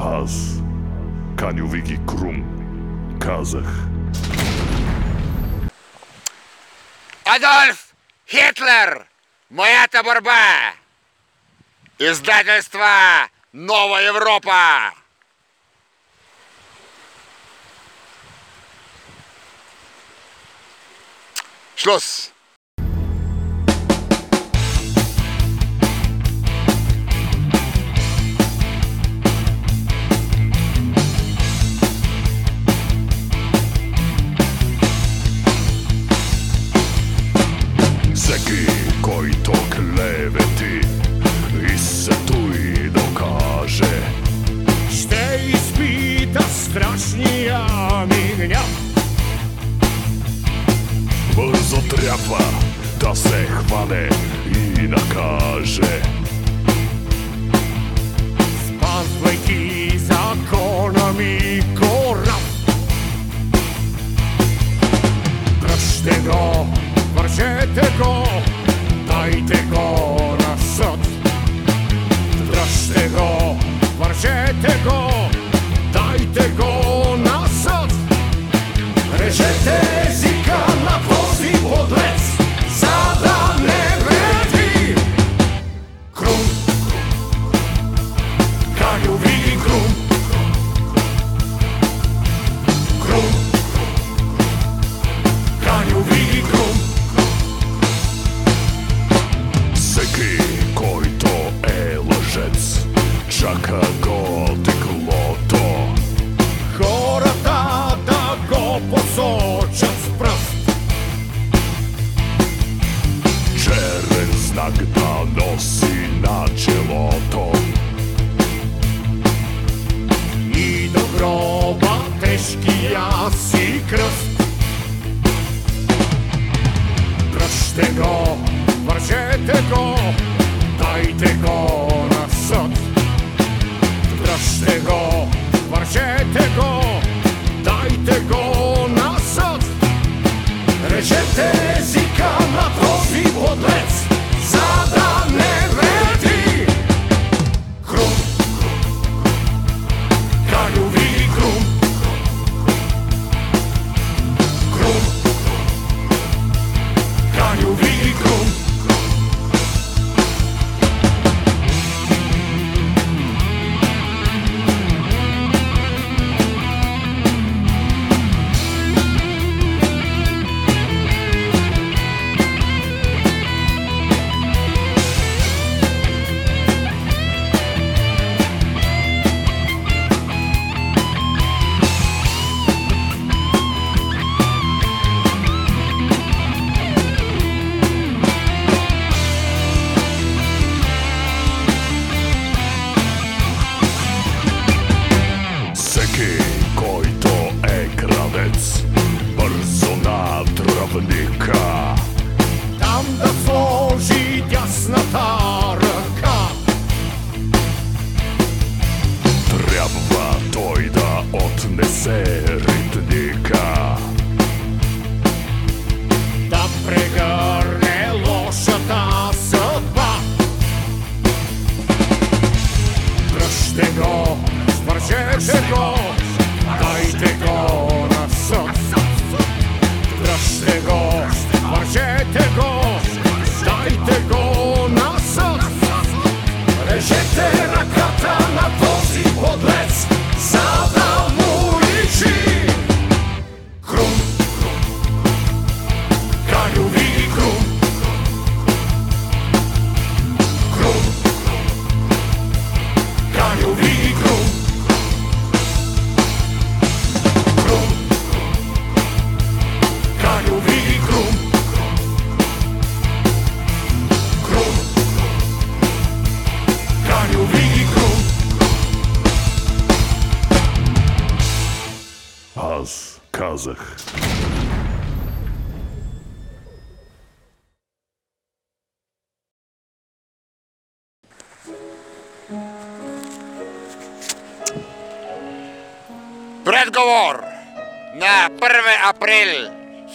az kanyuvigi Крум, Казах. Адольф Хитлер, Моя-то! Издательство «Новая Европа». Schluss. страшнее меня. Розотряпа та се хване і накаже. Спас веки законами гора. Дръжте го, вържете го, дайте го на съд. Дръжте го, вържете го, Držite go na sad. Režete zi Dajte go, vržete go, dajte go na sod. Držte go, vržete go, dajte go na sod. Režete jezika na profi podlec.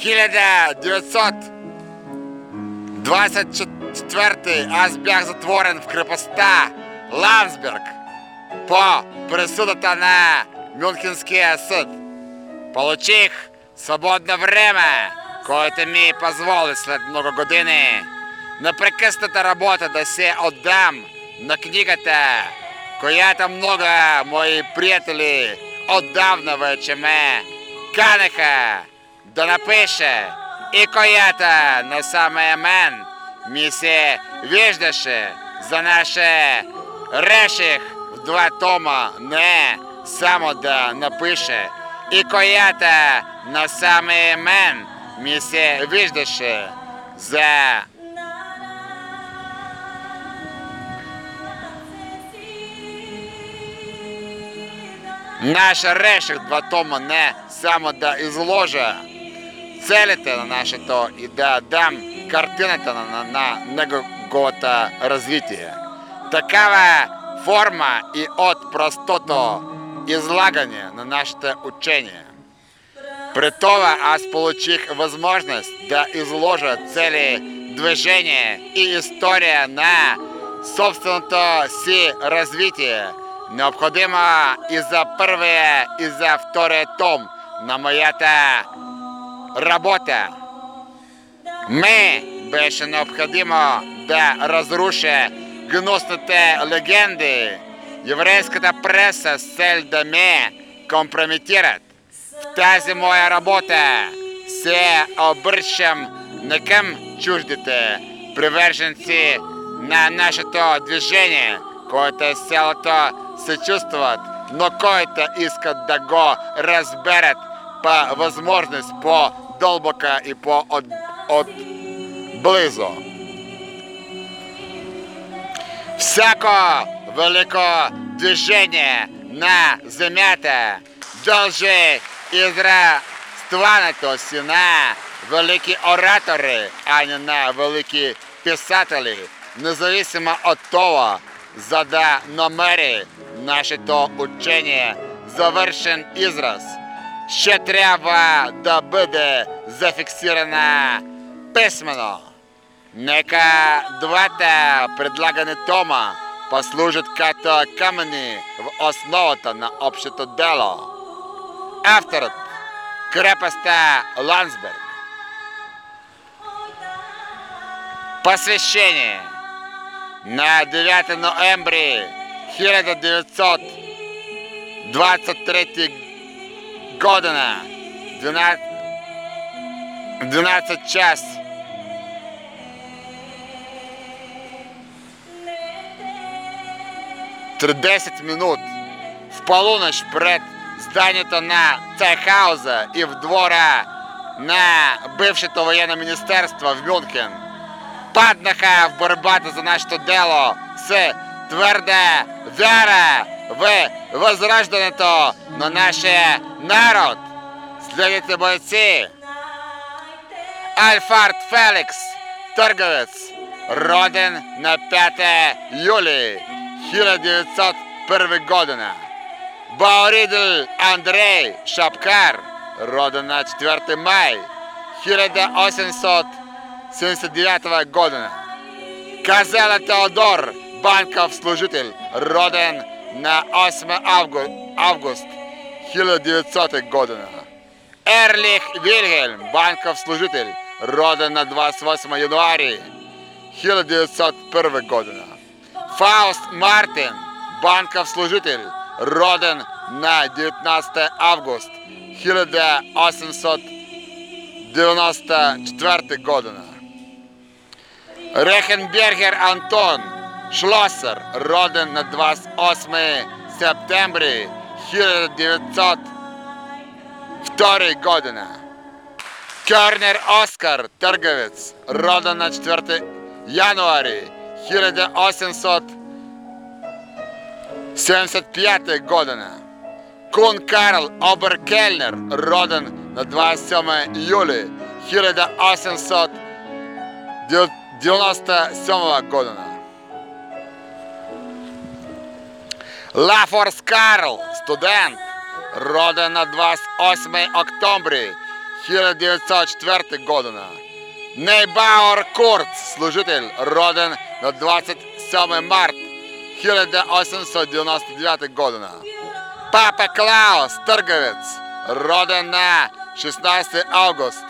1924 Асбях затворен в крепоста Ландсберг по присудата на Мюнхенский суд. Получих свободне время, коли мій позволить след много години. Непрекиснута робота досі отдам на книгата, коя-то много мої приятелі отдавна в ЧМ Канеха да напиша и която на самия мен ми се за наше реших в два тома не само да напише, и която на самия мен ми се виждаше за Наш реших два тома не само да изложа целите на нашето и да дам картината на, на, неговото развитие. Такава форма и от простото излагане на нашите учения. При това аз получих да изложа цели движения и история на собственото си развитие, необходимо и за първия и за втория том на моята работа. Ме беше необходимо да разруша гнусните легенди, еврейската преса с цел да ме компрометират. В тази моя работа се обръщам не към чуждите привърженци на нашето движение, които селото се чувстват, но които искат да го разберат по възможност по-дълбока и по-от от близо. Всяко велико движение на земята дължи израстването си на велики оратори, а не на велики писатели, независимо от това, за да намери нашето учение завършен израз, ще трябва да бъде зафиксирана писмено. Нека двата предлагани тома послужат като камъни в основата на общото дело. Авторът крепостта Ландсберг. Посвящение на 9 ноември 1923 година 12, 12 час Тридесет минут. В полунощ пред зданието на Цехауза и в двора на бившето военно министерство в Мюнхен. Паднаха в борбата за нашето дело. С твърда вяра в възраждането на нашия народ. Следите бойци. Альфард Феликс, търговец, роден на 5 юли 1901 година. Бауридл Андреас, шапкар, роден на 4 май 1879 година. Казела Теодор, банков служител, роден на 8 август, август 1900 година. Ерлих Вилхелм, банков служител, роден на 28 януари 1901 година. Фауст Мартин, банков служител, роден на 19 август 1894 година. Рехенбергер Антон Шлосер, роден на 28 септември 1902 година. Кърнер Оскар, търговец, роден на 4 януари 1875 година. Кун Карл Оберкельнер, роден на 27 юли 1897 година. Лафорс Карл, студент, роден на 28 октомври 1904 година. Нойбауер Курт, служител, роден на 27 март 1899 година. Папе Клаус, търговец, роден на 16 август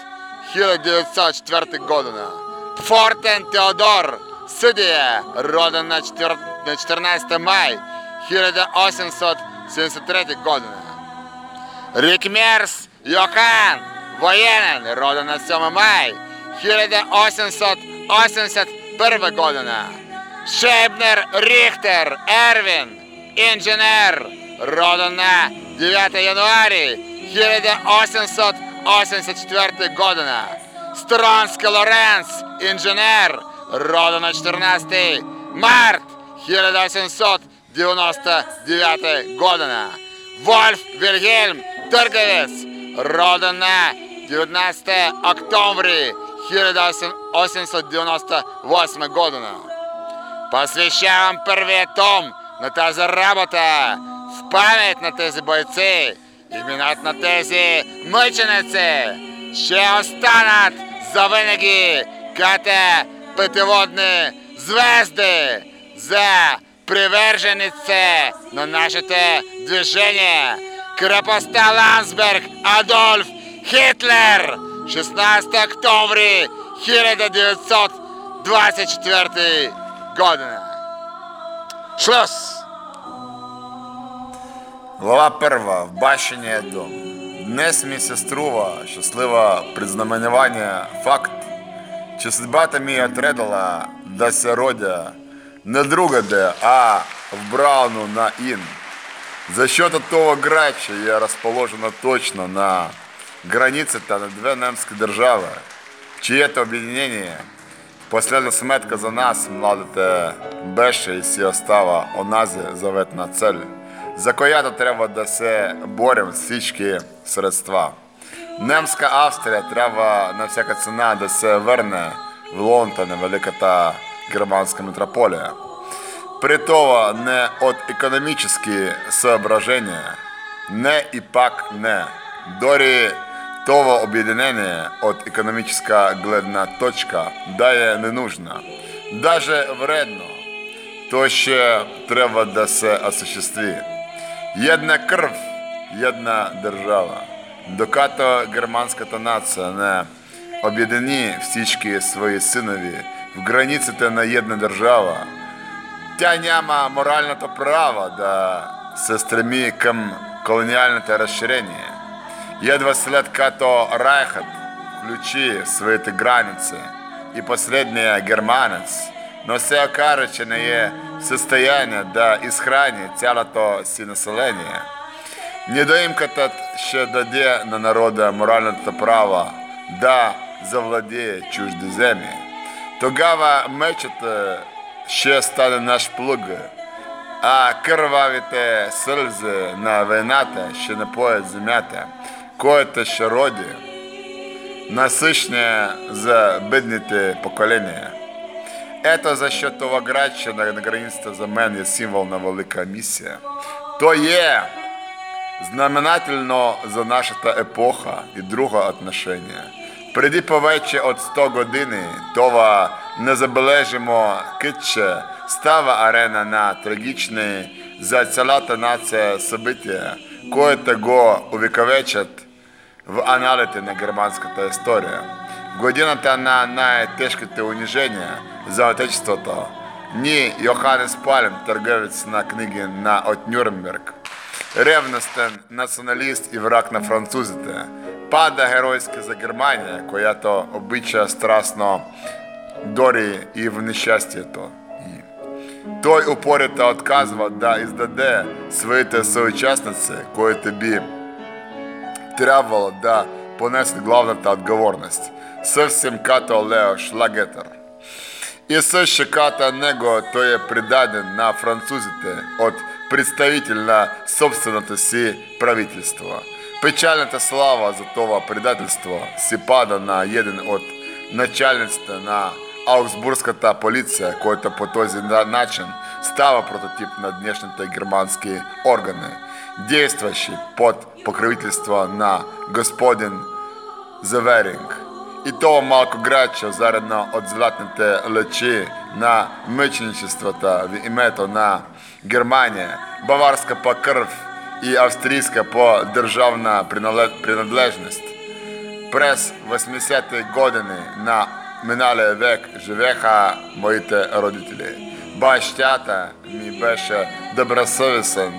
1904 година. Фортен Теодор, съдия, роден на 4 на 14 май 1873 година. Рикмерс Йохан, военен, роден на 7 май 1881 година. Шойбнер Рихтер Ервин, инженер, роден на 9 януари 1884 година. Странски Лоренц, инженер, роден на 14 март 1899 година. Вольф Вильгельм Търговец, роден на 19 октомври 1898 година. Посвящавам първия том на тази работа в памет на тези бойци. Имената на тези мъченици ще останат завинаги като пътеводни звезди за привърженици на нашите движения. Крепостта Лансберг Адолф Хитлер 16 октомври 1924 година. Шлюс! Глава перша. В башені дом. Днес ми сеструва, щаслива признаменування факт, че судьбата ми отредала да се не другаде, а в Брауну на Ин. За счет того грача я расположена точно на границе та на две немські держави, чиє-то об'єднання Последна сметка за нас, младите беше і сі остава онази заветна цель. За която треба да се борем всічки средства. Немська Австрія треба на всяка ціна да се верне в Лондон, велика та германська метрополія. При того не от економічні соображення, не і пак не. Дорі того об'єднання от економічна гледна точка дає не нужна. Даже вредно, то ще треба да се осуществи. Єдна крв, єдна держава. Докато германська та нація не об'єднані всічки свої синові в границі та на єдна держава, Тя няма морального права да се стреми към колониальното разширение. Едва след като Райхът включи в своите граници и последния германец, но се окаже, че не е в състояние да изхрани цялото си население. Недоимката ще даде на народа моральното право да завладее чужди земі. Тогава мечът ще стане наш плуг, а кървавите сълзи на войната ще напоят земята, която ще роди насъщне за бедните поколения. Ето защо това градче на на границата за мен е символ на велика мисія. То є знаменательно за нашата епоха і друге отношення. Преди повече от 100 години това незабележимо китче. Става арена на трагічне за цялата нація събития, което го увековечат в аналите на германската история. Годината на най-тежките унижения за Отечеството. Ни Йоханес Палем, търговец на книги на от Нюрнберг, ревностен націоналіст і враг на французите, пада геройськи за Германія, която обича страстно дорі і в нещастіто. І той упорито отказва да іздаде своїте соучасниці, кої тобі трябвало да понести главната отговорность. Съвсем като Лео Шлагетър. И също като него той е предаден на французите от представитель на собственото си правителство. Печальната слава за това предателство си пада на един от начальниците на Аугсбургската полиция, който по този на- начин става прототип на днешните германски органи, действащи под покровителство на господин Заверинг І того малко грача зарядно одзвлатнете лечі на мичничество та в імето на Германія, баварська по крв і австрійська по державна принадлежність. През 80-ті години на миналий век живеха моїте родителі. Бащата мій беше добросовісен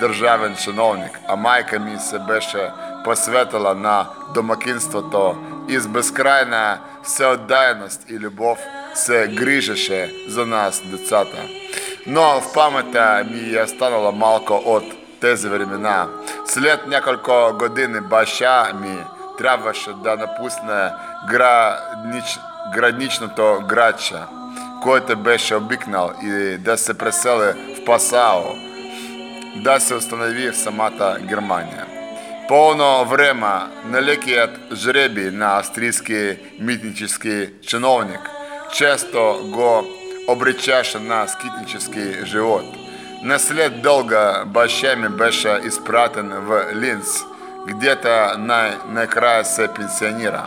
державен чиновник, а майка мій се беше посвятила на домакинство то із безкрайна всеотдайність і любов се грижеше за нас, децата. Но в пам'яті мій останула малко от тези времена. След няколко години баща мій трябваше да напусне гранич, граничното грача, който беше обикнал и да се пресели в Пасао, да се установи в самата Германия. Полно време нелекият жребий на австрийский митнический чиновник часто го обречаше на скитнический живот. На след долго бащами беше испратен в Линц, где-то на, на крае се пенсионера.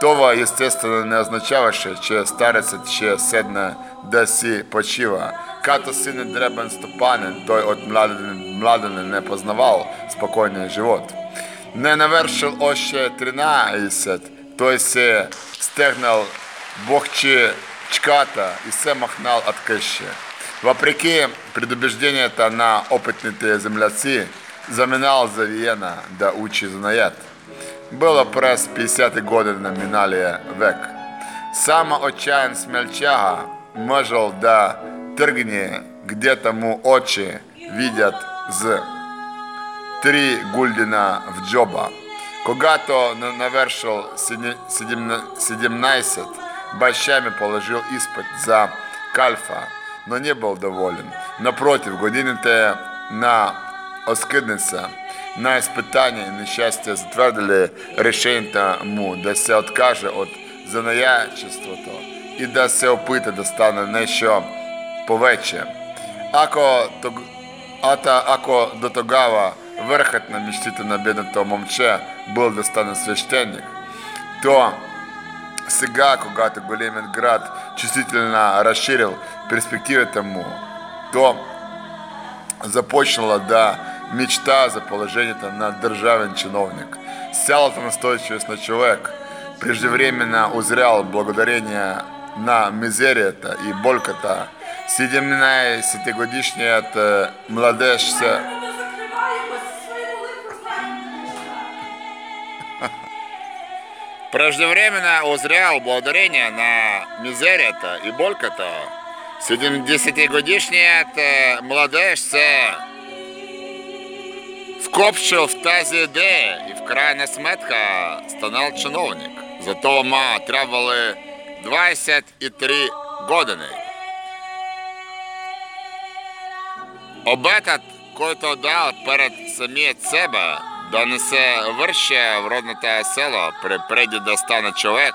Това, естествено, не означаваше, че старецът ще седне да си почива. Като син дребен стопанин, той от младен, младене не познавал спокойния живот. Не навършил още 13, той се стегнал бохчичката и се махнал от къщи. Въпреки предубежденията на опитните земляци, заминал за Виена да учи занаят. Было през 50-ти годы на миналия век. Само отчаян смельчага можел да тргне где-то му очи видят з три гульдина в джоба. Когато на- навершил седи- седемна- 17, бащами положил испыт за кальфа, но не был доволен. Напротив, годините на оскидница на испытание и несчастье затвердили решението му да се откаже от занаячеството і да се опита да стане нещо повече. Ако, тог... Ата, ако до тогава върхът на мечтите на бедното момче был да стане свещеник, то сега, когато големият град чувствително разширил перспективите му, то започнала да мечта за положението на държавен чиновник. С цялата настойчивост на човек преждевременно узрял благодарение на мизерията и болката. 17-годишният е, младеж се Преждевременно узрял благодарение на мизерията и болката. 70-годишният е, младеж се вкопчил в тази ідея і в крайна сметка станал чиновник. Зато ма трябвали 23 години. Обетът, който дал перед самият себе, да не се върши в родното село при преди да стане човек,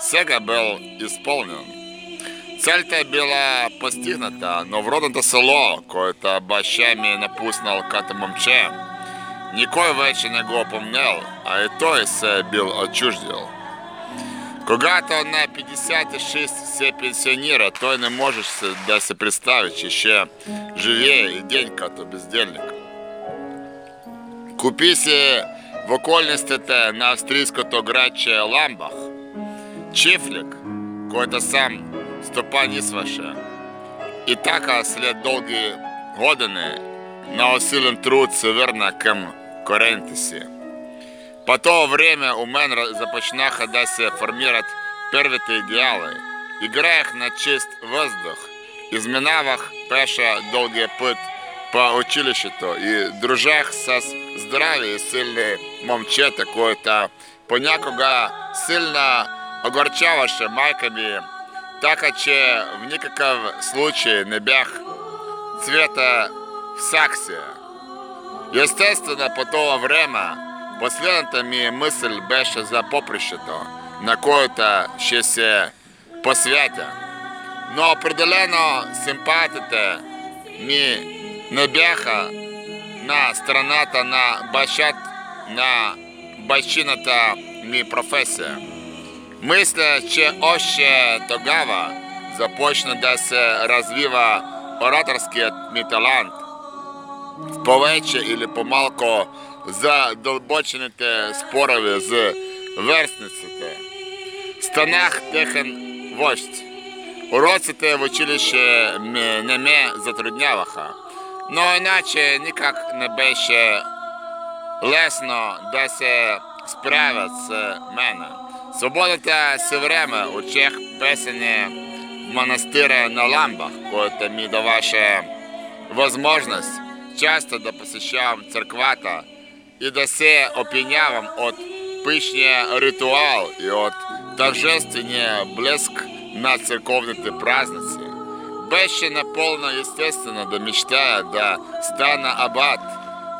сега бил изпълнен. Целта била постигната, но в родното село, което баща ми напуснал като момче, никой вече не го помнел, а и той се бил отчуждил. Когато на 56 се пенсионира, той не може се- да се представи, че ще живее и день като бездельник. Купи си в околностите на австрийското градче Ламбах чифлик, който сам стопанисваше. И така след дълги години на усилен труд се върна към корените си. По то време у мен ра- започнаха да се формират първите идеали. Играех на чист въздух, изминавах пеша дългия път по училището и дружах с здрави и сильни момчета, които понякога сильно огорчаваше майка ми, така че в никакъв случай не бях цвета в саксия. Естествено, по това време последната ми мисъл беше за попрището, на което ще се посвятя. Но определено симпатите ми не бяха на страната на бащат, на бащината ми професия. Че още тогава започна да се развива ораторският ми. В повече или по-малко задълбочените спорове з верстниците. Станах техен вождь. Уроците в училище не ме затрудняваха, но иначе никак не беше лесно да се справят с мене. Свободата си време учех песени в манастира на Ламбах, който ми даваше възможност часто да посещавам църквата и да се опьянявам от пышния ритуал и от тържествения блеск на църковните празници. Беше напълно естествено да мечтая да стана абат,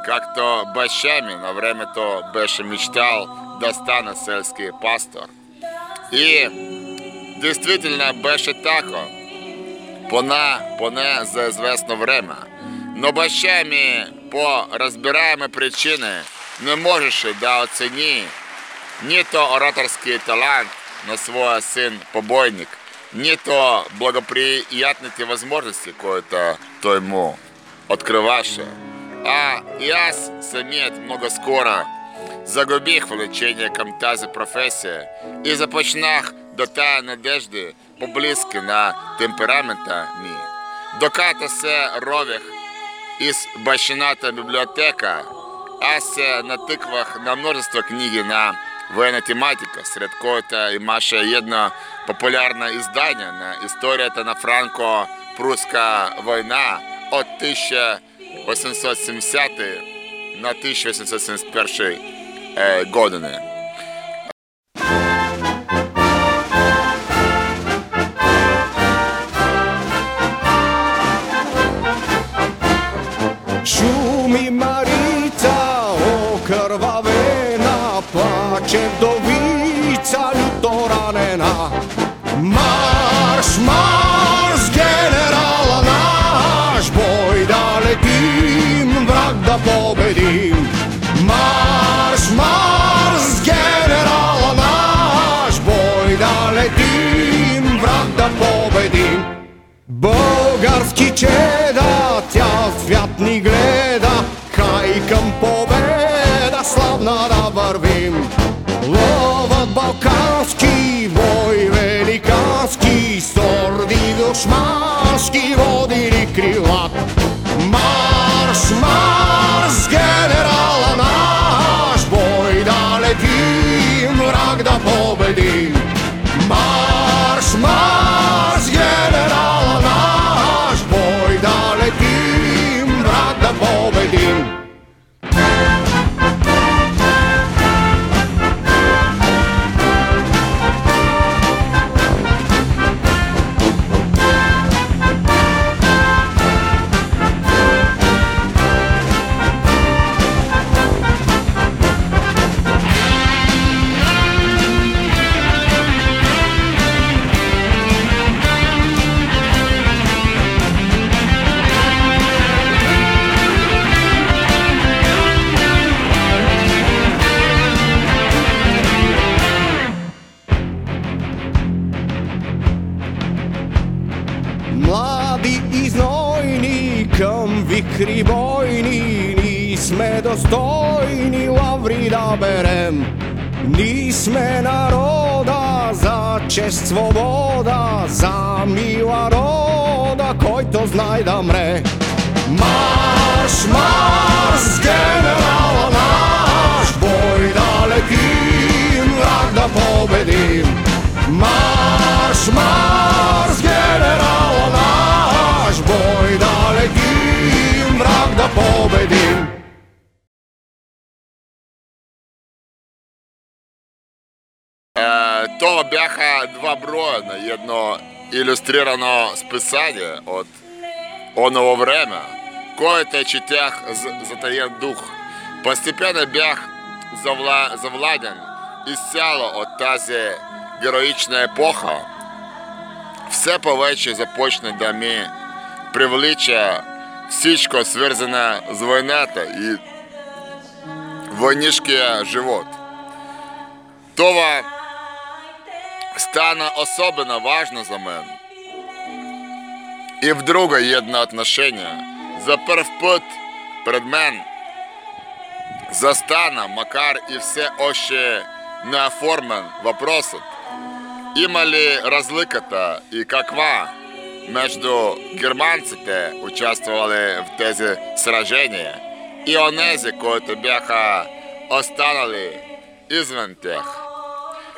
както баща ми на времето беше мечтал да стана пастор. И действительно беше тако, поне, поне за известно време. Но баща ми по разбираеми причини не можеше да оцени нито ораторский талант на своя сын побойник, нито благоприятните възможности, които той му откриваше. А и аз самият много скоро загубих влечение към тази професія і започнах до тая надежди поблизки на темперамента мій. Докато се рових із бащината бібліотека, аз се натиквах на множество книги на воєнна тематика, серед коїх имаше одно популярне издание на історията на франко-прусска війна от 1870 на 1871 е, години. garstki cię jest svoboda za mila roda Koj to znaj da mre. Marš, marš, generala naš Boj da letim, rak da pobedim. На едно иллюстрирано списание от оного время, кое-то четях з- затаен дух. Постепенно бях завла... завладен і сяло от тази героїчна епоха. Все повече започне да мі привліче всічко сверзане з войната і войнішки живот. Това стане особенно важно за мене. І вдруге єдне отношення. За первпит перед мен застана Макар і все още не оформлен вопросът. Има ли разликата и каква между германците, участвували в тези сражения, и онези, които бяха останали извън тях?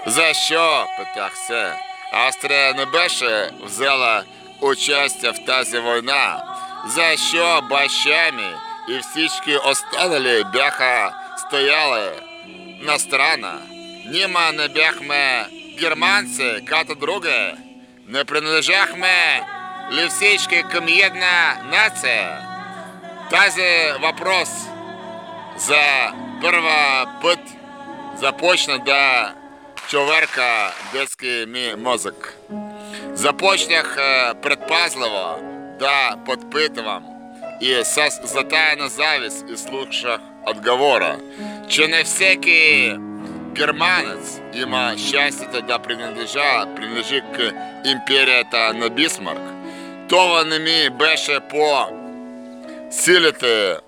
Защо, питах се, Австрия не беше взела участие в тази война? Защо бащами і всички останали бяха стояли на страна? Нима не бяхме германці, като друге? Не принадлежахме ли всички към една нація? Тази вопрос за перва път започна да човерка детський мій мозок. Започнах е, предпазливо да подпитувам і с затаяна завість і слушах отговора, чи не всякий германець има щастя да принадлежа, принадлежить к империята на Бисмарк, това не ми беше по силите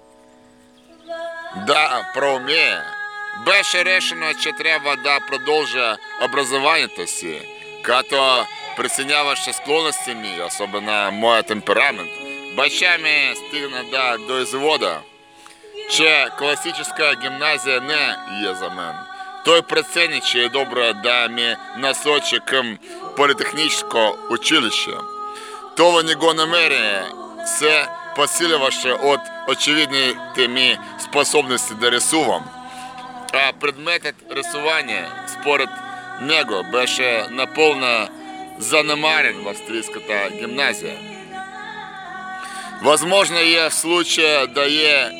да проумея. Беше решено, що трябва да продължа образованието си, като преценяваше склонностите ми, особено моя темперамент, баща ми стигна до, до извода, че класическата гимназия не є за мен. Той прицініче добре да мі насочи ким політехнічного училища. То в него намерение се посиливаше от очевидної темі способності до рисувам, А предмети рисування според него бо ще наповно занемарен в австрійська гімназія. Возможно, є случаи, да є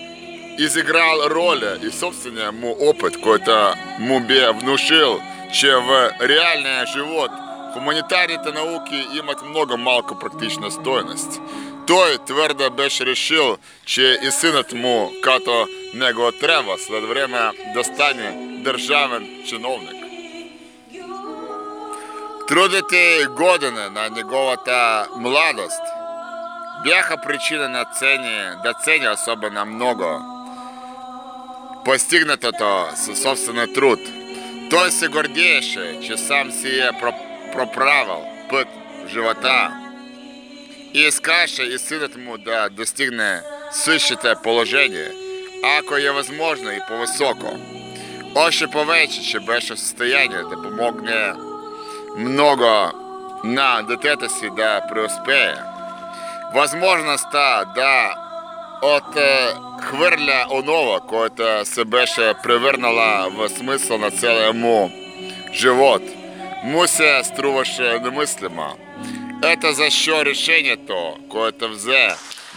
изыграл роли и собственно му опыт, какой-то мубе внушил, чем в реальное живот. Гуманитарные-то науки им много малку практична стоимость. Той твердо беше решил, че и синът му, като него треба след време да стане държавен чиновник. Трудите години на неговата младост бяха причина на цені, да цені особенно много постигнатото със собствен труд. Той се гордееше, че сам си е про- проправил път в живота и искаше и синът му да достигне същите положение, ако е възможно и по-високо. Още повече, че беше в състояние да помогне много на детето си да преуспее. Възможността да от е, хвърля онова, което се беше превърнала в смисъл на целия му живот, му се струваше немислимо. Ето защо решението, което взе,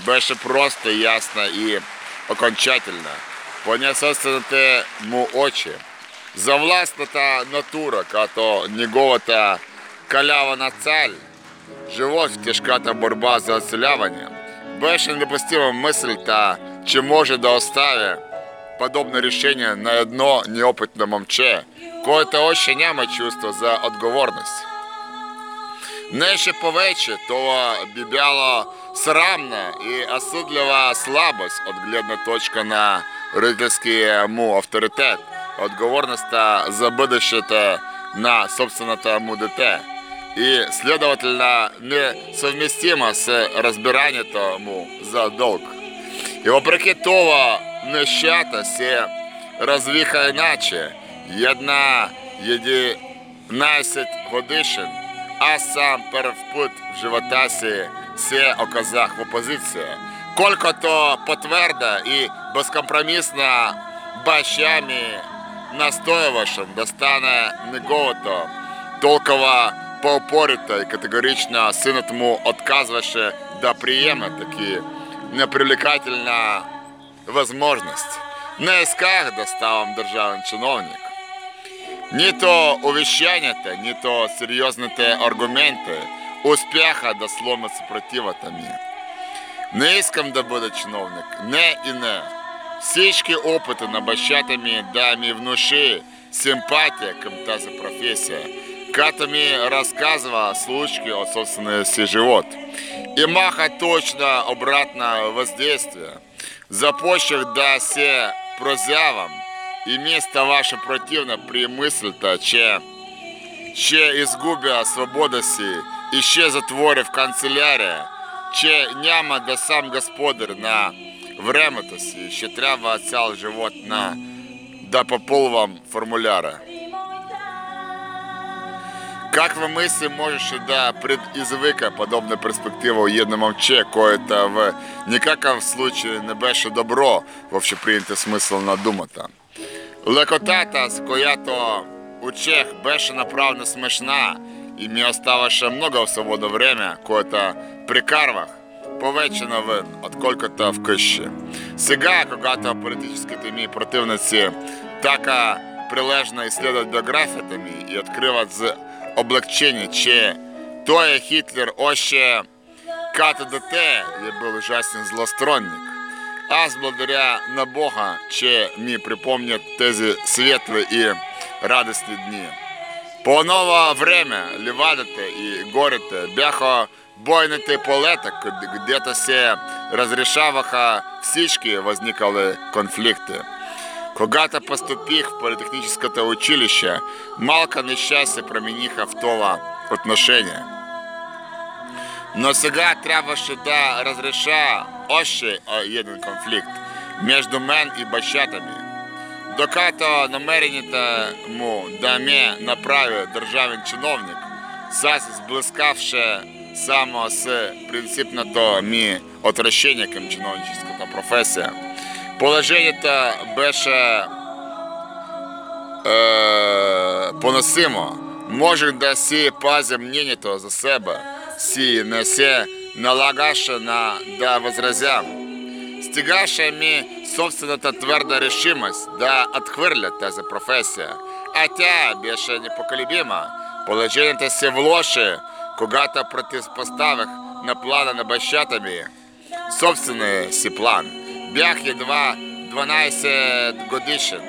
беше просто ясно и окончательно. Поне собствените му очі. За власната натура, като неговата калявана цель, живот в тяжката борба за оцеляване, беше недопустима мисль та, че може да остави подобно решение на едно неопитно момче, което още няма чувство за отговорност. Неше повече това би било срамна и осъдлива слабост от гледна точка на родительския му авторитет, отговорността за бъдещето на собствената му дете и следователно несъвместима с разбиранието му за дълг. І вопреки того, нещата се розвіха іначе. Єдна єдинадцять годишин, а сам перевпут в животасі се оказах в опозиції. Колько то потверда і безкомпромісно бащами настоювашим достане неговото, толково поупорито і категорично сину тому отказуваше да приєме такі непривлекательна возможность. На исках доставам державен чиновник. Ні то увещанията, ні то серйозните аргументи успіха да сломить супротивата ми. Не искам да бъда чиновник, не і не. Всички опити на бащата ми да ми внуши симпатія към тази професія, Ката ми рассказывала случки от собственности живот. И маха точно обратное воздействие. Започек да се прозявам, и место ваше противно при мысль-то, че, че изгубя свободості, і ще затворив канцелярія, че няма да сам господар на времетосі, ще треба цял живот на да попол вам формуляра. Как вы мысли можете да предизвика подобная перспектива у едном че, кое-то в никаком случае не беше добро в общепринятый смысл надумата. Лекотата, з която у Чех беше направно смешна, и ми оставаше много свободно время, кое-то при карвах, повечено вин, отколько-то в кище. Сега, когато политическите ми противниці така прилежно исследують биографията ми і відкривають з облегчення, че той е Гітлер още като дете я был ужасен злосторонник. Аз благодаря на Бога, че ми припомнят тези светлые и радостни дни. По ново время ливадите и горите бяха бойните полета, где-то се разрешаваха всички возникали конфликты. Когато поступих в политехническое училище, малко нещастя промениха в това отношение. Но сега трябваше да разреша още один конфлікт між мен і бащатами. Докато намерените му да ме направи чиновник, сас зблискавши само з принципното ми отвращення към чиновническата професія. Положението беше е, поносимо. Може да си пазя мнението за себе, си не се налагаше на да возразям. Стигаше ми собствената твърда решимост да отхвърля тази професия, а тя беше непоколебима. Положението се влоши, когато противопоставях на плана на бащата ми собствения си план. Бях едва 12 годишен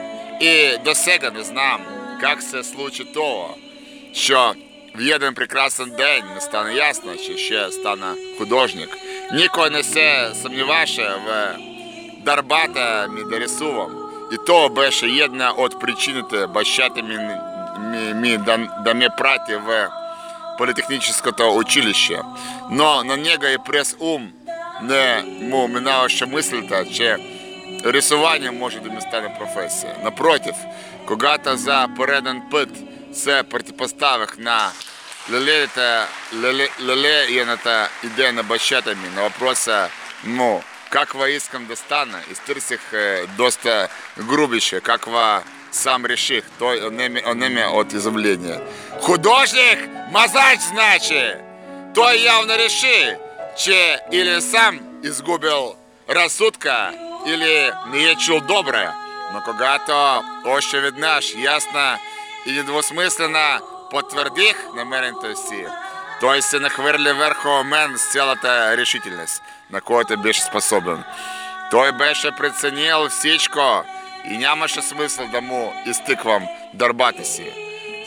і до сега не знам, як се случи того, що в один прекрасний день не стане ясно, чи ще стане художник. Нікого не се сумніваше в Дарбата мідересувам. І то беше jedna от причините бащати мі, мі, мі да, да ме прати в политехническое училище. Но на него і прес ум не му минала ще мислити, чи рисування може ми стане професія. Напротив, когато за передан пит се протипоставих на лелеята, леле, лелеяната идея на бащатами на вопроса, ну, как во искам достана, из тырсих э, доста грубище, как во сам реших, той онеме, онеме от изумления. Художник, мазач, значит, той явно реши, че или сам изгубил рассудка, или не чул добре. Но когато още веднъж ясно и недвусмислено потвърдих намерението си, той се нахвърли върху мен с цялата решителност, на която беше способен. Той беше преценил всичко и нямаше смисъл да му изтиквам дърбата си.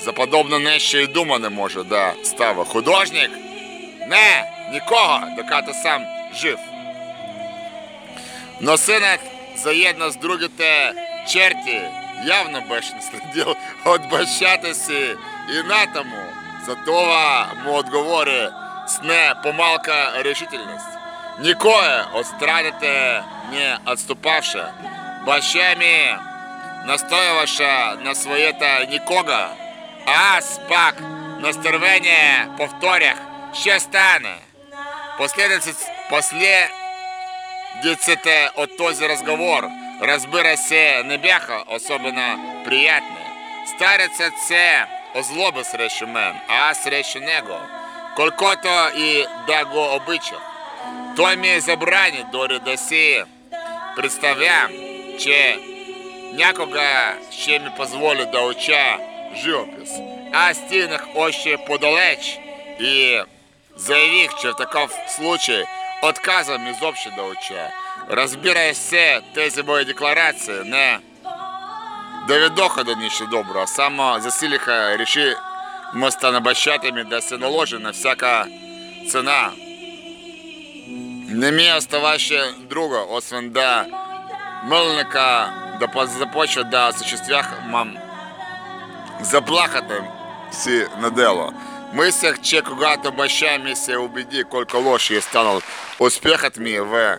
За подобно нещо и дума не може да става. Художник? Не, нікого, докато сам жив. Но синът заедно с другите черти явно беше наследил от бащата и на тому. За това му отговори с не помалка решителност. Никое от не отступавше. Баща ми настояваше на своєта нікого, а аз пак на стервение повторях, ще стане. Последици, после Деците от този разговор, разбира се, не бяха особено приятні. Старецът се озлобив срещу мен, а срещу него. Колкото і да го обичав. Той ми забрані дори да си представям, че някога ще ми позволить да уча живопис. А стигнах още подалеч і заявив, що в таков случай отказом із общего уча. Розбирає все тези мої декларації, не до нічого доброго, а само засиліха ріши мы станобощатами, да се наложена всяка цена. Не ми оставаше друга, освен да милника да по- започва да осуществях мам заплахати си на дело. Мислях, че когато баща ми убеди колко лоши е станал успехът в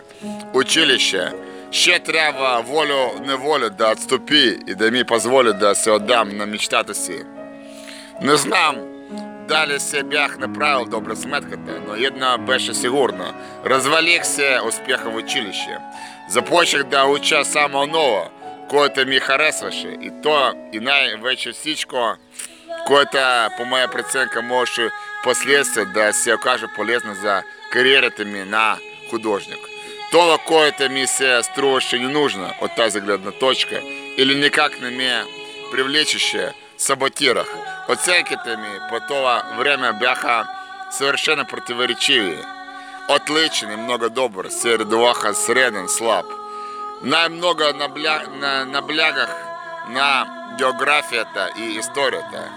училище, ще трябва волю-неволю да отступи и да ми позволи да се отдам на мечтата. Не знам дали се направил добре сметката, но едно беше сигурно. Развалих се успеха в училище. Започнах да уча само ново, което ми харесваше. І то, і най-вече всичко, което, по моя преценка, може впоследствии да се окаже полезно за кариерата ми на художник. Това, което ми се струваше не нужно от тази гледна точка, или никак не ме привлечеше, саботирах. Оценките ми по това време бяха совершенно противоречиви. Отличен и много добър се редуваха среден, слаб. Най-много набля... на... наблягах на географията и историята.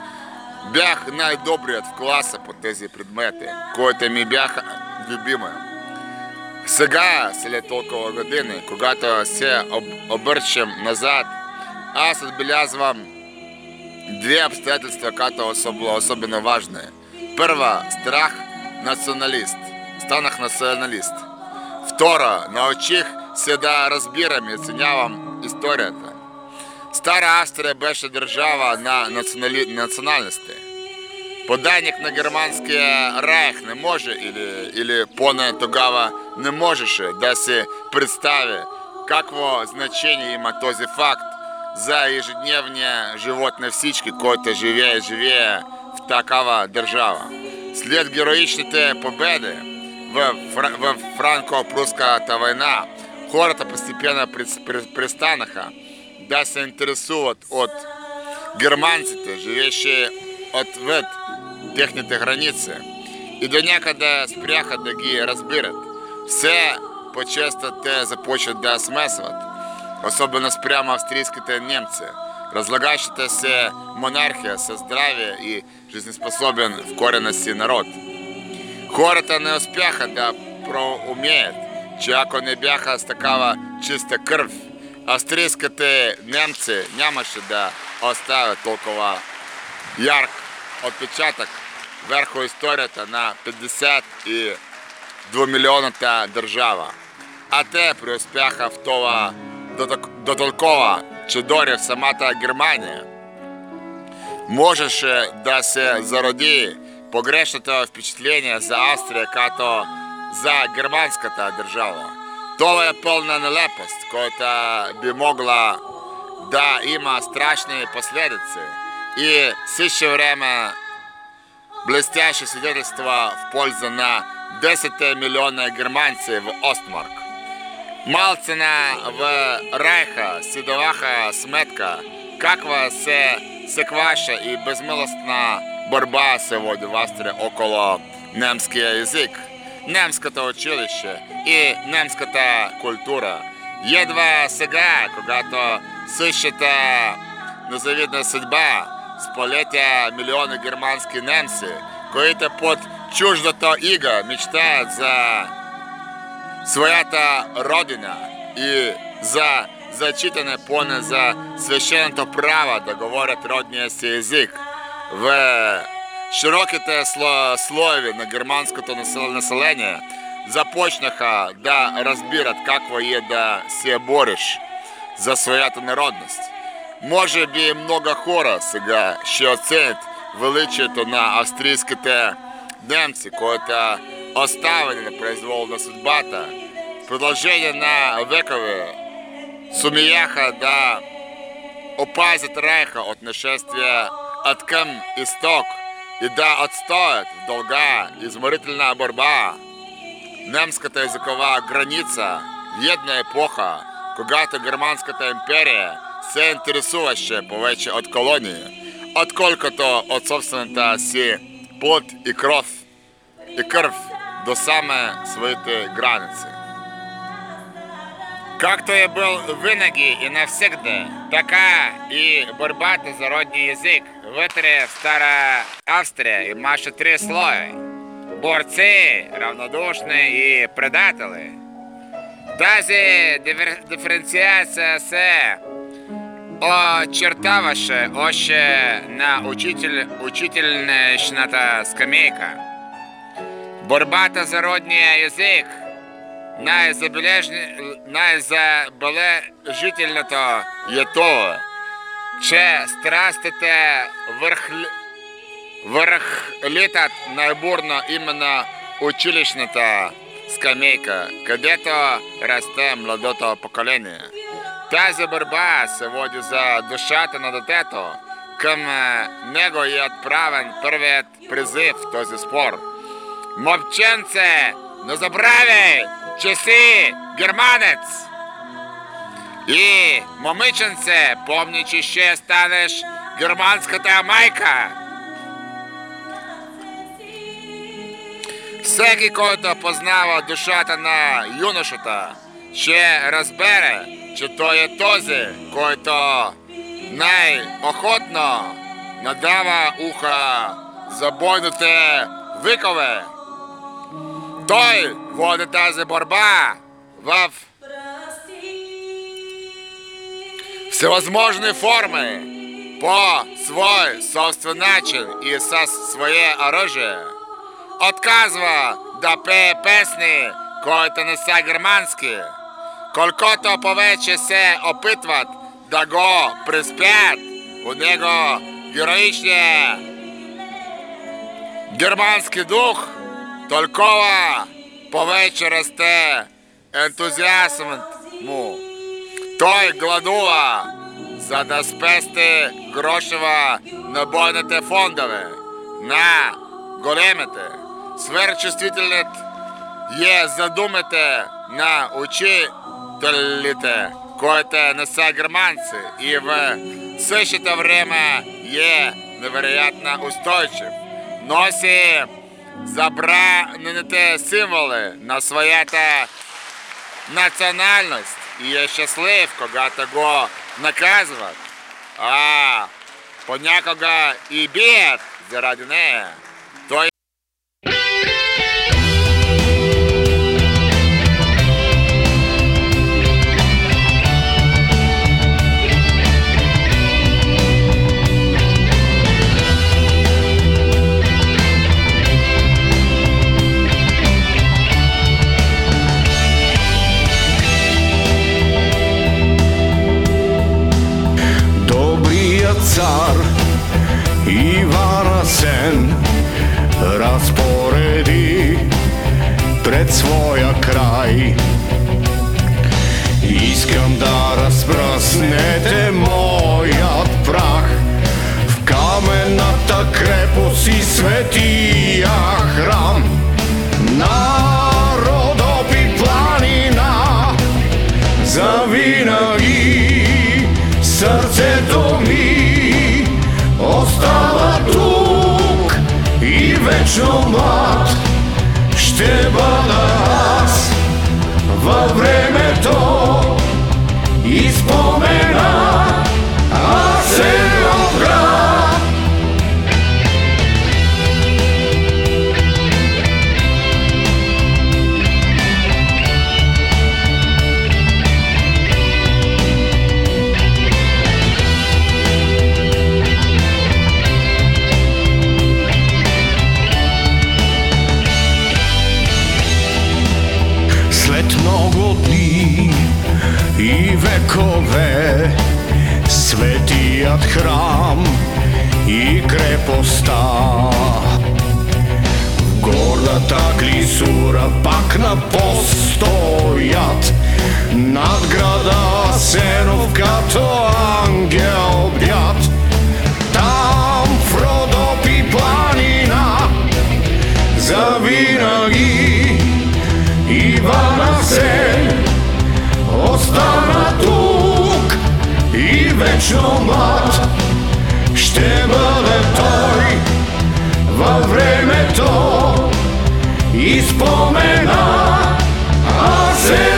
Бях най-добрият в класа по тези предмети, които ми бяха любими. Сега, след толкова години, когато се об... обърчам назад, аз отбелязвам две обстоятельства, които особо, особено важны. Първо, страх националист. Станах националист. Второ, научих се да разбирам и оценявам историята. Стара Австрия беше держава на націоналі... національності. Поданик на германський райх не може, или, или поне тогава не можеше да се представи, какво значение има този факт за ежедневния живот на всички, който живее, живее в такава держава. След героичните победи в, Фра- в франко-пруската война, хората постепенно прис- при- пристанаха да се интересуват от германците, живеещи отвъд техните граници, и до някъде спряха да ги разбират. Все по-често те започват да смесват, особено спрямо австрийските немци, разлагащата се монархия със здравие и жизнеспособен в корена си народ. Хората не успяха да проумеят, че ако не бяха с такава чиста кръв, австрийските немци нямаше да оставят толкова ярк отпечатък върху историята на 52 милионната държава. А те преуспяха в това до, так- до толкова, че дори в самата Германия можеше да се зароди погрешното впечатление за Австрия като за германската държава. Е пълна нелепост, която би могла да има страшни последици и в същото време блестяще свидетельство в пользу на 10 милиона германци в Остмарк. Малцина в Райха си даваха сметка каква се секваша и безмилостна борба се води в Австрия около немския език, немското училище и немската култура. Едва сега, когато същата незавидна съдба сполетя милиони германски немци, които под чуждото иго мечтаят за своята родина и за зачитане поне за свещеното право да говорят родния. В широките сло- слоеви на германското насел- население започнаха да разбират какво е да се бориш за своята народност. Може би много хора сега ще оценят величието на австрийските немци, които оставени на произвол на съдбата. В продължение на векове сумеяха да опазят Райха от нашествия от към исток и да отстоят в дълга изморителна борба немската езикова граница в една епоха, когато Германската империя се интересуваше повече от колонии, отколкото от собствената си плът и кров и кръв до саме своите граници. Как то и был выноги и навсегда, така и борьба-то за родний язык. Вытре в Старая Австрия и Маша три слоя. Борцы, равнодушные и предатели. Тази дифер- диференциация се очертаваше още на учитель, учительничната скамейка. Борбата за родния язик найзабележні, найзабележительното є то, че страстите върх, върхлитат най-бурно именно училищната скамейка, където расте младото поколение. Тази борба се води за душата на детето. Към е, него е отправен първият призив в този спор. Мовченце, не забравяй, Че си германець. І, момиченце, помни, чи ще станеш германськата майка. Всеки, който познава душата на юношата, ще розбере, чи то є този, който найохотно надава уха забойнуте викове. Той води тази борба в всевозможные формы по свой собственный начин и со свое оружие. Отказва да пее песни, които не са германски. Колкото повече се опитват да го приспят у него героичния германски дух, толкова повече расте ентузиазмът му. Той гладува, за да спести грошева на бойните фондове, на големите. Свърчувствителният е за думите на учителите, които не са германци и в същото време е невероятно устойчив. Носи забранените символи на своята національність і я щаслив, когато того наказують, а понякога і бід заради неї. То разпръснете моят прах. В каменната крепост и светия храм. На Родопи планина завинаги сърцето ми остава тук и вечно млад. Ще бъда аз във времето и крепостта. В гордата клисура пак на постоят. Над града Сенов като ангел бят. Там в Родопи планина завинаги Ивана Сен остана тук и вечно млад stjebale toj Va vreme to Ispomena A se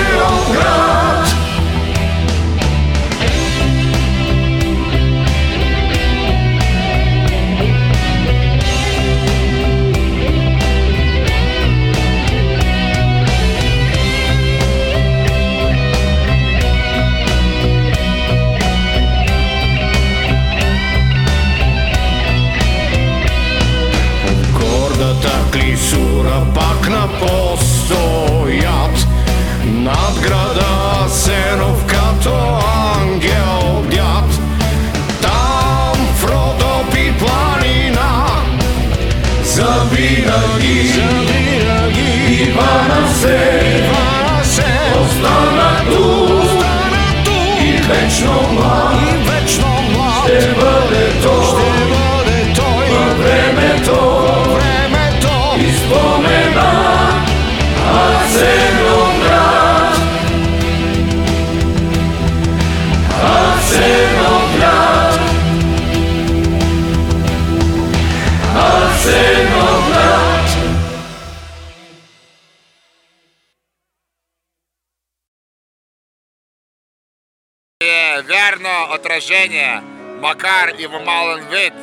верно Макар и вымален вид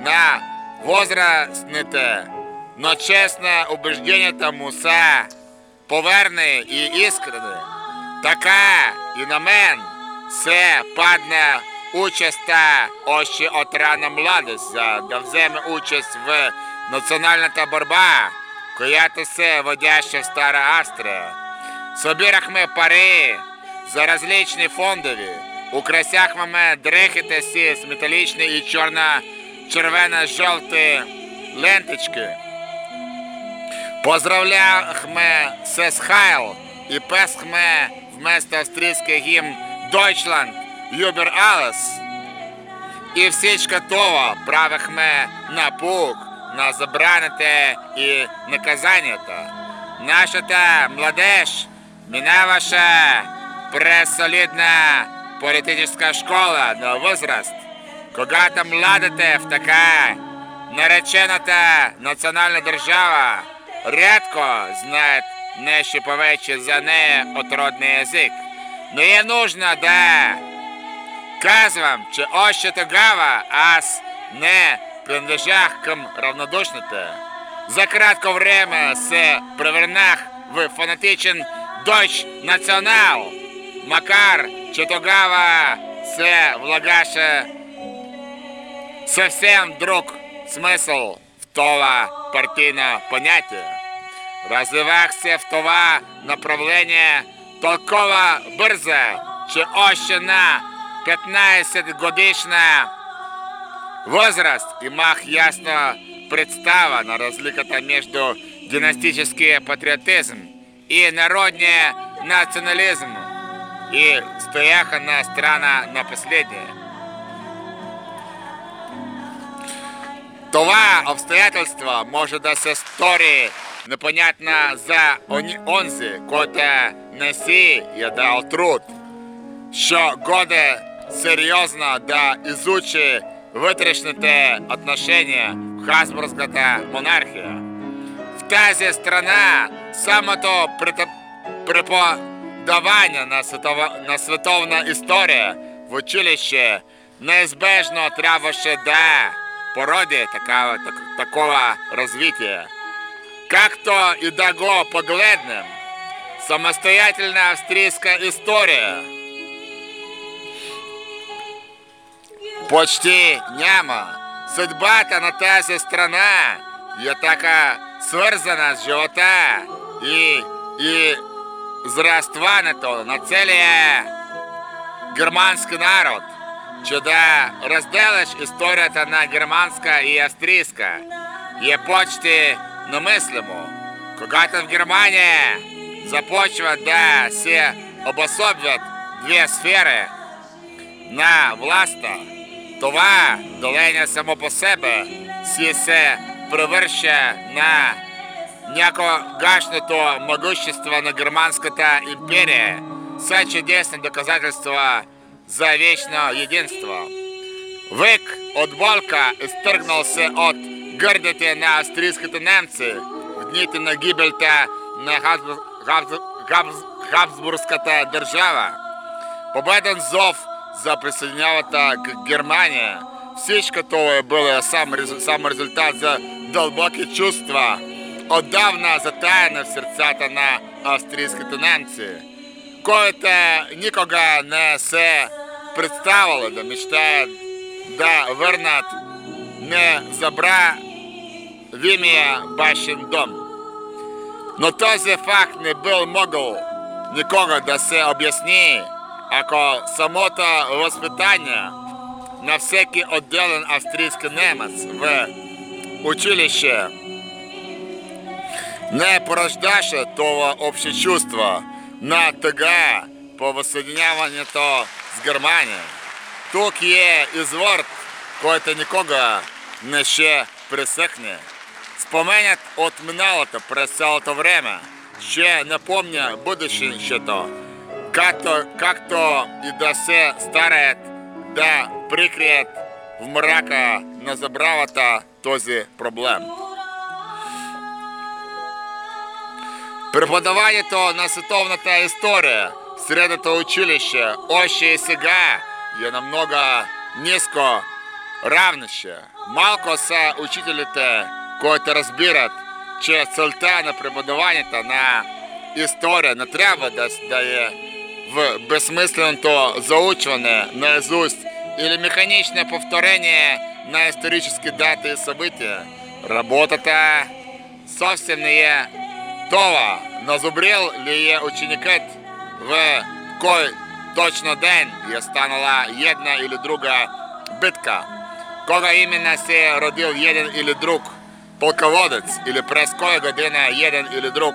на возрастните, но честное убеждение тому са поверне і іскрене. Така і на мен се падне участь та още от рана младость, да вземе участь в національна та борьба, която се водяща в Стара Австрія. Собирахме пари за различні фондові, украсяхме дрехи сі з металічні і чорно-червоно-жовті ленточки. Поздравляхме се з Хайл і песхме вместо австрійський гімн Deutschland Über alles. І всічка того правихме на пук, на забраните і наказання та. Наша та младеж, минаваша пресолидна политическая школа на возраст. Когато младите в така наречената національна держава рядко знает нещо повече за нея отродний язик. Но є нужно да Казвам, че още тогава аз не принадлежах към равнодушните. За кратко време се превърнах в фанатичен дойч национал, Макар, читогава, С. Влагаша. Совсем друг смысл в того партийного понятия. Розвивався в това направление толкова бирза, чи ощена 15-годична возраст и мах ясно представа на разликата между династический патриотизм и народний национализм. И стояха на страна на последния. Това обстоятельство може да се стори непонятно за онзи, който не си дал труд, що годе серйозно да изучи вътрешните отношения в Хасбургската монархия. В тази страна самото притъп- преподавание на, светова, на световна история в училище неизбежно трябваше да породи такава, так, такова развитие. Както и да го погледнем, самостоятельная австрийская история почти няма. Съдбата на тази страна е така свързана с живота и, и зрастването на целия германски народ, че да разделяш историята на германска и австрийска е почти немислимо. Когато в Германия започват да се обособват две сфери на властта, това деление само по себе си се превърша на някогашното могущество на Германската империя са чудесни доказателства за вечно единство. Вик от болка изтъргнал се от гърдите на австрийските немци в дните на гибелта на Хабс- Хабс- Хабс- Хабсбургската държава. Победен зов за присъединявата к Германия. Всичко това е било сам, резу- сам резултат за дълбоки чувства, отдавна затаяни в сърцата на австрийските немци, които никога не се представили да мечтаят да върнат незабравимия башен дом. Но този факт не бил могъл никога да се обясни, ако самото възпитание на всеки отделен австрийски немец в училище не порождаше това общо чувство на тъга по възсъединяването з Германії. Тут є ізворт, който нікого не ще присихне. Споменят от миналото през цялото време. Ще не помня будущето. Как-то, как-то и да се стараят да прикрият в мрака на забравата този проблем. Преподаването на световната история в средното училище още и сега е намного ниско равнище. Малко са учителите, които разбират, че целта на преподаването на история не трябва да, да е в безсмисленото заучване наизусть или механичное повторение на исторические даты и события. Работата совсем не е това. Назубрил ли е в кой точно ден е станала една или друга битка? Кога именно се е родил или друг полководец или през коя година един или друг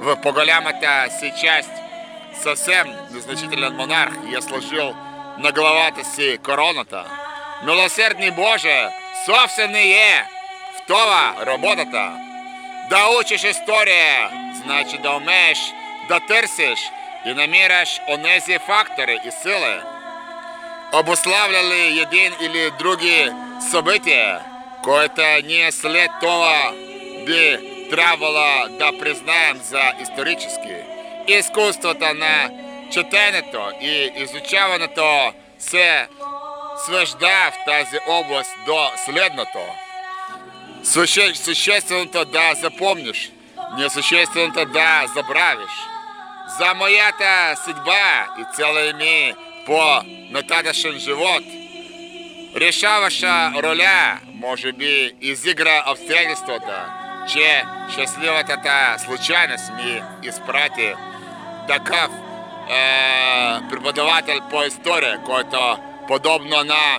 в по-голямата си част съвсем монарх е сложил на главата си короната. Милосердний Боже, не е в това работата. Да учиш історія, значить да вмієш, да търсиш і наміряш онези фактори і сили. Обуславливали един или други события, което ние след това би трябвало да признаем за історически. Изкуството на четенето і изучаването се свежда в тази область до следното. Суще- Существенното да запомниш, несущественото да забравиш. За моята судьба і цілий мій по нататъчен живот. Решаваща роля може би изигра обстоятельствата, че щасливата та случайност ми изпрати такъв е, преподаватель по истории, който подобно на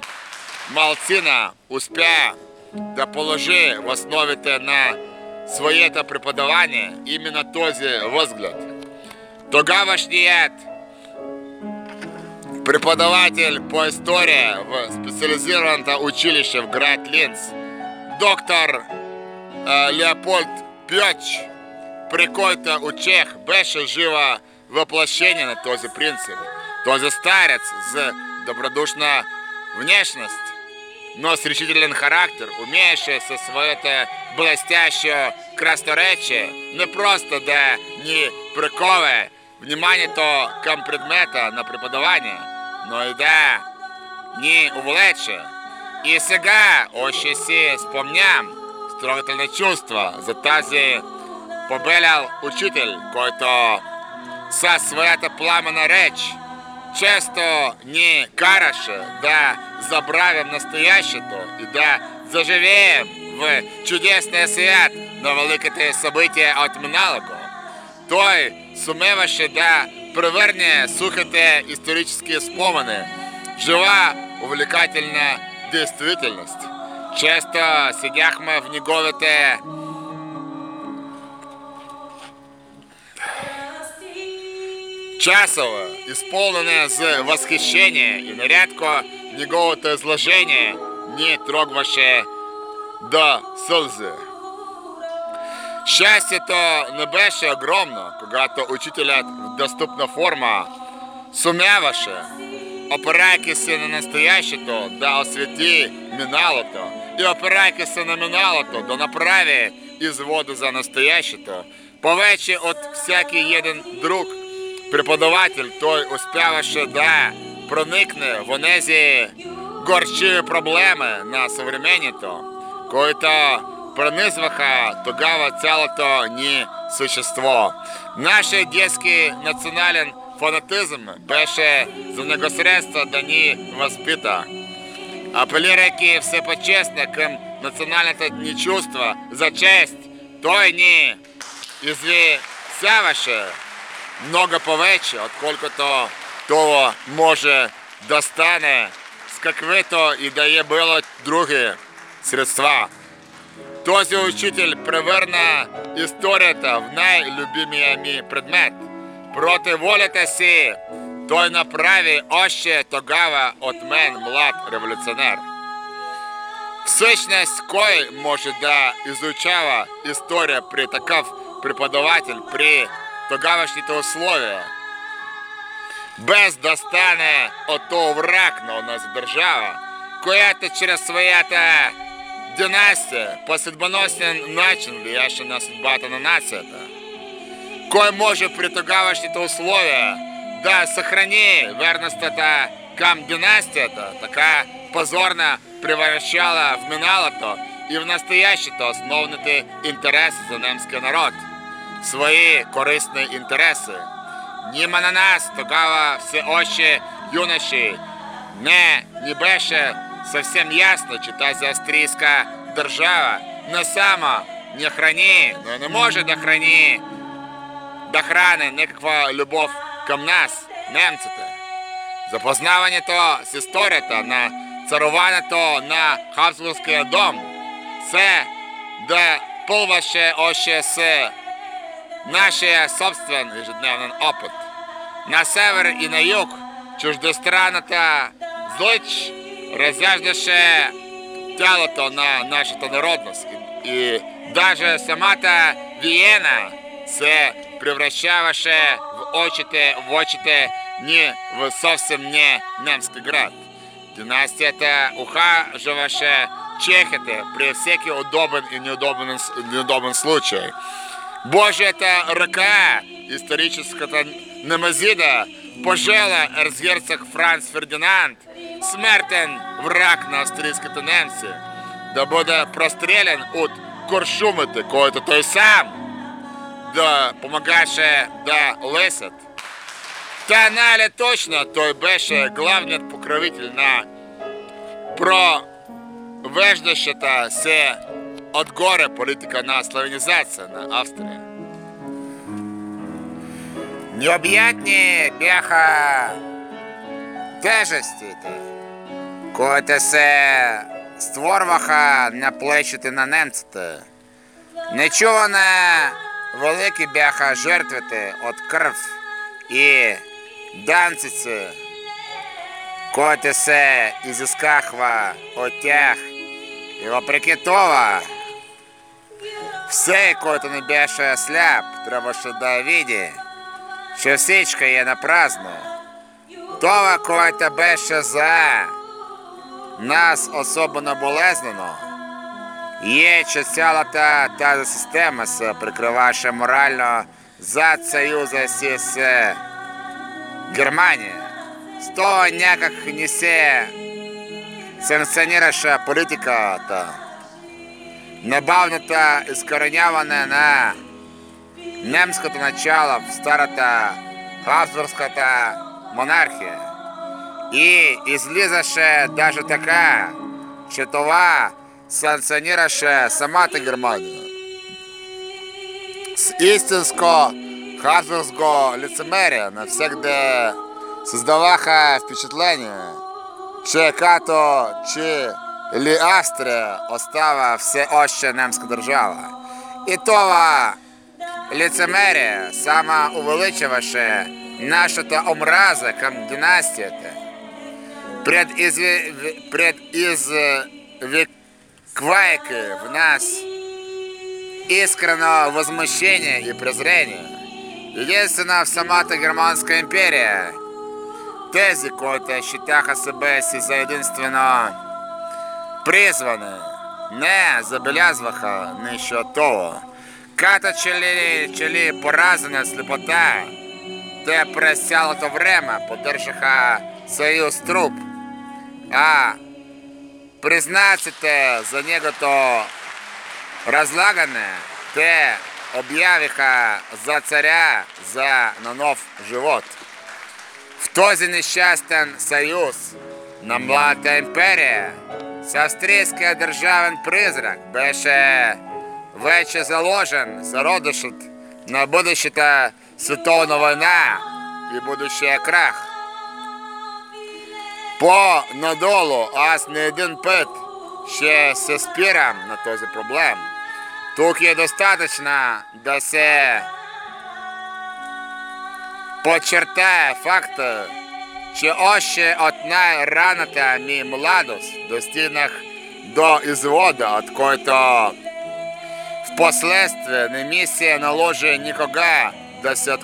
малцина успя да положи в основите на своєте преподавання іменно този возгляд. Тогавашній преподаватель по історії в спеціалізованому училище в Град Лінц, доктор е, Леопольд Пьоч, прикойта у Чех, беше живо воплощение на този принцип. Този старец з добродушна внешность, но с решителен характер, умеющий со своей блестящее красноречие не просто да не прикове внимание то к предмета на преподавание, но и да не увлече. И сега още си спомням строгателне чувство за тази побелял учитель, който със своята пламена реч често ни караше да забравим настоящето и да заживеем в чудесния свят на великите събития от миналого. Той сумеваше да превърне сухите исторически спомени жива увлекательна действителност. Често седяхме в неговите часово, исполнене з восхищения и нарядко неговото изложение не трогваше до сълзи. Щастието не беше огромно, когато учителят в доступна форма сумяваше, опирайки се на настоящето, да освети миналото и опирайки се на миналото, да направи изводи за настоящето. Повече от всякий един друг преподаватель той успяваше да проникне в онези горчиві проблеми на современето, които пронизваха тогава цялото ни существо. Наше детский национален фанатизм беше за него средство да ни възпита. Апелирайки все по-честно към националното ни чувство за честь, той ни извисяваше много повече, отколкото това може да стане с каквито и да е било други средства. Този учитель превърна историята в най-любимия ми предмет. Проти волята си той направи още тогава от мен млад революционер. В същност, кой може да изучава история при такъв преподаватель при тогавашните условия? Без да стане от то враг на нас държава, която чрез своята династия по съдбоносен начин влияеше на съдбата на нацията? Кой може при тогавашните условия да съхрани верността към династията, така позорно превращала в миналото и в настоящето основните интереси за немския народ? Свої корисні інтереси. Німа на нас тогава все още юноші не, небеше совсем ясно, чи тази австрійська держава не сама не храни, но не може да храни до храни любов към нас, немците. Запознаването з історията на царуването на Хабсбургския дом це да пълваше още с нашия собствен ежедневен опит. На север и на юг чуждестранната злич разяждаше тялото на нашата народност. И, и даже самата Виена се превращаваше в очите, в очите ни в съвсем не немски град. Династията ухаживаше чехите при всеки удобен и неудобен, неудобен случай. Божията ръка, историческата немазида, пожела ерцгерцог Франц Фердинанд, смертен враг на австрийските немци, да бъде прострелян от куршумите, който той сам да помагаше да лесат. Та нали точно той беше главният покровител на провеждащата се отгоре политика на славянизация на Австрия. Необ'ятні бяха тежестите, които се створваха на плечите на немците. Нечуване великі бяха жертвите от кръв і данцици, които се изискахва от тях. І вопреки того, все, който не беше сляп, трябваше да види, що всичко є напразно. Това, което беше за. Нас особено болезнено, є, що цялата тази система се морально зад союза з Германія. З того някак не се санкціоніраше політика набавната іскореняване на немськото начало в старата Габсбургската монархія. І ізлізаше даже така, що това санкціоніраше сама та Германія. З істинського Габсбургського лицемерія навсегда создаваха впечатлення, чи като, чи лі Австрія остава все още немська держава. І това лицемерие сама увеличиваше нашата омраза към династията. Пред, изви, пред извиквайки в нас искрено возмущение и презрение. Единствено в самата Германска империя тези, които считаха себе си за единствено призвани, не забелязваха нищо того. Като че ли, че ли поразена слепота, те през цялото време поддържаха съюз труп, а признаците за негото разлагане, те обявиха за царя за на нов живот. В този нещастен съюз на младата империя с австрийския държавен призрак беше вече заложен зародишът на бъдещата световна война и будущия крах. По-надолу аз не един път ще се спирам на този проблем. Тук е достатъчно да се подчертая факт, че още от най-раната ми младост достигнах до извода, от който впоследствие не ми се наложи никога да се.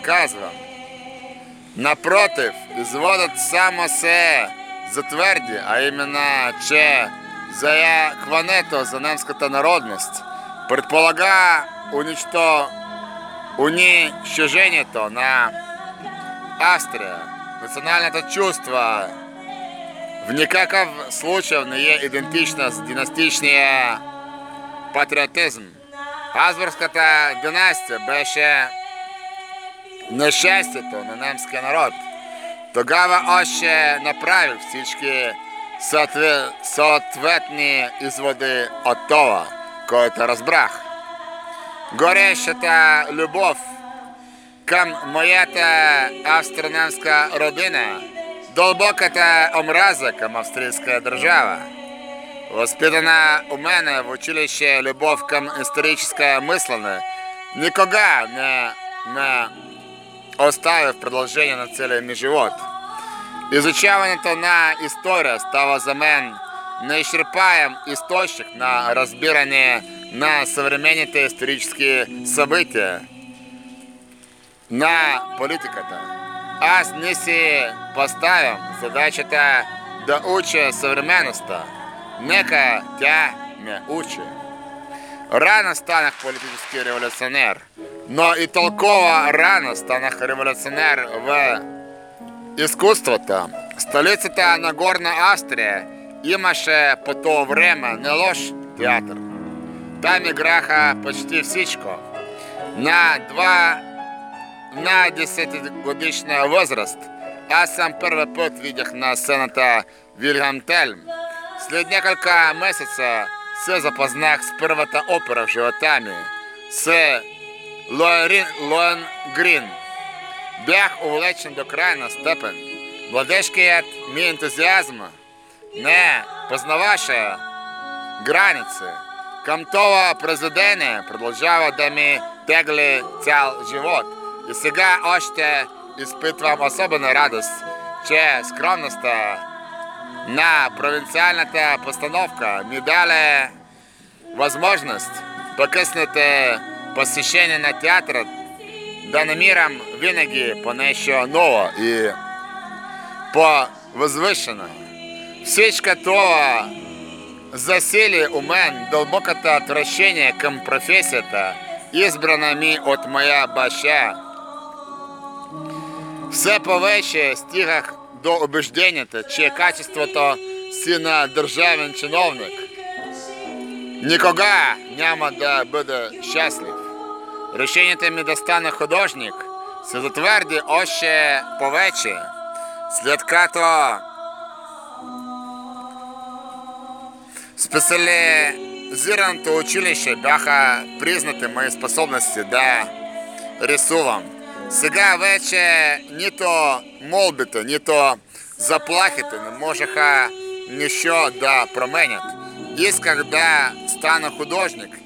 Напротив, изводът само се затверди, а именно, че заякването за немската народност предполага уничто... уничтожението на Австрия. Национальното чувство в никакъв случай не е идентично с династичния патриотизм. Habsburgската династия беше нещастието на немския народ. Тогава още направих всички съотве- съответни изводи от това, който разбрах. Горещата любов към моята австро-немска родина, дълбоката омраза към австрийска държава, възпитана у мене в училище любов към историческое мислене, никога не ме остави в продължение на целия ми живот. Изучаването на історія става за мен неизчерпаем источник на разбиране на современните историческі события, на політиката. Аз не си поставям задачата да уча современността. Нека тя ме учи. Рано станах политический революционер, но и толково рано станах революционер в изкуството. Столицата Нагорна Австрія имаше по то време не лош театр. Там играха почти всичко. На два на 10 годишна възраст аз сам първи път видях на сцената Вильгам Тельм. След няколко месеца се запознах с първата опера в живота ми с Лоерин, Лоен Грин. Бях увлечен до крайна степен. Младежкият ми ентузиазм не познаваше граници. Към това произведение продължава да ми тегли цял живот. И сега още изпитвам особена радост, че скромността на провинциалната постановка ми даде възможност по-късните посещения на театрът да намирам винаги по нещо ново и по-възвишено. Всичко това засили у мен дълбокото отвращение към професията, избрана ми от моя баща. Все повече стигах до убеждението, че качеството си на държавен чиновник никога няма да бъда щастлив. Решението ми да стана художник се затвърди още повече, след като специализираното училище бяха признати мои способности да рисувам. Сега вече нито молбите, нито заплахите не можеха нищо да променят. Исках да стана художник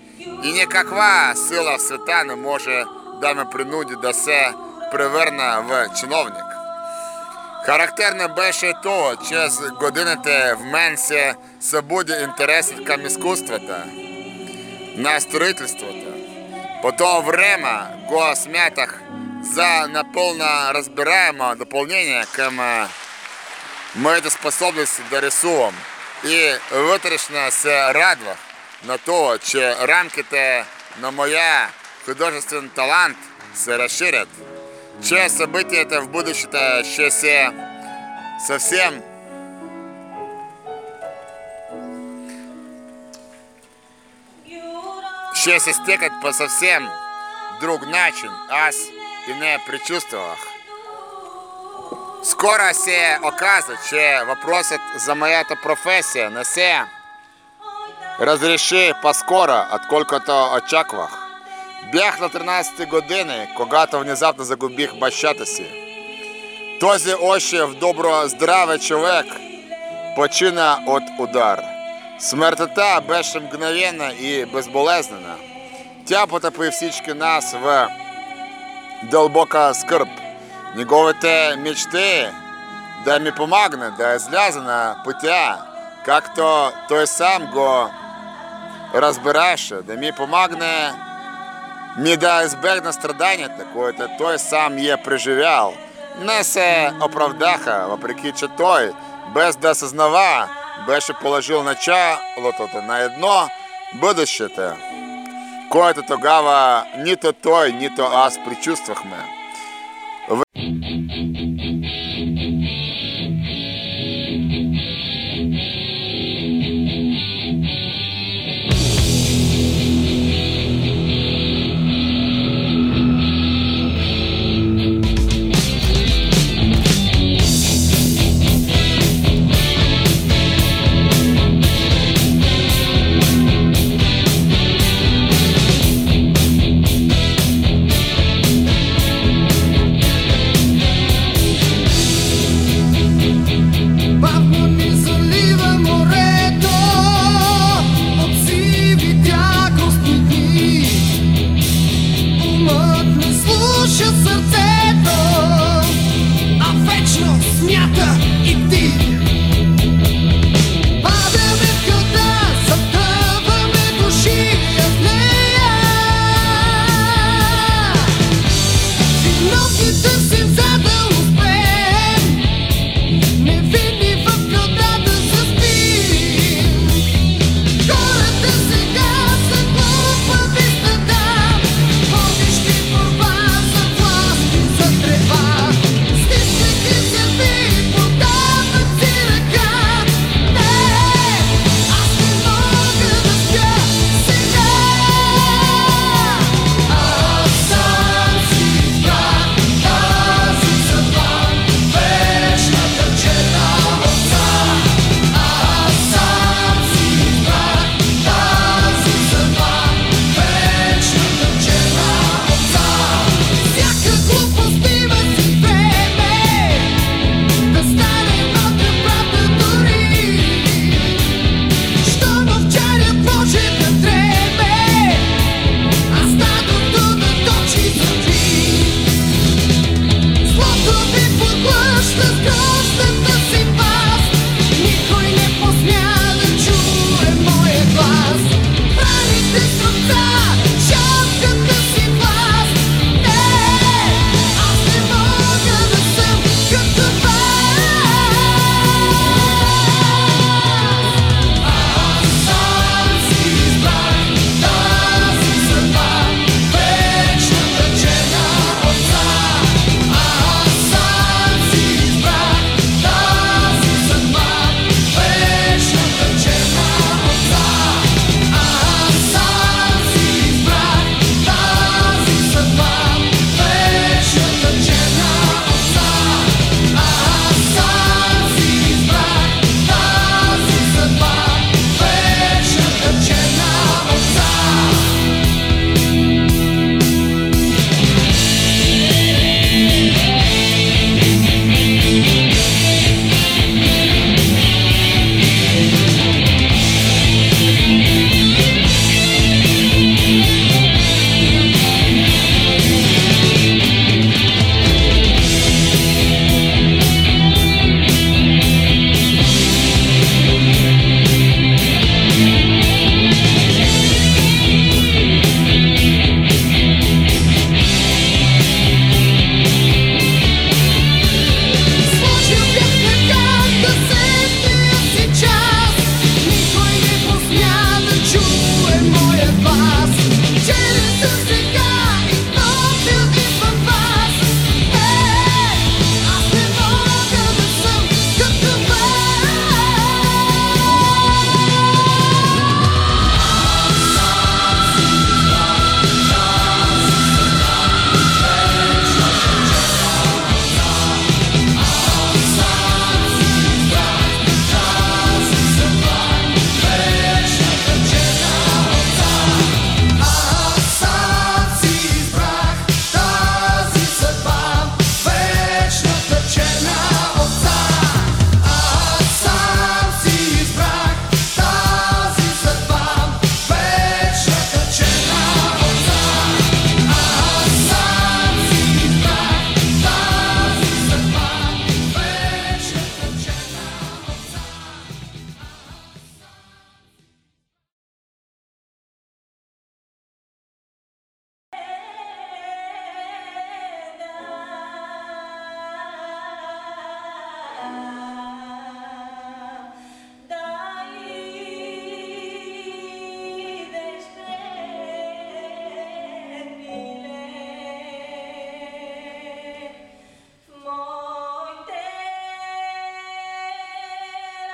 и никаква сила в света не може да ме принуди да се превърна в чиновник. Характерно беше това, че с годините в мен се събуди интересът към изкуствата на строителството. По това време го смятах за наполно разбираемое дополнение к эм, э, моєї способності до рисунку. І витрачнася э, радва на то, чи рамки те на моя художественный талант се э, розширять, чи события это в будущее ще се совсем ще се стекать по совсем друг начин, ас. И не предчувствовах. Скоро се оказа, че въпросът за моята професия не се разреши по-скоро, отколкото очаквах. Бях на 13 години, когато внезапно загубих бащата си. Този още в добро здраве човек почина от удар. Смертта беше мгновенна и безболезнена. Тя потопи всички нас в дълбока скърб. неговите мечти, да ми помогне, да изляза на пътя, както той сам го разбираше, да ми помогне ми да избегне страданията, които той сам е преживял. Не се оправдаха, въпреки че той, без да съзнава, беше положил началото на едно бъдещето, което тогава нито той, нито аз причувствахме.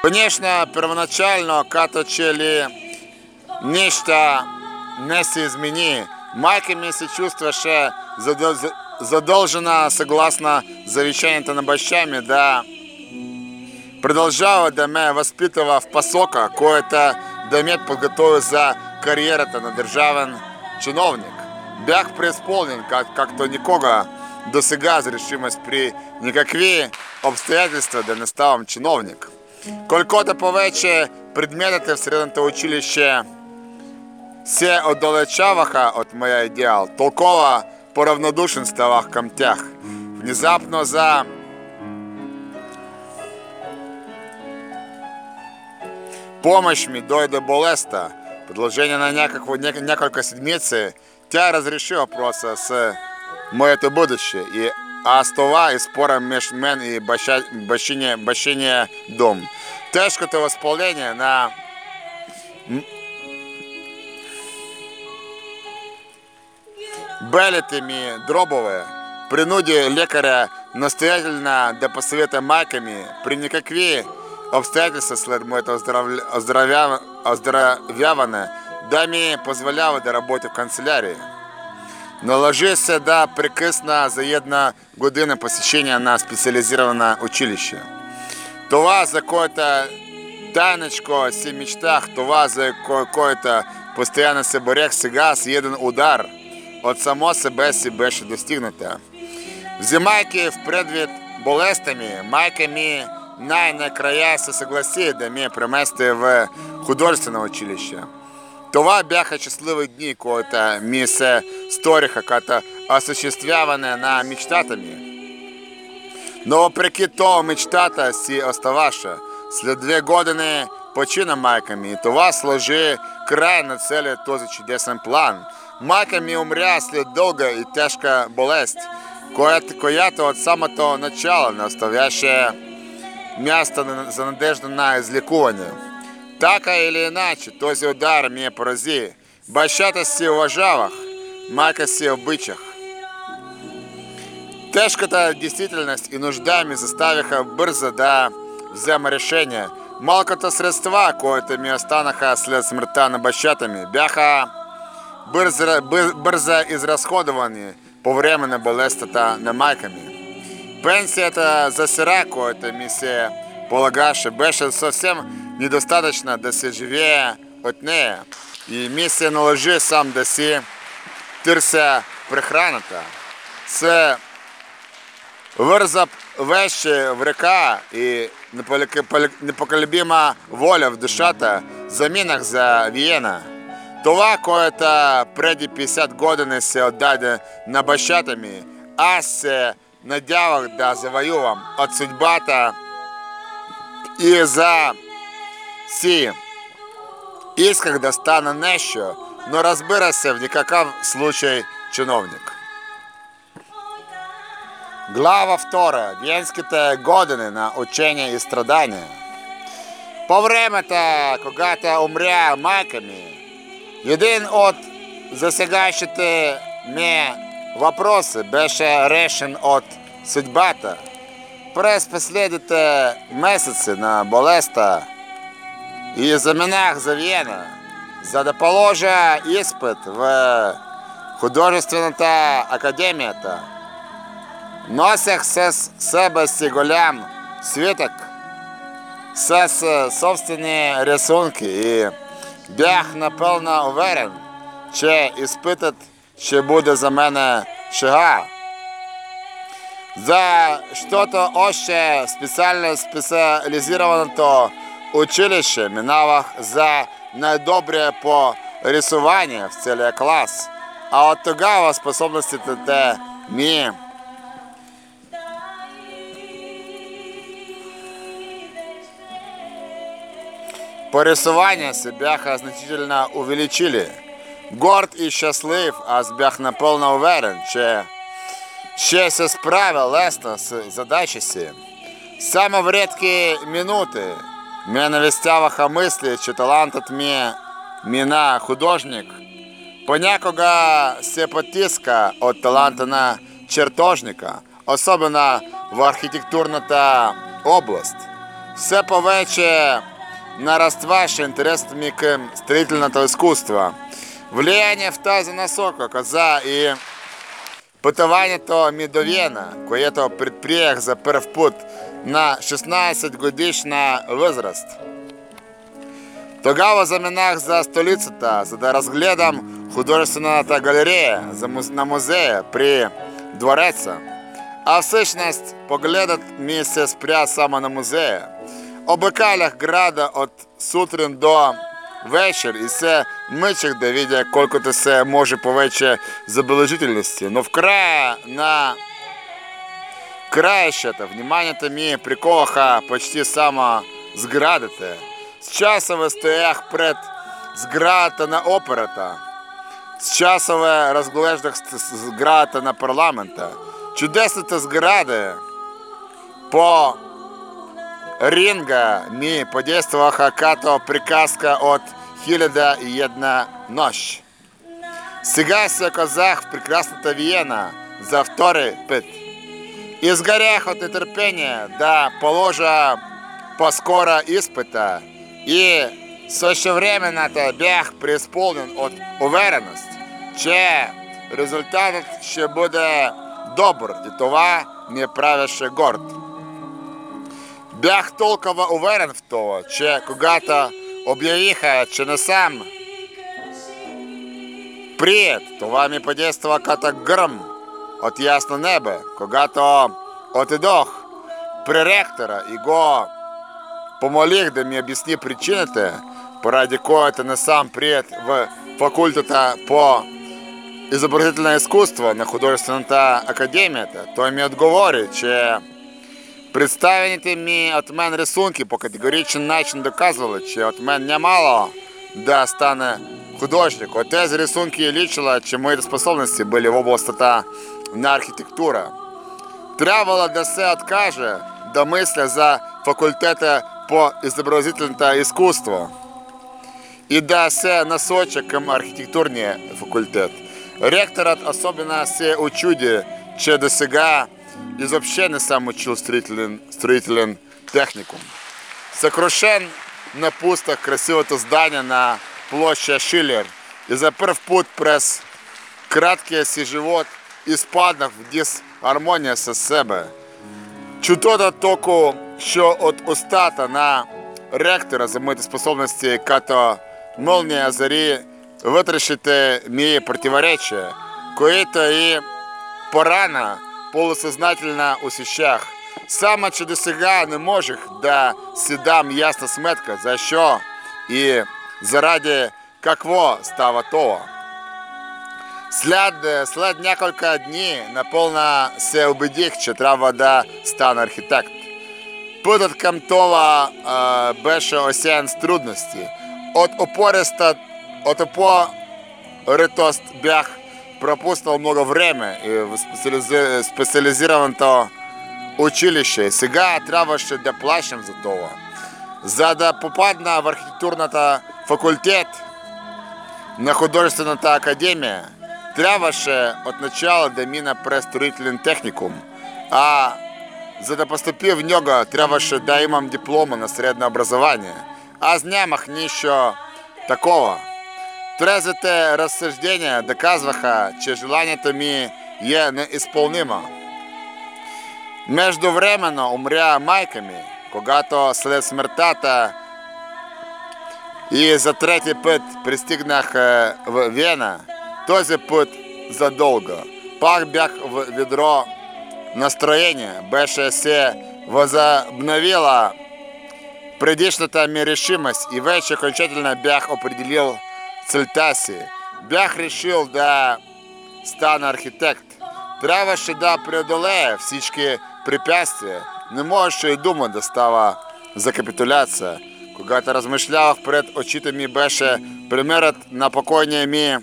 Конечно, первоначально каточили нечто несоизмени. Майка вместе чувства ще задолжена согласно завещанию Танабащами, да продолжала да доме воспитывала в посока, кое-то да домет подготовил за карьерата на державен чиновник. Бях преисполнен, как, как то никого досыга решимость при никакви обстоятельства да не ставам чиновник. Колкото повече предметите в средното училище се отдалечаваха от моя идеал, толкова поравнодушен ставах към тях. Внезапно за помощь ми дойде болеста. В продължение на някакво, ня- няколко седмици тя разреши въпроса с моето будущее. И а с това і спора між мен і баща- бащиня, бащиня дом. Тежкото воспалення на Белите ми дробове принуди лекаря настоятельно да посовета майками при никакви обстоятельства след моето оздравля- оздравя- оздравяване да ми позволява да в канцелярии. Наложи се да прекъсна за една година посещение на специализирано училище. Това, за което тайничко си мечтах, това, за ко- което постоянно се борех сега с един удар от само себе си беше достигната. Взимайки в предвид болестями, майка ми най-накрая се съгласи да ме премести в художествено училище. Това бяха щастливи дни, които ми се сториха като осъществяване на мечтата ми. Но въпреки то мечтата си оставаше. След две години почина майка ми и това сложи край на целият този чудесен план. Майка ми умря след дълга и тежка болест, която, която от самото начало не оставяше място на- за надежда на излікування. Така или иначе, този удар мене порази. Бащата си уважавах, майка си обичах. Тежката действительность и нужда ми заставиха бързо да взема решение. Малкото средства, които ми останаха след смъртта на бащата ми, бяха бързо, бър- бързо изразходвани по време на болестата на майка ми. Пенсията за сира, която ми се полагаше, беше съвсем недостатъчна да се живее от нея. И ми се наложи сам да си търся прехраната. С върза вещи в река и неполеке- непоколебима воля в душата заминах за Виена. Това, което преди 50 години се отдаде на бащата ми, аз се надявах да завоювам от судьбата и за си. Исках да стана нещо, но разбира се, в никакъв случай чиновник. Глава 2. Венските години на учение и страдания. По времето, когато умря майка ми, един от засегащите ме въпроси беше решен от съдбата. През последните месеци на болестта и заминах за Виена, за да положа изпит в художествената академията. Носех с себе си голям свитък с е, собствени рисунки и бях напълно уверен, че изпитът ще буде за мене шега. Защото още специално специализираното училище минавах за най-добрия по рисувание в целия клас, а от тогава способностите ми по рисуванию се значительно увеличили. Горд і щаслив, аз бях напевно уверен, че ще се справя лесно з задачі сі. Саме в рідкі минути мене навістяваха мислі, що талантът мій, міна художник, понякога се потиска от таланта на чертожника, особенно в архітектурната область. все повече нарастваше интерес ми к строительного искусства. Влияние в тази насока каза і пътуването ми до Вена, което предприех за първ път на 16 годишна възраст. Тогава заминах за столицата, за да разгледам художествената галерея за муз- на музея при двореца. А всъщност погледът ми се спря само на музея. Обикалях града от сутрин до вечер и се мъчих да видя колкото се може повече забележителности. Но в края на краищата вниманието ми приковаха почти само зградите. З часове стоях пред зградата на операта. З часове розглеждах с- на парламента. Чудесните згради по ринга ми подействуваха като приказка от хиляда и нощ. Сега се оказах в прекрасната Виена за. І згорях от нетерпіння да положа поскоро іспита, і сощовременно та біг преисполнен от увереності, че результат ще буде добр, і това не правяще горд. Бях толково уверен в того, че когато объявиха, че не сам прият, това ми подействовало като гром – от ясно небе, когато отидох при ректора и го помолих да ми обясни поради което не сам прият в факультета по изобразителное изкуство на художествената академията. Той ми отговори, че представените ми от мен рисунки по категоричен начин доказували, че от мен нямало да стане художник. От тези рисунки личило, че моите способности были в областта на архитектура. Трябвало да се откаже да мисля за факультета по изобразителното изкуство и да се насоча към архитектурния факультет. Ректорът особено се очуди, че до сега изобщо не сам учил строителен, строителен техникум. Сокрушен напустах красивото здание на площа Шилер и за първ път през краткия си живот изпаднах в дисгармонія з себе. Чутота току, що от устата на ректора за мої способності като молнія зарі витрішити мої противоречия, коїто і порана полусознательно у сіщах. Саме чи досяга не можеш да сідам ясна сметка, за що і заради какво става того. След, след няколко дні наповно се убедих, че трябва да стана архітект. Путът това а, беше осяян с трудности. От опориста, от опоритост бях пропуснал много време и в специализи... специализираното училище. Сега трябваше да плащам за това. За да попадна в архитектурната факультет на художествената академия, трябваше от начала да мина през строителен техникум, а за да поступи в него, трябваше да имам диплома на средно образование. Аз нямах нищо такова. Трезвите разсъждения доказваха, че желанието ми е неизпълнимо. Междувременно умря майка ми, когато след смъртта и за трети път пристигнах е, в Вена. Този път задълго. Пак бях в ведро настроение. Беше се възобновила предишната ми решимост и вече окончателно бях определил целта си. Бях решил да стана архитект. Трябваше да преодолея всички препятствия. Не можеше и дума да става за капитуляция. Когато размишлявах пред очите ми беше примерът на покойния ми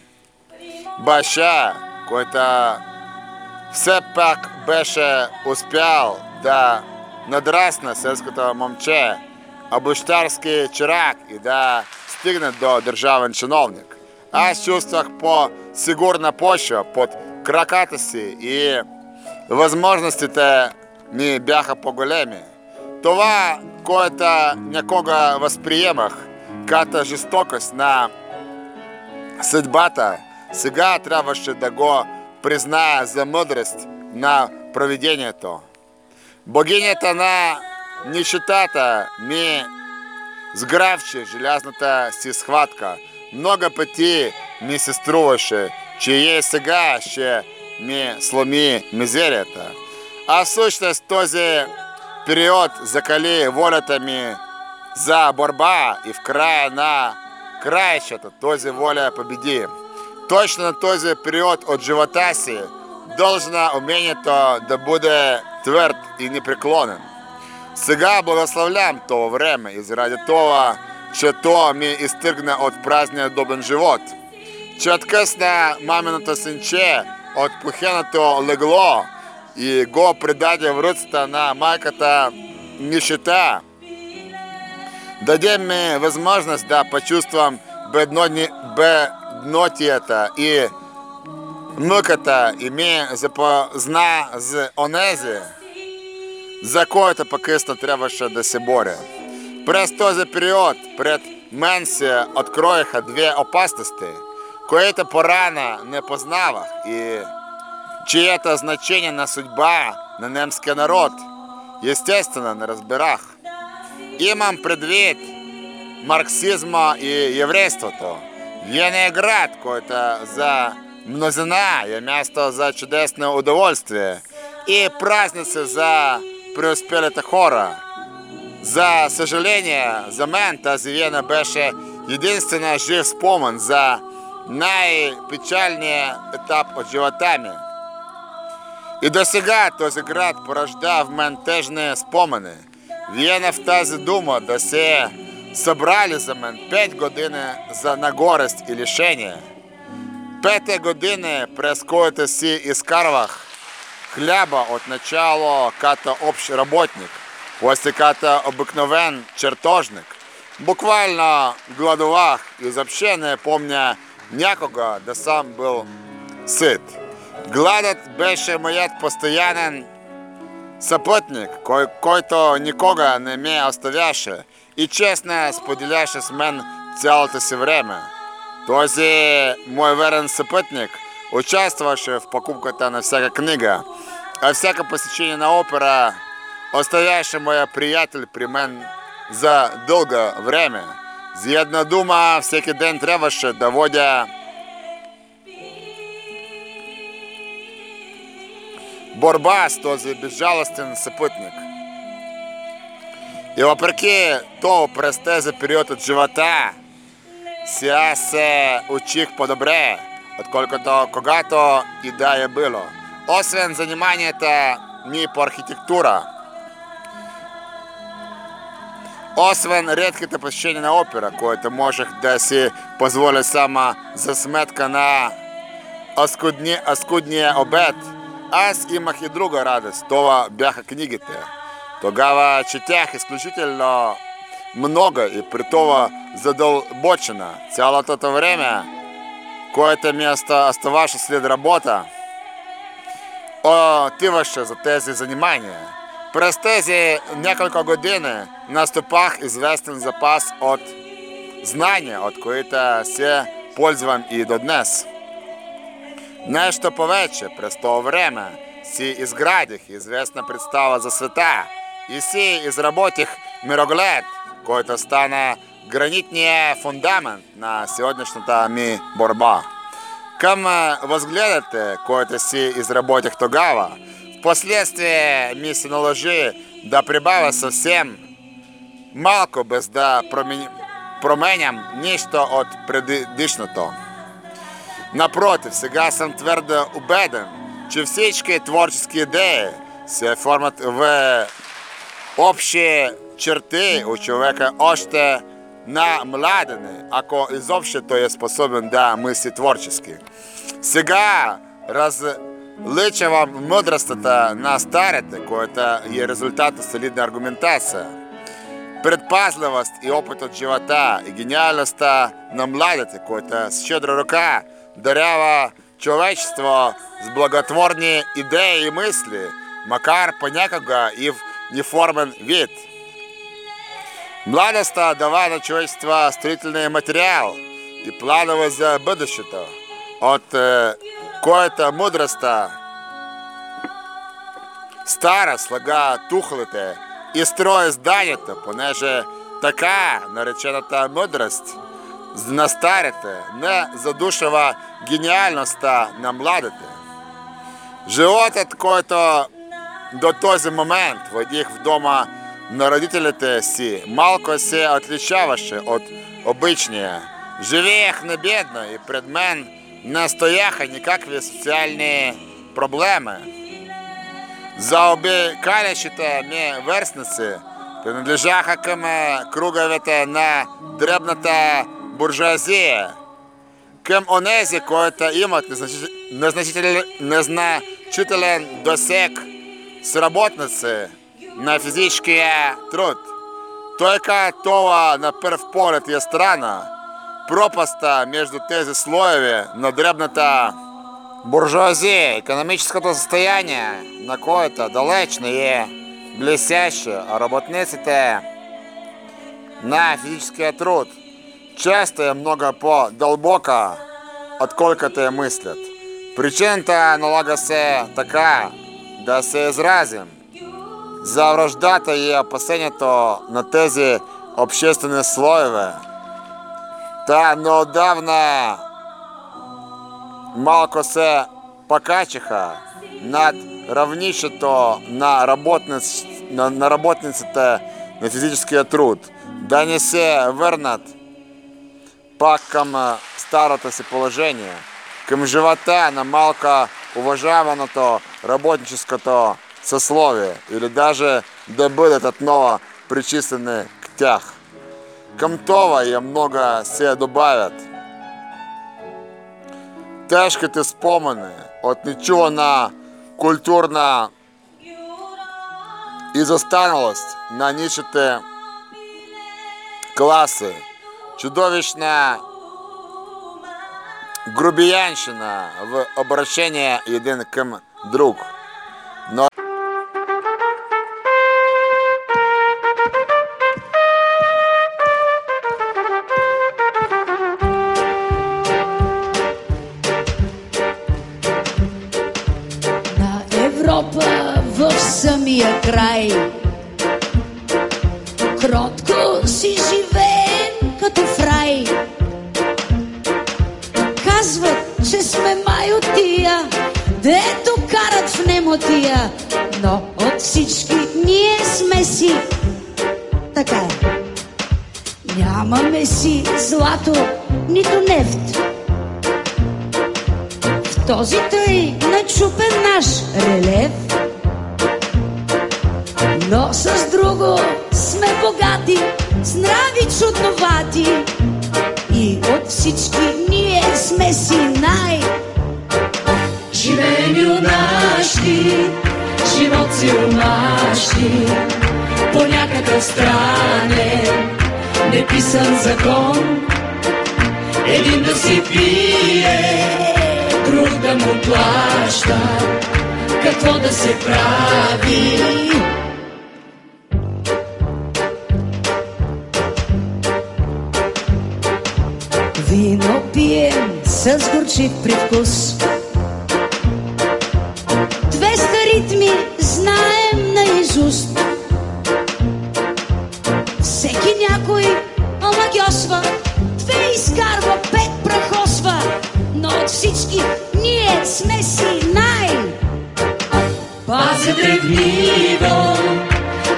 баща, който все пак беше успял да надрасне селското момче, обущарски чирак и да стигне до държавен чиновник. Аз чувствах по-сигурна почва под краката си и възможностите ми бяха по-големи. Това, което някога възприемах като жестокост на съдбата, сега трябваше да го призная за мъдрост на провидението. Богинята на нищетата ми сгравче желязната си схватка. Много пъти ми се струваше, че сега ще ми сломи мизерията. А всъщност този период закали волята ми за борба и в края на краищата този воля победи. Точно на този период от живота си должна умението да бъде твърд и непреклонен. Сега благословлям това време и заради това, че то ми изтъргна от празния добен живот. Че откъсна маминото синче от пухеното легло и го предаде в ръцата на майката нищета. Даде ми възможност да почувствам беднони, беднотията и мъката и ми запозна с онези, за който по-късно трябваше да се боря. През този период пред мен се откроиха две опасности, които порано не познавах и чието значение на съдба на немския народ, естествено, не разбирах. Имам предвид марксизма и еврейството. Виен град, който за мнозина е място за чудесно удовольствие и празници за преуспелите хора. За съжаление, за мен тази Виена беше единствена жив спомен за най-печалния етап от живота ми. И този град порожда в мен тежни спомени. Виена в тази дума да събрали за мен пет години за нагорест и лишение. Пете години, през които си изкарвах хляба от начало като общ работник, после като обикновен чертожник. Буквально гладувах и въобще не помня някога да съм бил сит. Гладът беше моят постоянен съпътник, кой, който никога не ме оставяше и честно споделяше с мен цялото си време. Този мой верен съпътник участваше в покупката на всяка книга, а всяка посещение на опера оставяше моя приятел при мен за дълго време. За една дума всеки ден трябваше да водя борба с този безжалостен съпътник. И въпреки то през тези период от живота, сега се учих по-добре, отколкото когато и да е било. Освен заниманията ми по архитектура, освен редките посещения на опера, които можех да си позволя само за сметка на оскудни, оскудния обед, аз имах и друга радост. Това бяха книгите. Тогава четях изключително много и при това задълбочено. Цялото време, което ми оста- оставаше след работа, отиваше за тези занимания. През тези няколко години наступах известен запас от знания, от които се ползвам и до днес. Нещо повече, през това време си изградих известна представа за света и си изработих мироглед, който стана гранитния фундамент на сегодняшната ми борба. Към а, възгледите, които си изработих тогава, впоследствие ми се наложи да прибавя съвсем малко, без да промени- променям нищо от предишното. Напротив, сега съм твърдо убеден, че всички творчески идеи се формат в общи черти у човека още на младене, ако изобщо той е способен да мисли творчески. Сега различавам мъдростта на старите, което резултат от солидна аргументация предпазливост и опит от живота и гениалността на младите, които с щедра ръка дарява човечество с благотворни идеи и мисли, макар понякога и в неформен вид. Младоста дава на человечество строительный материал и планово за будущето. От е, коята мудроста стара слага тухлите і строє здаєте, понеже така наречената мудрость з- настарите, не задушева геніальноста намладите. Животът, който до този момент водих вдома на родителите си, малко се отличаваше от обичния. Живеех не бедно и пред мен не стояха никакви социальни проблеми. Заобикалящите ми верстници принадлежаха е, круговете на дребната буржуазия, към онези, имат незначи- незначителен, незначителен досег с работници на физическия труд. Только това на пръв поглед е страна. Пропаста между тези слоеве на дребната буржуазия, економическото състояние на което далеч не е блестяще, а работниците на физическия труд часто е много по-дълбока, отколкото я мислят. Причината налага се така да се изразим. За враждата и опасението на тези обществени слоеве. Та неодавна малко се покачиха над равнището на, работниц, на, на работниците на физическия труд. Да не се върнат пак към старото си положение, към живота на малко уважаваното работническото съсловие или даже да бъдат отново причислени к тях. Към това и много се добавят тежките спомени от нечувана културна изостаналост на нишите класи, чудовищна грубиянщина в обращение един към друг. Но на Европа в самия край. Май от тия, дето карат в немотия, но от всички ние сме си. Така е. Нямаме си злато, нито нефт. В този тъй начупен наш релеф. Но с друго сме богати, с нрави чудновати. И от всички ние сме си най. Живеем юнашки, живот сиромашки, по някакъв странен, неписан закон. Един да си пие, друг да му плаща, какво да се прави. Вино пием с горчив привкус. Ритми знаем наизуст. Всеки някой омагьосва, две изкарва, пет прахосва, но от всички ние сме си най. Пазят ревниво,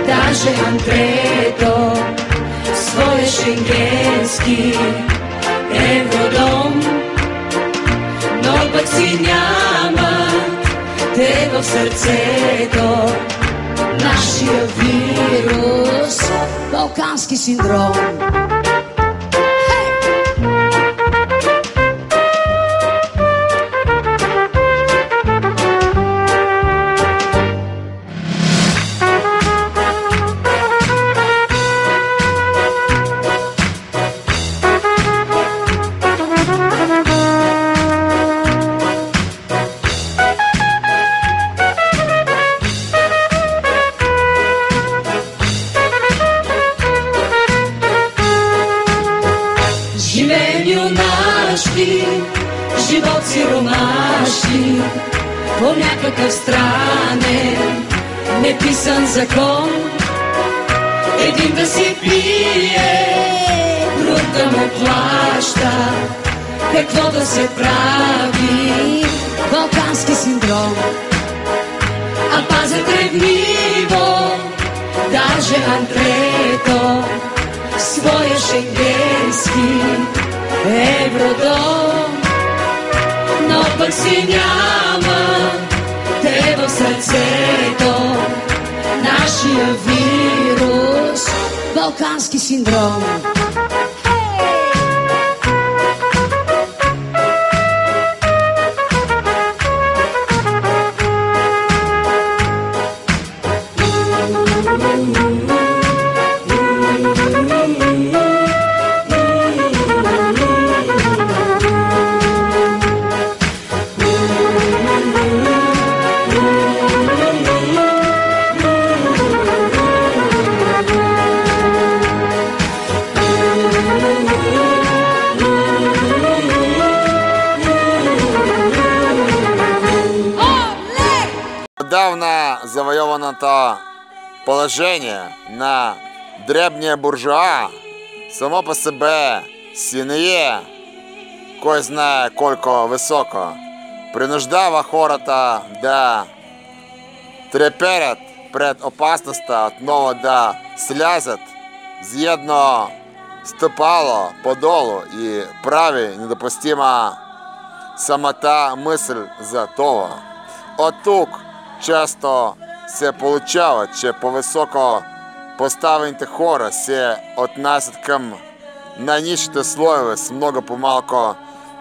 даже антрето, своя шенгенски евродом. Но пък си нямат те в сърцето. Нашия вирус, балкански синдром. Закон. Един да си пие, друг да му плаща, какво да се прави, Балкански синдром. а пазят ревниво, даже Андрето, своя шенгенски евродом. Но пък си няма те в сърцето, нашия вирус. Балкански синдром. Положение на дребнее буржуа само по себе си кой знає колько високо, принуждава хората да треперят пред опасността отново да слязят з'єдно стъпало подолу і прави недопустима самота мисль за того. Отук часто се получава, че по-високо поставените хора се отнасят към най-низшите слоеве с много по-малко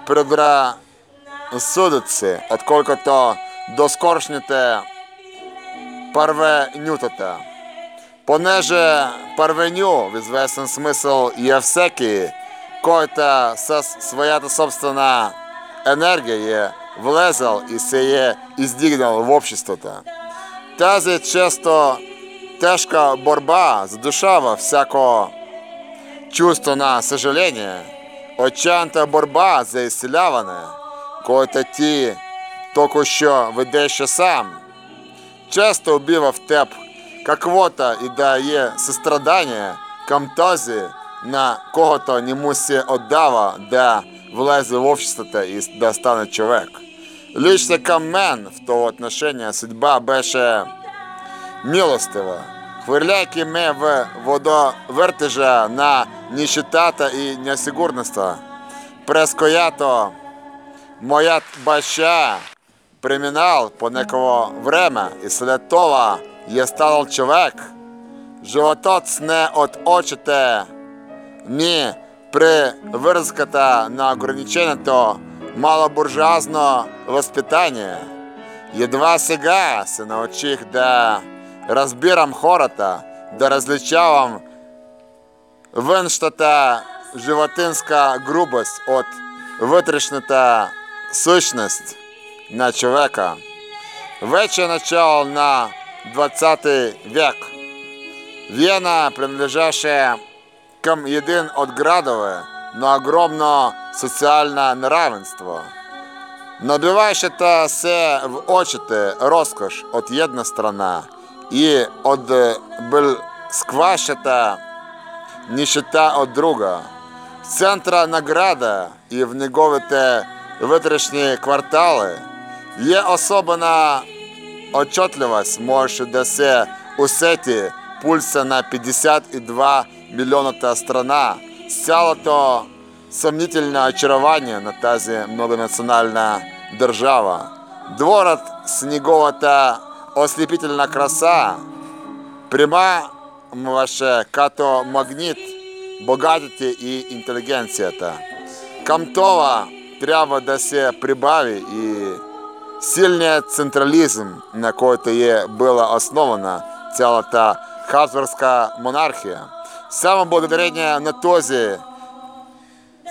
предразсудъци, отколкото до скорошните първенютата. Понеже първеню в известен смисъл е всеки, който със своята собствена енергия е влезал и се е издигнал в обществото. Тази често тежка борба задушава всяко чувство на съжаление, отчаяната борба за изцеляване, който ти току що ведеш сам, често убива в теб каквото и да є състрадание към този, на когото не му се отдава да влезе в обществото и да стане човек. Лично към мен в това отношение съдба беше милостива, хвърляйки ме в водовъртежа на нищетата и несигурността, през която моят баща преминал по неково време и след това е станал човек. Животът сне от очите ми при връзката на ограниченото малобуржуазно възпитание. Едва сега се научих да разбирам хората, да различавам външната животинска грубост от вътрешната същност на човека. Вече начало на 20 век. Виена принадлежаше към един от градове на огромно социално неравенство. Набивающата се в очите розкош от една страна и от блескващата нищета от друга. В центъра на града и в неговите вътрешни квартали є особена отчетливость може да се усети пульса на 52 милионната страна з цялото съмнителне очарування на тази многонациональна держава. Дворът с неговата ослепительна краса примамваше като магніт богатите і інтелігенцията. Към това трябва да се прибави і сильният централизм, на който е была основана цялата Хабсбургска монархия. Само благодарение на този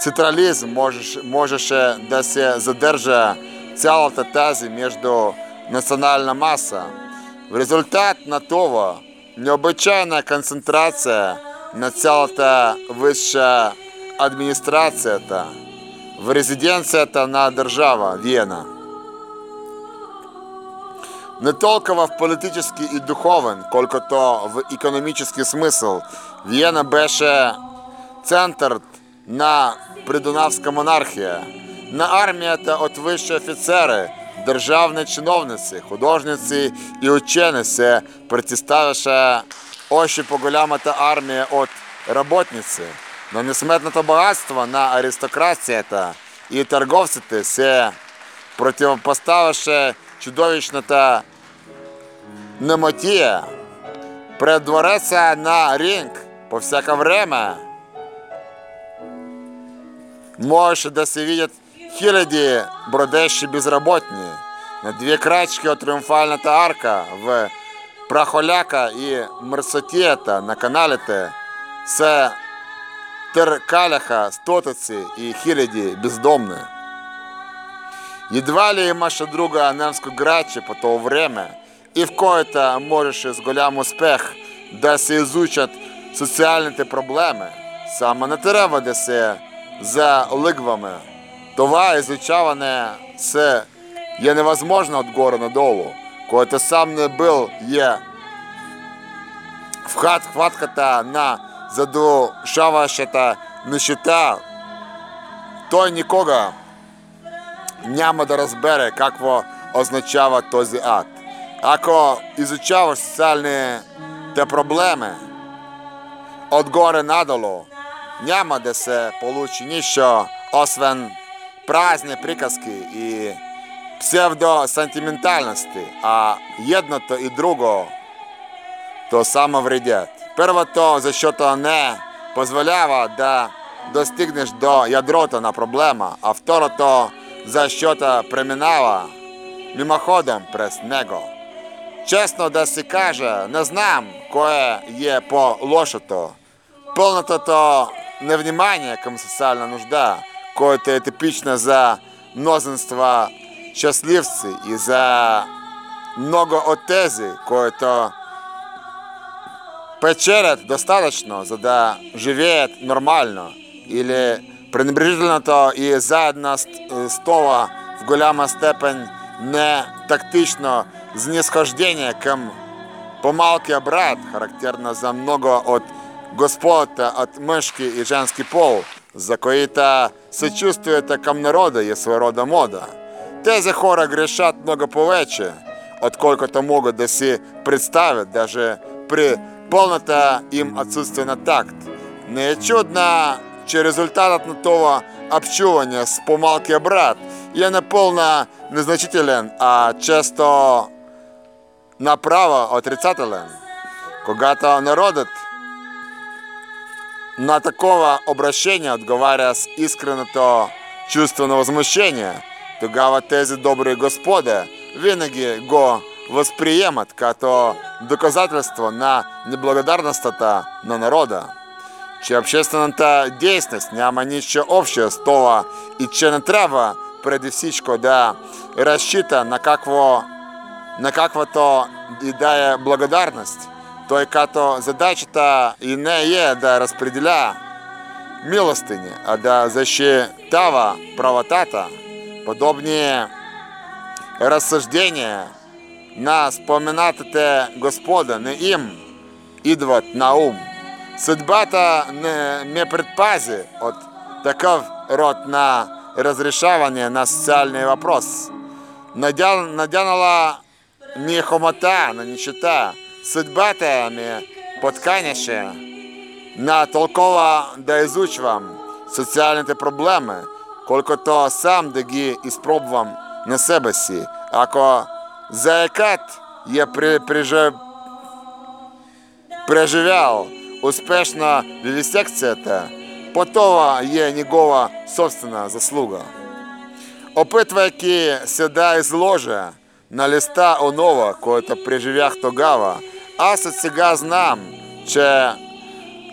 централизм можеш, можеше да се задържа цялата тази между национальна маса. В результат на това необичайна концентрація на цялата вища адміністрацията в резиденция это на держава Вена. Не только в политический и духовен, сколько то в економічний смисл. Вієна беше центр на придунавська монархія. На армія та от вищі офіцери, державні чиновниці, художниці і учениці, протиставивши очі поголяма та армія от работниці. Но несметно то багатство на аристократія та і торговці се противопоставивши чудовищно та немотія, предвореться на ринг по всяке время. Може, да се видят хиляди бродещі безработні. На дві крачки от тріумфальната арка в Прахоляка і Мерсотієта на каналі те се теркаляха стотиці і хиляди бездомні. Едва ли имаше друга немско граче по то время, и в кое-то можеш с голям успех да се соціальні проблеми. Саме не треба да се за лигвами. Това изучаване се є невозможно от гора надолу. Който сам не бил є вхат хватката на задушаващата нищета, той нікого няма да разбере какво означава този ад. Ако изучаваш социалните проблеми отгоре надолу, няма да се получи нищо, освен празни приказки и псевдосентиментальности, а едното и друго то само вредят. Първото, защото не позволява да достигнеш до ядрото на проблема, а второто, защото преминава мимоходом през него. Чесно да си кажа, не знам кое є по-лошото. Пълнатото невнимание към социальна нужда, което е типично за мнозинства щастливци и за много от тези, които печелят достатъчно, за да живеят нормально, или пренебрежителното и заедно с, с това в голяма степен не тактично знисхождение към по-малкия брат, характерно за много от господата от мъжки и женски пол, за които съчувствието към народа е своего рода мода. Тези хора грешат много повече, отколкото могат да си представят, даже при пълната им отсутствие на такт. Не чудно, че резултатът на това общуване с по-малкия брат е напълно незначителен, а често направо отрицателен. Когато народът на такова обращение отговаря с искреното чувство на възмущение, тогава тези добри господа винаги го възприемат като доказателство на неблагодарността на народа, че обществената дейност няма нищо общо с това и че не трябва преди всичко да разчита на какво на каквато и да е благодарност, той като задачата и не е да разпределя милостині, а да защитава правотата, подобні разсуждения на споменатите Господа не им идват на ум. Съдбата не ме предпази от такъв род на разрешаване на социалния въпрос. Надя... Надянала ми хомота на нищета. Съдбата ми подканяше на толкова да изучвам социалните проблеми, колкото сам да ги изпробвам на себе си. Ако заекът я при, прижи, преживял успешно вивисекцията, по това е негова собствена заслуга. Опитвайки седа із ложа на листа онова, което преживях тогава, аз от знам, че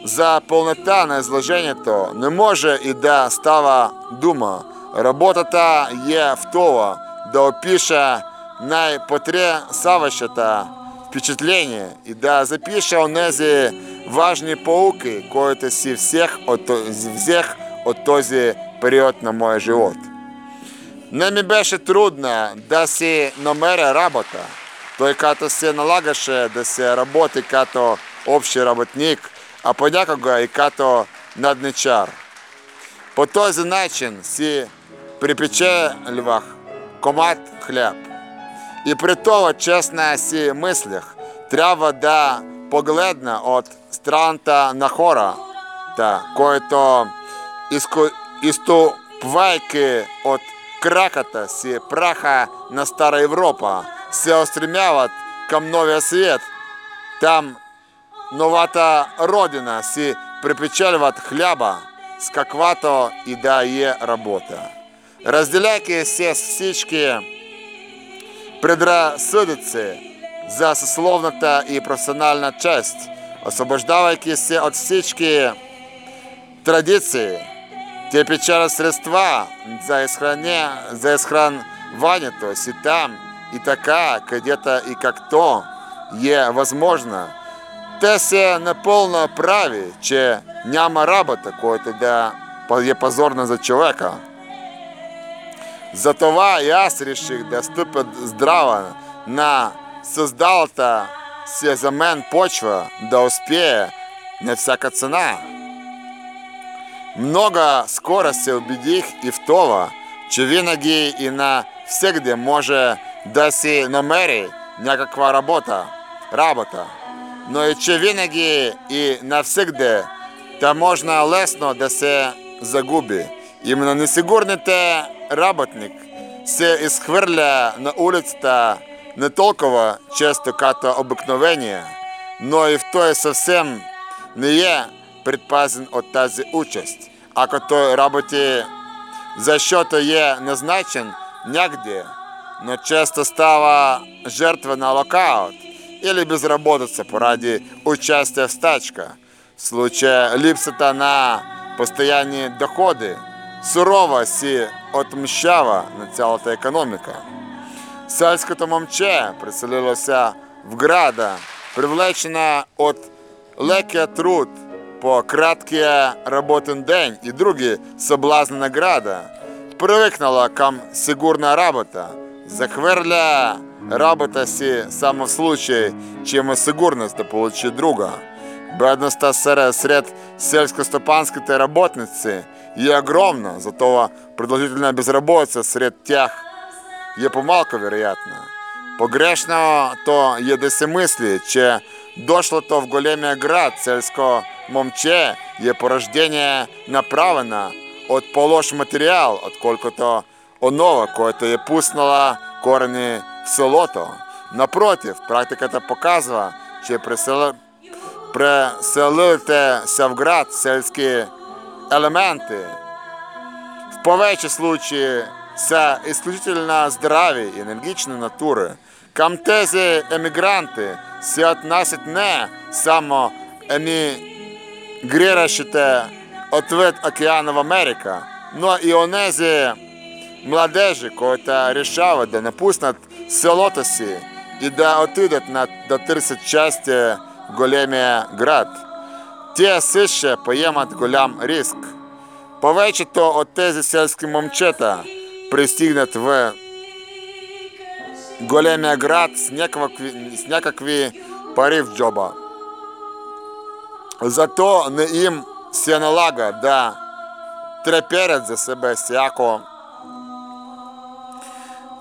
за пълнота на изложението не може и да става дума. Работата е в това да опиша най-потрясаващата впечатление и да запиша онези важни поуки, които си всех от, взех от този на мой живот. Не ми беше трудно да си намеря работа. Той като се налагаше да се работи като общий работник, а понякога и като надничар. По този начин си припечелювах комат хляб. І при того, чесно си мислях, треба да погледна от странта на хора, та който іступвайки от краката си праха на Стара Європа, се устремяват към новия світ. Там новата родина си припечелюват хляба, з каквато і да є робота. Розділяйки все всички предрассудицы за сословната и професиональна честь, освобождавайки се от всички традиции, те печали средства за, исхране, за исхранването си там и така, където и както е възможно. Те се напълно прави, че няма работа, която да е позорна за човека. Затова и аз реших да стъпя здраво на създалата се за мен почва да успея на всяка цена. Много скоро се убедих и в това, че винаги и на всегде може да си намери някаква работа, работа. Но и че винаги и навсегде та можна лесно да се загуби. Именно несигурните работник се изхвърля на улицата не толкова често като обикновение, но и в той съвсем не е предпазен от тази участ. Ако той работи, защото е назначен някъде, но често става жертва на локаут или безработица поради участие в стачка. В случая липсата на постоянні доходи сурово си отмщава на цялата економіка. Сельськото момче приселилося в града, привлечена от лекия труд по краткия работен день и други соблазни награда, привикнала към сигурна работа, захвърля работа си само в случай, че има сигурност да получи друга. Бедността сред, сред сельскостопанските работници е огромна, зато продължителна безработица сред тях е по-малко вероятна. Погрешно то е да се мисли, че дошлото в големия град сельско момче е порождение направено от по-лош материал, отколкото онова, което е пуснала корени в селото. Напротив, практиката показва, че пресел... преселилите в град сельски елементи в повече случаи са изключително здрави и енергични натури. Към тези емигранти се не само емигриращите отвъд океана в Америка, но и онези младежи, които решават да напуснат селото си и да отидат на, да търсят щастие в големия град. Те също поемат голям риск. Повечето от тези селски момчета пристигнат в големия град с някакви, с някакви пари в джоба. Зато не им се налага да треперят за себе всяко.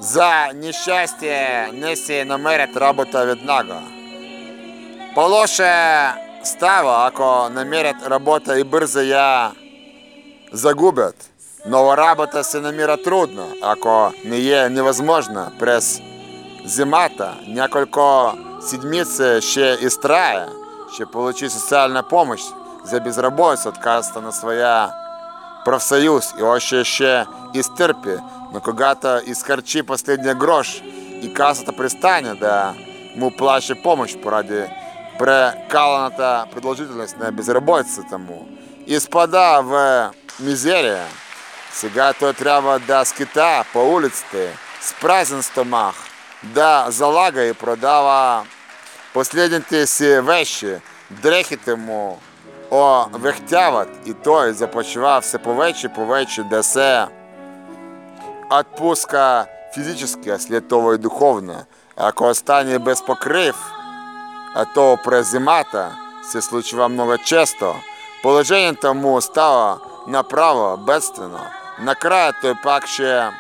За нещастие не си намерят работа веднага. По-лоше става, ако намерят работа и бързо я загубят. Нова работа се намира трудно, ако не е невъзможно през зимата. Няколко седмици ще изтрае, щоб отримати соціальну допомогу за безработицю, відказати на своя профсоюз, і ще ще і стерпі, но когда-то із харчі останній грош, і каса-то пристане, да йому плаче помощь ради прекаланата продолжительность на безработице тому. І спада в мізерія. Сега то треба да скита по улиці, з празднествомах, да залага і продава последните си вещи, дрехите му овехтяват, і той започивав все повече, повече, де се отпуска фізично, слід того і духовно, а ако останнє без покрив, а то презимата, се случва много често, положення тому стало направо бедственно. Накрая той пак ще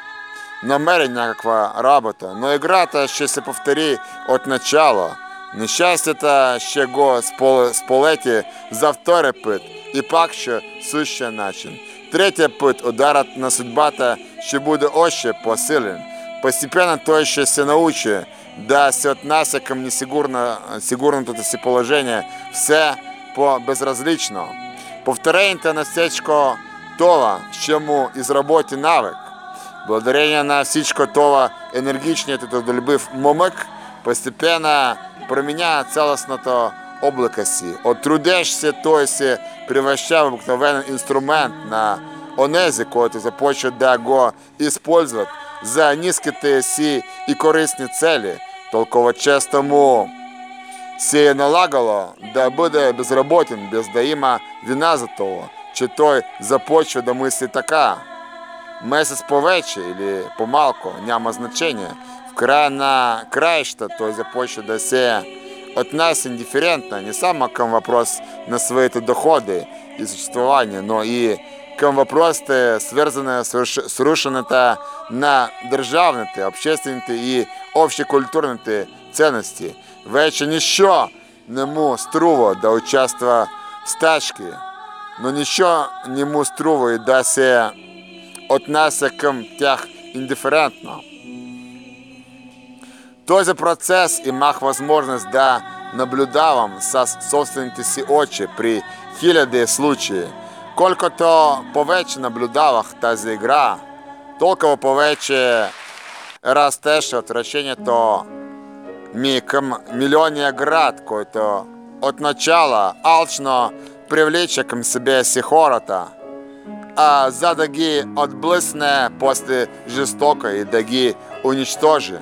намерення някаква робота, но играта ще се повтори от начала. Нещастя ще го споле- сполеті за вторий пит, і пак ще суще начин. Третій пит ударат на судьбата ще буде още посилен. Постепенно той ще се научи, да се отнася к несигурно, сигурното си положення все по безразлично. Повторення на стечко това, що му із роботи навик. Благодарение на всичко това енергичният и трудолюбив момък постепенно променя цялостното облака си. От трудещ се той се превраща в инструмент на онези, които започват да го използват за ниските си и корисни цели. Толкова често му се е налагало да бъде безработен, без да има вина за това, че той започва да мисли така. Месец повече или помалко, няма значение. В края на краища той започва да се отнася индифферентно не само към въпрос на своите доходи и существование, но и към въпросите, свързани с руш- с рушенето на държавните, обществените и общекултурните ценности. Вече нищо не му струва да участва в стачки, но нищо не му струва и да се отнася към тях індиферентно. Този процес имах възможност да наблюдавам с собствените си очи при хиляди случаи. Колкото повече наблюдавах тази игра, толкова повече растеше отвращението ми към милионния град, който от начала алчно привлича към себе си хората, а за да ги отблъсне после жестоко и да ги унищожи.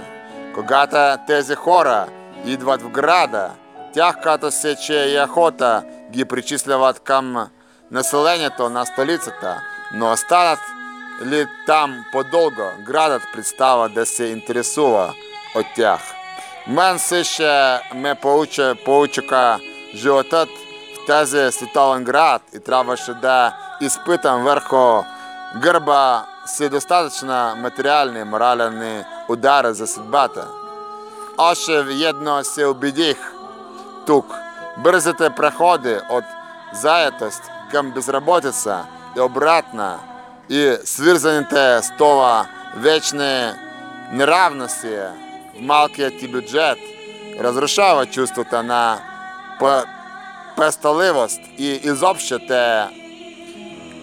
Когато тези хора идват в града, тях като се, че и охота ги причисляват към населението на столицата, но останат ли там по-дълго, градът представа да се интересува от тях. Мен също ме поуча, поучука животът в тази световен град и трябваше да изпитам върху гърба си достатъчно материални и морални удари за съдбата. Още едно се убедих тук. Бързите преходи от заетост към безработица и обратно и свързаните с това вечни неравности в малкият ти бюджет разрушава чувството на п- пестеливост и изобщо те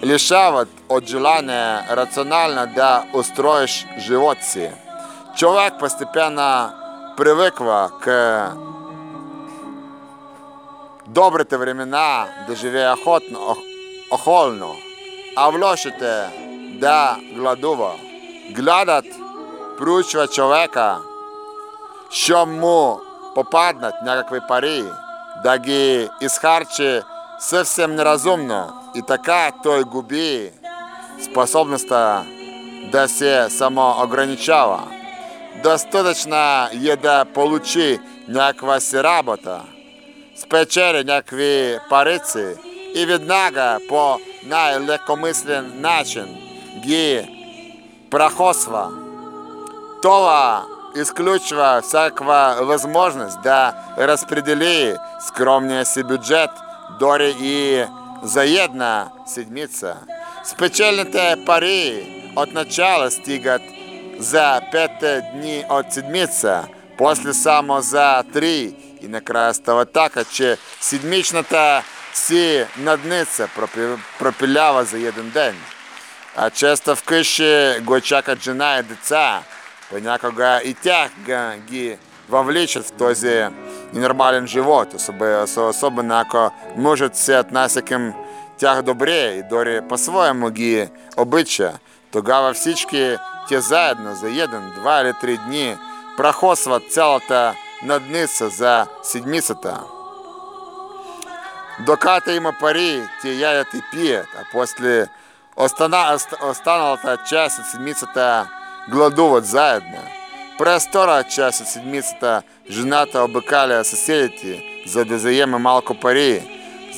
лишават от желание рационально да устроиш живот си. Човек постепенно привыква к добрите времена да живее охотно, охолно, а в лошите да гладува. Глядат проучва човека, що му попаднат някакви пари, да ги изхарчи съвсем неразумно и така той губи способността да се самоограничава. Достатъчно е да получи някаква си работа, спечели някакви парици и веднага по най-лекомислен начин ги прахосва. Това изключва всякаква възможност да разпредели скромния си бюджет дори и за една седмица. Спечелените пари от начала стигат за 5 дни от седмица, после само за 3 и накрая става така, че седмичната си надница пропи- пропилява за един ден. А често вкъщи го чакат жена и деца. Понякога и тях га- ги въвличат в този ненормален живот, особено, особено ако мъжът се отнася към тях добре и дори по-своєму ги обича. Тогава всички ті заедно за един, два или три дні прохосват цялата надниця за седмицата. Докато има пари, те ядят и пият, а после остана, ост, останалата част от седмицата гладуват заедно. През втора част от седмицата жената обикаля съседите, за да заеме малко пари,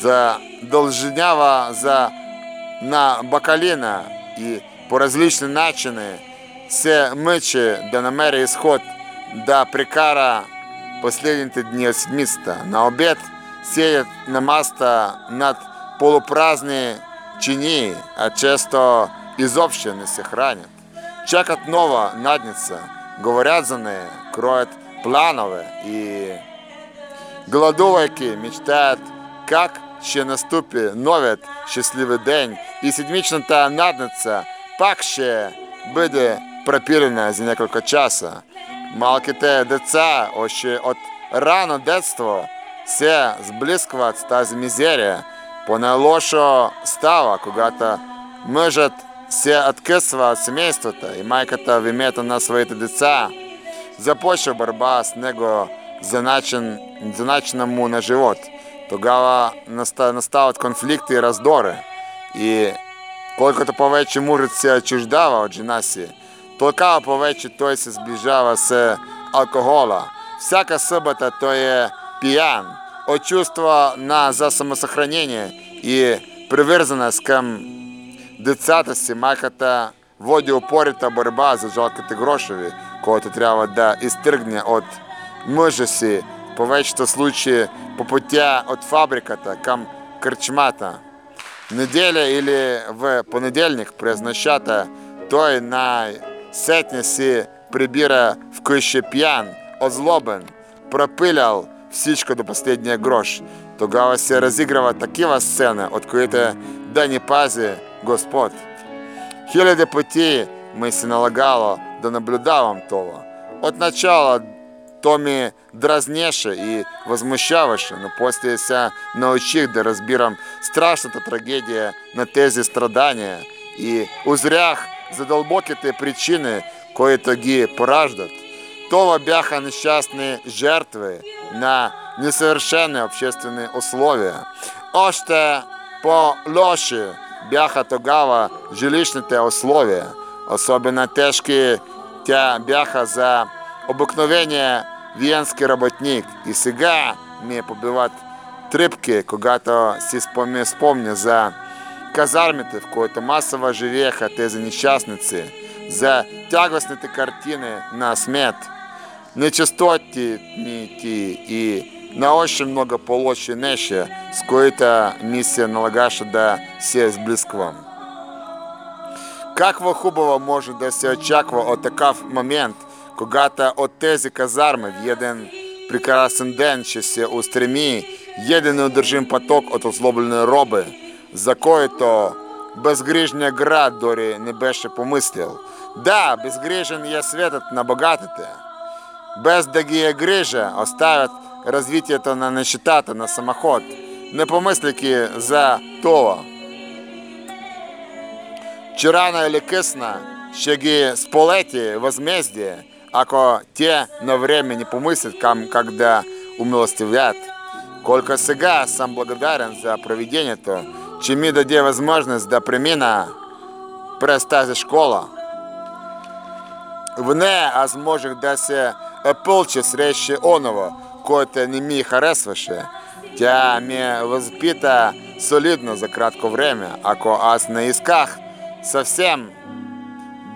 за дължинява за на бакалина и по различни начини се мъчи да намери изход, да прекара последните дни от седмицата. На обед седят на маста над полупразни чини, а често изобщо не се хранят. Чакат нова надница, говорят за нея, кроят планове и гладувайки мечтаят как ще наступи новият щасливий день і седмичната надниця пак ще буде пропірена за някілька часу. Малките деца още от рано детства се сблискват с тази мизерия. По-найлошо става, когато мъжът се откъсва от семействата и майката вимета на своите деца, започва борба з него за начин, за начина му на живот. Тогава наста- настават конфликти і роздори. І колкото повече мужик се отчуждава от жена си, толкова повече той се зближава с алкогола. Всяка събота той е пиян, от чувства на за самосохранение і привързаност към децата си, майката води упорита борба за жалките грошове, който трябва да изтръгне от мъжа си, в повечето случаи по пътя от фабриката към кръчмата. Неделя или в понеделник през нощата той най-сетне си прибира в къща пиян, озлобен, пропилял всичко до последния грош. Тогава се разиграва такива сцени, от които да ни пази Господ. Хиляди пъти ми се налагало да наблюдавам това. От начала то ми дразнеше и възмущаваше, но после се научих да разбирам страшната трагедия на тези страдания и узрях за дълбоките причини, които ги пораждат. Това бяха нещастни жертви на несъвършени обществени условия. Още по-лоши бяха тогава жилищните условия. Особено тежки тя бяха за обикновения виенски работник. И сега ми побиват тръпки, когато си за казармите, в които масово живееха тези нещастници, за тягостните картини на смет, нечистотити и на още много по-лоши неща, с които ми се налагаше да се сблисквам. Какво хубаво може да се очаква от такъв момент, когато от тези казарми в един прекрасен ден ще се устреми един неудържим поток от озлоблени роби, за който безгрижния град дори не беше помислил. Да, безгрижен е светът на богатите. Без да ги е грижа, оставят развитието на нещетата на самоход, не помисляйки за това. Че рано или късно ще ги сполети възмездие, ако те на време не помислят кам, как да умилостивят. Колко сега съм благодарен за проведението, че ми даде възможност да премина през тази школа. В нея аз можех да се опълча срещу онова, което не ми харесваше. Тя ме възпита солидно за кратко време, ако аз не исках съвсем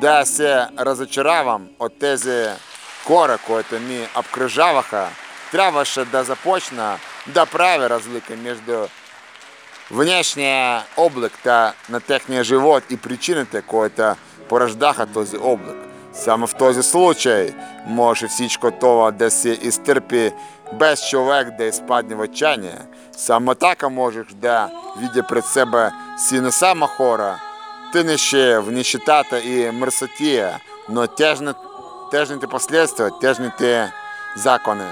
да се разочаровам от тези хора, които ми обкружаваха, трябваше да започна да правя разлика между внешния облик та на техния живот и причините, които порождаха този облик. Само в този случай може всичко това да се изтърпи без човек да изпадне в отчаяние. Само така можеш да види пред себе си не само хора, тънеше в нищетата и мърсотия, но тежни, тежните последствия, тежните закони.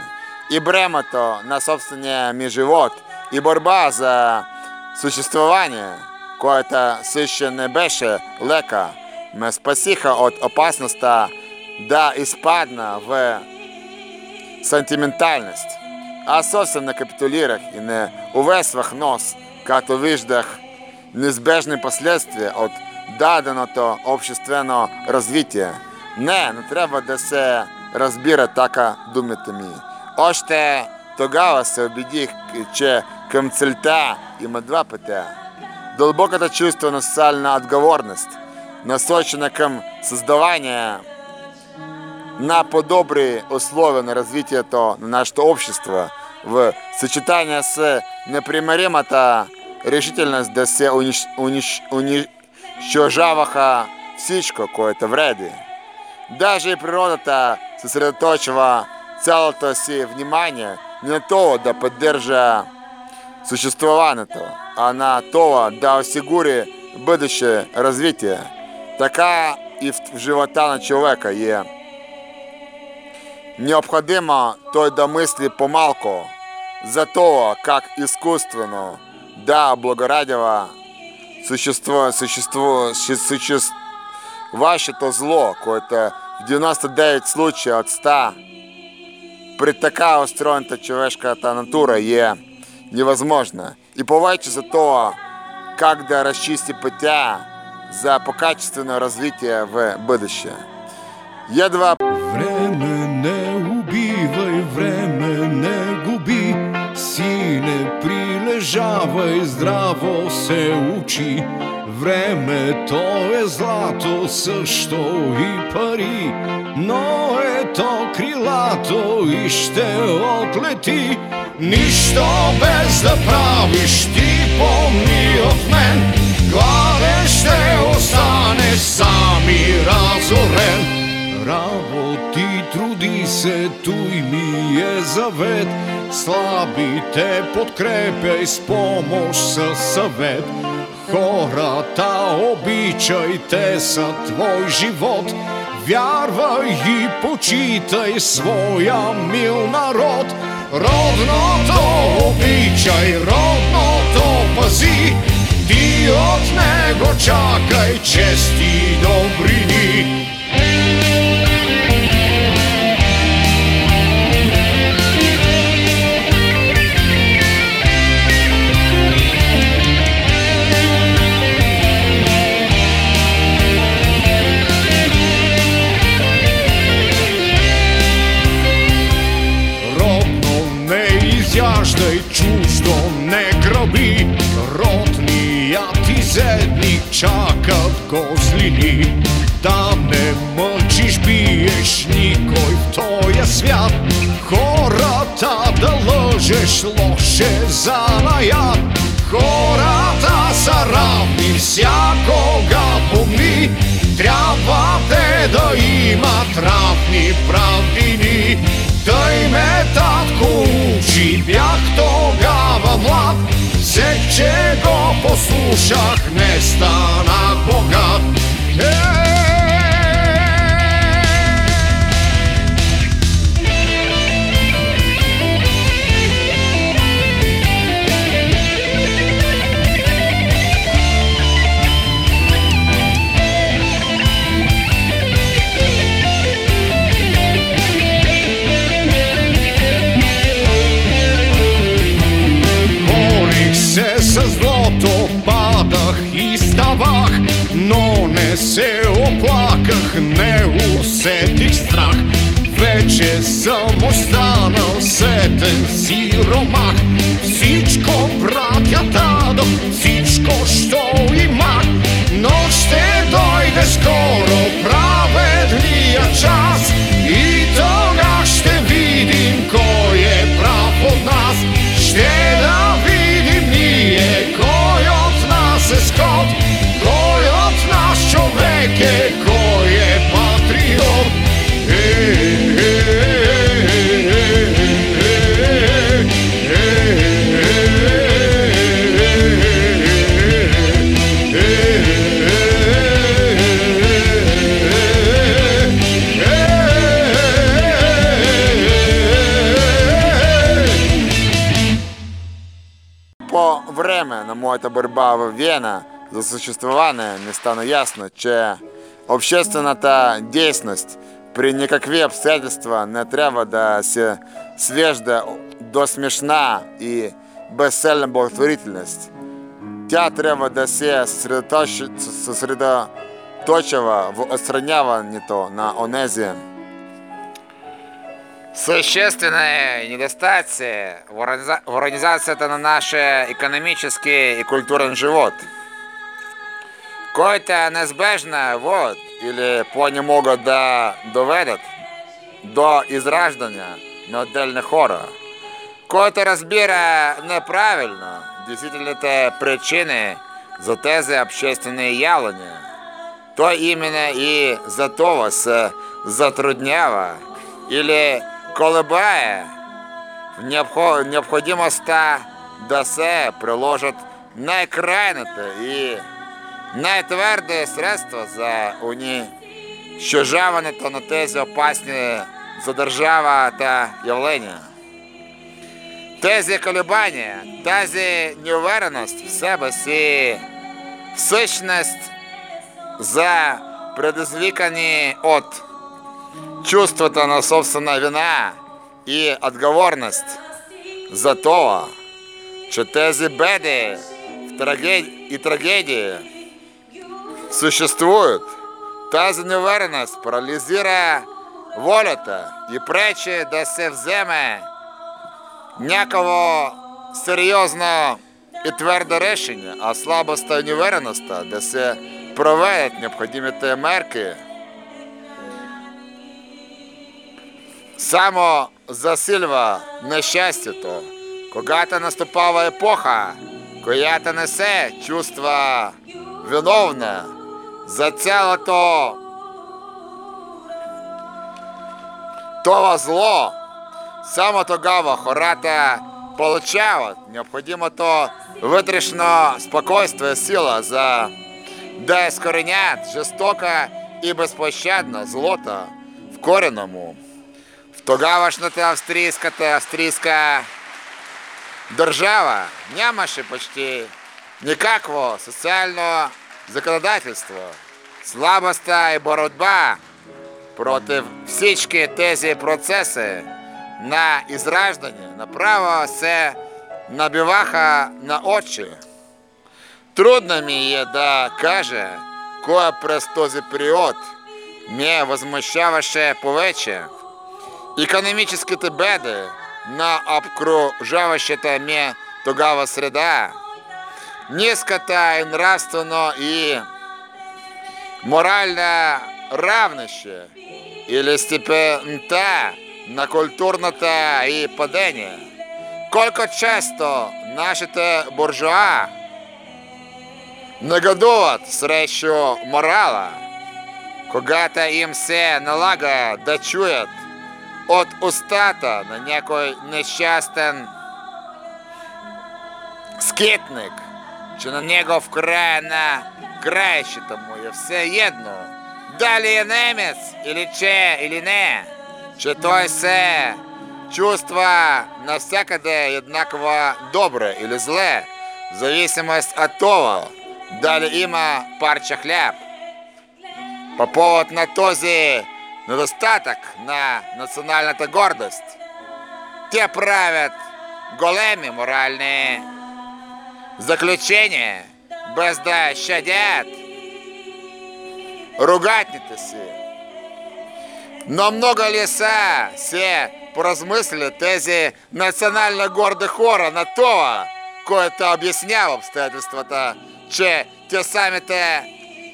И бремето на собствения ми живот, и борба за съществуване, което също не беше лека, ме спасиха от опасността да изпадна в сантиментальност. а зовсім не капітулірах і не увесвах нос, като виждах неизбежні последствия от даденото общественного розвиття. Не, не треба да се розбира така, думайте ми. Още тогава се убедих, че към целта има два пътя. Дълбокото чувство на социальна отговорност, насочена към създавание на по-добри условия на развитието на нашето общество в сочетание с непримиримата решителност да се униш, униш, унищожаваха всичко, което вреди. Даже и природата съсредоточила цялото си внимание не на това да поддържа существуването, а на това да осигури бъдеще развитие. Така и в в живота на човека є необходимо той да мисли помалко за то, как искусственно да облагородило существо, существо, су- существ, ваше-то зло, което в 99 случаев от 100 при така устроєна човешката натура є невозможно. І повайче за то, как да расчисти путя за покачественное развитие в будущее. Едва Време не убивай, време не губи, сине прилежавай, здраво се учи. Времето е злато, също и пари, но ето крилато и ще отлети. Нищо без да правиш, ти помни от мен, гладен ще останеш сам и разорен. Работи, труди се, той ми е завет. Слабите подкрепяй с помощ със съвет. Хората обичай, те са твой живот. Вярвай и почитай своя мил народ. Родното обичай, родното пази. Ти от него чакай чести добрини. Чакат козлини. Да не мъчиш, биеш никой в тоя свят, хората да лъжеш лоше занаят. Хората са равни, всякога помни, трябва те да имат равни правдини. Тъй ме татко учи, бях тогава млад, Seće go poslušah nestana bogat e се оплаках, не усетих страх. Вече съм останал сетен сиромах, всичко братя дадох, всичко, що имах, но ще дойде скоро праведния час на борьба в Вена за существование не стану ясно, че общественната действенность при никакви обстоятельства не трябва да се свежда до смішна і безсильна благотворительність. Тя треба да се сосредоточи- сосредоточива в отстраняванні то на онезе. Существенные недостатки в организа- в организации это на наш экономический и культурный живот. Кое-то неизбежно, вот, или понемногу да доведет до израждания на отдельных хора. Кое-то разбира неправильно, действительно это причины за тези общественные явления. То именно и за то вас е, затруднява или колебає в необхо- необходимості да се приложить найкрайните і найтверде средства за уничтожаване та на тези опасні за держава та явлення. Тези колебання, тези неуверенность в себе і сущність за предизвикание от чувства-то на собственная вина и отговорность за то, что тези беды и трагедии существуют. Тази неуверенность парализирует волята и пречи да се вземе някакво серйозно і тверде рішення, а слабость та неуверенность, да се проведуть необхідні мерки. Само засильва нещастя то, когато наступала епоха, която несе чувство виновне за цяло то това зло, само тогава хората получават необходимо то вътрешно спокойствие, сила за да изкоренят жестоко и безпощадно злото в кореному. В тогавашната австрийската австрийска держава нямаше почти никакво социально законодательство. Слабоста и боротьба проти всички тези процеси на израждане направо се набиваха на очі. Трудно ми є да каже, кое през този період ме возмущаваше повече. Економічні беди на обкружаващата ме тогава среда, низката і нравственно і морально равнище, или степента на культурната і падение. Колько часто нашите буржуа негодуват срещу морала, когато им се налага да от устата на някой нещастен скитник, че на негов край на краищата му е все едно, дали е немец или че или не, че той се чувства навсякъде еднакво добре или зле, в зависимост от того, дали има парча хляб. По повод на този недостатък на национальната гордост, те правят големи моральни заключения, без да щадят ругатните си. Но много ли са се поразмислили тези национально горди хора на това, което обяснява обстоятельствата, че те самите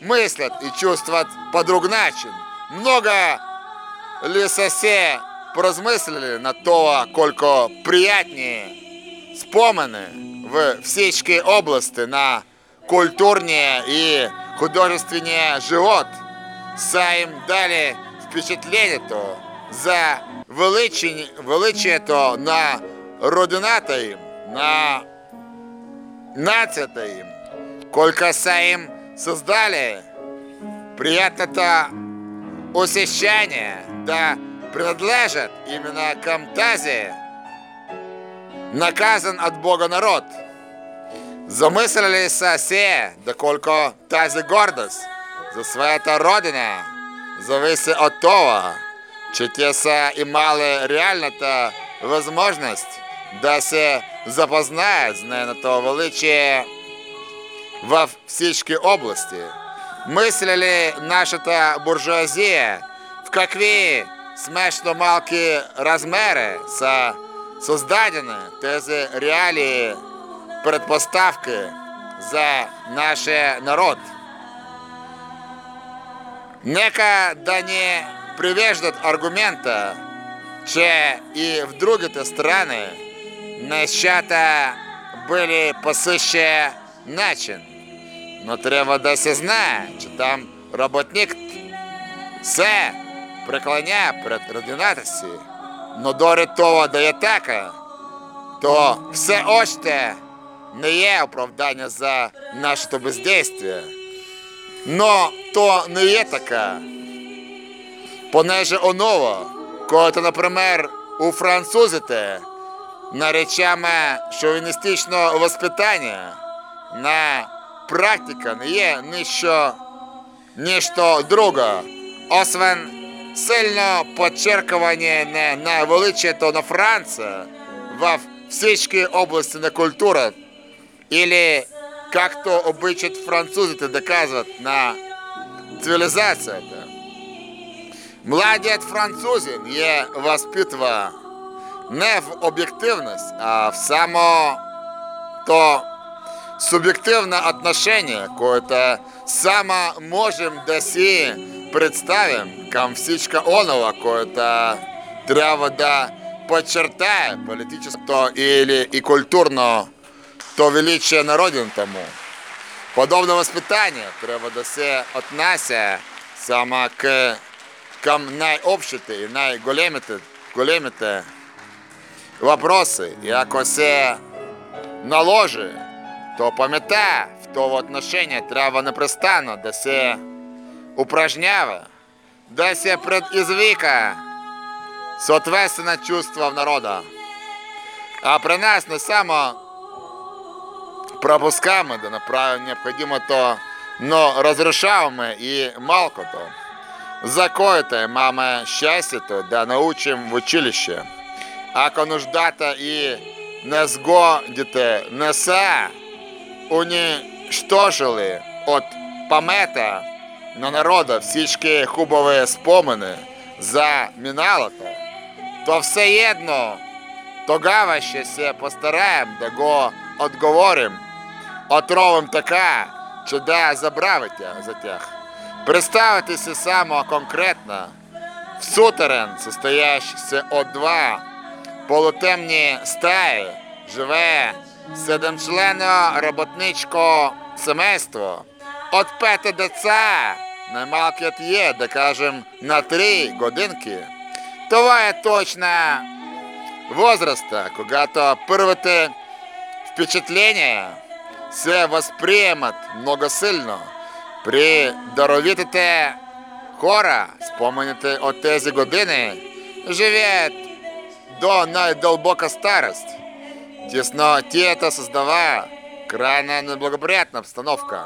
мислят и чувстват по друг начин. Много ли са се поразмислили на това, колко приятні спомени в всички области на культурния и художествения живот. Са им дали впечатлението за величи, величието на родината им, на нацията им, колко са им създали приятното усещение да принадлежат именно към тази наказан от Бога народ. Замислили са се, тази гордост за своята родина зависи от това, че те са имали реалната възможност да се запознають з нейното величие во всічки області. Мислили нашата буржуазія, в какви смешно малкі розміри са создадені тези реалії предпоставки за наш народ. Нека да не привеждат аргумента, че и в другите страни нещата були по същия начин. Но треба да се знае, че там работник се преклоняє перед родината си. Но дори того да є така, то все още не є оправдання за наше бездействие. Но то не є така. Понеже оново, коли, наприклад, у французите наречами шовіністичного воспитання на практика не є ніщо, ніщо друге, освен сильно подчеркування не на величие то на Франция во всечки области на культура или как то обычат французы это доказывают на цивилизация это. Младість французин є воспитва не в об'єктивність, а в само то субъективное отношение, кое-то само можем да си представим, кам всичка онова, кое-то трябва да подчертае политическо то или и культурно то величие на родину тому. Подобне воспитание треба да отнася сама к към най-общите и най-големите големите вопроси. І ако наложи, то пам'ятай, в того отношення треба непрестанно да се упражнява, да се предизвика соответственно чувства в народа. А при нас не само пропускаємо, да направим необходимо то, но разрушаємо і малко то. За кое-то щастя то, да научим в училище. Ако нуждата і не згодите несе, уничтожили от пам'ята на народа всічки хубові спомини за миналото, то все єдно тогава ще се постараєм да го отговорим, отровим така, чи да забравите за тях. Представитися само конкретно. В сутерен, состоящийся от два полутемні стаї, живе седемчленно роботничко семейство. От п'яти деца, наймалкет є, да кажем, на три годинки. Това е точно возраста, когато първите впечатления се възприемат много сильно. При даровитите хора, спомените от тези години, живеят до най-дълбока старост. Теснотията създава крайна неблагоприятна обстановка.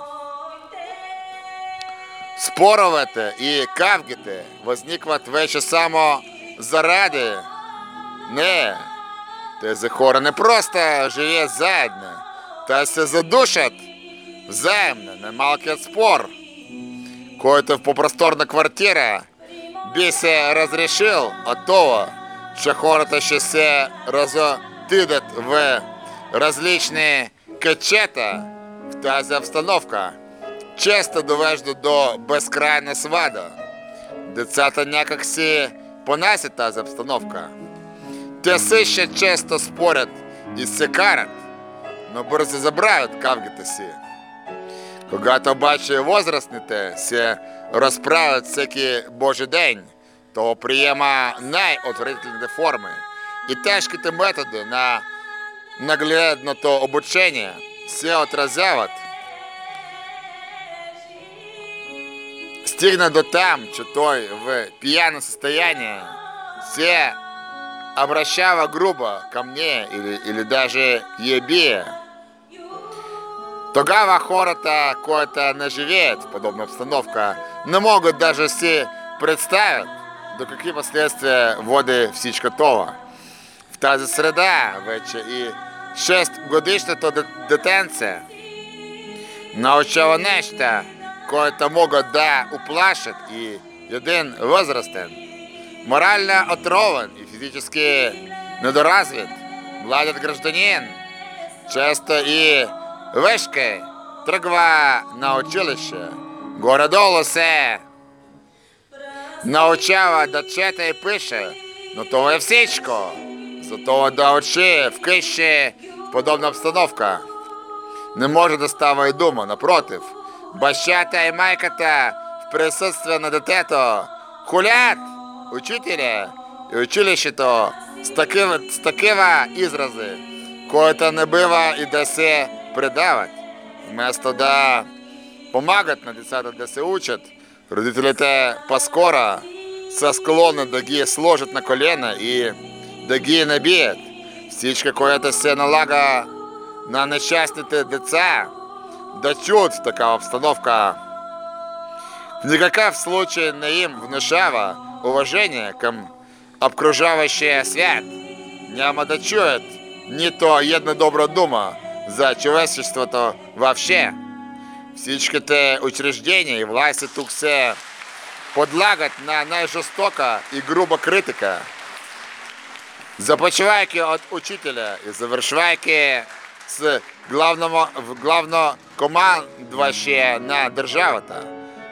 Споровете и кавгите възникват вече само заради не. Тези хора не просто живеят заедно, те се задушат взаимно на малкият спор, който в попросторна квартира би се разрешил от това, че хората ще се разотидат в различни качета тази обстановка. Често довежда до безкрайна свада. Децата някак си понасят тази обстановка. Те ще често спорят и се карат, но бързо забравят кавгите си. Когато обаче възрастните се разправят всеки Божий день, то приема най-отвратителните форми и тежките методи на нагледното обучение се отразяват. Стигна до там, че той в пьяно состояние се обращава грубо ко мне или, или даже ебе. Тогава хората, които не живеят в подобна обстановка, не могут даже си представить, до каких последствия води всичко това. В Тази среда вече и 6-годишното де- детенце научава неща, които да уплашат и един възрастен, морально отровен и физически недоразвит, младият гражданин, често и вешкой тръгва на училище. Горе-долу се. Научава да чете и пише, но това е всичко. За това да учи вкъщи подобна обстановка. Не може да става дума, напротив. Бащата и майката в присъствие на детето хулят учителя и училището с такива, с такива изрази, които не бива и да се предават. Вместо да помагат на децата да се учат, родителите по-скоро са склонни да ги сложат на колена и Дагін обід, кое-то сина лага на нещастите деца. Да чуть така обстановка. в случае не им внушава уважение к обкружавающий свят. Няма да чует ни то една добра дума за човечеството вообще. Всичките учреждения и власти тук все подлагат на най-жестока и грубо критика. Започвайки от учителя и завършвайки с главно, главно командващия на държавата.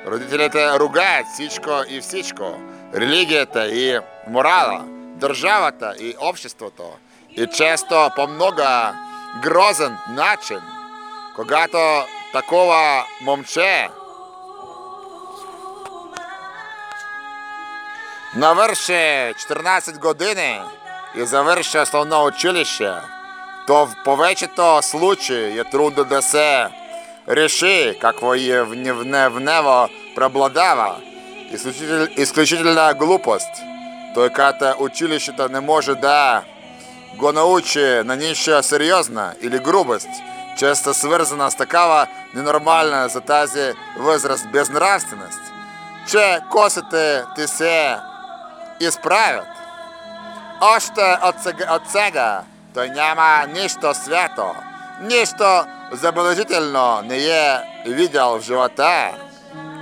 Родителите ругаят всичко и всичко. Религията и морала, държавата и обществото. И често по много грозен начин, когато такова момче навърши 14 години и завърши основно училище, то в повечето случаи е трудно да се реши какво е в не- в не- в него преобладава. Изключител, изключителна глупост. Той като училището не може да го научи на нищо сериозна или грубост, често свързана с такава ненормална за тази възраст безнравственост, че косите ти се изправят. Още от сега, той няма нищо свято, нищо забележително не е видял в живота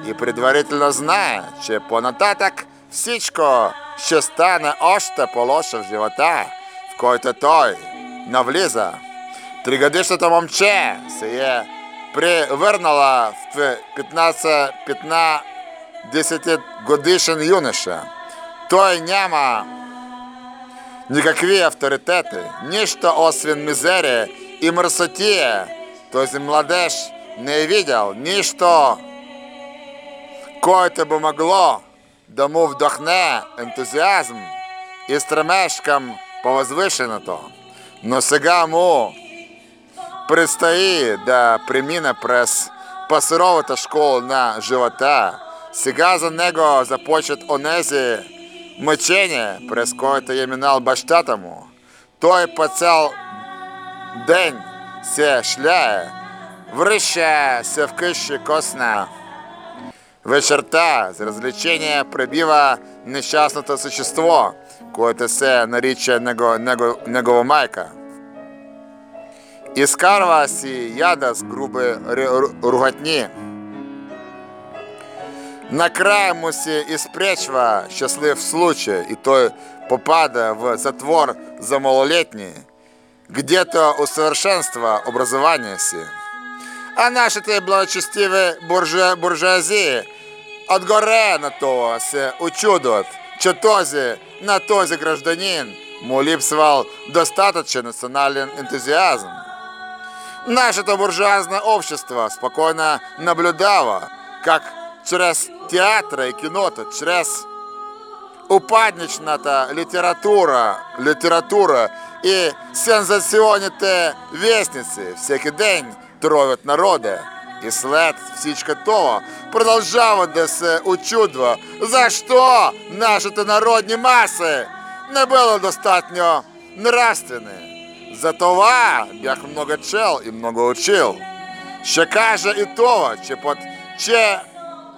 и предварително знае, че по-нататък всичко ще стане още по-лошо в живота, в който той навлиза. Тригодишното момче се е превърнала в 15, 15 годишен юноша. Той няма никакви авторитети, нищо освен мизерия и мръсотия. Този младеж не е видял нищо, което би могло да му вдохне ентузиазм и стремеж към повъзвишеното. Но сега му предстои да премина през пасировата школа на живота. Сега за него започват онези мъчения, през който е минал бащата му. Той по цял ден се шляе, връща се вкъщи косна. Вечерта за развлечение пребива нещастното същество, което се нарича него, него, негова майка. Изкарва си яда с груби ри- ру- ругатни. Накрая му се изпречва щастлив случай, и той попада в затвор за малолетни, где-то усовершенства образование си. А нашите благочестиві буржуа, буржуазії отгоре на того се учудват, че този на този гражданин му липсвал достаточен национален энтузиазм. Нашето буржуазное общество спокойно наблюдало, как через театра и киното, через упадничната література, література і сенсаціонните вестниці всякий день тровять народи. І след всичко того продовжава да се учудва, за що наші народні маси не були достатньо нравственні. За това бях много чел і много учил. Ще каже і того, чи под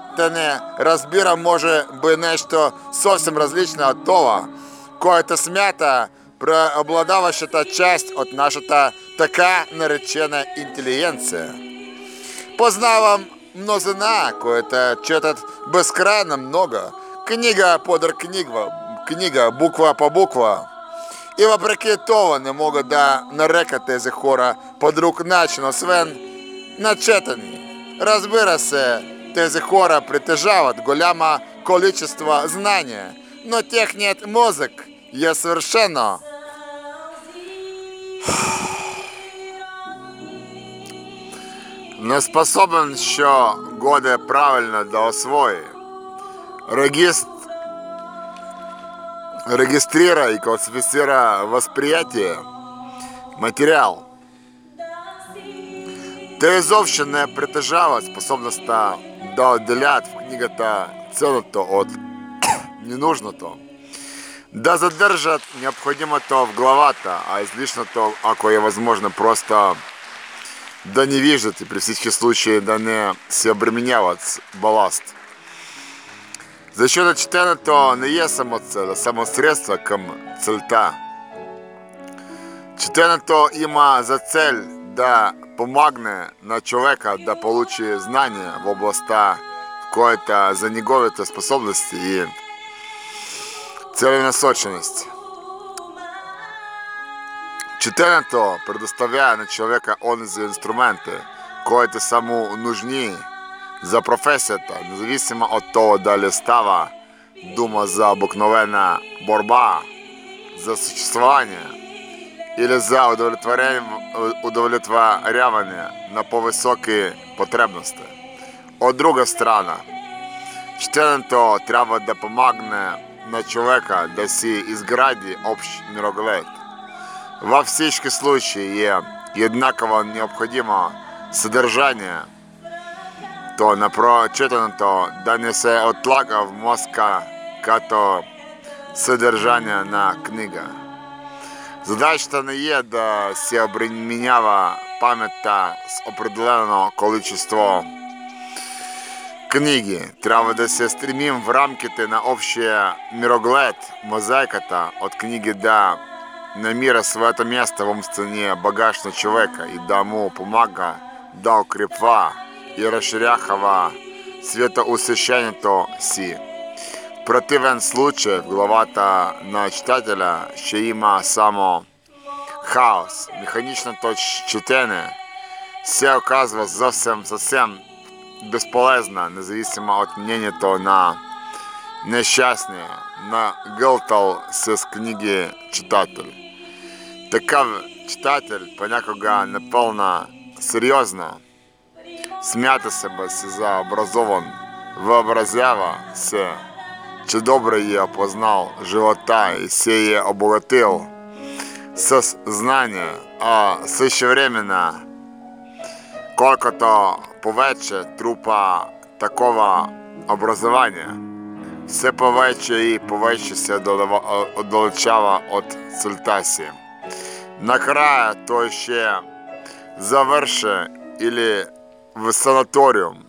че та не розбіра може би нещо зовсім различне від того, което смята преобладаващата часть от нашата така наречена интелигенция. Познавам мнозина, които четат безкрайно много, книга подър книга, книга, буква по буква. І въпреки того не можуть да нарекати тези хора по друг начин, освен начетані. Разбира се, тези хора притежават голямо количество знания, но техният мозък е совершенно не способен що годе правильно да освои. Регистр регистрируя и классифицируя восприятие, матеріал. Те зовсім не притежава способността да отделять в книгата ценното от ненужното, да задержат необходимото в главата, а излишното, ако е възможно, просто да не виждат и при всички случаи да не се обременяват баласт. Защото четенето не є самоцел, а самосредство към целта. Четенето има за цель да помогне на човека да получи знания в областта, в която за неговите способности и целенасоченост. Четенето на човека онези инструменти, които са му нужни за професията, независимо от того дали става дума за обикновена борба, за съществуване или за удовлетворяване на по-високи потребности. От друга страна, четенето трябва да помогне на човека да си изгради общ мироглед. Во всички случаи е еднакво необходимо съдържание – то на прочитаното да не се отлага в мозка като съдържание на книга. Задачата не е да се обременява паметта с определено количество книги. Трябва да се стремим в рамките на общия мироглед, мозайката от книги да намира своето място в умствения багаж на човека и да му помага да укрепва і розширяхава світоусвященнето сі. В противен случай главата на читателя ще има само хаос, механичното читане се оказва зовсім зовсім безполезно, независимо от мнението на нещастния, на гълтал с книги читатель. Такъв читатель понякога напълно серйозно смята себе си за образован, въобразява се, че добре я познал живота и се е обогатил с знания, а същевременно, колкото повече трупа такова образование, все повече и повече се от целта си. Накрая той ще завърши или в санаториум.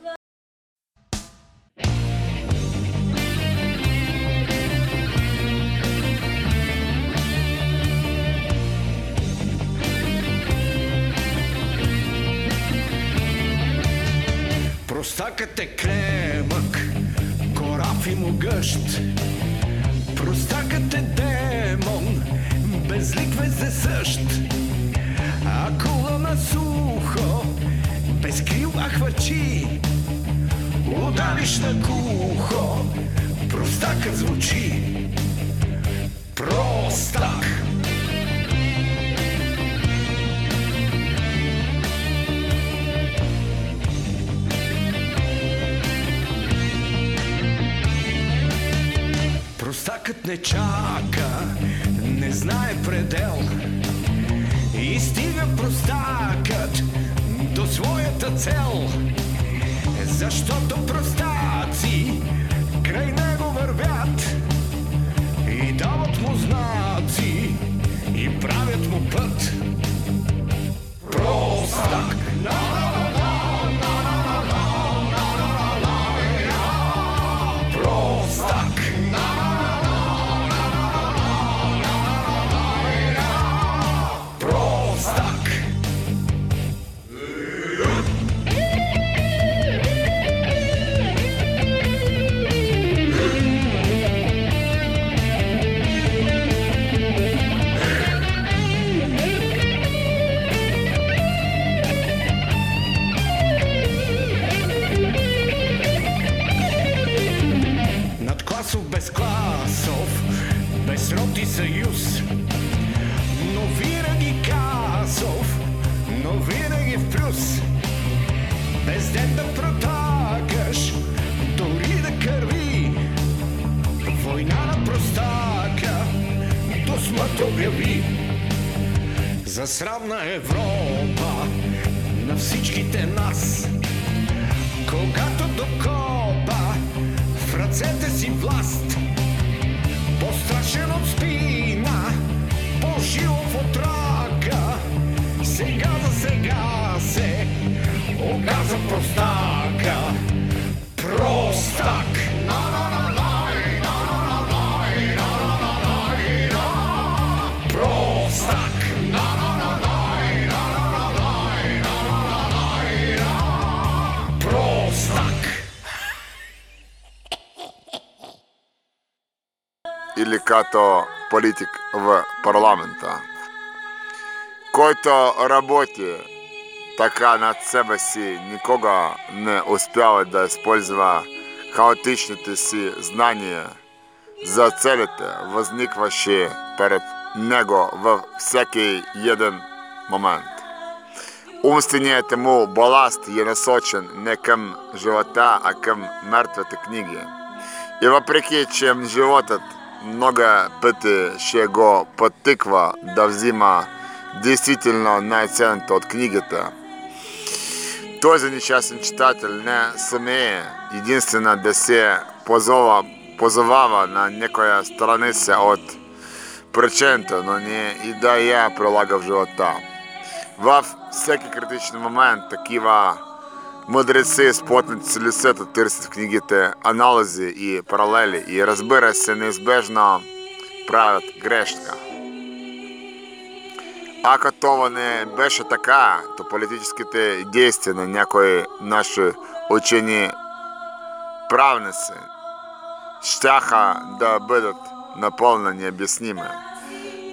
Простакът е кремък, кораф и могъщ. Простакът е демон, безлик вездесъщ. Акула на сухо, без крил ахвачи. Удариш на кухо, простакът звучи. Простак. Простакът не чака, не знае предел и стига простакът до своята цел. Защото простаци край него вървят и дават му знаци и правят му път. Простак! Простак! Съюз. Но винаги казов, но винаги в плюс. Без ден да протакаш, дори да кърви. Война на простака, до смърт обяви. За сравна Европа на всичките нас. Когато докопа в ръцете си власт, по-страшен от спина, по-жилов от рака, сега за сега се оказа простака. Простак! Простак! или като политик в парламента, който работи така над себе си, никога не успява да използва хаотичните си знания за целите, възникващи перед него във всеки един момент. Умственият му баласт е насочен не към живота, а към мертвите книги. И въпреки, че животът много пъти ще го потиква да взима действително най-ценното от книгата, този нещастен читател не смее единствено да се позова, позовава на някоя страница от причината, но не и да я прилага живота. В всеки критичен момент такива мъдреци с потници лицето търсят в книгите анализи и паралели и разбира се неизбежно правят грешка. Ако това не беше така, то политическите действия на някои наши учени правници щяха да бъдат напълно необясними.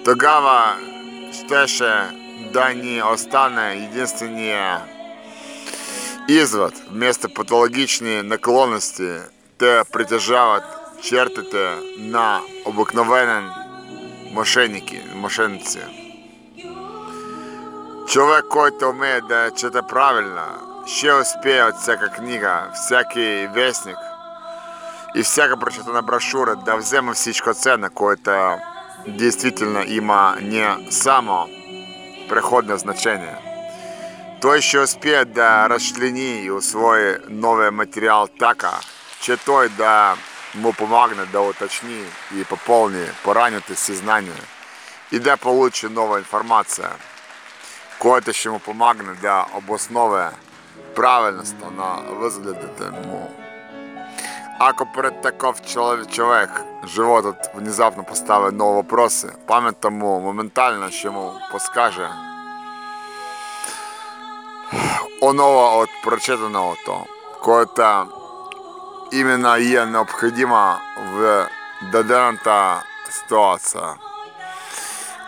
Тогава щеше да ни остане единствения извод. Вместо патологични наклонности те притежават чертите на обикновенен мошенники, мошенници. Човек, който умее да чете правильно, ще успее от всяка книга, всяки вестник и всяка прочетена брошура да взема всичко ценно, което действительно има не само преходно значение. Той ще успее да разчлени и усвои новия материал така, че той да му помогне да уточни и пополни поранените си знания и да получи нова информация, която ще му помогне да обоснове правилността на възгледите му. Ако пред такъв човек, човек животът внезапно поставя нови въпроси, паметта му моментално ще му подскаже онова от прочетеното, което именно е необходимо в дадената ситуация.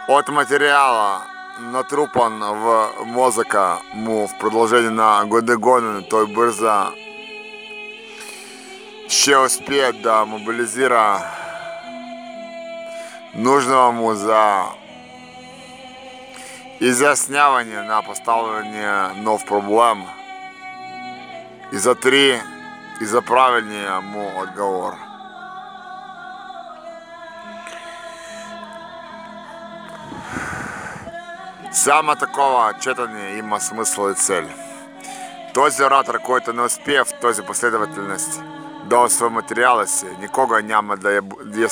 От материала, натрупан в мозъка му в продължение на години, той бързо ще успее да мобилизира нужного му за изясняване на поставления нов проблем и за три и за правильния му отговор. Само такова четане има смисъл и цел. Този оратор, който не успее в този последователност да освои материала си, никога няма да е, да е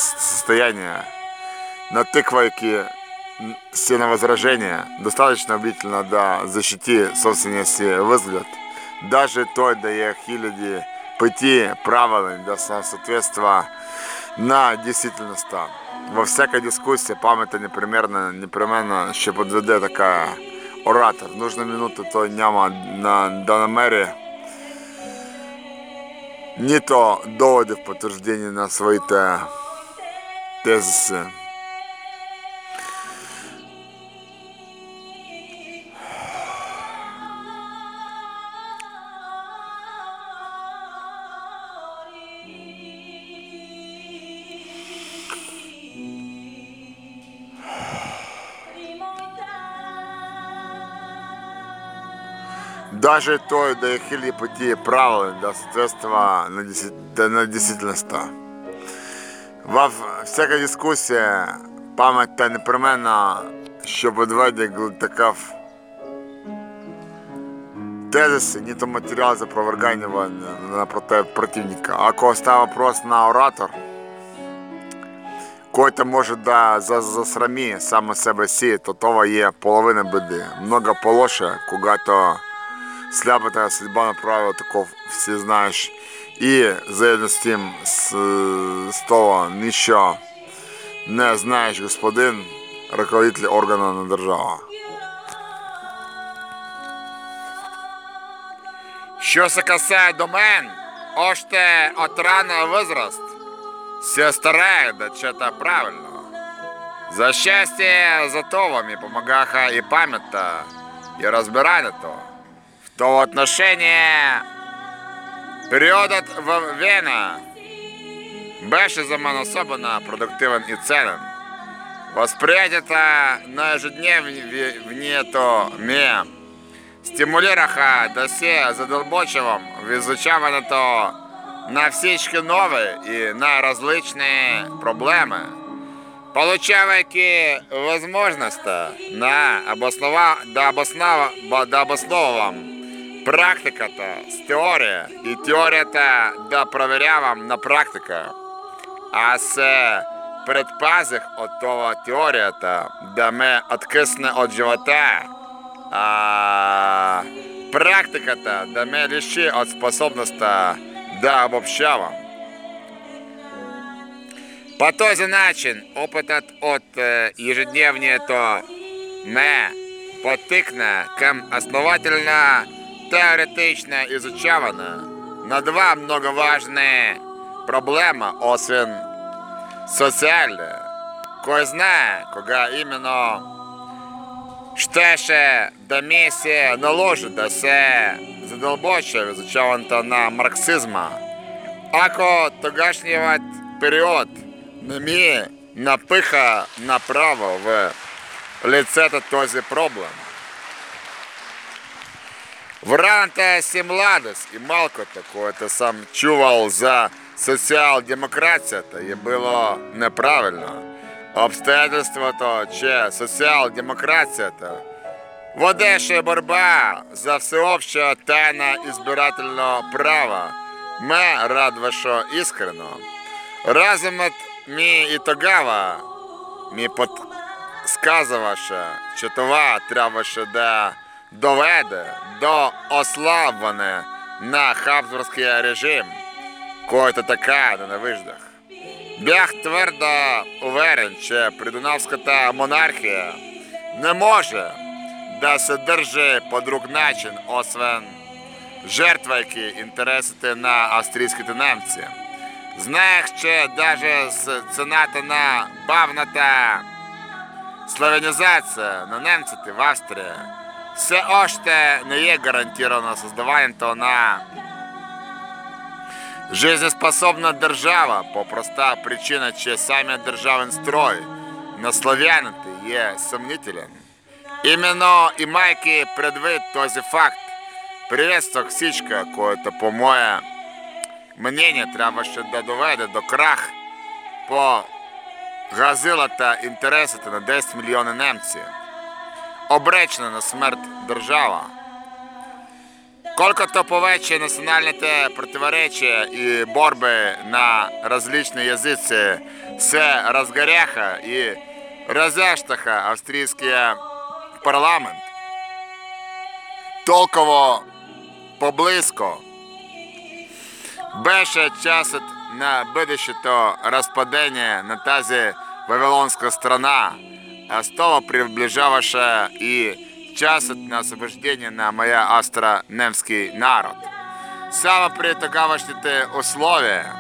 в състояние, натыквайки се на возражения, достаточно убедительно да защити собствения си възглед, даже той да е хиляди пъти правилен, да съответства на действителността. Във всяка дискусия паметта непременно, непременно ще подведе така оратор. Нужна минута той няма на, да намери нито доводи в потвърждение на своите тезиси. Даже той, да и хили пути правил до соответства на, деси- да на действительността. Во всяка дискусія пам'ять та непременно, що підведе такав тезиси, ні то матеріал за опровергання на проти противника. А коли став вопрос на оратор, Кой-то може да за, засрамі саме себе сіє, то того є половина біди. Много полоше, кого-то сляпата судьба направила таков, всі знаєш. І заєдно з тим, з, з того ніщо не знаєш, господин, руководитель органу на держава. Що се касає до мен, още от рана возраст, все старає, да че-то правильно. За щастя, за то вам і помагаха і пам'ята, і розбирання то. В то отношение період в Вена беше за мен особенно продуктивен і ценен. Восприятие на ежедневне то мне стимулираха да се задолбочивом визучаване то на всічки нові і на различні проблеми. Получавайки возможності на обоснова, да обоснова, ба- да обосновувам практика-то з теорія і теорія-то да проверявам на практика. А се предпазих от того теорія-то да ме откисне от живота, а практика-то да ме лиши от способности да обобщавам. По же начин опыт от, от э, то ме потикне кем основательно теоретично изучавана на два многоважные проблема освен соціальне. Кой знає, кога іменно штеше да місі наложить да се задолбоче визучаванта на марксизма. Ако тогашній період не мі напиха направо в лице та този проблем. Вранта си і малко такое то сам чувал за соціал-демократията і було неправильно. Обстоятельства то, че соціал-демократията водеше борьба за всеобщее тайна избирательного права. Ме радваше искрено. Разом от ми і тогава ми подсказуваше, що това трябваше да доведе до ослаблення на хабсбурзький режим, който така ненавиждах. Бях твердо уверен, що придунавська монархія не може да держи по друг начин, освен жертвайки інтересити на австрійські немці. Знаєш, що даже з на бавната славянізація на немцяти в Австрії все още не є гарантовано создаванням на жизнеспособна держава по проста причина, що саме державен строй на славянити є сомнителен. Іменно і майки предвид той факт. Приветствок січка, кое-то по моє мнение треба ще да доведе до крах по газила та інтереси на 10 мільйонів немців. Обречена на смерть держава. Колько то повече національне те противоречия і борби на различні язиці се розгоряха і розяштаха австрійський парламент. Толково поблизько Беше часът на бъдещето разпадение на тази вавилонска страна, а с това приближаваше и часът на освобождение на моя астро-немски народ. Само при тогавашните условия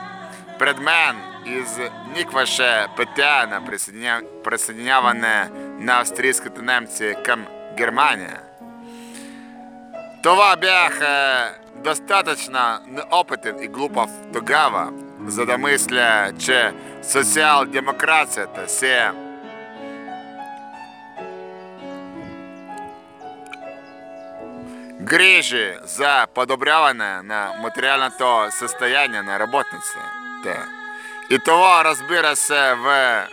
пред мен изникваше пътя на присъединя... присъединяване на австрийските немци към Германия. Това бях е, достатъчно неопитен і глупав тогава, за да мисля, че соціал-демократията се грижи за подобряване на материальното состояние на работница. Те. И това разбира се в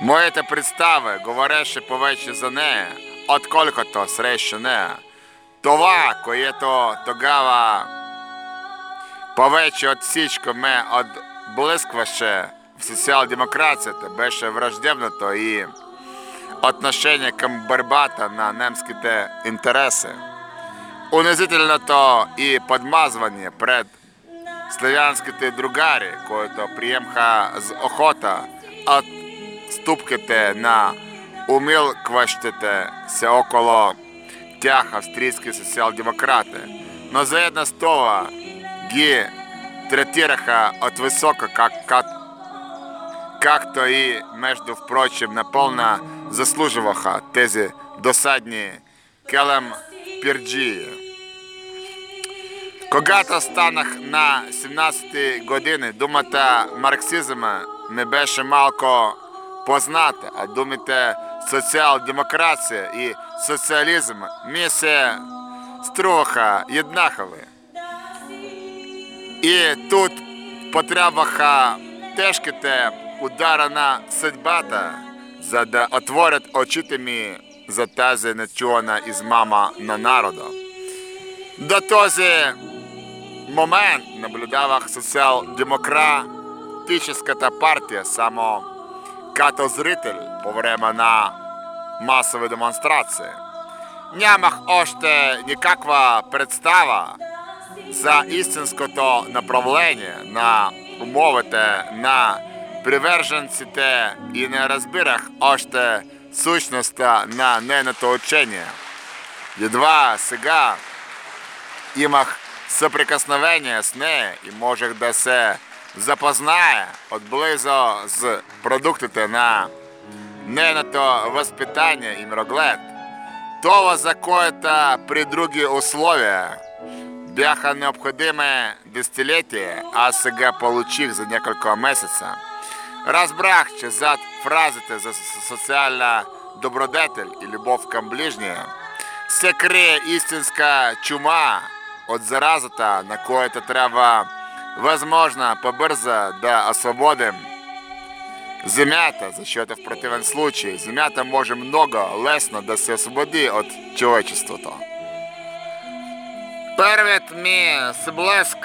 моите представи, говореше повече за нея, отколкото срещу нея. Това, което тогава повече от всичко ме отблискваше в социал-демокрацията, беше враждебното и отношение към борбата на немските интереси. Унизителното и подмазване пред славянските другари, които приемха з охота от ступките на умилкващите се около тях австрийски социал-демократи. Но заедно с това ги третираха от високо, как, как, както и, между впрочем, напълно заслуживаха тези досадни келем пирджии. Когато станах на 17 години, думата марксизма ми беше малко позната, а думите социал-демокрация и социализм ми се струваха еднакви. И тут потребваха тежките удара на съдбата, за да отворят очите ми за тази нечувана измама на народа. До този момент наблюдавах социал-демократическата партия само като по време на масови. Нямах още никаква представа за истинското направление на умовите на приверженците и не разбирах още сущността на нейното учение. Едва сега имах съприкосновение с нея и можех да се запозная отблизо с продуктите на нейното възпитание и мироглед. Това, за което при други условия бяха необходими десетилетия, аз сега получих за няколко месеца. Разбрах, че зад фразите за социална добродетель и любов към ближния се крие истинска чума от заразата, на която трябва възможно побърза да освободим земята, защото в противен случай земята може много лесно да се освободи от човечеството. Първият ми сблъск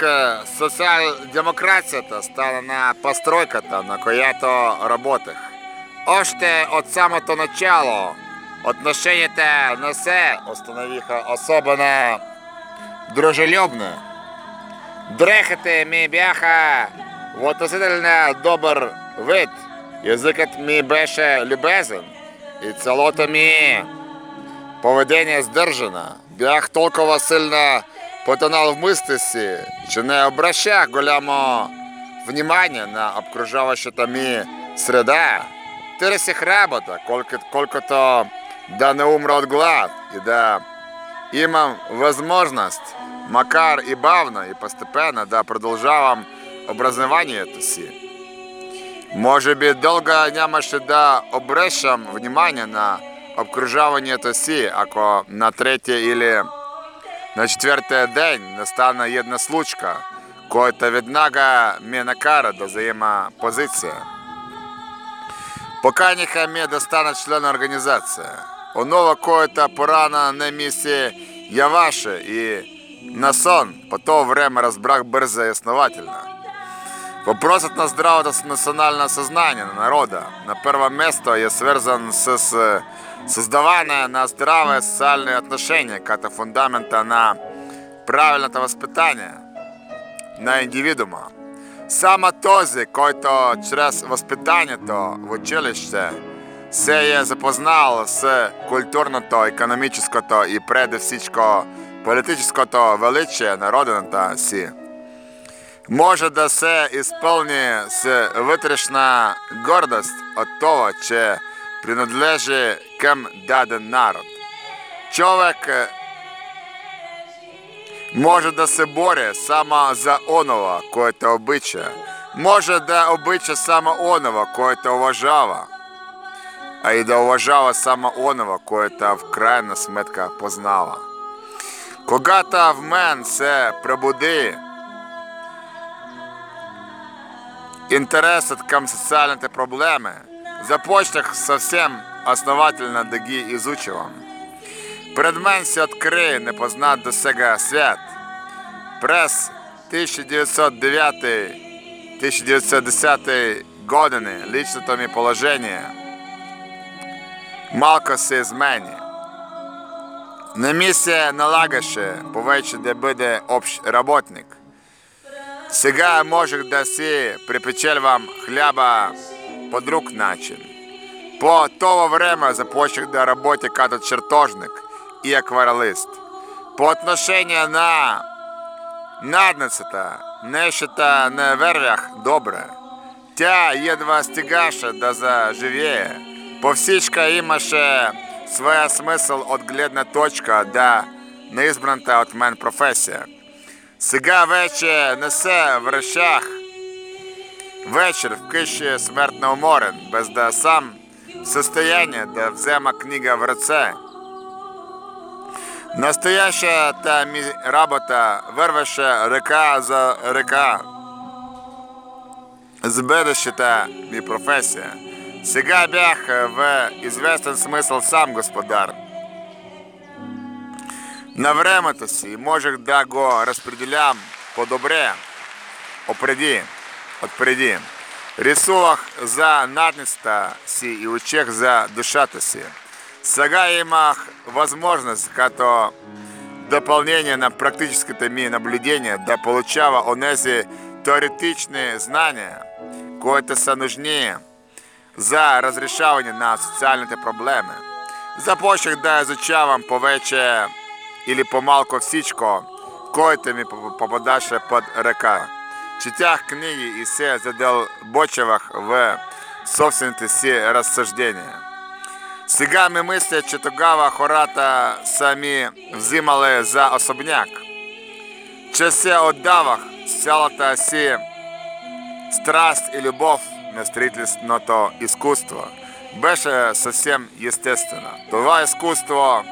с социал-демокрацията стана на постройката, на която работех. Още от самото начало отношенията не се установиха особено дружелюбни. Дрехите ми бяха в относително добър вид. Язикът ми беше любезен и цялото ми поведение сдържано. Бях толкова сильно потонал в мисли си, че не обращах голямо внимание на обкружаващата ми среда. Търсих работа, колкото, колкото да не умра от глад и да имам възможност, макар и бавно и постепенно, да продължавам образованието си. Може би дълго нямаше да обръщам внимание на обкружаването си, ако на третия или на четвъртия день не стана една случка, която веднага ме накара да заема позиция. Поканиха ме да стана член организация. Онова, което порано не ми се яваше и на сон, по то време разбрах бързо и основательно. Въпросът на здравото национално съзнание на народа на първо место е свързан с създаване на здраве социални отношения като фундамента на правилното възпитание на индивидуума. Само този, който чрез възпитанието в училище се е запознал с културното, економическото и преди всичко политическото величие на родината си, може да се изпълни с вътрешна гордост от това, че принадлежи към даден народ. Човек може да се бори само за онова, което обича. Може да обича само онова, което уважава. а и да уважава само онова, което в крайна сметка познава. Когато в мен се пробуди интересът към социалните проблеми, започнах съвсем основателно да ги изучивам. Пред мен се откри непознат до сега свят. През 1909-1910 години личното ми положение малко се измени. Не ми се налагаше повече да бъде общ работник. Сега можех да си припечелвам хляба по друг начин. По това време започнах да работя като чертожник и акварелист. По отношение на надницата, нещата не вървях добре. Тя едва стигаше да заживее. По всичка имаше своя смисъл от гледна точка да неизбраната от мен професия. Сега вече не се връщах вечер вкъщи смъртно уморен, без да съм в състояние да взема книга в ръце. Настоящата ми работа върваше ръка за ръка с бъдещата ми професия. Сега бях в известен смисъл сам господар. На времето си можех да го разпределям по-добре опреди, отпреди. Рисувах за надницата си и учех за душата си. Сега имах възможност като допълнение на практическите ми наблюдения да получава онези теоретични знания, които са нужни за разрешаване на социалните проблеми. Започнах да изучавам повече или по-малко всичко, което ми попадаше под ръка. Четях книги и се задълбочавах в собствените си разсъждения. Сега ми мисля, че тогава хората са ми взимали за особняк, че се отдавах с цялата си страст и любов на строителственото изкуство. Беше съвсем естествено. Това изкуство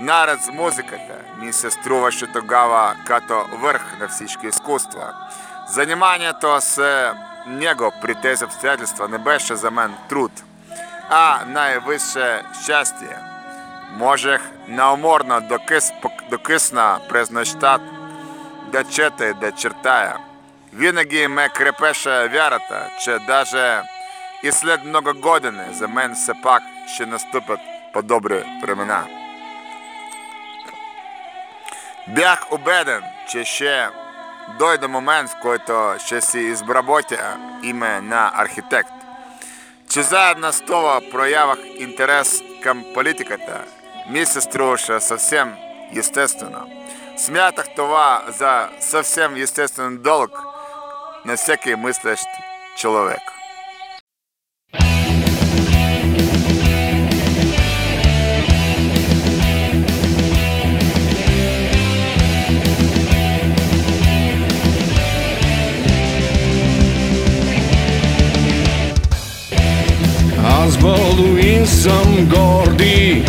наред с музиката ми се струваше тогава като върх на всички изкуства. Заниманието с него при тези обстоятелства не беше за мен труд, а най-висше щастие. Можех науморно до, къс, до късна през нощта да чета и да чертая. Винаги ме крепеше вярата, че даже и след много години за мен все пак ще настъпят по-добри времена. Бях убеден, че ще дойде момент, в който ще си изработя име на архитект. Че заедно с това проявах интерес към политиката, ми се струваше съвсем естествено. Смятах това за съвсем естествен дълг на всеки мислещ човек. Аз Балуин съм горди,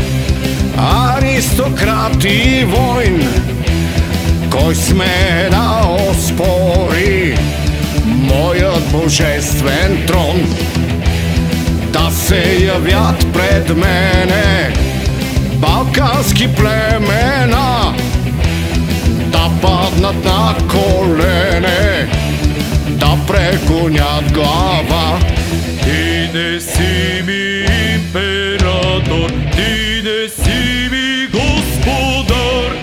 аристократ и войн. Кой сме да оспори моят божествен трон? Да се явят пред мене балкански племена, да паднат на колене, да преклонят глава. Не си ми император, ти не си ми господар.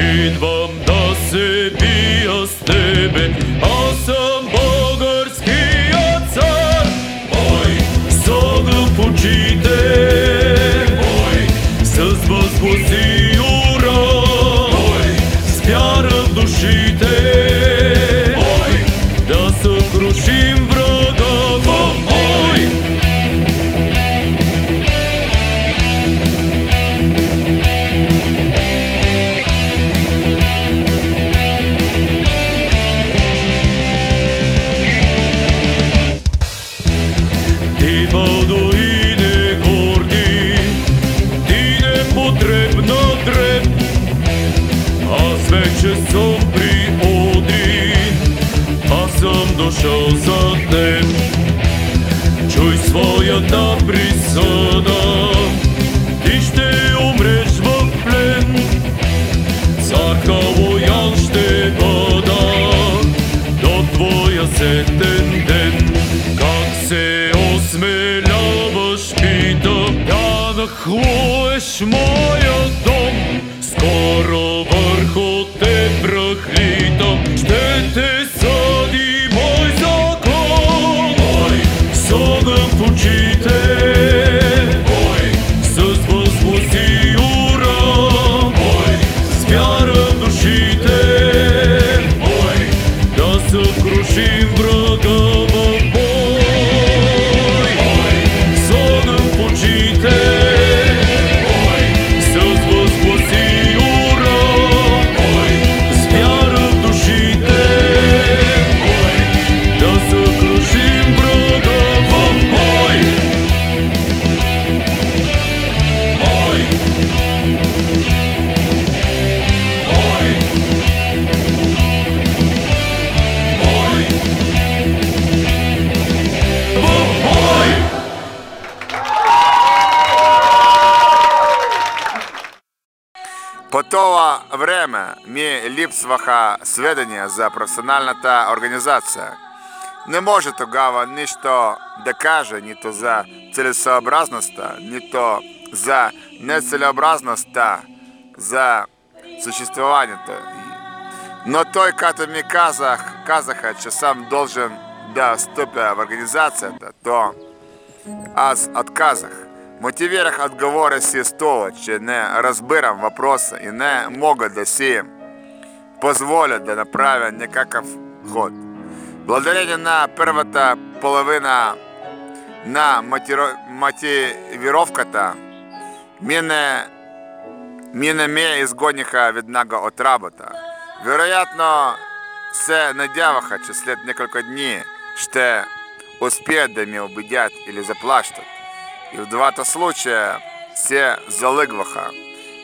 Идвам да се бия с тебе, аз съм българския цар. Ой, с в очите, ой, с възглас пленят на присъда. Ти ще умреш в плен, цар Калоян ще бъда до твоя сетен ден. Как се осмеляваш, питам, да нахлуеш моя дом скоро. ліпсваха сведення за професіональна та організація. Не може тогава ніщо докаже, ні то за цілесообразність, ні то за нецелеобразність, за существование. -то. Но той, который казах, казаха, что сам должен до вступа в организацию, -то, то аз отказах. Мотивирах отговори си з того, чи не розбирам вопроси і не можу досіям си позволя да направя никакъв ход. Благодарение на първата половина на мотиро- мотивировката мине, мине ме изгониха веднага от работа. Вероятно се надяваха, че след няколко дни ще успеят да ме убедят или заплащат. И в двата случая се залъгваха.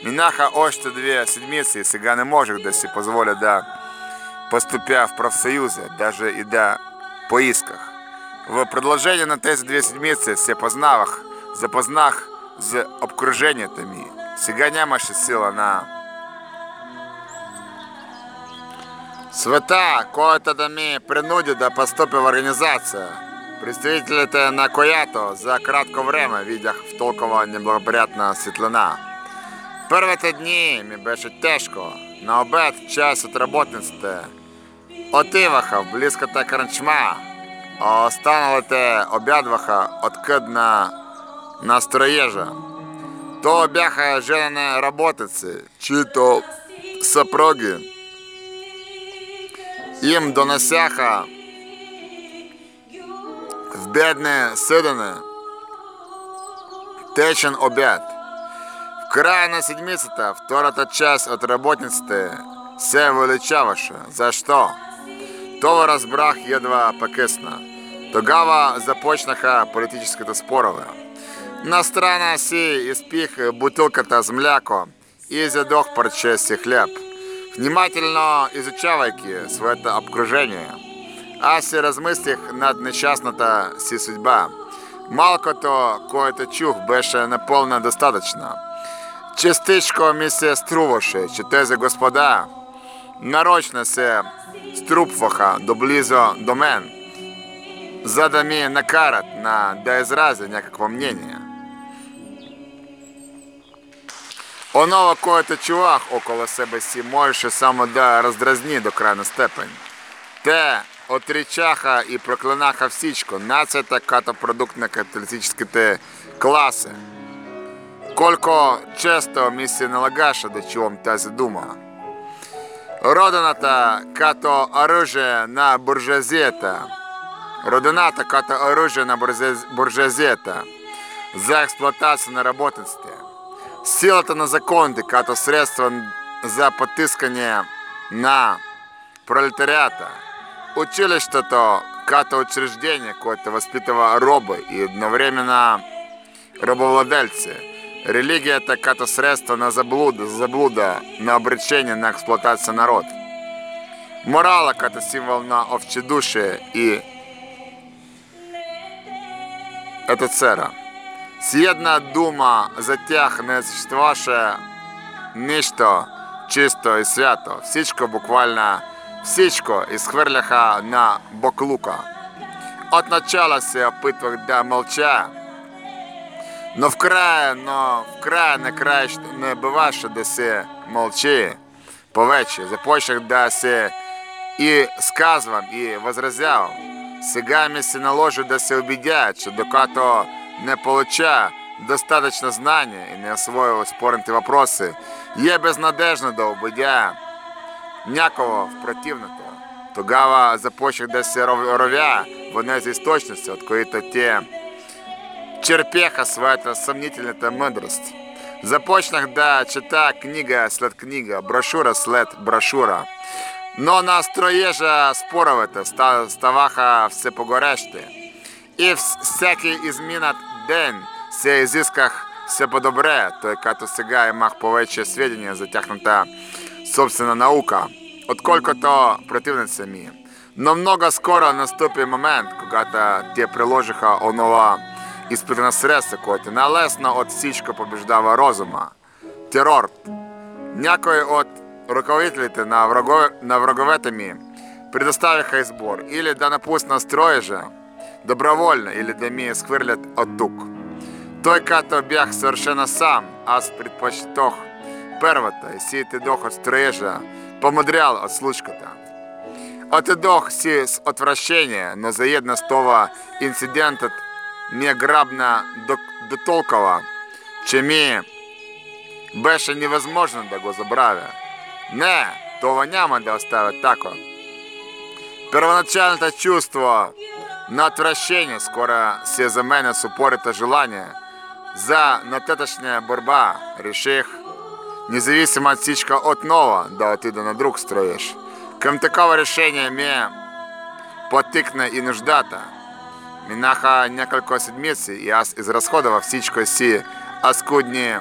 Минаха още две седмици и сега не можех да позволя да поступя в профсъюза, даже и да поисках. В продължение на тези две седмици се познавах, запознах з обкруженията ми. Сега нямаше сила на света, който да ми принуди да поступя в организация. Представителите на която за кратко време видях в толкова неблагоприятна светлина. Първите дни ми беше тежко. На обед част от работниците отиваха в близката кранчма, а останалите обядваха откъдна на строежа. То бяха женени работници, чието съпруги им донесяха в бедне съдене течен обяд. В края на седмицата втората част от работниците се величаваше. Защо? Това разбрах едва по-късно. Тогава започнаха политическите спорове. На страна си изпих бутилката с мляко и изядох парче си хляб. Внимателно изучавайки своето обкружение, аз се размислих над нещастната си съдба. Малкото, което чух, беше напълно достатъчно. Частичко ми се струваше, че тези господа нарочно се струпваха доблизо до мен, за да ми накарат на да някакво мнение. Онова, което чувах около себе си, можеше само да раздразни до крайна степень. Те отричаха і проклинаха всичко. Нацията като продукт на капіталістичните Koliko često mi se до da ću vam ta задума? Родоната като оружие на буржуазета. Родината като оружие на буржуазета За експлуатацию на работниците. Силата на законите като средство за потискане на пролетариата. Училището като учреждение, което воспитывало робы и одновременно рабовладельцы – Религията като средство на заблуда, заблуда на обречение на експлуатация народ. Морала като символ на овчедушие и это цера. С една дума за тях не съществуваше нищо чисто і свято. Всичко буквально, всичко изхвърляха на боклука. От начала се опитвах да мълча, но в края, но в края на не биваше да се мълчи повече. Започнах да се і сказвам, і возразявам. Сега ми се наложи да обідя, що докато не получа достаточно знання і не освоїв спорнити вопроси, є безнадежно да обидя някого в противното. Тогава започнах да се ров- ровя в одне з істочності, от които те черпеха своята сомнительната мъдрост. Започнах да чета книга след книга, брошура след брошура. Но настроєжа споровете ставаха все погорещи. І всякий ізмінат день се изисках все подобре, той като сега имах повече сведения затяхната собствена наука, отколкото противници ми. Но много скоро наступи момент, когато те приложиха онова изпитане средство, което налесно от всичко побеждава розума. Терор. Някои от ръководителите на, врагове, на враговете ми предоставиха избор или да напуснат строежа добровольно, или да ми изхвърлят от тук. Той като бях съвършено сам, аз предпочитох първата и си отидох от строежа, помудрял от случката. Отидох си с отвращение, но заедно с това инцидентът ми грабна до, до толкова, че ми беше невъзможно да го забравя. Не, това няма да оставя тако. Първоначалното чувство на отвращение скоро се заменя с упорито желание за нататъчная борьба. Реших, независимо от всичко, отново да отида на друг строеж. Към такова решение ме потикна и нуждата. Минаха няколко седмици и аз изразходував всичко си оскудни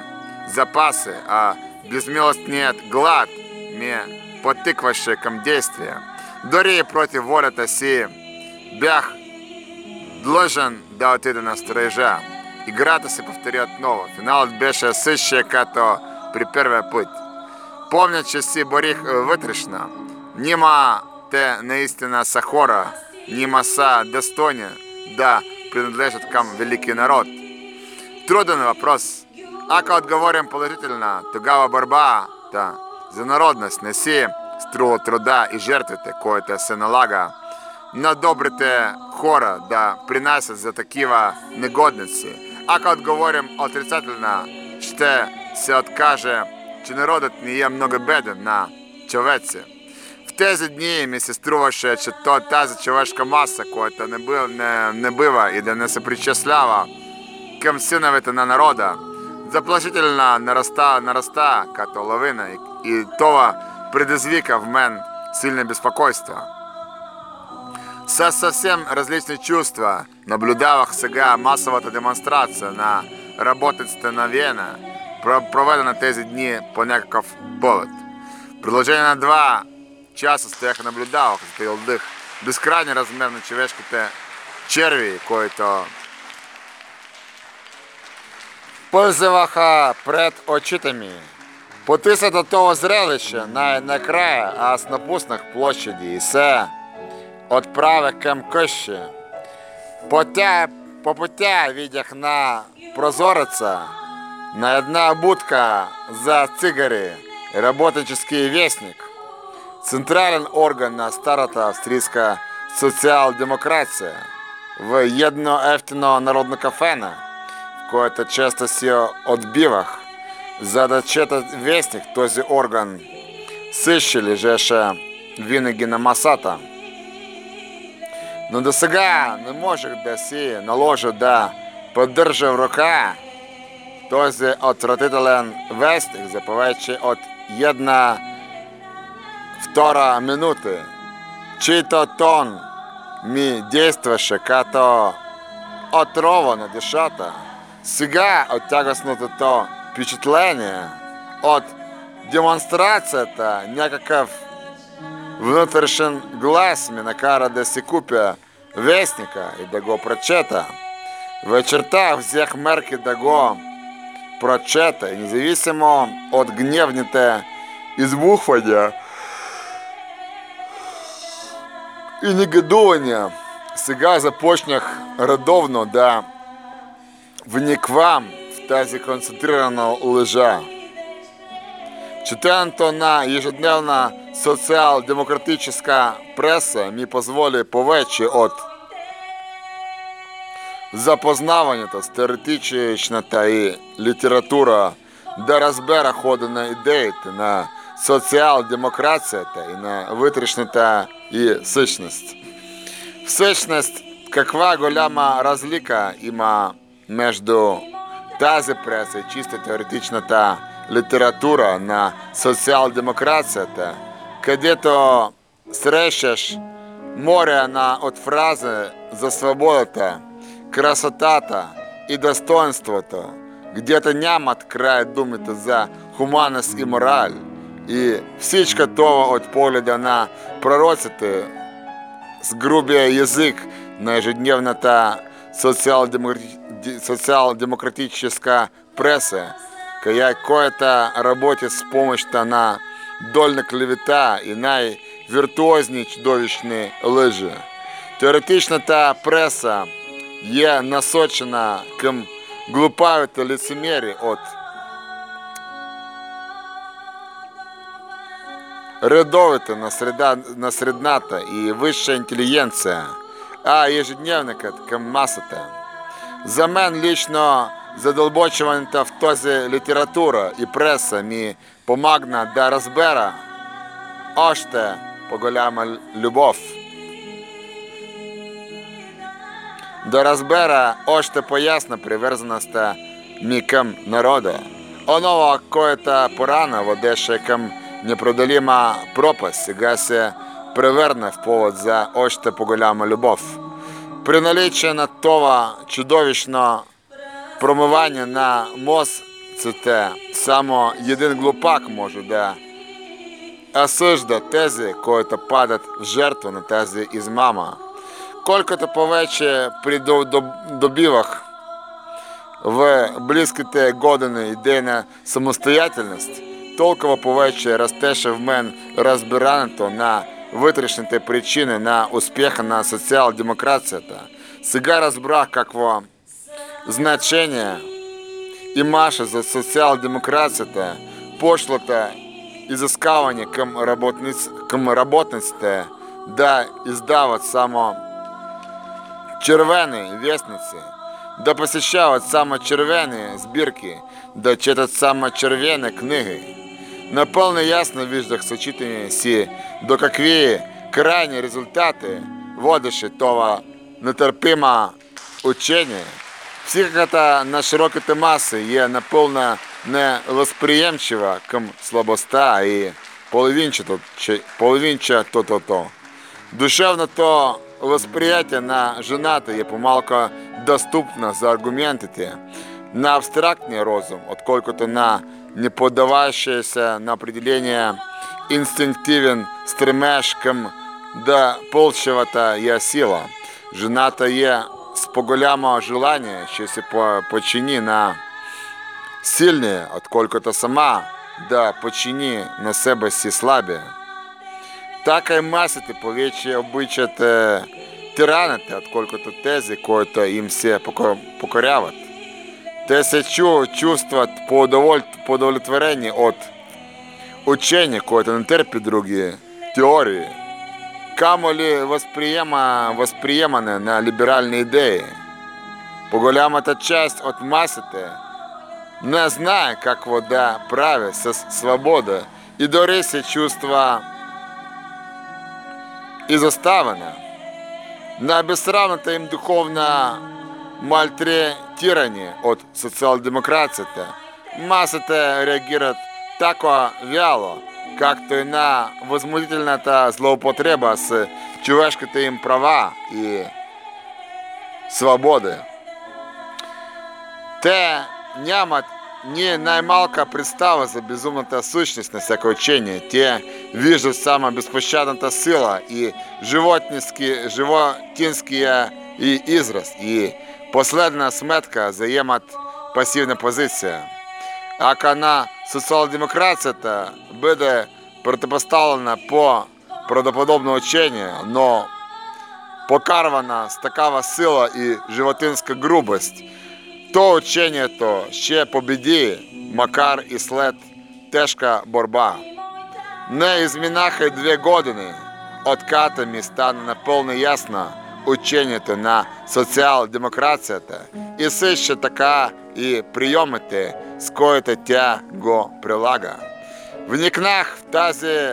запаси, а безмилостният глад ме потикваше към действие. Дори и против волята си бях длъжен да отида на строежа. Играта се повтори отново. Финалът беше същия като при първия път. Помня, че си борих вътрешно. Нима те наистина са хора, нима са достойни да принадлежат към велики народ. Труден въпрос. Ако отговорим положително, тогава борбата за народност не си струва труда и жертвите, които се налага на добрите хора да принасят за такива негодници. Ако отговорим отрицателно, ще се откаже, че народът ни е много беден на човеци. в те же дни то тази човешка маса, която не, бил, не, не бива и да не се причислява към синовете на народа, заплашително нараста, нараста като лавина и, и това предизвика в мен сильное беспокойство. Со совсем различные чувства наблюдавах сега массовата демонстрация на работниците на Вена, проведена тези дни по някакъв повод. Приложение 2 часу стояха на блюдах, стояв дих безкрайні розмірно червешки черві, кої-то позиваха пред очитами. Потиса до того зрелища на, на краю, а с напусних площаді, і се отправи кем коще. Потя, попутя відях на прозориця, на одна будка за цигари, роботический вестник. Централен орган на старата австрийска соціал-демократія в єдно ефтино народно кафене, в което често си отбивах, за да чета вестник този орган сище лежеше винаги на масата. Но до сега не можех да си наложа да поддържа в ръка този отвратителен вестник за повече от една втора минута, чийто тон ми действаше като отрова на душата. Сега от тягостното впечатление от демонстрацията някакъв внутрішен глас ми накара да си купя вестника и да го прочета. Вечерта взех мерки да го прочета, независимо от гневните избухвання і негодування, сега започнах редовно да вниквам в тази концентрирана лежа. Читанто на ежедневна соціал-демократична преса ми позволі повече от запознавання та теоретична та і література до розбера ходу на ідеї на соціал-демократія та і на витрішну та і сущність. Сущність, каква голяма разлика има между тази преса і чисто теоретична та література на соціал-демократията, където срещаш море на от фрази за свободата, красотата и достоинството, где-то нямат край думите за хуманност і мораль, і всичко това от погляда на пророците с грубия язык на ежедневната социал-демократи- социал-демократическая пресса, кая кое-то работе с помощью на дольна клевета і найвіртуозні чудовищні лижі. Теоретично та преса є насочена ким глупаві та лицемірі от рядовита насреда, насредната и высшая интеллигенция, а ежедневника ким масата. За мен лично задолбочуваната в този література і преса ми помагна да розбера още по-голяма любов. Да розбера още поясна привързаността ми към народа. Онова, което порана водеше към непродолима пропаст, сега се превърна в повод за още по-голяма любов. При наличие на това чудовищно промивання на мозците само един глупак може да осъжда тези, които падат в жертва на тази измама. Колкото повече придобивах в близките години идейна самостоятельність, толкова повече растеше в мен розбирането на вътрешните причини на успеха на соціал-демократията. Сега разбрах какво значение имаше за соціал-демократията пошлата изискаване към, работниц, към работниците да издават само червені вестниці, да посещават саме червені збірки, да читать саме червені книги. Напевно ясно виждах сочетание си, до какви крайні результати водеше това нетерпиме учення. Психиката на широките маси є наповно невосприємчива към слабоста і половинчато половинчато. Душевното восприятие на жената є помалко доступно за аргументите на абстрактний розум, отколкото на не поддавающийся на определение инстинктивен стремеж към да полчевата є сила. Жената є з поголямо желання, що се почини на сильні, отколкото сама да почини на себе сі слабі. Така й масити повече обичате тираните, отколкото тези, които им се поко- покоряват. Те се по, удоволь, от учения, което не терпит другие теории. Камо ли възприема, на либеральні ідеї. По-голямата часть от масите не знає, як вода праве со свобода і дори се чувства изоставена. На безсравната им духовна мальтретирание от социал-демократията, масата реагират тако вяло, както и на възмутителната злоупотреба с човешките им права и свободи. Те нямат ни най-малка представа за безумната същност на всяко учение. Те вижу сама безпощадната сила и животински, животинския и израз, и последна сметка заемат пасивна позиція. Ако на соціал-демократията буде протипоставлена по правдоподобне учення, но покарвана з такава сила і животинська грубость, то учення то ще побіді, макар і след тежка борба. Не із дві години откатами стане наповно ясно учението на соціал-демократията і все ще така і прийомите, з коїто тя го прилага. Вникнах в тази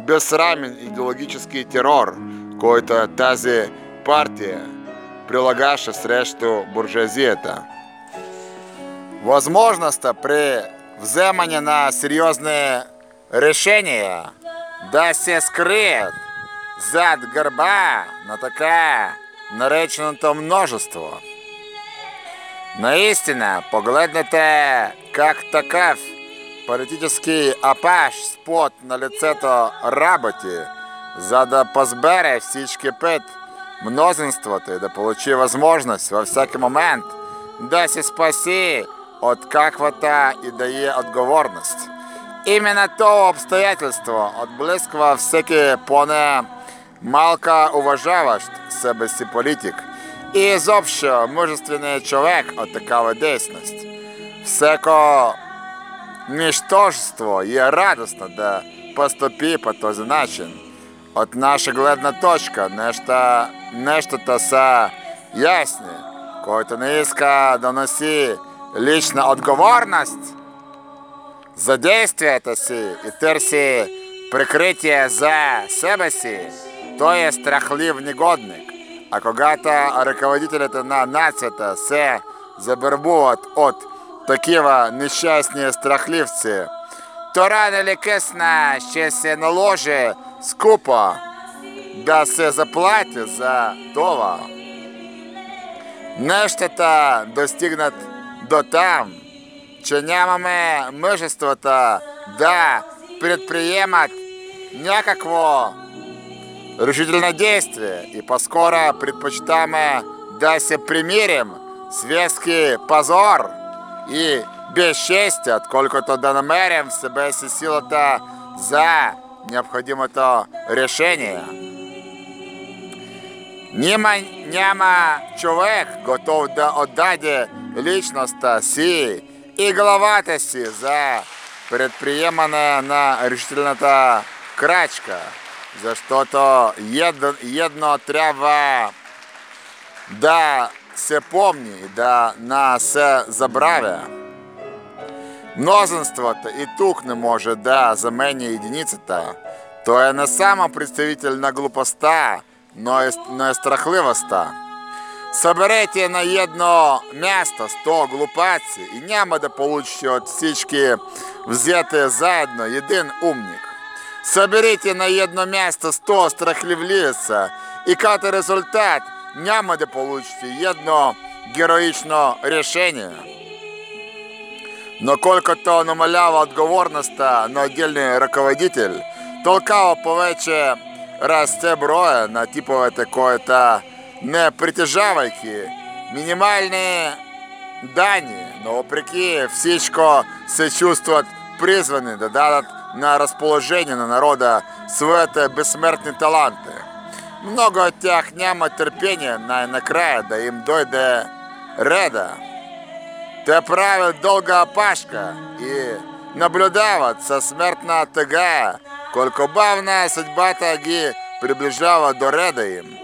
безсрамен ідеологічний терор, който тази партія прилагаше срещу буржуазията. Возможността при вземанні на серйозне решение да се скриет зад горба на такая наречено то множество. Наистина, погледнете, как такав политический апаш спот на лице лицето работі, зада позбере пет множество мнозинствувати, да получи возможность во всякий момент, да си спаси от каквата и дає отговорність. Іменно то обстоятельство от близького всякие поне малко уважаващ себе си политик и изобщо мужественный човек от такава дейност. Всеко ничтожество е радостно да поступи по този начин. От наша гледна точка неща, нещата са ясни. Който не иска да носи лична отговорност за действията си и търси прикритие за себе си, той е страхлив негодник. А когато ръководителите на нацията се забърбуват от такива нещастни страхливци, то рано или късно ще се наложи скупо да се заплати за това. Нещата достигнат до там, че нямаме мъжеството да предприемат някакво решительное действие. И поскоро предпочитаем да се примирим с вески позор. И безчестие, отколкото да намерим в себе си силата за необходимото решение. Нима няма човек готов да отдаде личността си и главата си за предприемане на решителната крачка, защото едно, едно трябва да се помни да не се забравя. Мнозинството и тук не може да замени единицата. Той е не само представитель на глупостта, но и, но и страхливостта. Съберете на едно място 100 глупаци и няма да получите от всички взятые заедно един умник. Соберіть на одне місце 100 страхлівліса, і кати результат няма де получите одно героїчне рішення. Но колько-то намалява отговорноста на отдельний руководитель, толкаво повече раз це броя на типове такое-то не притяжавайки, мінімальні дані, но вопреки всічко се чувствують призвані додаток на расположение на народа своите безсмертни таланти. Много от тях няма търпение най-накрая да им дойде реда. Те правят дълга опашка и наблюдават със смертна тъга, колко бавна съдбата ги приближава до реда им.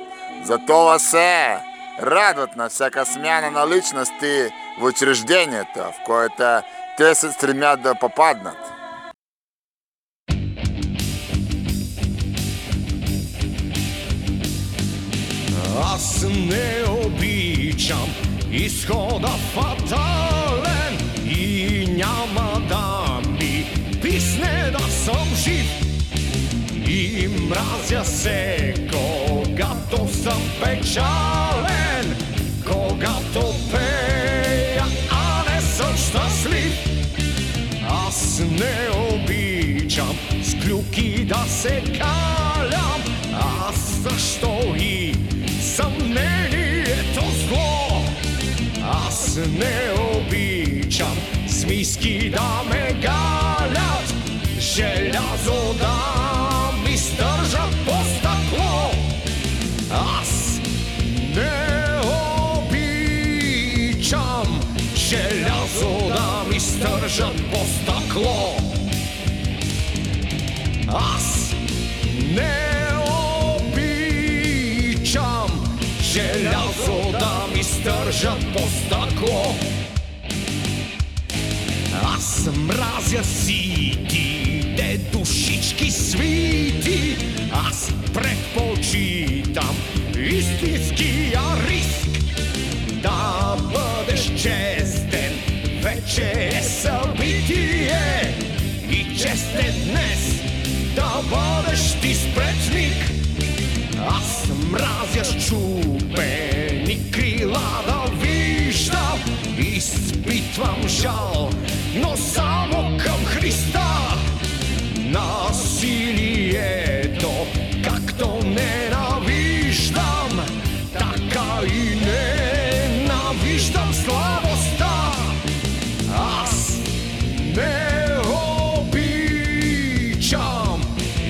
Затова се радват на всяка смяна на личности в учреждението, в което те се стремят да попаднат. Аз не обичам изхода фатален и няма да ми писне да съм жив. И мразя се, когато съм печален, когато пея, а не съм щастлив. Аз не обичам с клюки да се калям, аз защо и Za meni je to zlo, a s neobičan smiski da me galjat, željazo da mi strža postaklo. As neobičan, željazo da mi strža postaklo. As neobičan желязо да ми стържат по стъкло. Аз мразя ситите душички свити, аз предпочитам истинския риск. Да бъдеш честен, вече е събитие и честен днес да бъдеш ти A mraz još čupeni krila da višta Ispit žal, no samo kam Hrista. Nasilje to, kak to nenavištam Taka i nenavištam slavosta As ne običam,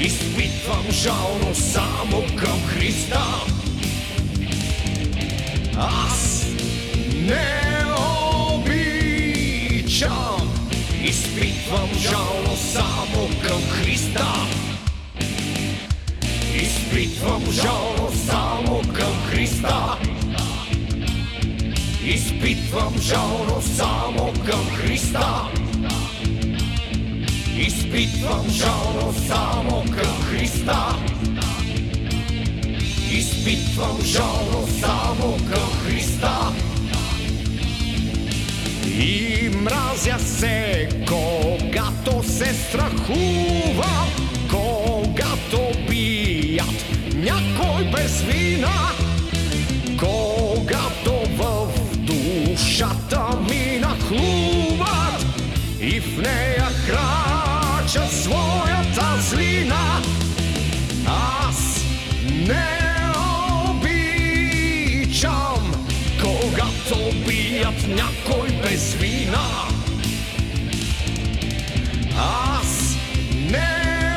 ispit vam žal Христа Аз не обичам. Изпитвам жал, но само към Христа. Изпитвам жал, но само към Христа. Изпитвам жал, но само към Христа. Изпитвам жал, но само към Христа Изпитвам жал, но само към Христа. И мразя се, когато се страхувам Когато бият някой без вина. Когато в душата ми нахлуват И в нея крача своята Аз не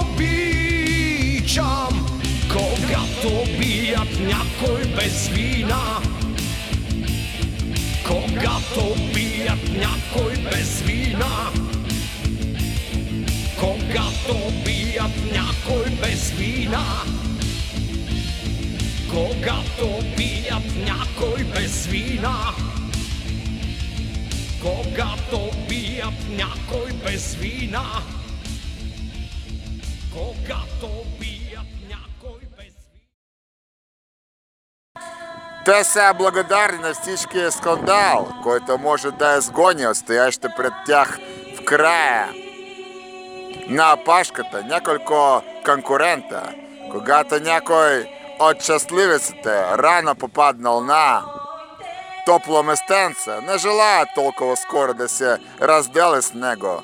обичам Когато бият някой без вина Когато бият някой без вина Когато бият някой без вина Когато бият някой без вина Бият някой без вина бият някой без вина Те са благодарни на всички скандал, който може да изгони стоящите пред тях в края на опашката няколко конкурента, когато някой от щастливеците рано попаднал на топло местенце, не желая толкова скоро да се него.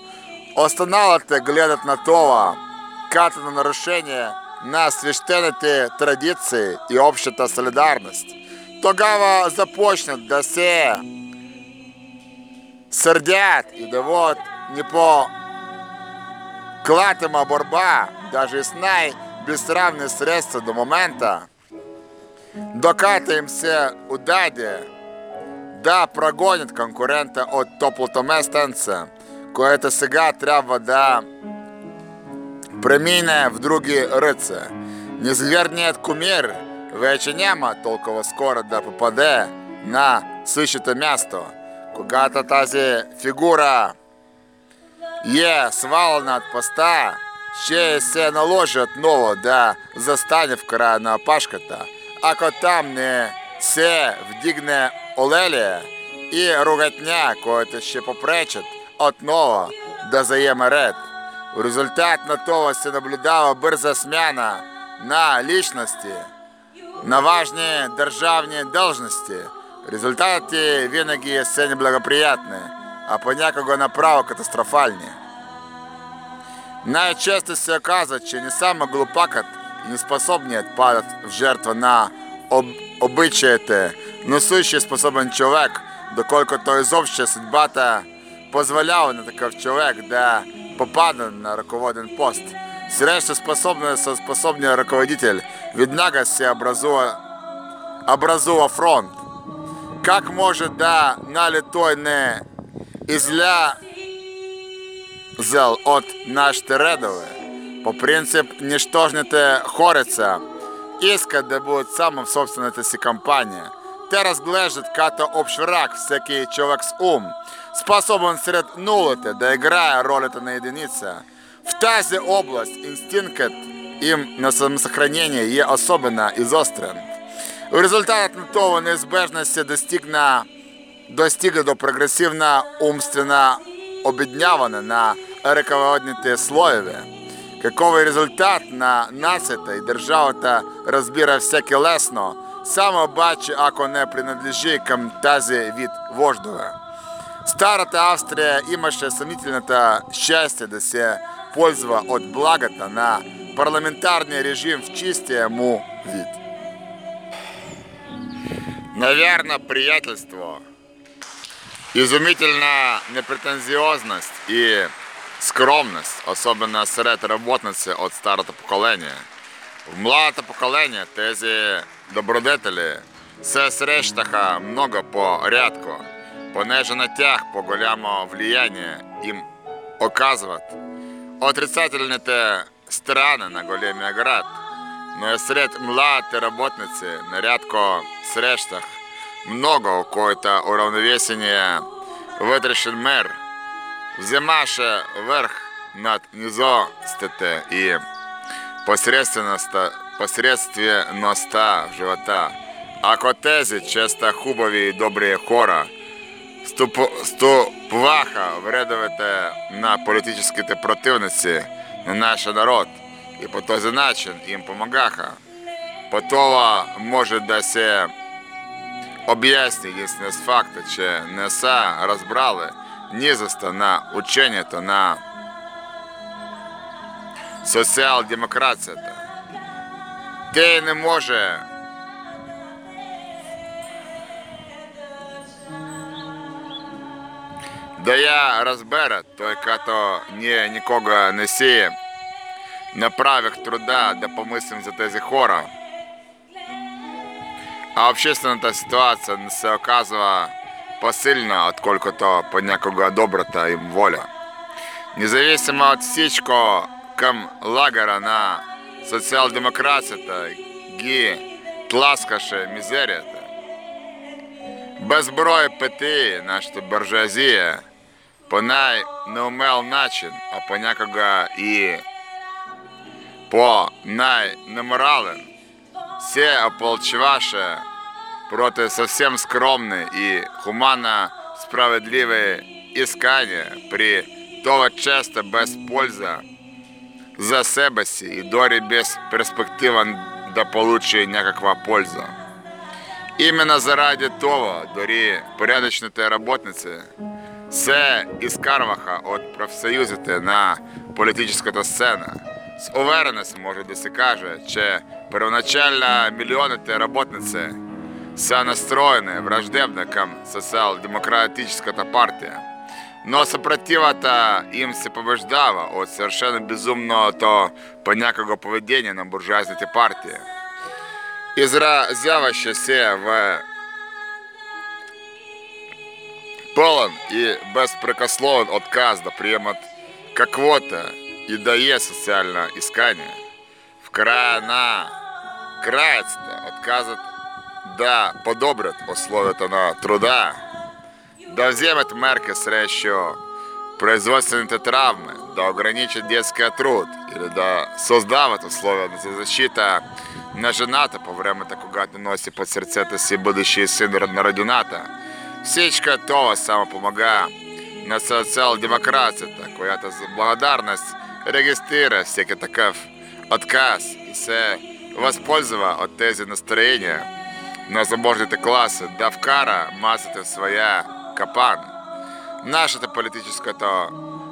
Останалите гледат на това, като на нарушение на свещените традиции и общата солидарност. Тогава започнат да се сърдят и да не по клатима борба, даже с най-безсравни средства до момента, докато им се да прогонят конкурента от топлото което сега трябва да премине в други ръце. Незвірният кумир. Вече няма толкова скоро да попаде на същото място, когато тази фигура є свалена от поста, ще се наложи отново да застане в края на опашката, ако там не се вдигне олелія і ругатня, което ще попречить отново да заєме ред. В результат на того се наблюдала бърза смяна на личности, на важні державні должності. Результати винаги все неблагоприятні, а понякога направо катастрофальні. Наичастее оказывает, что не самый глупакот и не способнее падать в жертву на об, обычаи те, но сущий способен человек, доколько то изобщая судьба-то позволяла на таков человек да попаде на руководен пост. Срещу способный способный руководитель, виднага се образуя, образуя фронт. Как может да налитой не изля зел от наш тередове, по принцип ничтожните хорица, иска да будет самым собственната си компания. Те разглеждат като общ враг всеки човек с ум, способен сред нулите да играе ролята на единица. В тази область инстинктът им на самосохранение е особенно изострен. В результат на това неизбежно се достигна, достига до прогресивно умствено обедняване на ръководните слоеве. Каковий результат на нацията і державата розбира всяке лесно, само бачи, ако не принадлежи към від вождове. Старата Австрия имаше съмнителната щастие да се ползва от благата на парламентарния режим в чистия му вид. Наверное, приятельство, изумительная непретензиозность и скромність, особливо серед роботниці від старого покоління. В младе покоління тези добродетелі все срештаха много порядку, понеже на тях по голямо влияние им оказывать. Отрицательные те страны на големий град, но и сред младе работниці нарядко срештах много какое-то уравновесение витрішен мир, взимаше верх над низостите и посредственността, посредственността живота. Ако тези честа хубави и добрі хора ступ- ступваха вредовете на політичні противниці на наш народ і по този начин їм помагаха. Потова може да се об'ясні єдине з факту, чи не розбрали низоста на учення та на соціал-демократія. Те не може да я розбере, той като ні, нікого не сіє, на правих труда, да помислим за тези хора. А общественная ситуация се оказывала посильна, отколько то по доброта и воля. Независимо от всичко към лагера на соціал-демократията ги тласкаше мізерията. Без зброї пети нашата буржуазія по найнеумел начин, а понякога і по найнеморален все ополчеваше проти совсем скромной и хуманно справедливые искания при того часто без польза за себе си и дори без перспектива до получения някаква польза. Именно заради того, дори порядочните работниці се іскарваха от профсоюзити на політичната сцена. З увереністю може да се каже, че первоначально мільйоните работниці са настроєні враждебно към соціал-демократичната партія. Но сопротива-то им се побеждава от совершенно безумного то понякого поведения на буржуазните партии. Изразяваще се в полон и беспрекословен отказ да приемат какого-то и дае социальное искание. В края на краец-то отказат да подобрят условията на труда, да вземат мерки срещу производственните травмы, да ограничат детский труд или да создават условия за защита на жената по времето, когато носи под сърцето си бъдещия син на родината. Всичко това само помага на социал-демокрацията, която за благодарност регистрира всеки такъв отказ и се възползва от тези настроения на заможните класи да вкара масата в своя капан. Нашата политическата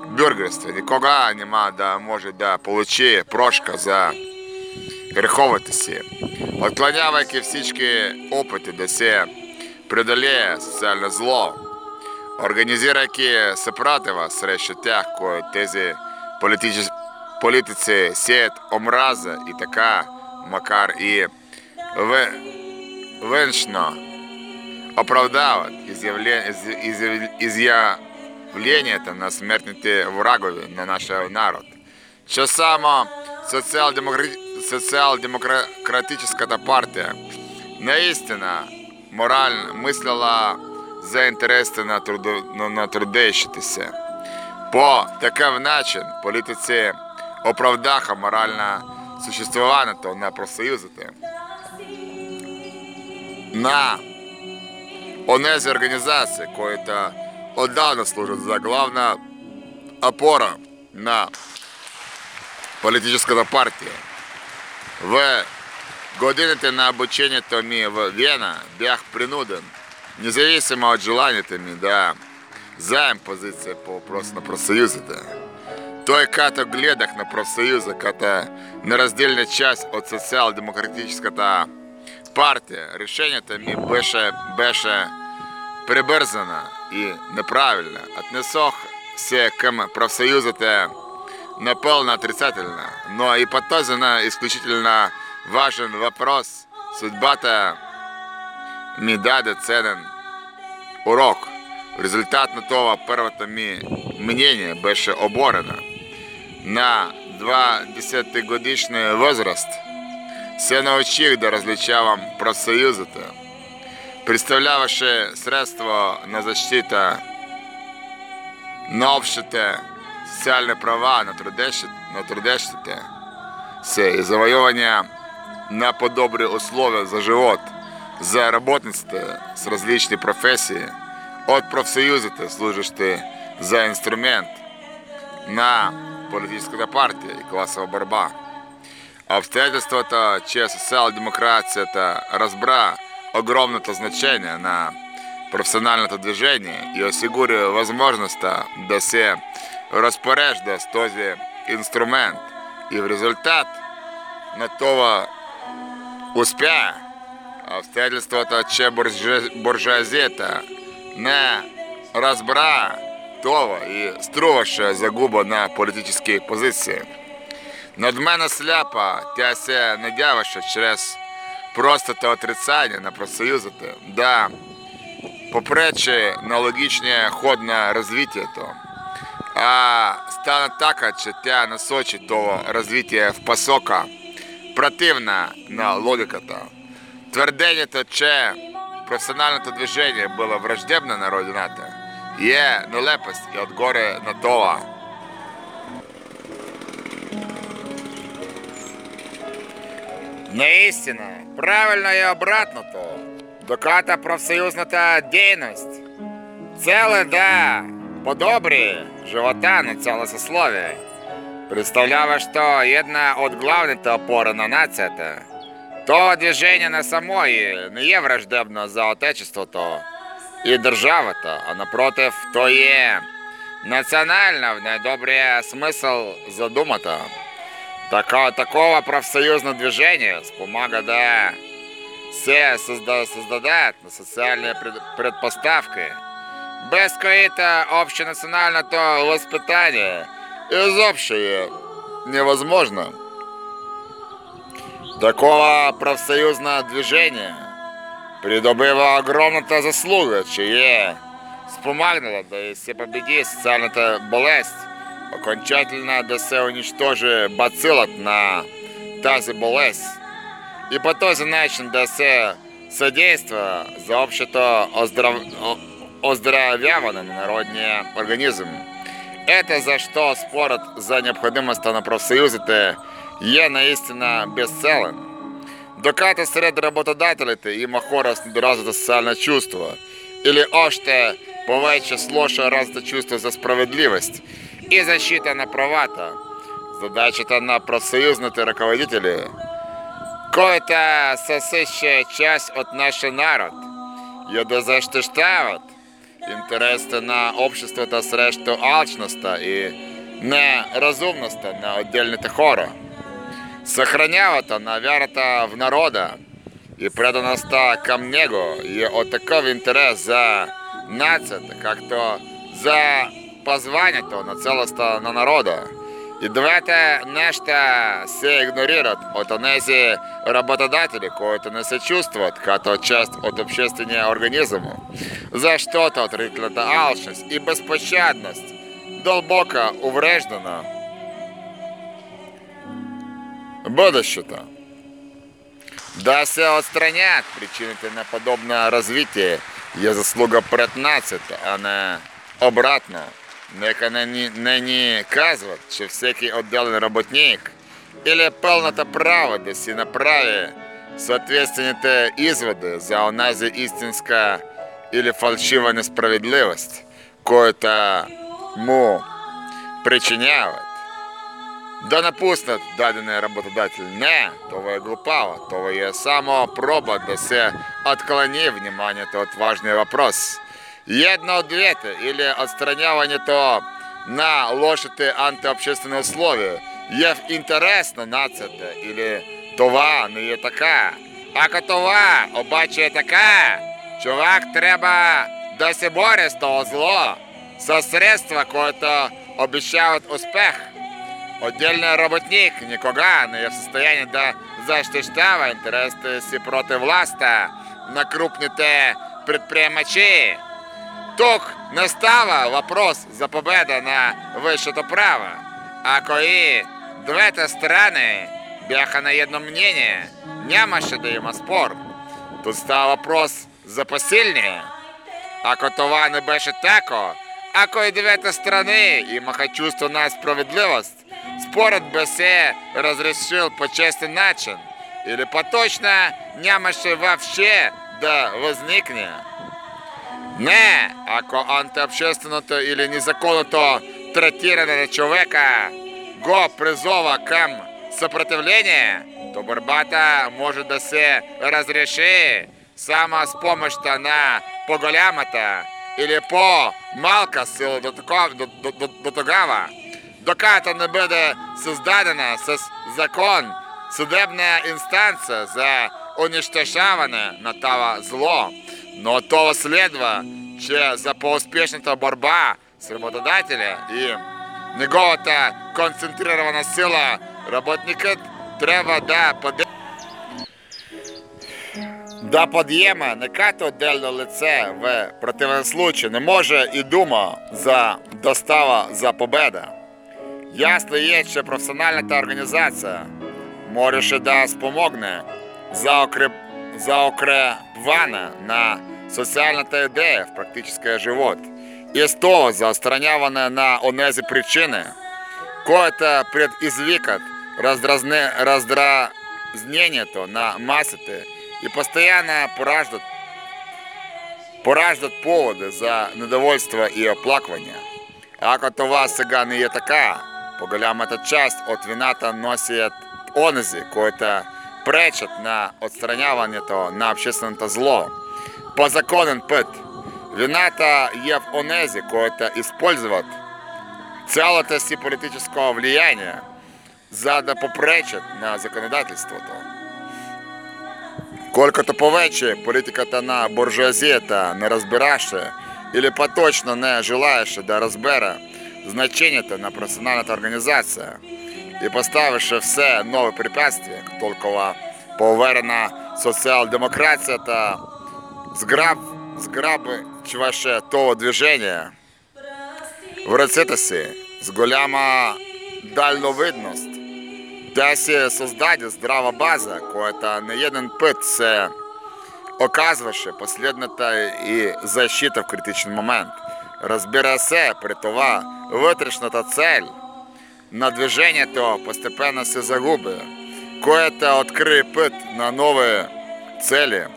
бюргерства. Нікого нема, да може да получи прошка за греховитості. Отклоняв, які всічки опити, де се преодоліє соціальне зло. Організує, які сопротива серед тях, кої тези політичес- політиці сіють омраза і така макар і ви, виншно оправдават изъявление, изъявление это на смертните врагові на наш народ. Що само соціал-демокра- соціал-демократична партія наістина морально мислила за інтереси на, труду, на, на трудещитися. По таким начин політиці оправдаха морально существування то на профсоюзити. На онези организации, кои-то отдавна служат за главная опора на политическая партия. В годините на обучение томи в Вена бях принуден, независимо от желания томи, да, заем позиция по вопросу на профсоюзы, да. Той като гледах на профсоюзы, като нераздельная часть от социал-демократического партія рішення там і беше, беше приберзано і неправильно. Отнесох се к профсоюзу те наполно отрицательно, но и потозано исключительно важен вопрос судьба-то ми даде ценен урок. В результат на того первого ми мнение беше оборено на 20-годичний возраст – все навчив да различавам профсоюзите, представляваше средство на защита. На общите соціальні права на трудещите, на трудещите се. І завоювання на подобрі условия за живот, за работництво з различні професії, от профсоюзите служиш ти за інструмент на політична партія і класова боротьба. Обстоятельства-то, че социал-демократия-то разбра огромное-то значение на профессиональное движение и осигурює возможность да се розпорежда з този інструмент. І в результат на того успя обстоятельства-то, че буржуазия-то не розбра того і струваше загуба на політичні позиції. Над мене сляпа, тя се надяваше через просто те отрицання на профсоюзити. Да, попрече на логічне ход на розвиття то. А стане така, че тя насочить того розвиття в пасока противна на логіка то. Твердення то, че професіональне то движення було враждебне на родината, є нелепость і от горе на того. Наистина, правильно и обратно то. Доката профсоюзната дейность. Целе, да, подобрі живота на ціле. Представлява, що jedna od главних то опора на нацията. То движення на самої не є враждебно за отечество то і держава то, а напротив, то є національно в найдобрий смисл задумата. Такого, такого профсоюзного движения с помога да все созда, создадать на социальные пред, предпоставки. Без кои-то общенационального воспитания изобщее невозможно. Такого профсоюзного движения придобило огромната заслуга, чиє спомагнуло да і все побіді соціальна болезнь окончательно да се уничтожи бацилот на тази болезнь. И по този начин да се съдейства за общото оздрав... оздравяване на народния организм. Это за что спорът за необходимостта на профсъюзите є наистина безцелен. Докато сред работодателите има хора с недоразвито социальне чувство, или още повече с лошо развито чувство за справедливость и защита на права-то. Задача-то на профсоюзните руководители, кое-то сосущая часть от нашей народ, да защищают інтереси на общество та зрештою алчність і нерозумність на отдельних хора. Сохранявата на вярата в народа. И преданост към него е от такъв интерес за нацията, както за позванието на целостта на народа. И двете неща се игнорират от онези работодатели, които не се чувстват като част от обществения организм, защото отрицателната алчност и безпощадност дълбоко увреждана бъдещето. Да се отстранят причините на подобное развитие є заслуга пред нацията, а не обратно. Нека не, ні- не казват, що всякий отделен работник или пълната право да си направи соответственните изводи за онази истинска или фальшива несправедливость, която му причиняват. Да напуснат дадений работодатель. Не, това е глупаво. Това е само проба да се отклони вниманието от важния въпрос. Едно от двете, или отстраняването на лошите антиобществени условия є в інтерес на нацията, или това не є така. Ако това обаче така, чувак треба да се бори з того зло, со средства, които обіцяють успех. Отдельный работник никога не є в состоянии да защищава интереси си проти власти на крупните предприемачі. Тук не става вопрос за победа на вищото право. Ако і двете страни бяха на одно мнение, нямаше да има спор. Тут става вопрос за посильнее. Ако това не беше тако, ако и двете страни имаха чувство на справедливост, спорът би се разрешил по честен начин. Или поточно нямаше вообще да възникне. Не, ако антиобщественото или незаконното третиране на човека го призова към съпротивление, то борбата може да се разреши само с помощта на по-голямата или по-малка сила до, такова, до, до, до, до тогава, докато не бъде създадена с закон съдебна инстанция за унищожаване на това зло. Но това следва, че за по-успешната борба с работодателя и неговата концентрирана сила работникът трябва да поде... да подъема не като лице в противен случай не може и дума за достава за победа. Ясно є, що професіональна організація може да спомогне заокреп... заокрепвана на соціальната ідея в практический живот. І з того заостраняване на онези причини, коята предизвикат раздразне... раздразнението на масите и постоянно пораждат пораждат поводи за недовольство і оплакування. Ако това сега не є така, по-голямата част от вината носят онези, които пречат на отстраняването на общественото зло. По законен път, вината є в онези, които използват цялото си политическо влияние, за да попречат на законодателството. Колкото повече політиката на буржуазията не розбираше или поточно не желаєш да розбере значението на професіональната організація і поставивши все нове препятствия, толкова поуверена соціал-демократія та зграб, зграбчиваше того движення, врацитися з голяма дальновидність, да се здрава база, която не един път се оказваше последната і защита в критичний момент. Разбира се, при това вътрешната цель на движението постепенно се загуби, което откриє път на нові цілі.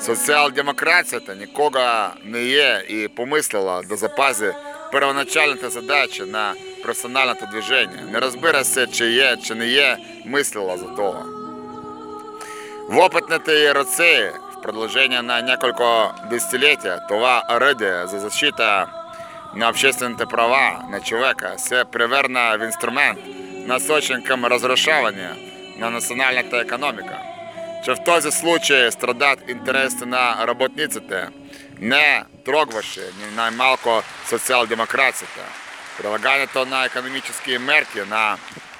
Соціал-демократія нікого не є і помислила до запази первоначальната задача на професіональне движення. Не розбирася, чи є, чи не є, мислила за того. В опитните році в продолжение на несколько десятилетий това оръдие за защита на обществените права на човека се превърна в инструмент, насочен към разрушаване на националната економика. Че в този случай страдат интересите на работниците, не трогваше ни най-малко социал-демокрацията. Прилагането на економически мерки на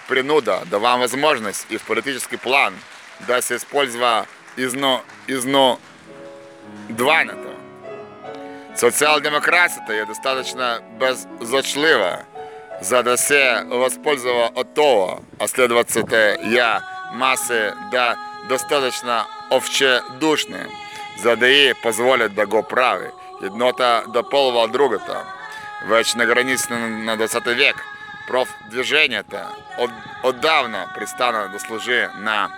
принуда дава възможност и в политически план да се използва изно, изно двойното. Социал-демократия-то є достаточно беззачлива. Задосе воспользовала от того, а следовательно, я массы да достаточно овчедушны. Задеи позволят да го правы. Еднота до полого друга-то. Веч на границе на 20 век. Проф движение-то от, отдавна пристано дослужи на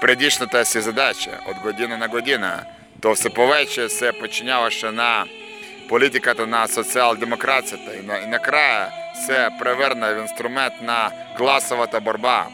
предишната си задача от година на година. То все повече се подчиняваше на політиката на соціал-демократията і, на, і накрая все приверне в інструмент на класова та борба.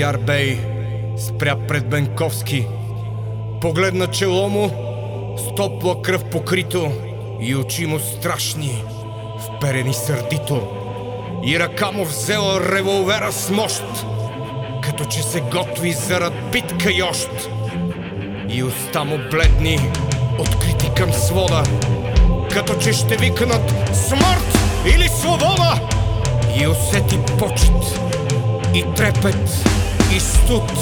Хаджилюс Гярбей спря пред Бенковски. Погледна чело му, с топла кръв покрито и очи му страшни, вперени сърдито. И ръка му взела револвера с мощ, като че се готви зарад битка йощ. И уста му бледни, открити към свода, като че ще викнат смърт или свобода. И усети почет, и трепет, и студ.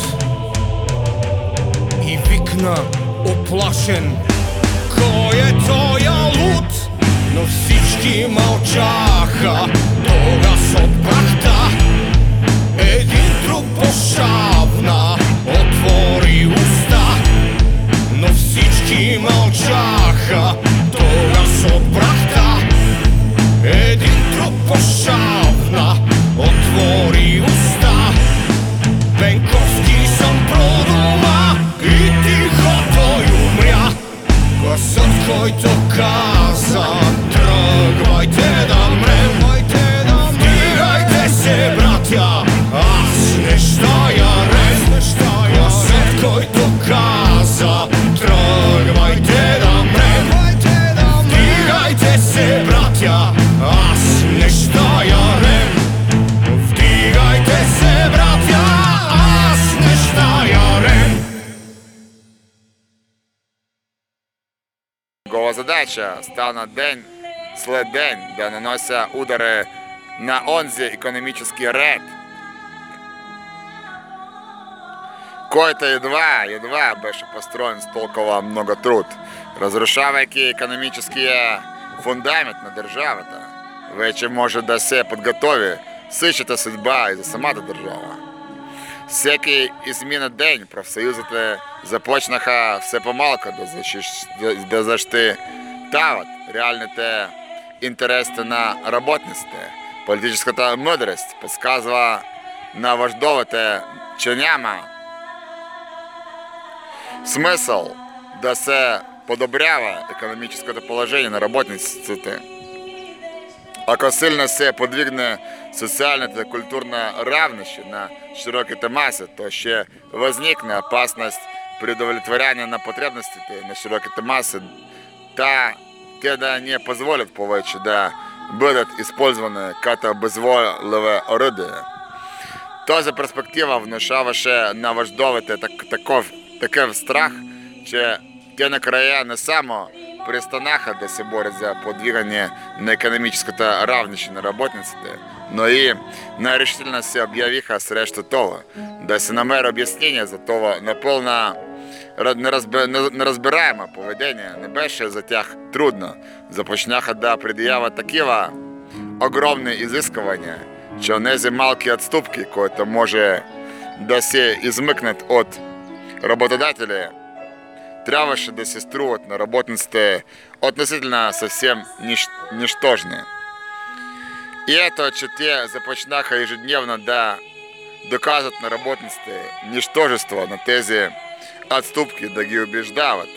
И викна оплашен, кой е тоя луд? Но всички мълчаха, тогас от прахта. Един друг пошавна, отвори уста. Но всички мълчаха, тогас от прахта. Един друг пошавна, отвори уста. to kao задача стала день след день, да нанося удари на онзи економический ряд, който едва, едва беше построен с толкова много труд, разрушавайки економическия фундамент на държавата. Вече може да се подготови същата съдба и за самата държава. Всеки измина день профсъюзите започнаха все по-малко да, защищ... да- да защитават реалните интереси на работниците. Политическата мъдрост подсказва на вождовете, че няма смисъл да се подобрява економическото положение на работниците. Ако сильно се подвигне соціальне та культурне равнище на широките маси, то ще возникне опасність предовлетворяння на потребностите на широките маси, та те да не позволят повече да будуть использовані като безволиве орудие. Тази перспектива внушаваше на вождовите так, таков, такий страх, що те на края не само перестанаха да се борят за подвигание на економическото равнище на работниците, но и на решително се обявиха срещу това, да се намери обяснение за неразбе- не- неразбираемо поведение не беше за трудно. Започнаха да предявят такива огромні ізискування, що онези малкі відступки, които може да се измикнуть от работодателя, трябваше да се струват на работниците относительно совсем нич- ничтожні. І это, що те започнаха ежедневно да доказывать на работниците ничтожество на тези отступки, да ги убеждават,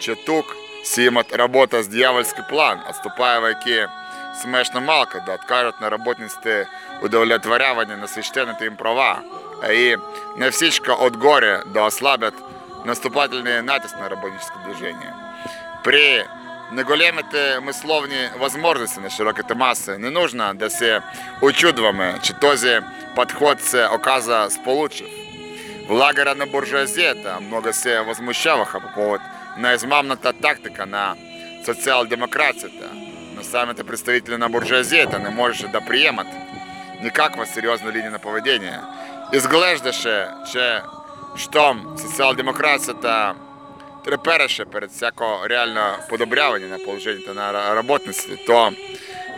че тук си имат работа с дьявольский план, отступаючи смешно малко, да откажуть на работниците удовлетворявання на священните їм права, а і на всичко от горя да ослабят наступательный натиск на работническое движение. При неголемите мисловні возможності на широките маси не нужно да се учудваме, чи този подход се оказа сполучив. В лагеря на буржуазията много се возмущаваха по повод на измамната тактика на социал-демокрацията, но самите представители на буржуазията не можеше да приемат никаква сериозна линия на поведение. Изглеждаше, че щом соціал-демократията трепереше перед всяко реально подобряване на положението на ра- работниците, то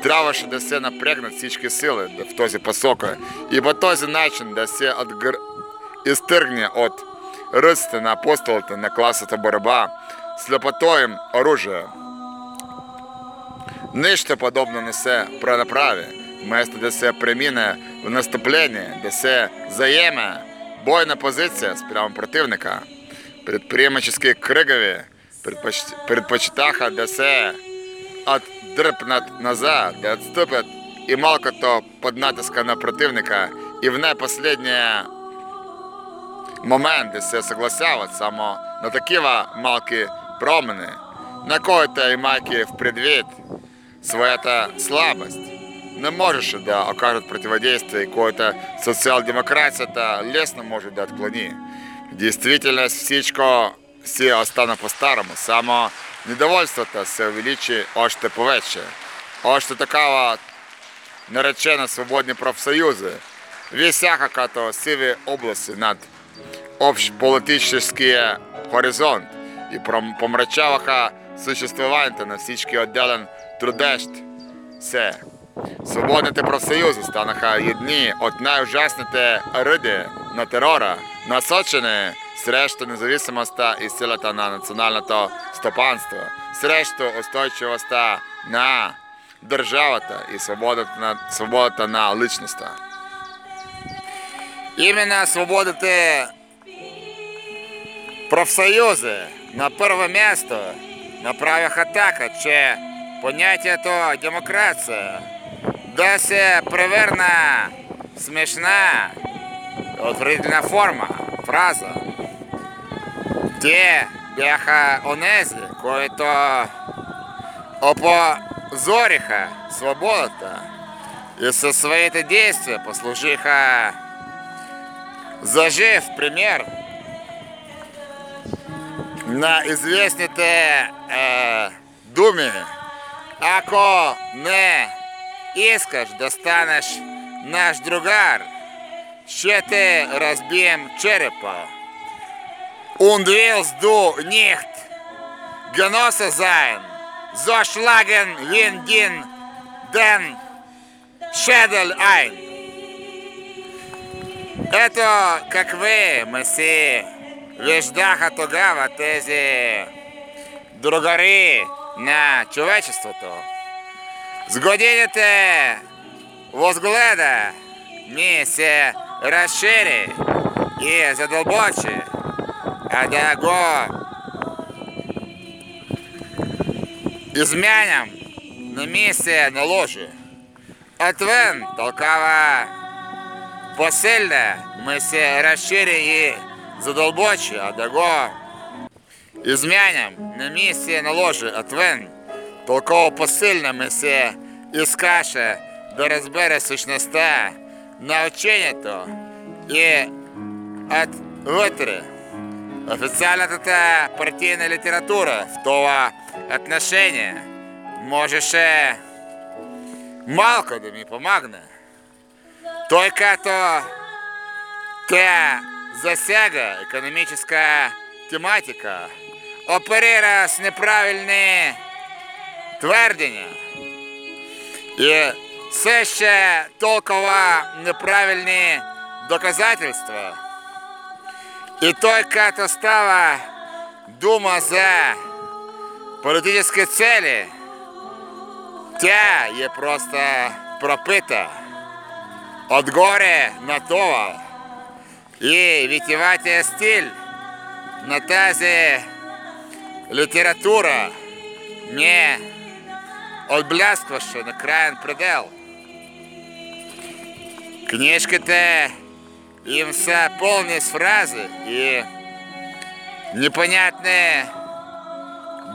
трябваше да се напрягнат всички сили да- в този посока и по този начин да се отгр изтъргне от ръцете на апостолите на класата борба с лепотоем оружия. Нищо подобно не се пронаправи. Вместо да се премине в наступление, да се заеме бойна позиція спрямо противника. Предприемаческие кръгови предпоч... предпочитаха да се отдръпнат назад, да отстъпят и малкото под натиска на противника и в най-последния момент, де се согласяват само на такива малки промени, на които имайки в предвид? Своята слабост, не можеше да окажат противодействие, което социал-демокрацията лесно може да отклони. В действителност всичко си остана по-старому, само недовольството се увеличи още повече. Още такава наречена свободні профсоюзи висяха като сиві області над общополітичний горизонт пром- помрачаваха существування на всички отделен трудещ се. Свободните профсоюзи станаха одні от найужасните риди на терора, насочені срещу независимості і силата на національного стопанства, срещу устойчивості на державата і свободата на, свободата на личността. Именно свободите профсоюзи на перше місце направиха така, че поняття демократія досі приверна, смішна, утворительна форма, фраза. Те бяха онези, които опозориха свободата и со своите действия послужиха зажив пример на известните е, думи. Ако не искаш да станеш наш другар, ще те разбием черепа. Und willst du nicht Genosse sein, so schlagen wir dir den Schädel ein. Ето какви ми си виждаха тогава тези другари на човечеството. С годините възгледа ми се разшири и задълбочи, а да го изменям не ми се наложи. Отвън толкова посильно ми се разшири и задълбочи, а да го изменям не ми се наложи отвън. Толкова посильно ми се искаше да разбере същността на учението и отвътре. Официальната партийна литература в това отношение можеше малко да ми помогне. Той като тя засяга економическа тематика, оперира с неправильни твърдения и също толкова неправильни доказателства. И той като става дума за политически цели, тя е просто пропита отгоре на това. И витиеватия стиль на тази литература не отбляскваше на краен предел. Книжките им са пълни с фрази и непонятни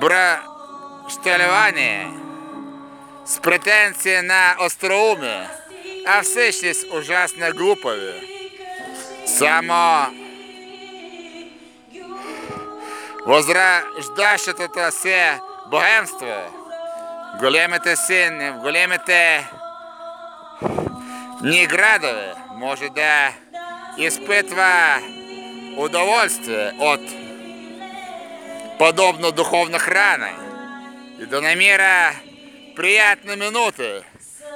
бращалевания с претенции на остроумие, а всъщност ужасно глупави. Само. Възраждащото се богемство, големите сини, големите ни градове може да изпитва удовольствие от подобно духовна храна и да намира приятни минути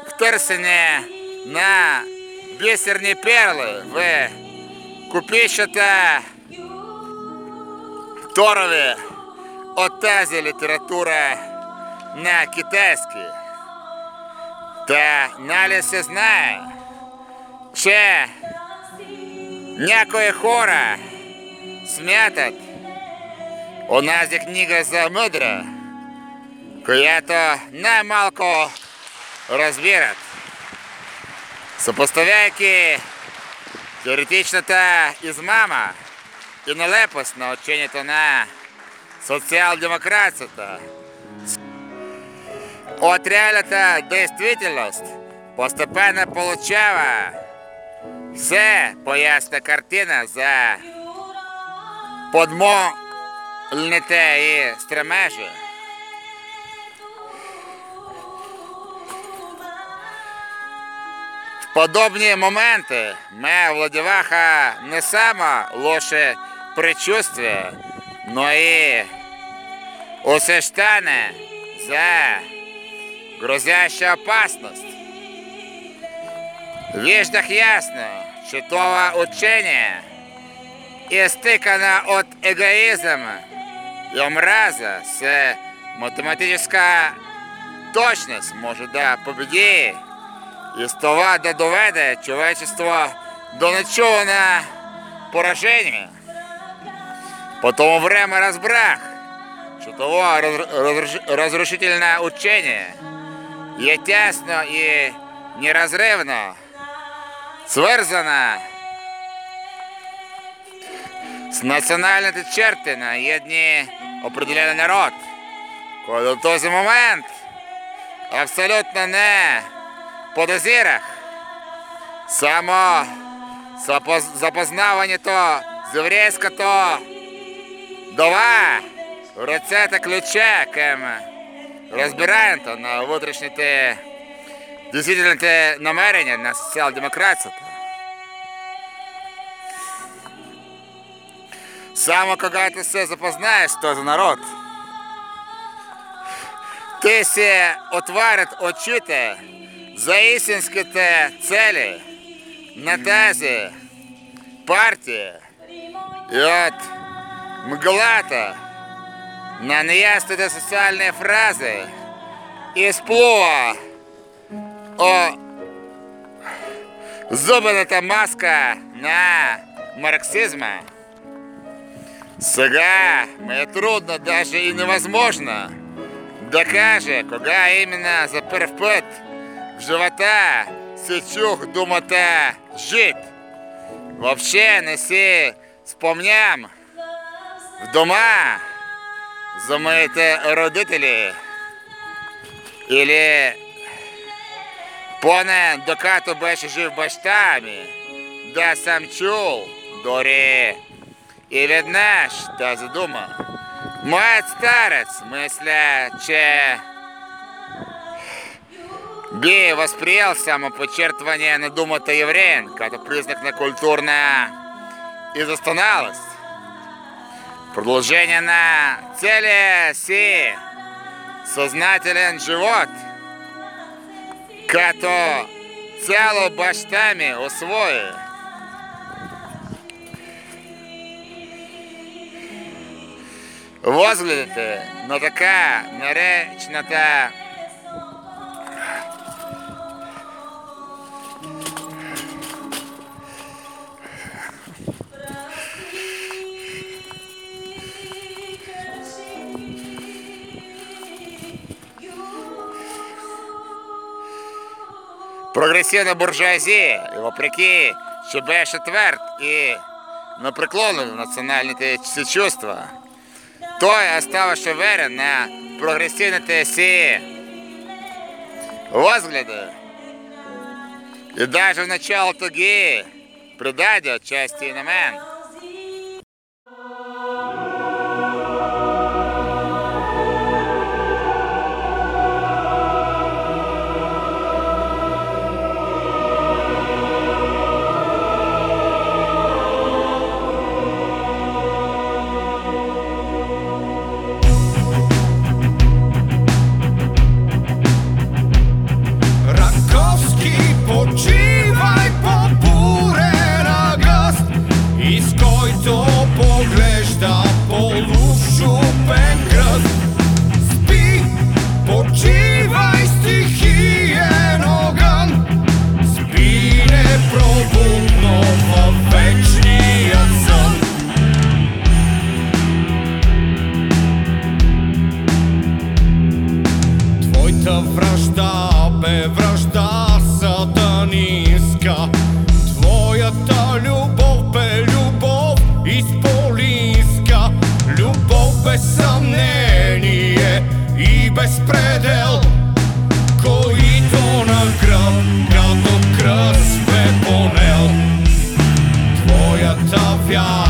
в търсене на бисерни перли в купищата торове от тази литература на китайски. Та нали се знае, че някои хора смятат онази книга за мъдра, която най-малко разбират. Съпоставяйки теоретичната измама и нелепость на учението на социал-демократията. От реалната действителност постепенно получава все по-ясна картина за подмолните и стремежи. В подобні моменти ме владіваха не саме лоше предчувствие, но и усещане за грозящая опасность. Виждах ясно, что това учение истыкано от эгоизма и омраза с математическая точность може да победи і з да доведе човечество до нечуваного пораження. Потом время разбрах, разруш- разрушительное учение є тесно і неразривно свързано з національної черти на єдні определений народ. Коли в той момент абсолютно не подозірах? Само запознавання то з єврейська то. Дова рецепта ключа, кем. Розбираємо то на внутрішні те дійсно те намерення на соціал-демократію. Само когда ты все запознаешь, что за народ, ти се отварить очите за істинські те цілі на тези партії. І от мглата на неясні та соціальні фрази і сплува о зубаната маска на марксизма. Сега мне трудно, даже и невозможно докаже, кога именно за перв път в живота се чух думата жит. Вообще не си спомням в дома за моите или поне докато беше жив баща ми, да съм чул дори і веднаш тази дума. Моят старец, мисля, че би восприел самопочерствование на думата евреин, като признак на культурна изостаналость. Продолжение на целия си сознателен живот, като цяло бащами освои. Возгледите на така наречената прогресивна буржуазія, і вопреки, ЧБ четверт і непреклонний в національні чувства, той оставивши верен на прогресивні ТСІ возгляды. И даже в начало тоги части на безпредел Който на гръб като кръст бе понел. Твоята вяра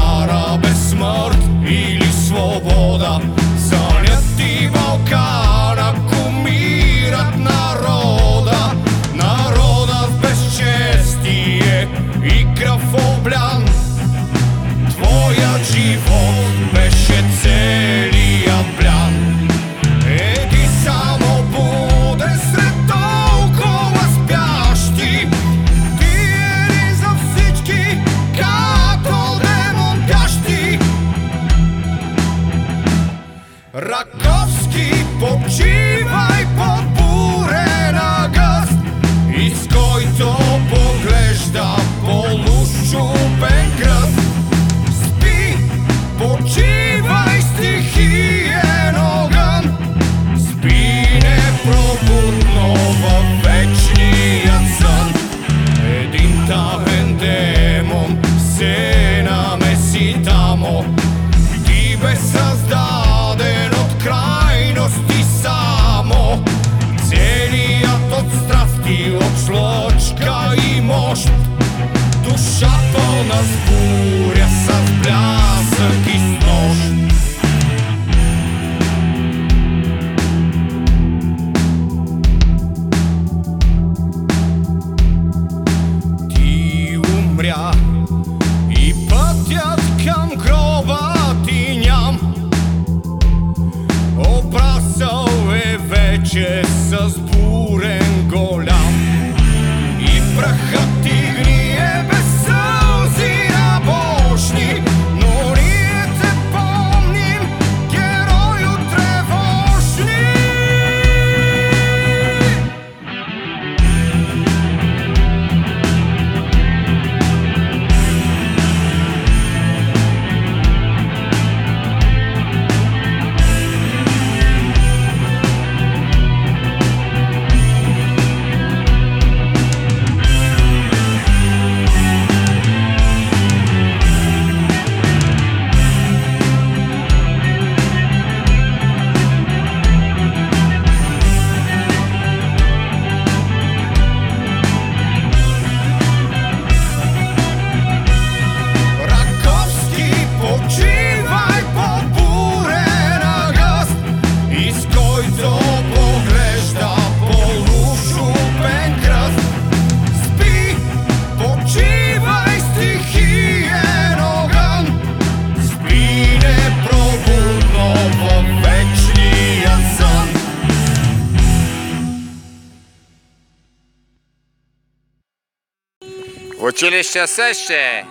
В училище съще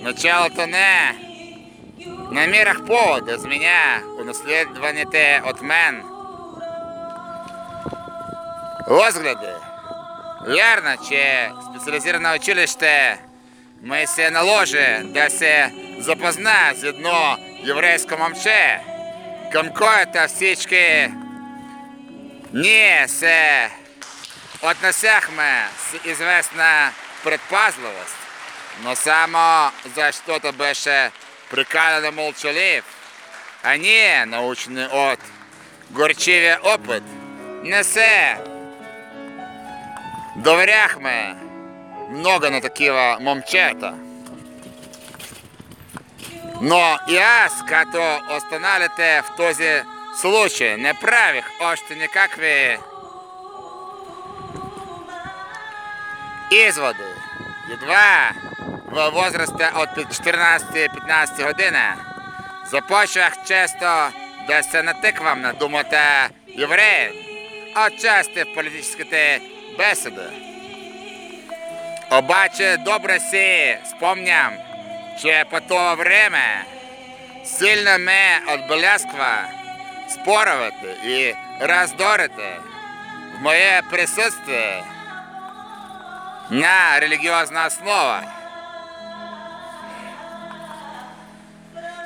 началото не намирах повод да зменя унаследваните от мен възгледи. Вярно, че специализирано училище ми се наложи да се запозна з едно єврейське момче, към което всички ние се отнесяхме с известна предпазливост, но само защото беше прекалено молчалив, а ние, научени от горчивия опит, не се доверяхме много на такива момчета. Но аз, като останалите в този случай, не правих още никакви изводи. Едва във възрастта от 14-15 година започвах често да се натъквам на думата евреи, отчасти в политическите беседи. Обаче добре си спомням, че по това време силно ме отбелясква споровете и раздорите в мое присъствие на религиозна основа.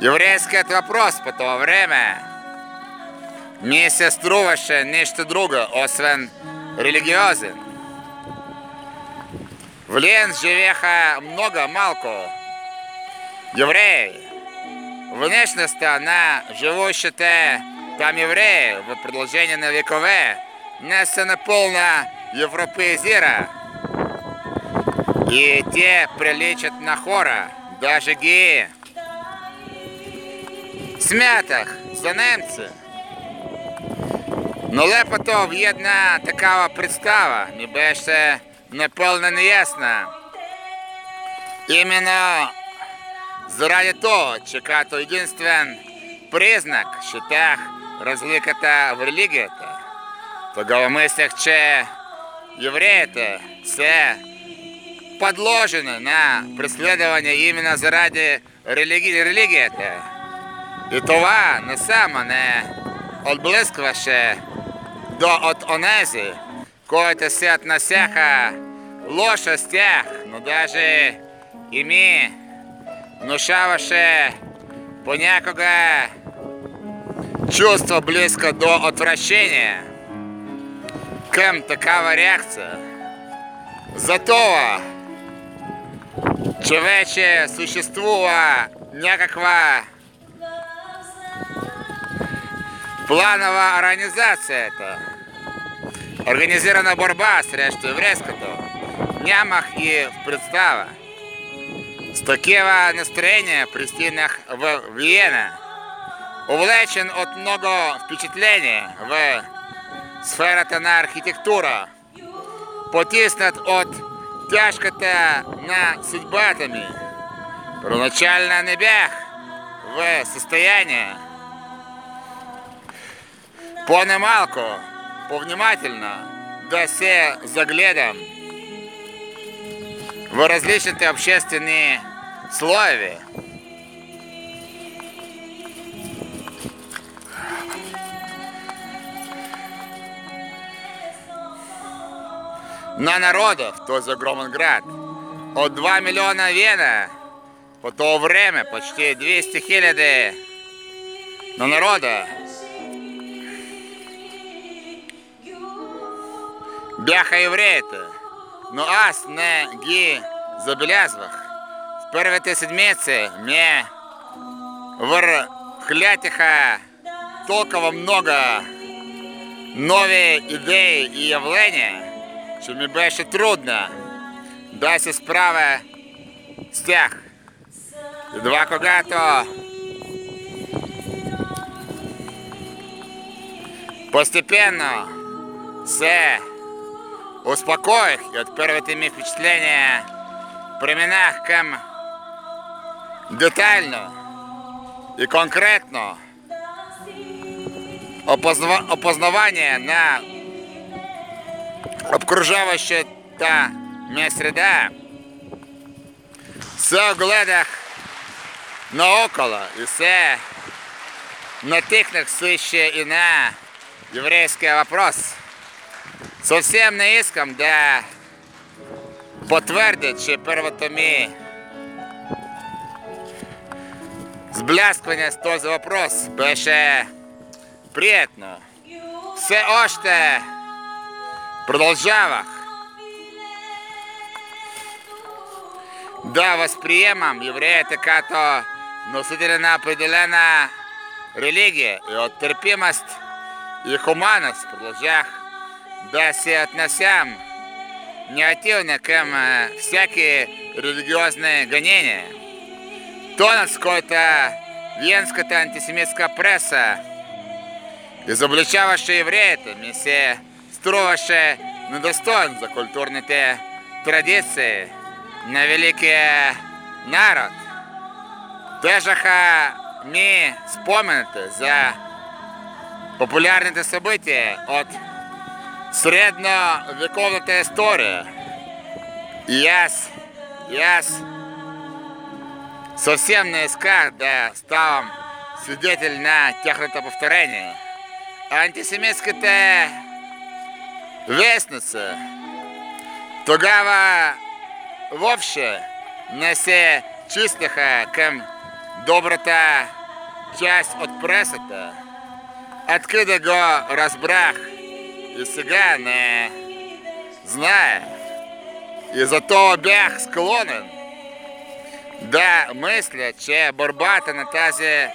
Еврейският въпрос по това време ми се струваше нещо друго, освен религиозен. В Лен живеха много малко евреи. Внешность на живущите там евреи в продолжение на векове не се наполно европеизира. И те приличат на хора, даже геи. Смятах за немці. Но лепото в'єдна така представа, ніби ще неповна неясна. Іменно заради того, чекати единствен признак, що так розликата в релігията. Тогава мислях, че євреїте це подложено на преследование именно заради релігії, релігията. І това не саме не отблискваше до от онези, които се относяха лошо с тях, но даже і ми внушаваше понякога чувство близко до отвращения. Кем такава реакция? Зато човече существува някаква планова організація. -то. Організована боротьба срещу єврейського. Нямах і представа. З такого настроєння пристигнах в Вієна. Увлечен от много впечатлений в сферата на архитектура. Потиснут от тяжкота на судьбатами. Первоначально не бях в состояние понемалку, повнимательно, да все заглядом в различные общественные слои. На народов, то за огромен град, от 2 миллиона вена, по то время почти 200 хиляди на народа бяха євреїти, но аз не ги забелязвах. В первите седмицы мне върхлятиха толкова много нові ідеї і явлення, Що мені беше трудно. Справя з тях. Едва когато. Постепенно се успокоих и от первите ми впечатления преминах към детально и конкретно опозна- опознавание на обкружаващата меня среда, все в огледах наоколо и все натикнах суще и на еврейский вопрос. Совсем не искам да потвердя, че първото ми сбляскване с този въпрос беше приятно. Все още продължавах да възприемам евреите като носители на определена религия и от търпимост и хуманност продължах да се отнасям негативно към а, всяки религиозни гонения. Тонът, с който венската антисемитска преса изобличаваше евреите, ми се струваше недостоен за културните традиции на великия народ. Тежаха ми спомените за популярните събития от средновековната история. И аз, и аз съвсем не исках да ставам свидетель на тяхното повторение. Антисемитските вестница тогава въобще не се чистиха към добрата част от пресата. Откъде го разбрах и сега не знае. И зато бях склонен Да мислять, че борбата на тази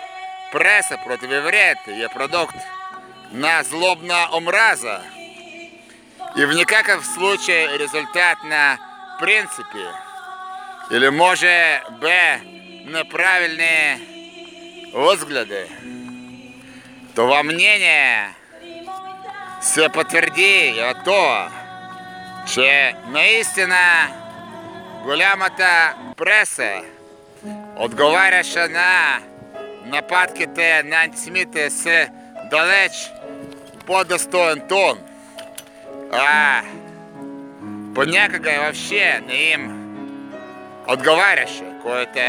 преса проти евреїв є продукт на злобна омраза. И в никаков случае результат на принципе. Или може б неправильные взгляды. Това мнение се потверди от того, че наистина голямата преса отговаряше на нападките на антисемити с далеч по-достоен тон. А понякога вообще не им отговаряше, което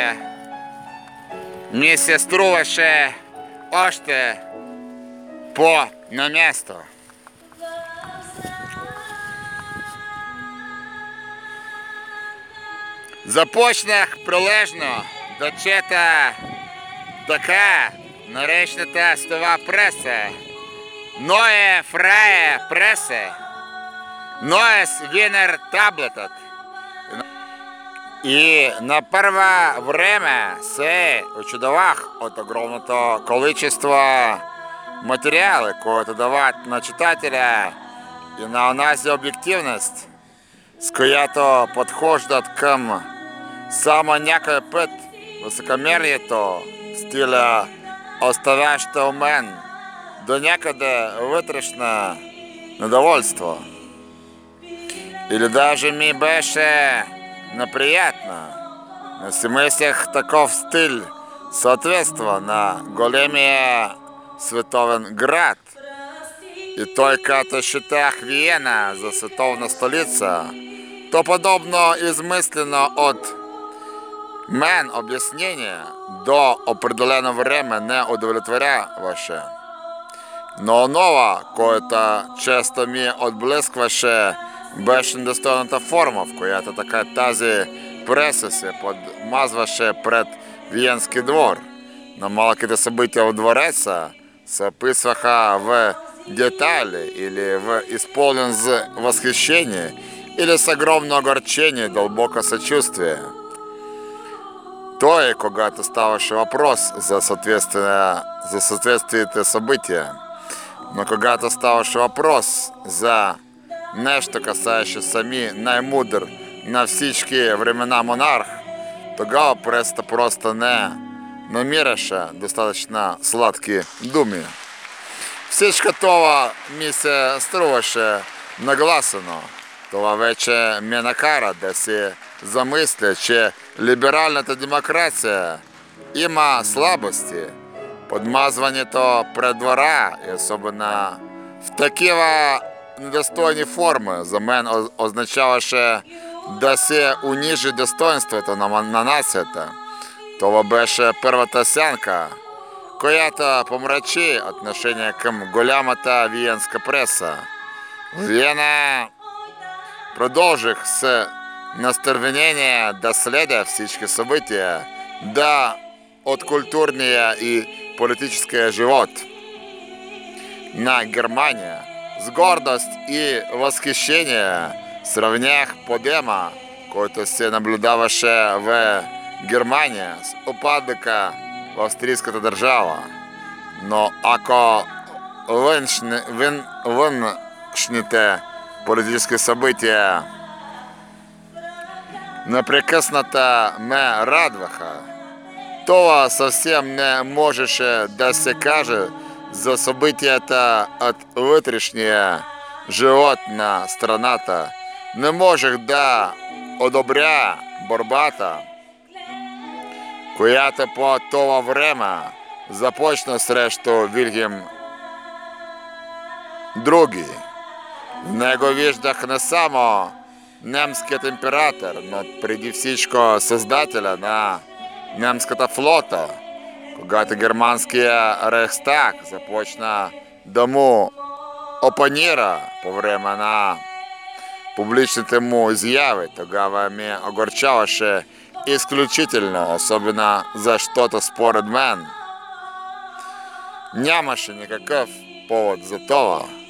ми се струваше още по на місто. Започнах прилежно до чета така наречната стова преса. Ное фрае преса Ноес винер таблетът. И на первое время се очудовах от огромного количества материала, което дават на читателя и на онази объективность, с която подхождат към само някой път високомерието, стиля оставящо у мен до някъде вътрешно недовольство. Или даже ми беше неприятно. Не си мислех таков стиль съответства на големия световен град. И като считах Виена за световна столица, то подобно измислено от мен обяснение до определено време не удовлетворяваше. Но онова, което често ми отблискваше, беше недостойната форма, в която така тази преса се подмазваше пред Виенски двор. На малките събития в двореца се описваха в детали или в исполнен с восхищение или с огромным огорчение, глубокое сочувствие. То и когда-то ставший вопрос за соответствие, за соответствие события. Но когда-то ставший вопрос за нещо касаючи самі наймудр на всічки времена монарх, тогава преста просто не наміряше достатньо сладкі думі. Всічка това ми се струваше нагласено, това вече ми накара да си замисля, че ліберальната демократія има слабості, подмазването пред двора, і особливо в такива недостойні форми. За мен о- означаваше да се унижи достоинството на, на нацията. Това беше първата сянка, която помрачи отношение към голямата виенска преса. В Виена продължих с настървенение да следя всички събития, да от културния и политическия живот на Германия – с гордост и възхищение сравнях подема, който се наблюдаваше в Германия с упадъка в австрийската държава. Но ако външни, вън, външните политически събития непрекъсната ме радваха, това съвсем не можеше да се каже за събитията от вътрешния живот на страната. Не можех да одобря борбата, която по това време започна срещу Вильгем други. В него виждах не само немският император, но преди всичко създателя на немската флота, когато германския Рейхстаг. Започна да му по време на публичните му тогава ми огорчаваше изключително, особено защото според мен. Нямаше никакъв повод за това.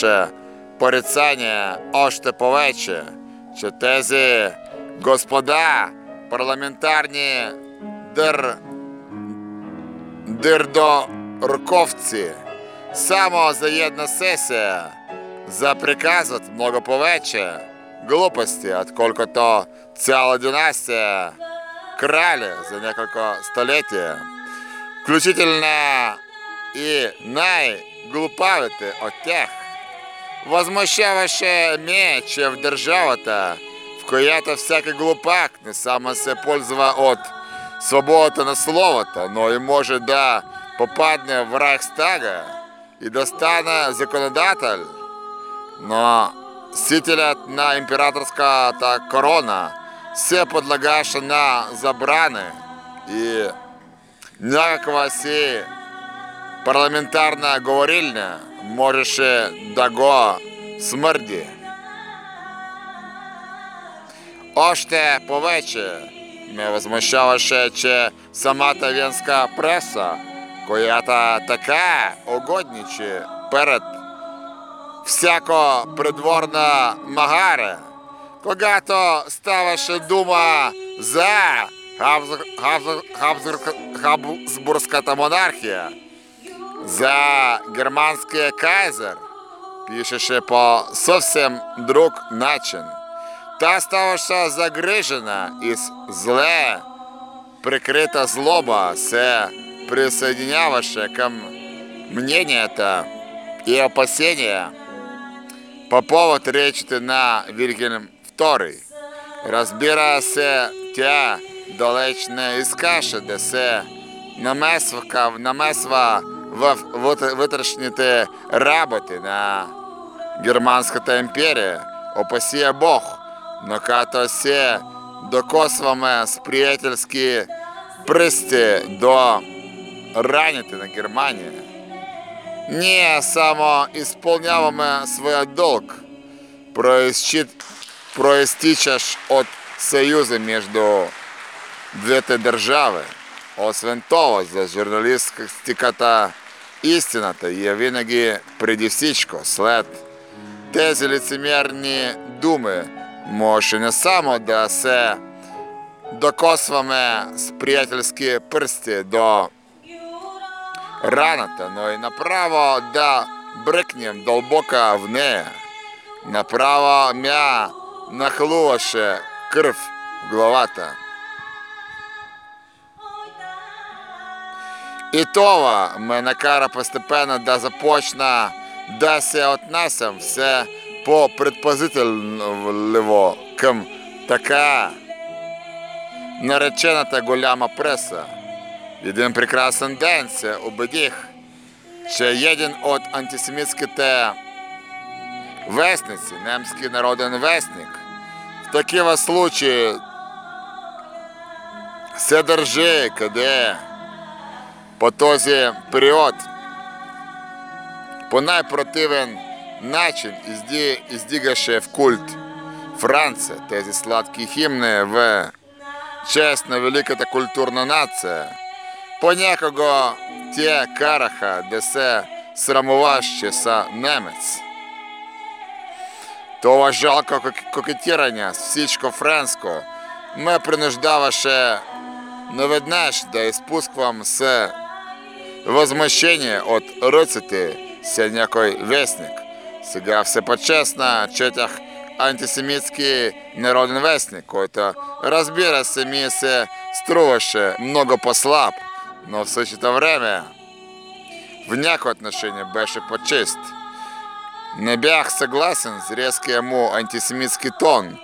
Заслужуваше порицання още повече, що тези господа парламентарні дир... дирдорковці само за jedna сесія заприказывать много повече глупости, отколько то целая династия крали за несколько столетий, включительно и найглупавите от тех, возмущаваше мече в державата, в която всякий глупак не само се пользва от свободата на словата, но и може да попадне в Райхстага и да стане законодатель. Но сителят на императорската корона се подлагаше на забрани и някаква си парламентарна говорильня можеше да го смърди. Още повече ме възмущаваше, че самата венска преса, която така угодничи перед всяко придворна магара, когато ставаше дума за Хабсбур- Хабсбургската монархия, за германския кайзер, пишеше по съвсем друг начин. Та ставаше загрижена и с зле прикрита злоба се присъединяваше към мненията и опасения по повод речите на Вильгельм II. Разбира се, тя далеч не искаше да се намесва, ка- намесва в вътре- вътрешните работи на Германската империя. Опасия Бог, но като се докосваме с приятелски пръсти до раните на Германия, ние само изпълняваме своя дълг, проистичащ проистичаш от съюза между двете държави. Освен това, за журналистиката истината е винаги преди всичко. След тези лицемерни думи може не само да се докосваме с приятелски пръсти до раната, но и направо да бръкнем дълбока в нея. Направо мя нахлуваше кръв в главата. І това ме накара постепенно да започна да се отнасям все по-предпазително към така наречената голяма преса. Един прекрасен ден се убедих, че един от антисемитските вестници, немски народен вестник, в такива случаи се държи, къде по този период по най-противен начин изди, издигаше в культ Франция тези сладки химни в чест на великата културна нация. Понякога те караха да се срамуваш, че са немец. Това жалко кок- кокетиране с всичко френско ме принуждаваше наведнъж да изпусквам се възмъщение от ръцете си някой вестник. Сега все по-честно четях антисемитски народен вестник, който разбира се ми се струваше много по-слаб, но в същото време в някои отношения беше по-чист. Не бях съгласен с резкия му антисемитски тон,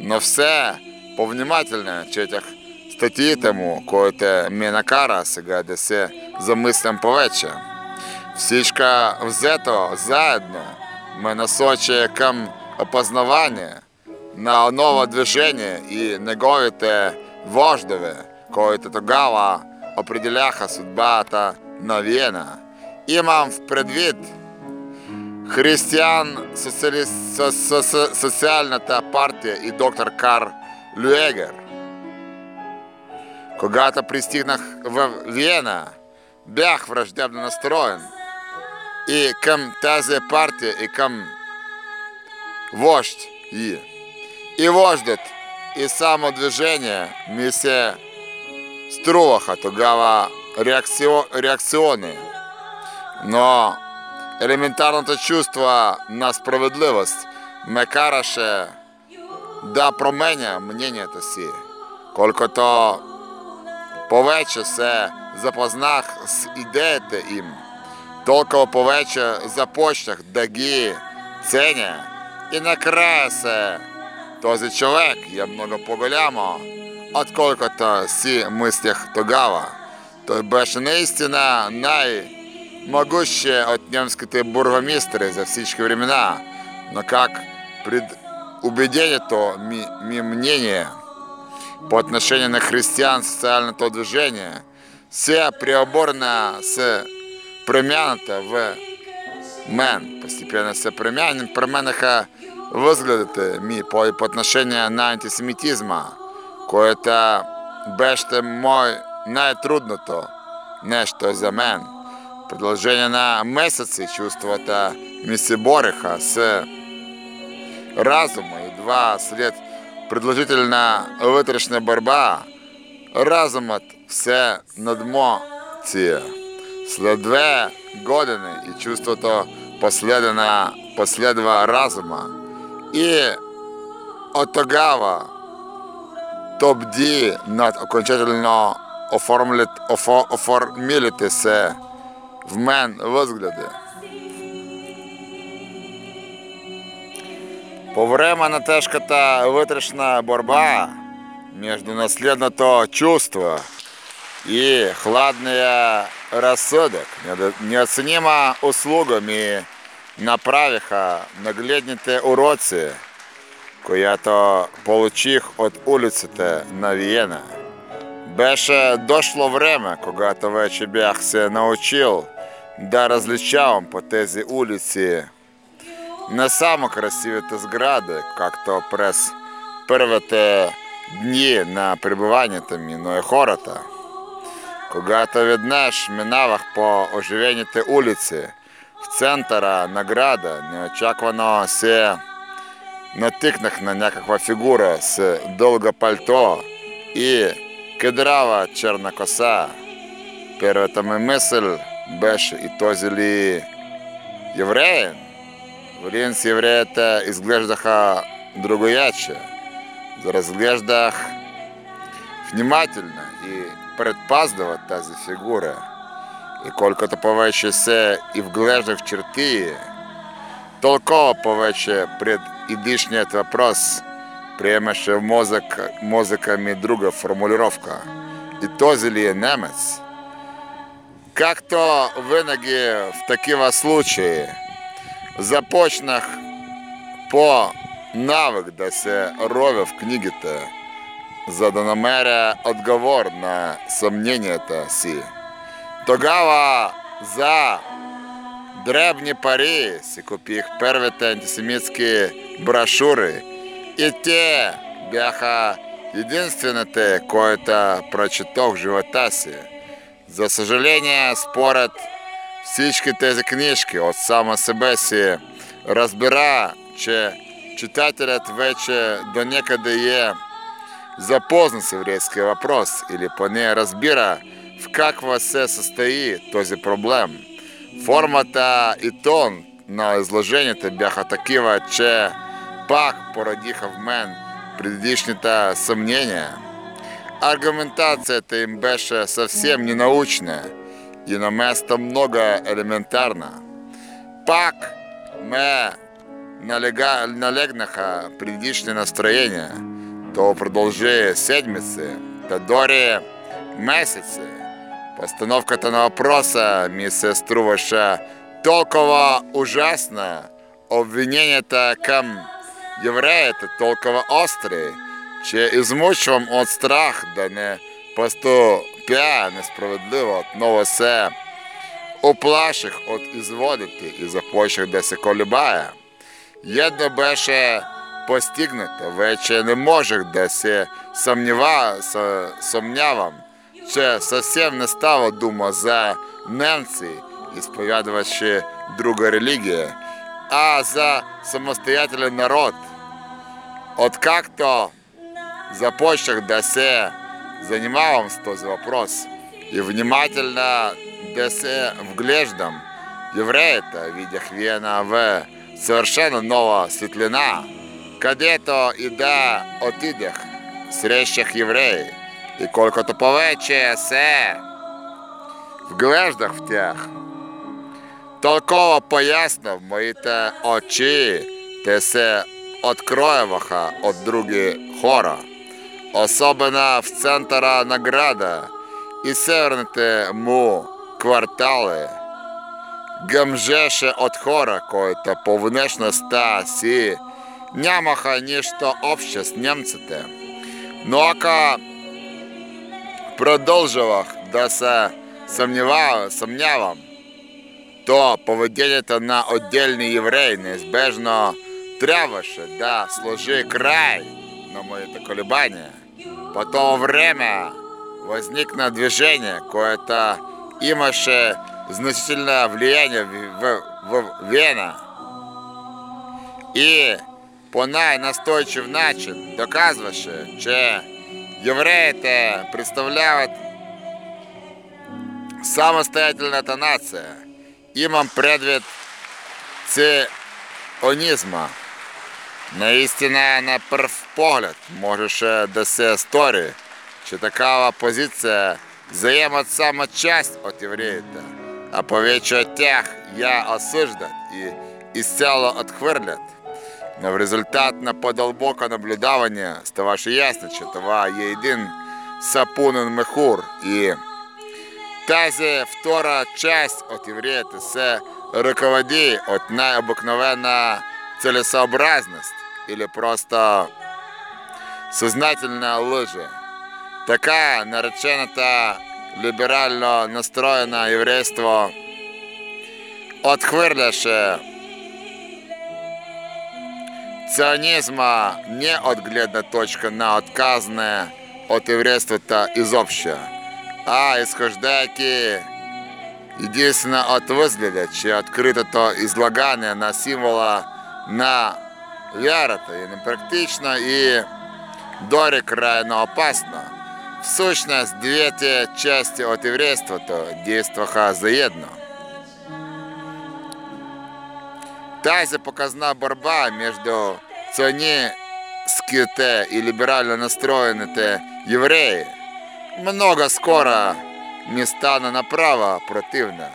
но все повнимателно четях статиите му, който ме накара сега да се замислям повече. Всичко взето заедно ме насочи към опознаване на ново движение и неговите вождове, които тогава определяха съдбата на Виена. Имам в предвид християн социали... со... со... со... социалната партия и доктор Карл Люегер. Когато пристигнах в Виена, бях враждебно настроен. і към тази партія, і към вождь її. І вождет, і самодвиження ми се струваха тогава реакціо, реакціони. Но елементарното чувство на справедливость ме караше да променя мнението си. Колкото повече се запознах з ідеями їм, толкова повече започнах да ценя. І накрая този човек є много по-голямо, отколкото си мислях тогава. Той беше наистина най-могущий от немските бургомистри за всички времена. Но как пред убедението ми, ми мнение по отношению на христиан социального движения все преоборно с промяната в мен. Постепенно се промянем, промениха възгледите ми по, по отношение на антисемитизма, което беше мой най-трудното нещо за мен. Продължение на месеци чувствата ми се бореха с разума. Едва след продължителна вътрешна борба, разумът все надмоци. След две години и чувството последва, последва разума. І от тогава то бді над окончательно оформлять, офо, оформілити се в мен възгляди. По време на тежката вътрешна борба между наследното чувство и хладния рассудок неоценима услуга ми направиха нагледните уроци, която получих от улиците на Виена. Беше дошло време, когато вече бях научил да различавам по тези улици не само красивите сгради, както през първите дни на пребиванията ми, но и хората. Когато веднъж минавах по оживените улици, в центъра на града неочаквано се натикнах на някаква фигура с дълга пальто и кедрава черна коса. Първата ми мисъл беше и този ли евреин? Валин с евреята изглеждаха другояче. Разглеждах внимательно и предпазливо тази фигура. И колкото повече се и вглеждах в черти, толкова повече пред идишният въпрос приемаше в мозък, мозъка ми друга формулировка. И този ли е немец? Както винаги в такива случаи, започнах по навик да се ровя в книгите, за да намеря отговор на съмненията си. Тогава за дребни пари си купих първите антисемитски брошури и те бяха единствените, които прочетох в живота си. За съжаление, според всички тези книжки от само себе си разбира, че читателят вече до някъде е запознат с еврейския въпрос или поне разбира в какво се състои този проблем. Формата и тон на изложението бяха такива, че пак породиха в мен предишните съмнения. Аргументацията им беше съвсем ненаучна И на место много элементарно. Пак мы налега, налегнаха предишнее настроение, то продолжи седмицы, то дори месяцы. Постановка-то на вопроса, мисс сестру ваша, толково ужасно. Обвинение-то кам еврея-то толково острый, че измучивам от страх, да не посту поступя несправедливо. Отново се оплаших от изводите и започнах да се колебая. Едно беше постигнато, вече не можех да се съмнива, съ, съмнявам, че съвсем не става дума за немци исповедовавшие другая религия, а за самостоятельный народ. От как-то започнах да се занимавам с този вопрос. И внимательно да се вглеждам евреята, видях вена в совершенно нова светлина, където и да отидех, срещах евреи, и колкото повече се. Вглеждах в тях, толкова поясно в моите очі те се откроюваха от други хора, особено в центъра на града и северните му квартали, гъмжеше от хора, които по внешността си нямаха нищо общо с немците. Но ако продължавах да се съмнявам, съмнявам то поведението на отдельни євреї неизбежно трябваше да сложи край на моите колебания. По то время возникло движение, което имаше значительное влияние в, в, в Вена. І по найнастойчив начин доказуваше, че євреїте представляють самостоятельната нація. Имам предвид ціонізма. Наистина, на перв погляд, можеше да се стори, че такава позиция заемат само часть от евреите, а повече от тях я осуждат и изцяло отхвърлят. Но в результат на по-дълбоко наблюдаване ставаше ясно, че това е един сапунен мехур и тази втора часть от евреите се ръководи от най-обыкновена целесообразност или просто сознательна лжа. Така наречената либерально настроєне еврейство отхвърляше ціонізма не отглядна точка на отказне от еврейства та изобщо, а исхождаяки единственно от возгляда, че открытото излагание на символа на вярата е непрактично и дори крайно опасно. В сущност, двете части от еврейството действаха заедно. Тази показна борьба между ционистските и либерально настроените евреи много скоро не стане направо противна.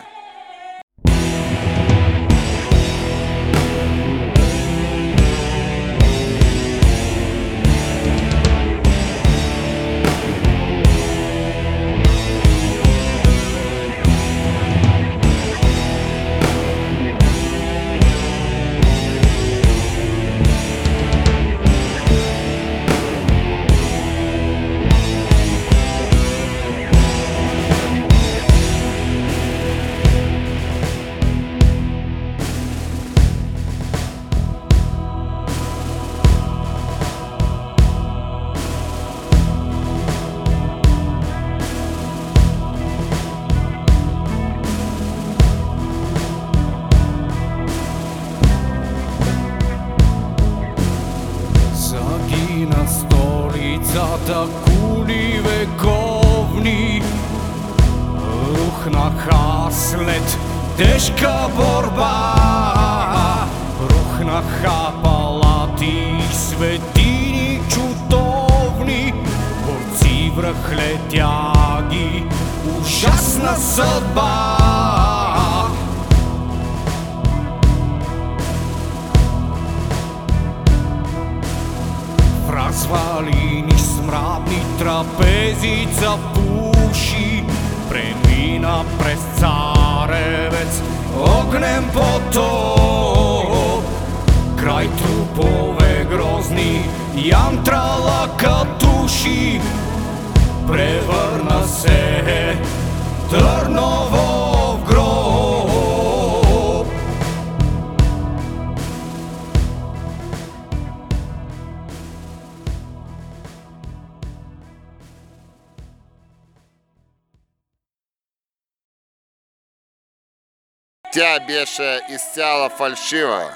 тя більше ісцяла фальшива,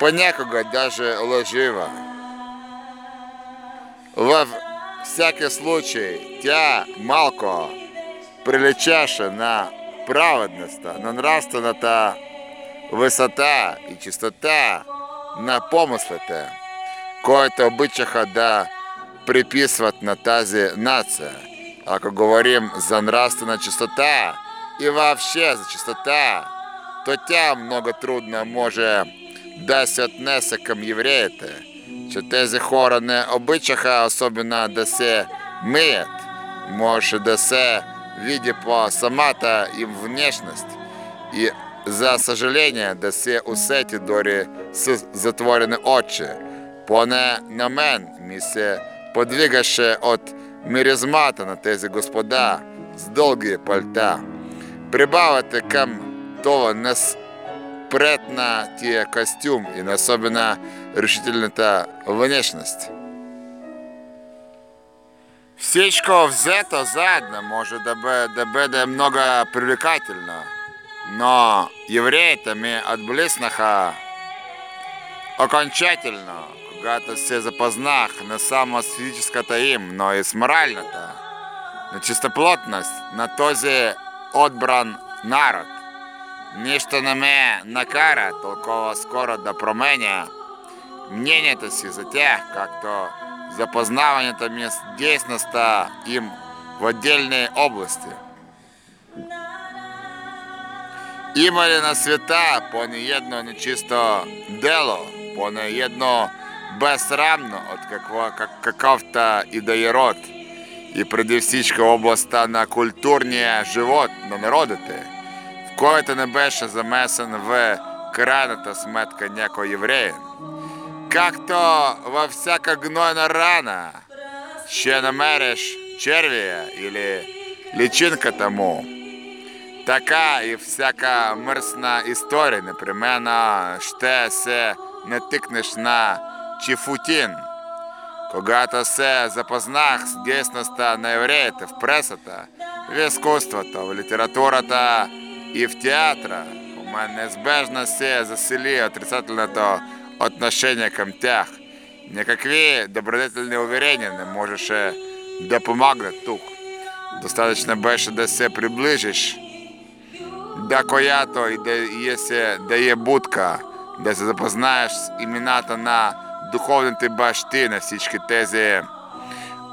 понекога даже ложива. Во всякий случай, тя малко приличаше на праведність, на нравственна та висота і чистота на помислите, кое-то обичаха да приписывать на тази нация. Ако говорим за нравственная чистота и вообще за чистота, то тя много трудно може. Да се отнесе към євреїте, що тези хора не обичаха, особенно да се мият, може да се по самата им внешность, и за сожаление да се усети дори с затворені очі, поне на мен ми се подвигаше от миризмата на тези господа з довгі пальта. Прибавити кам того неспретна тия костюм и особенно решительната внешность. Всичко взето заедно может да, бъде много привлекательно, но евреите ми отблеснаха окончательно, когато се запознах не само с физическата им, но и с моральната, на чистоплотност на този отбран народ. Нищо не ме накара толкова скоро да променя мнението за тях, както запознаването ми с дейността им в отдельной области. Има на света по неjedno нечисто дело, по неjedно безсрамно от какво, как, какъв-то идеерод и преди всичко областта на културния живот на народите, в който не беше замесен в крайната сметка някой евреин. Както във всяка гнойна рана ще намериш червия или личинката му, така і всяка мръсна історія непременно ще се натикнеш на чифутин. Когато се запознах с дейността на евреите в пресата, в изкуството, в литературата и в театра, у мен неизбежно се засили отрицателното отношение към тях. Никакви добродетельни уверения не можеше да помогнат тук. Достатъчно беше да се приближиш. До която і де є, де є будка, де се запознаєш з імената на духовните башти на всички тези.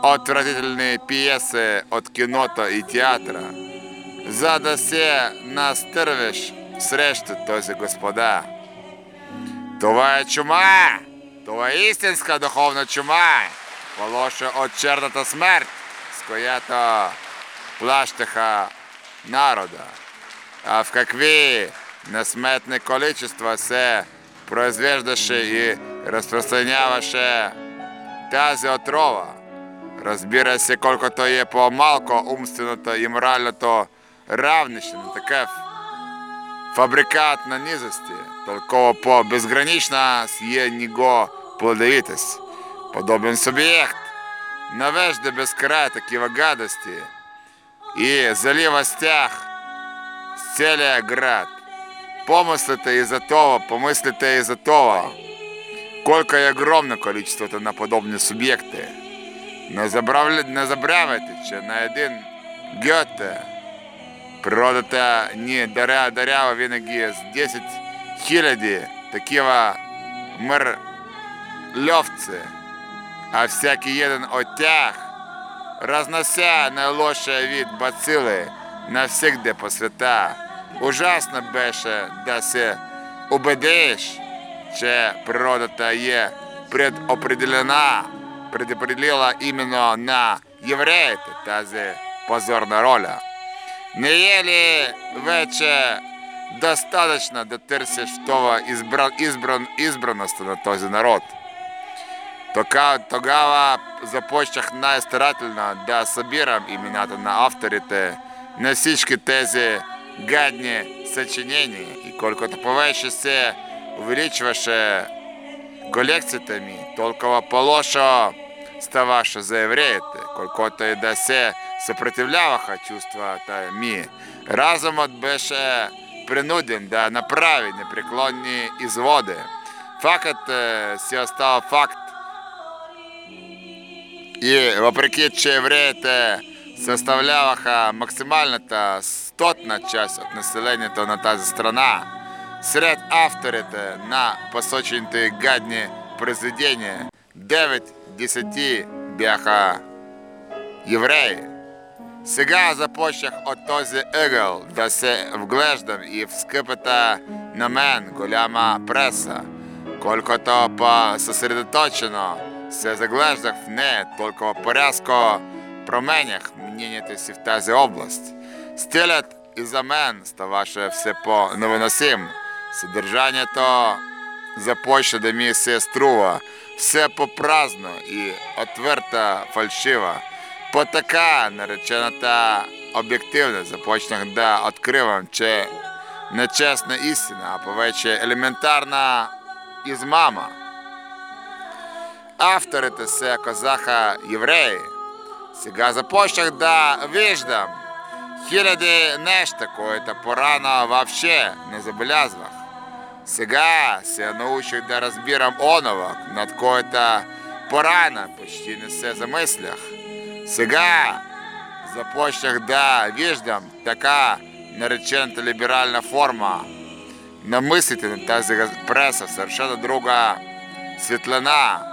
Отвратительні п'єси от кінота і театра, за да се настървиш срещу този господа. Това е чума! Това е істинська духовна чума, полоша от черната смерть, з която плащаха народа а в какви несметне количество се произвеждаше и разпространяваше тази отрова. Разбира се, колкото е по-малко умственото и моральното равнище на такъв фабрикат на низости, толкова по-безгранична е него плодовитост. Подобен субъект навежда без края такива гадости и залива с тях целия град. Помыслите из-за того, помыслите из-за того, сколько и огромное количество на подобные субъекты. Не, забравля... не забравяйте, че на един Гьоте природата ни даря, дарява винаги з 10 хиляди такива мърльовци, а всякий един от тях разнося найлошия від бацили навсегда по света. Ужасно беше да се убедиш, че природата є предопределена, предопределила іменно на євреїте тази позорна роля. Не є ли вече достаточно да търсиш това избран, избран, избраността на този народ? Тока, тогава започнах най-старателно да събирам имената на авторите на всички тези гадни съчинения. И колкото повече се увеличваше колекцията ми, толкова по-лошо ставаша за євреїти, колкото і дасе сопротивляваха чувства та мі, разом от беше принуден да направи непреклонні ізводи. Е, факт се остав факт. І вопреки че євреїти составляваха максимально та стотна часть от населення, то на та страна. Серед авторів на посочені гадні произведення 9 десяти бяха евреи. Сега започнах от този игл да се вглеждам и в скъпата на мен голяма преса. Колкото по-съсредоточено се заглеждах в нея, толкова порязко променях мнението си в тази област. Стилят и за мен ставаше все по-невыносим. Съдържанието започна да ми се струва – все по-празно і отверта фальшива. По така наречената об'єктивність започнах да відкривам, че нечесна істина, а повече елементарна ізмама. Авторите се казаха євреї. Сега започнах да виждам хиляди неща, които порано вообще не забелязвах. сега се научують розбірам оного над кое-то порана почти не все за мислях. Сега за почтах да віждам така наречена ліберальна форма. Намислити та преса совершенно друга світлина.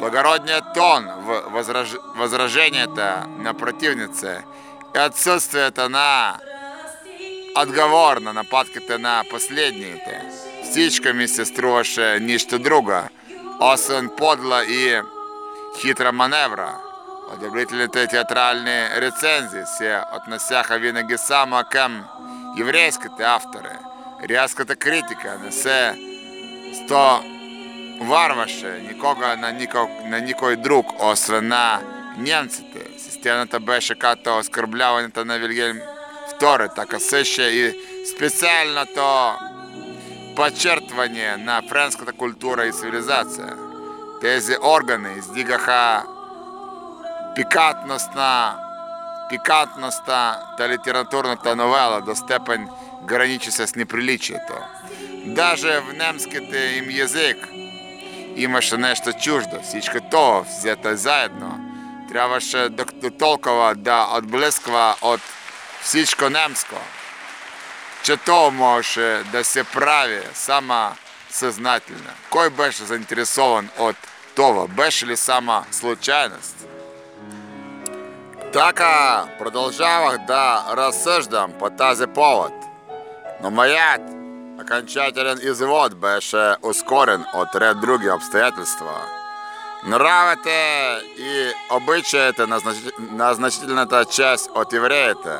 Благороднее тон в возраж... возражении это на противнице и отсутствие это на отговор на нападки-то на последние-то. Всичко ми се струваше нищо друго, освен подла и хитра маневра. Одобрителите театральні рецензії се относяха винаги само към єврейськите автори. Рязката критика несе сто варваше нікого на, нико, на никой друг, освен на німците. Системата беше като оскорбляването на Вільгельм II, така все ще і спеціальното почертвання на френската культура і цивілізація. Тези органи здигаха пікантностна, пікантността та літературната новела до степень граничиться з неприличието. Даже в немските їм язик имаше нещо чуждо. Всичко то взето заедно. Трябваше до, до толкова да отблисква от всичко немско, че то може да се прави сама съзнательно. Кой беше заинтересован от това? Беше ли сама случайност? Така продължавах да разсъждам по тази повод. Но моят окончателен извод беше ускорен от ред други обстоятельства. Нравите и обичаите на, значи... на значителната част от евреите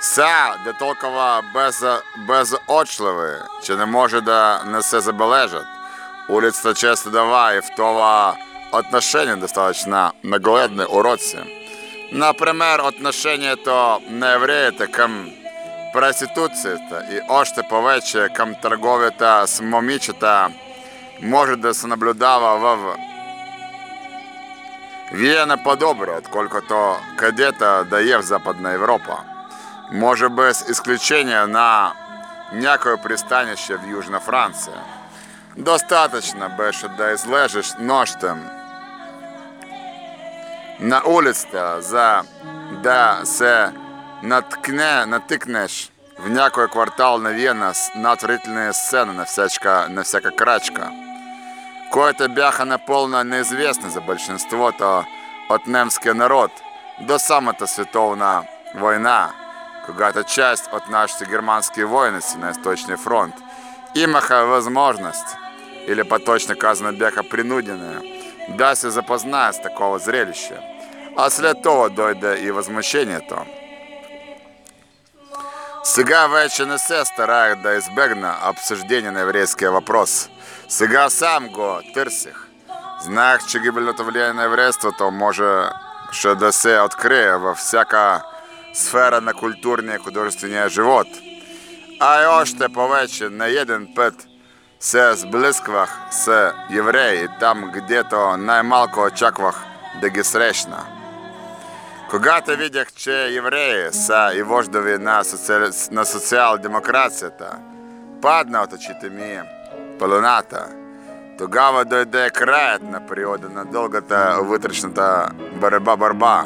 са до толкова без... безочливи, че не може да не се забележат. Улицата често дава и в това отношение достаточно нагледни уроци. Например, отношението на евреите към проституцията и още повече към търговията с момичета може да се наблюдава в Виена по-добре, отколкото където да е в Западна Европа. Може без изключения на някое пристанище в Южна Франция. Достатъчно беше да излежиш нощем на улицата, за да се наткне, натикнеш в някой квартал на Виена с надварителни сцени на, всячка, на всяка крачка, които бяха напълно неизвестни за большинството от немския народ. До самата световна война, когато часть от нашите германски воины на Източния фронт имаха възможност, или по-точно казано бяха принудени, да се запознаят с такого зрелища. А след това дойде и възмущението. Сега вече не се стараях да избегна обсъждение на еврейския въпрос. Сега сам го търсих. Знаех, че гибельното влияние на еврейството може ще да се открие във всяка сфера на културния и художествения живот. А и още повече на един път се сблъсквах с евреи там, где-то най-малко очаквах да ги срещна. Когато видях, че евреи са и вождови на, социали... на соціал-демокрацията, падна от очите ми пелената. Тогава дойде краят на периода на дългата витрачната борьба-борьба.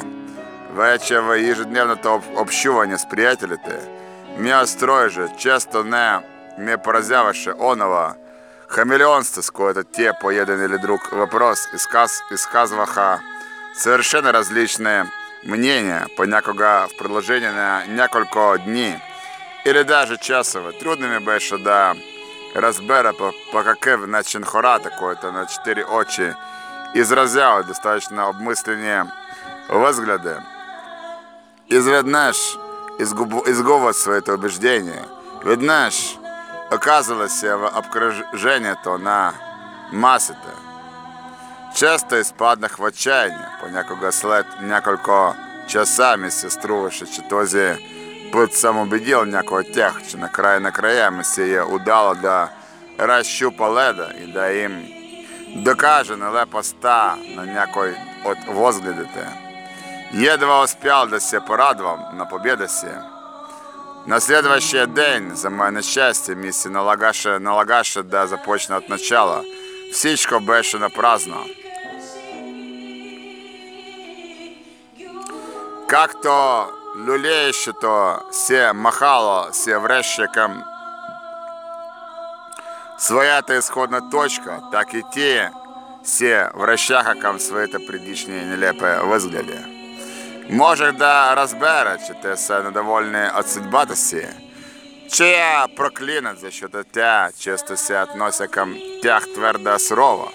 Вече в ежедневното об- общуване з приятелите, мій строй же часто не ме поразяваше онова хамелеонство, с което те по един или друг вопрос исказ, исказваха совершенно различные мнения, понякога в продолжение на няколко дней или даже часово. Трудно ми беше да разбера по, по какъв начин хората, които на четыре очи изразяват достаточно обмислені възгледи, изведнъж изгуб- изгубват своите убеждения. Веднъж оказалося в обкружението на масите. Часто изпаднах в отчаяние, понякога след няколко часами се струваше, че този път съм убедил някой от тях, че накрая на краями се е удало да разщупа леда и да им докаже нелепостта на някой от възгледите. Едва успял да се порадвам на победа си. На следващия день, за моє нещастя, ми налагаше, налагаше да започне от начала. Всичко беше на празно. Както люлеещето се махало се вреще към своята изходна точка, так и ті се вращаха към своїте предишні нелепі Можех да розбера, чи те са недовольні от судьбата си, чи я проклинат за що те часто се относя към тях твердо сурово,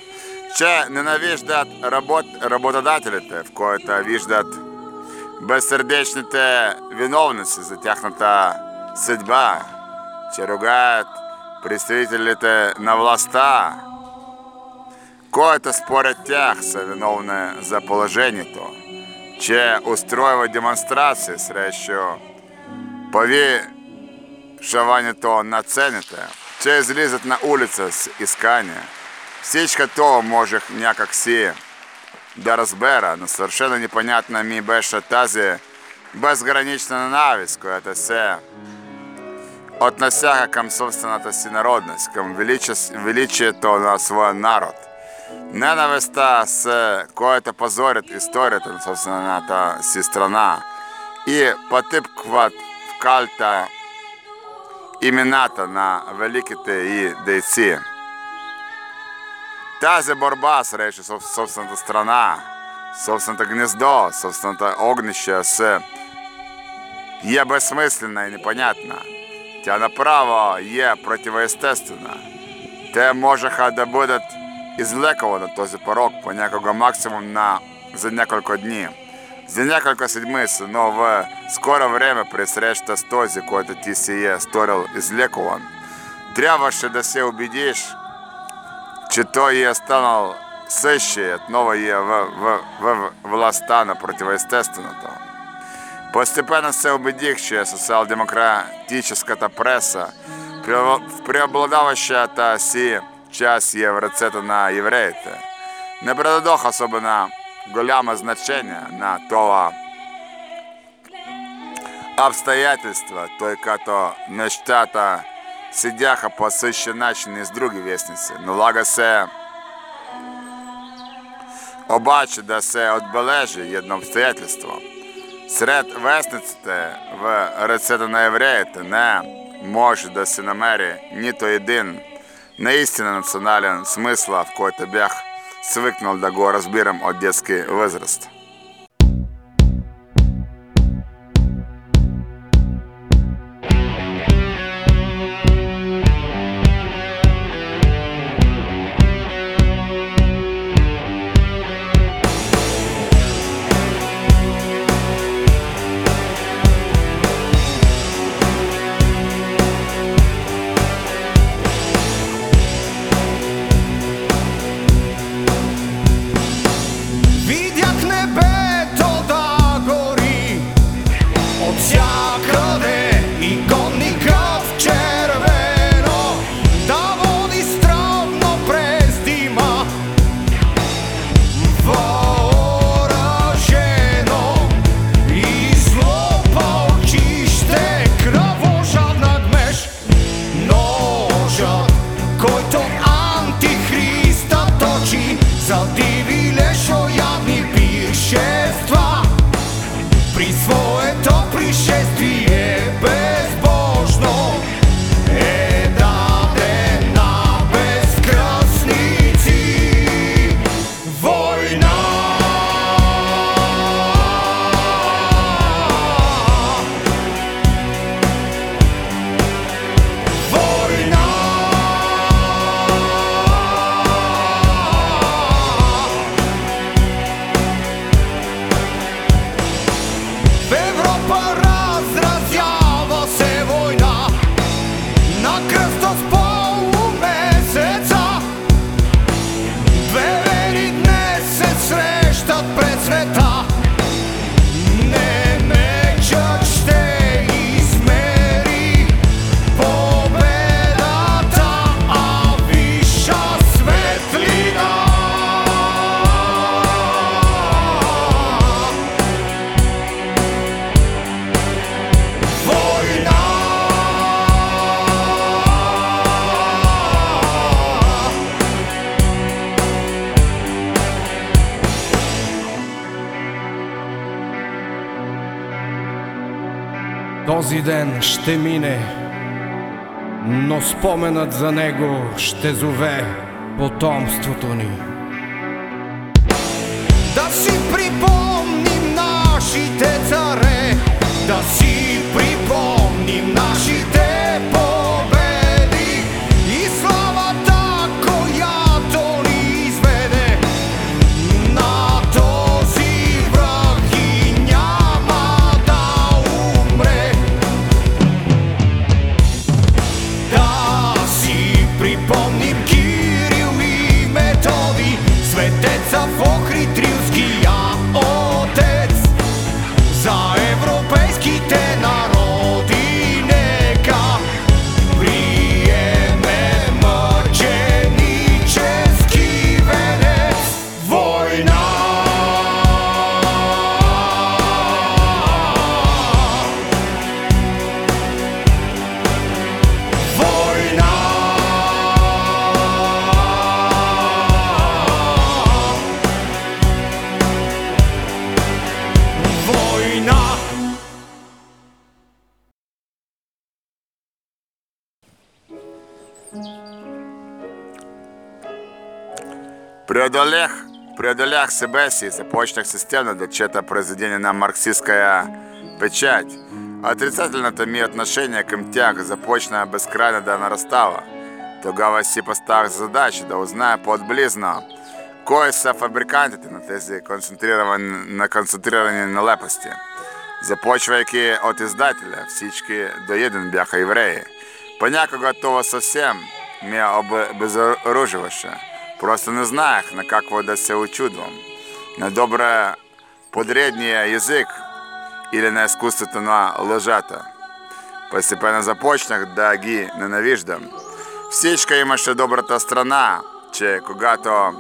чи ненавиждат работ, работодателите, в коїто виждат безсердечните виновниці за тяхната судьба, чи ругають представителите на власта, коїто според тях са виновні за положението, чи устроювать демонстрації срещу? Повішування на цените, чи злізать на улице з іскання. Всичко то може някак си до розбера, но совершенно непонятно ми беше тази безгранична ненависть, която се относяха към собствената си народност, към величие- величието на своя народ. Ненависта, с която позорят историята на собствената си страна и потъпкват в калта имената на великите и дейци. Тази борба срещу соб- собствената страна, собственото гнездо, собственото огнище с є безсмисленна і непонятна. Тя направо є противоестественна. Те може хай буде излековано този порок понякога максимум на за няколко днів. За няколко седмиц, но в скоро время при среща з този, който ти си є сторил излекован, трябваше да се убедиш, чи то є станал същий, отново є в, в, в власта на противоестественното. Постепенно се убедих, що соціал-демократична преса, преобладаваща си час в на євреїте, не придадох особенно голяме значення на того обстоятельства, той като нещата сидяха по същия начин і з другі вестниці. Но лага се обаче да се отбележи jedno обстоятельство. Сред вестниците в рецета на євреїте не може да се намери ніто един наистина национален смысла, в който бях свыкнул до го разбирам от детский возраст. Споменът за него ще зове потомството ни. Да си припомним нашите царе, да си припомним Преодолех, преодолях себе и започнах системно дочета произведения на марксистская печать. Отрицательното ми отношение към тях започна безкрайно да нарастало. Тогава си поставих задачу да узнаю подблизно, кой са фабрикантите на тези концентрирани, на концентрирани нелепості. Започвайки от издателя, всички до един бяха євреї. Понякога това съвсем ме обезоруживаше. Просто не знаех на какво да се очудвам. На добре подрядния язик или на изкуството на лъжата. Постепенно започнах да ги ненавиждам. Всичко имаше добрата страна, че когато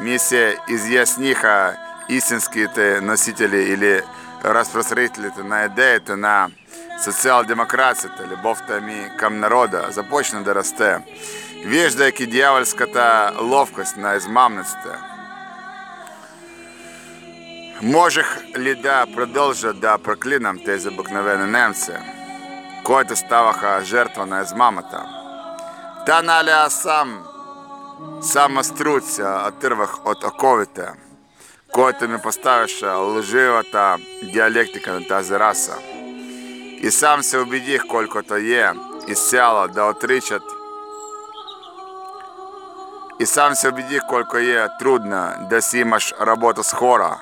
ми се изясниха истинските носители или разпространителите на идеята на соціал-демократията, любовта ми към народа започна да расте, виждайки дьявольската ловкость на измамниците. Можех ли да продължа да проклинам тези обикновени немци, които ставаха жертва на измамата? Та нали аз сам, сам струт се отървах от оковите, който ми поставяше лъживата диалектика на тази раса. І сам се убедих, колько то є, і сяло да отричат. і сам се убедих, колько є трудно, да си имаш роботу з хора,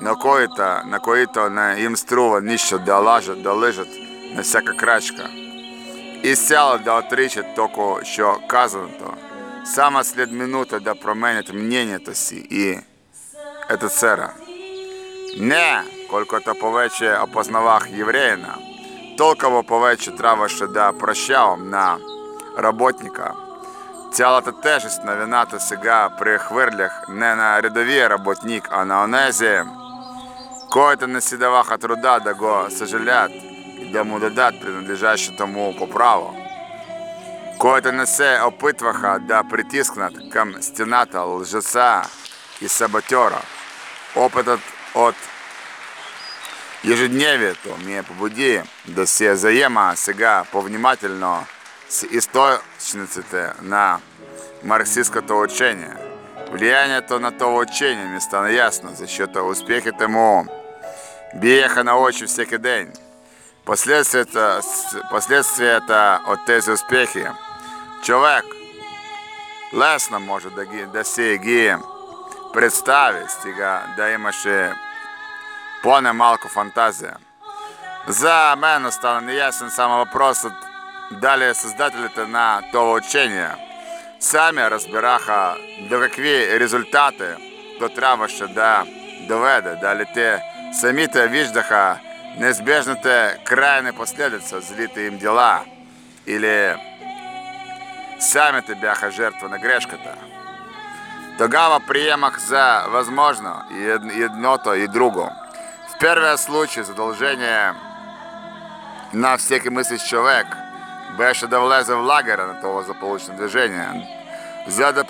на кої-то, на кої-то на їм струва ніщо да лажать, да лежать на всяка крачка. І сяло да отричат току, що казано то. Саме слід минута да променять мнення то сі, і это цера. Не, колько то повече опознавах євреїна, толково повече треба ще да прощав на роботника. Цялата тежесть на вината сега при хвирлях не на рядовий работник, а на онезі, който не сідаваха труда да го сожалят і да му дадат принадлежаще тому по праву. Който не се опитваха да притискнат към стената лжеца и саботера. Опитът от ежедневието ми побуди да се заема сега повнимателно с източниците на марксистското учение. Влиянието на това учение ми стана ясно, защото успехите му биеха на очи всеки день. Последствията, последствията от тези успехи човек лесно може да, ги, да ги представи, стига да имаше по-немалко фантазия. За мен стана неясен само въпросът дали създателите на това учение сами разбираха до какви резултати то трябваше да доведе, дали те самите виждаха неизбежните крайни последици злите им дела или самите бяха жертва на грешката. Тогава приемах за възможно и ед- едното и друго. В первия случай задължение на всеки мислещ човек беше довлезе в лагера на того заполучного движение, за да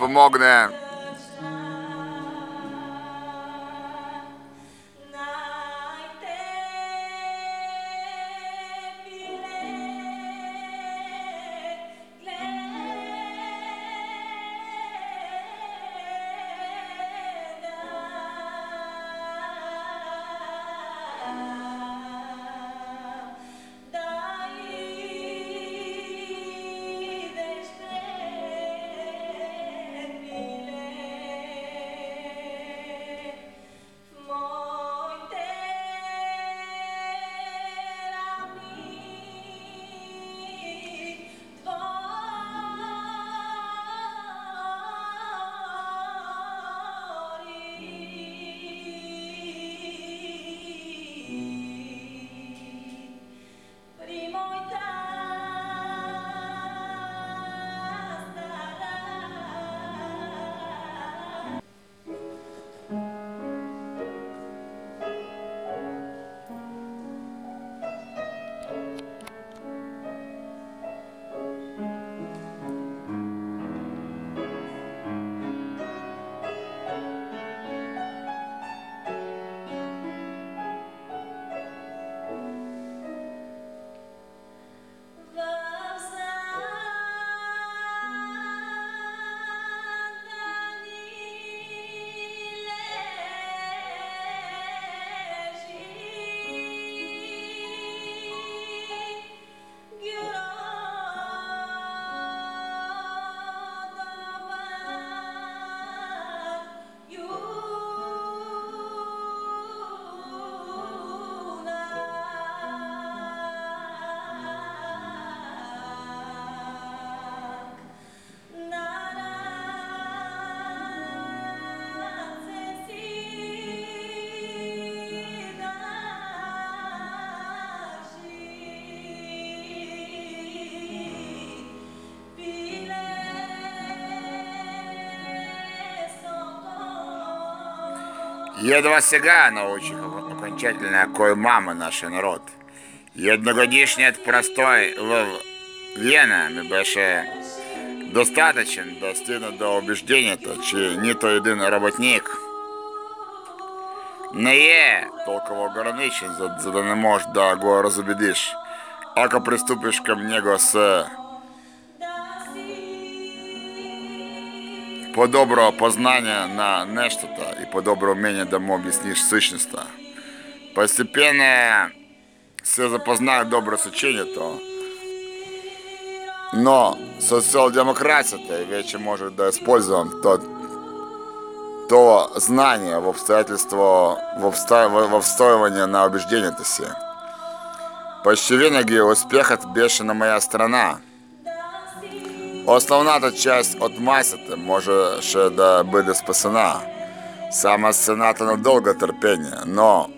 Едва сега научих окончательно кой мама наш народ. Едногодишният простой в Вена ми беше достаточен да стигне до убеждението, че нито един работник не е толкова ограничен, за, за да не можеш да го разобедиш. Ако приступиш към него с по-добро познание на нещата и по-добро умение да му обясниш същността. Постепенно се запознах добре с учението, но социал-демократията вече може да използвам то, това знание в обстоятельство, в, обсто, в обстоюване на убежденията си. Почти винаги успехът беше на моя страна. Основната часть от масата можеше да бъде спасена. Сама цената на дълга търпение, но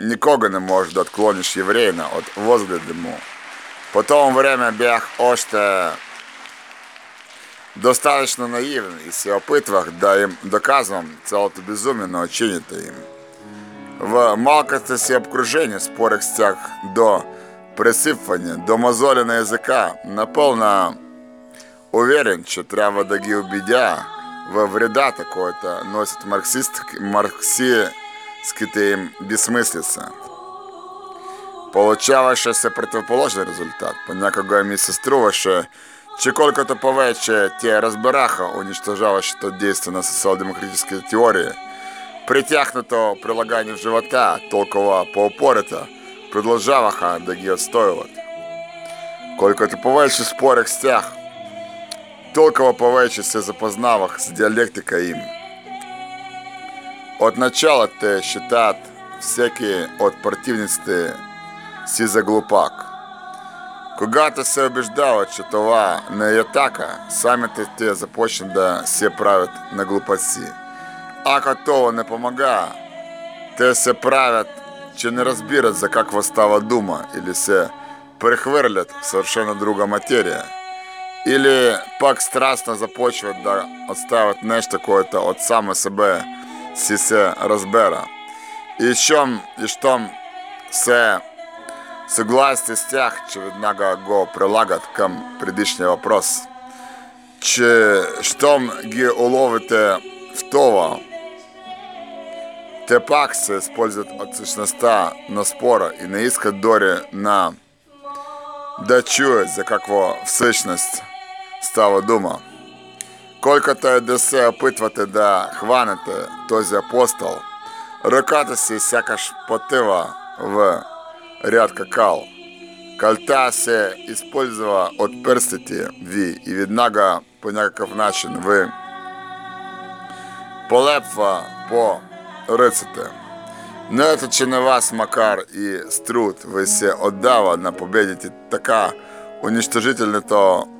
никога не можеш да отклониш евреина от възгледа му. По това време бях още достатъчно наивен и се опитвах да им доказвам цялото безумие на ученията им. В малкото си обкружение спорих с тях до пресипвания, до мозоли на язика, напълно уверен, че трябва да ги убедя във вредата, който носят марксистските им безсмислица. Получаваше се противоположен резултат. Понякога ми се струваше, че колкото повече те разбираха унищожаващото действие на социал-демократическите теории, при тяхното прилагание в живота толкова по-упорито продължаваха да ги отстоюват. Колкото повече спорих с тях, толкова повече се запознавах с диалектика им. От начала те считат всеки от противниците си за глупак. Когато се убеждава, че това не е така, самите те започнат да се правят на глупаци. Ако това не помага, те се правят, че не разбират за какво става дума или се прехвърлят в съвършено друга материя. Или пак страстно започват да отставят нещо, което от само себе си се разбера. И щом, и щом се съгласите с тях, че веднага го прилагат към предишния въпрос, че щом ги уловите в това, те пак се използват от същността на спора и не искат дори на да чуят за какво всъщност става дума. Колкото е да се опитвате да хванете този апостол, ръката си сякаш потива в рядка кал. Калта се използва от пръстите ви и веднага по някакъв начин ви полепва по ръцете. Но ето, че на вас, макар и с труд, ви се отдава на победите така унищожителното един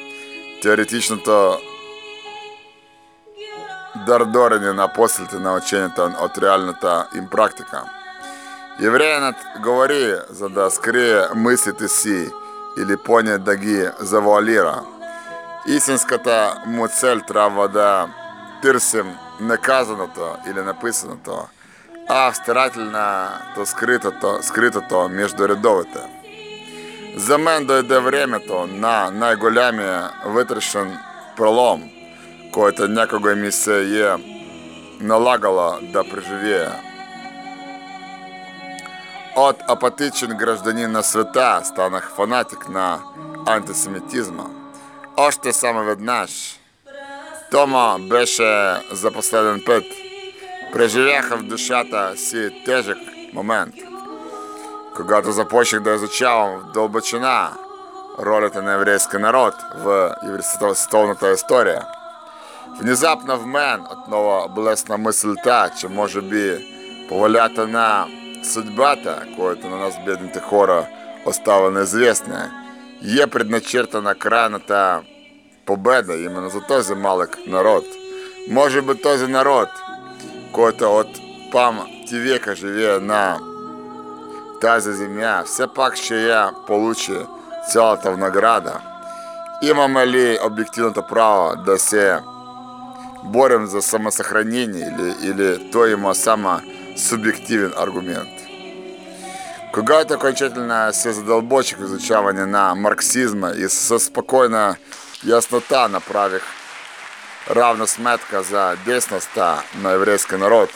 да различа теоретичното дърдорене на апостолите на учението от реалната им практика. Евреинът говори, за да скрие мислите си или поне да ги завуалира. Истинската му цел трябва да търсим неказаното или написаното, а старателното скритото, скритото между редовете. За мен дойде времето на най-голямия вътрешен пролом, който някога ми се е налагала да преживея. От апатичен гражданин на света станах фанатик на антисемитизма. Още само веднъж. Тома беше за последен път. Преживяха в душата си тежък момент. Когато започнах да изучавам в дълбочина ролята на еврейския народ в световната история, внезапно в мен отново блесна мисълта, че може би повалятана судьбата, която на нас, бедните хора, остава неизвестна, є предначертана крайната победа іменно за този малък народ. Може би този народ, който от пам'яти века живее на тази земя, все пак ще я получи цялата награда. Имаме ли обективното право да се борем за самосохранение или, или то има само субъективен аргумент? Когато окончательно се задълбочих изучаване на марксизма и със спокойна яснота направих равна сметка за десността на еврейски народ,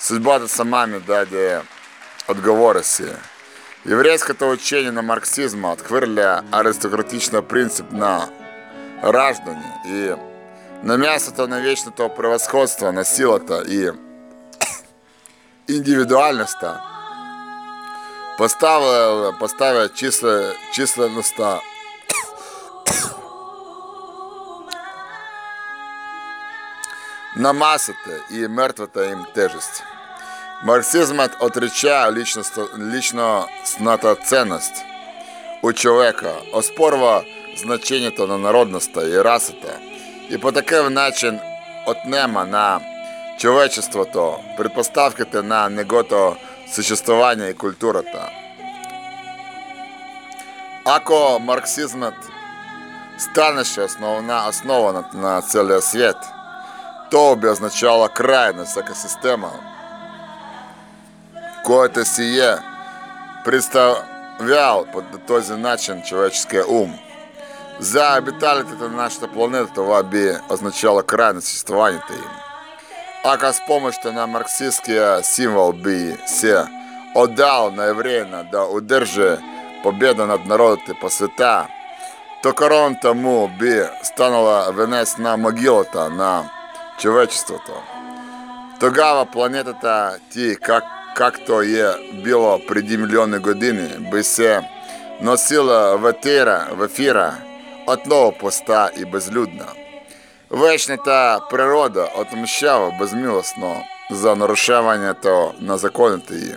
судьбата сама ми даде отговори си. Еврейското учение на марксизма отхвърля аристократичний принцип на раждане и на мястото на вечното превосходство на силата і індивідуальността поставила, поставила числе, численността на масите і мертвата їм тежесть. Марксизмът отричає личностната ценность у чоловіка, оспорва значението на народността і расата, і по такив начин отнема на човечеството предпоставките на негото существування і культурата. Ако марксизмът станеше основна основа на целия світ, то би означало крайність екосистема, което сие представлял под този начин человеческий ум. За обиталите на нашата планета това би означало крайне существованието им. Ако с помощта на марксистския символ би се отдал на евреина да удържи победа над народите по света, то короната му би станала венец на могилата на човечеството. Тогава планетата ти, как, както е било преди милиони години, би се носила в ефіра, в ефіра, отново пуста і безлюдна. Вечната природа отмщала безмилостно за нарушавання то на законите її.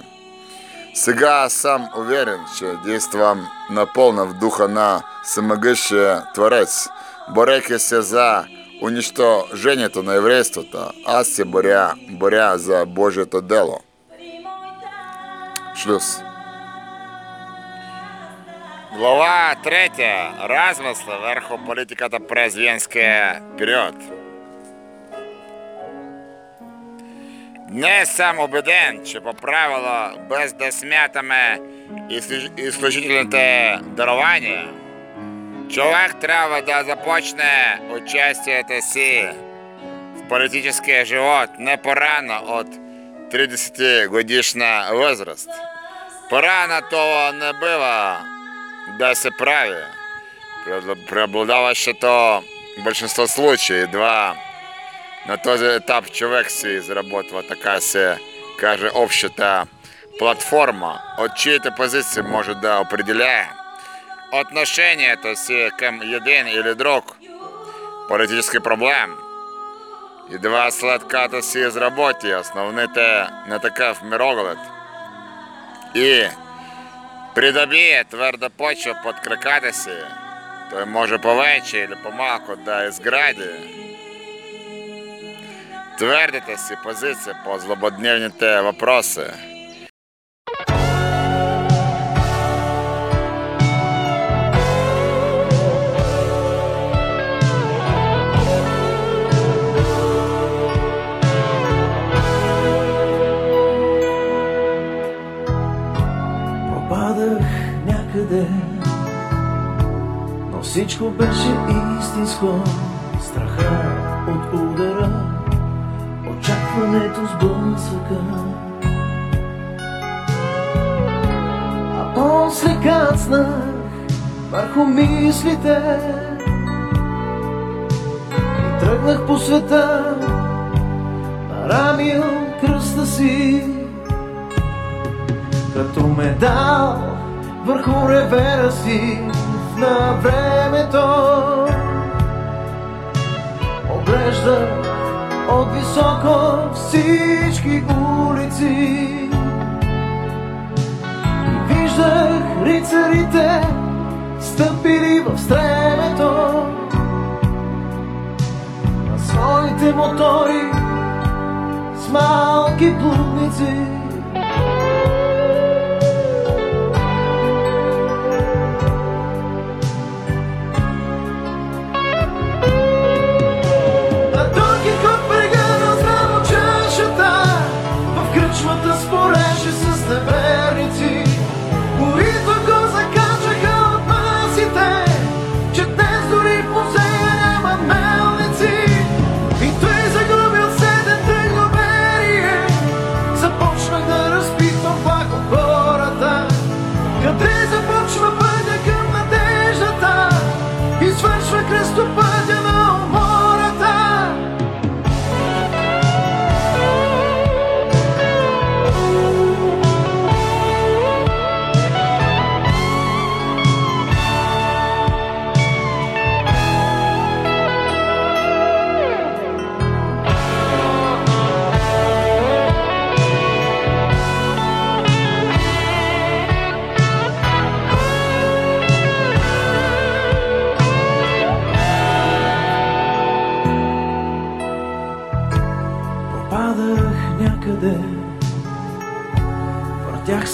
Сега сам уверен, що дійством наповнив духа на самогищий Творець, борекися за уничтожение то на еврейство то, аз се боря, боря за Божието дело. Шлюз. Глава 3. Размисли верху політиката през венський період. Не сам убеден, чи по правилу без досмятами исключительне дарування, чоловік треба да започне участие ТСІ в політичний живот не порано от 30-годишна возраст. Порано того не было, да се прави. Преобладало ще то большинство случаев. Два на тот этап человек си изработала така се, каже, общата платформа. От чьей-то позиции может да определяє отношение то си к един или друг политический проблем. І два сладка то з роботі, основне те не такав мироглед. І придобіє твердо почва підкракатися, то може по вечі або помаку, да і зграді. Твердитися позиції по злободневні те вопроси. Пропадах някъде, но всичко беше истинско. Страха от удара, очакването с блъсъка. А после кацнах върху мислите и тръгнах по света, нарамил кръста си като медал върху ревера си на времето. Оглежда от високо всички улици. Виждах рицарите, стъпили в стремето на своите мотори с малки плутници.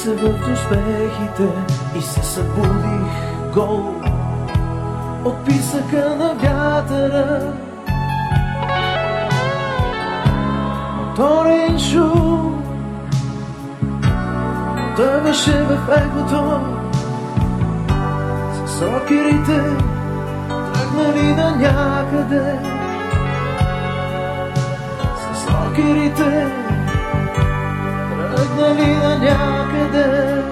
Се в успехите И се събудих гол. От писъка на вятъра. Моторен шум беше в егото С рокерите Тръгнали на някъде. С рокерите тръгнали на някъде.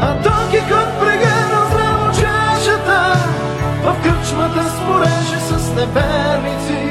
А Дон Кихот прегърна здраво чашата, в кръчмата спореше с неверници,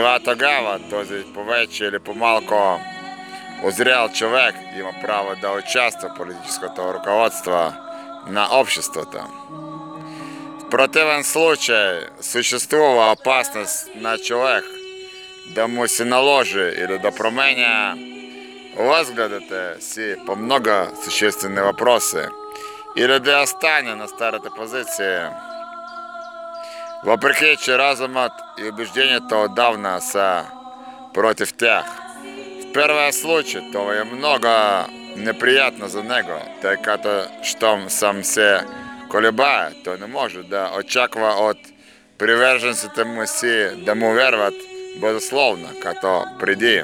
Едва тогава този повече или по-малко озрял човек има право да участва в политическото руководство на обществото. В противен случай существува опасность на човек да му се наложи или да променя възгледите си по много съществени въпроси или да остане на старата позиция. Въпреки, че разумът и убеждението отдавна са против тях. В първия случай това е много неприятно за него, тъй като щом сам се колебае, той не може да очаква от приверженците му си да му верват безусловно, като преди.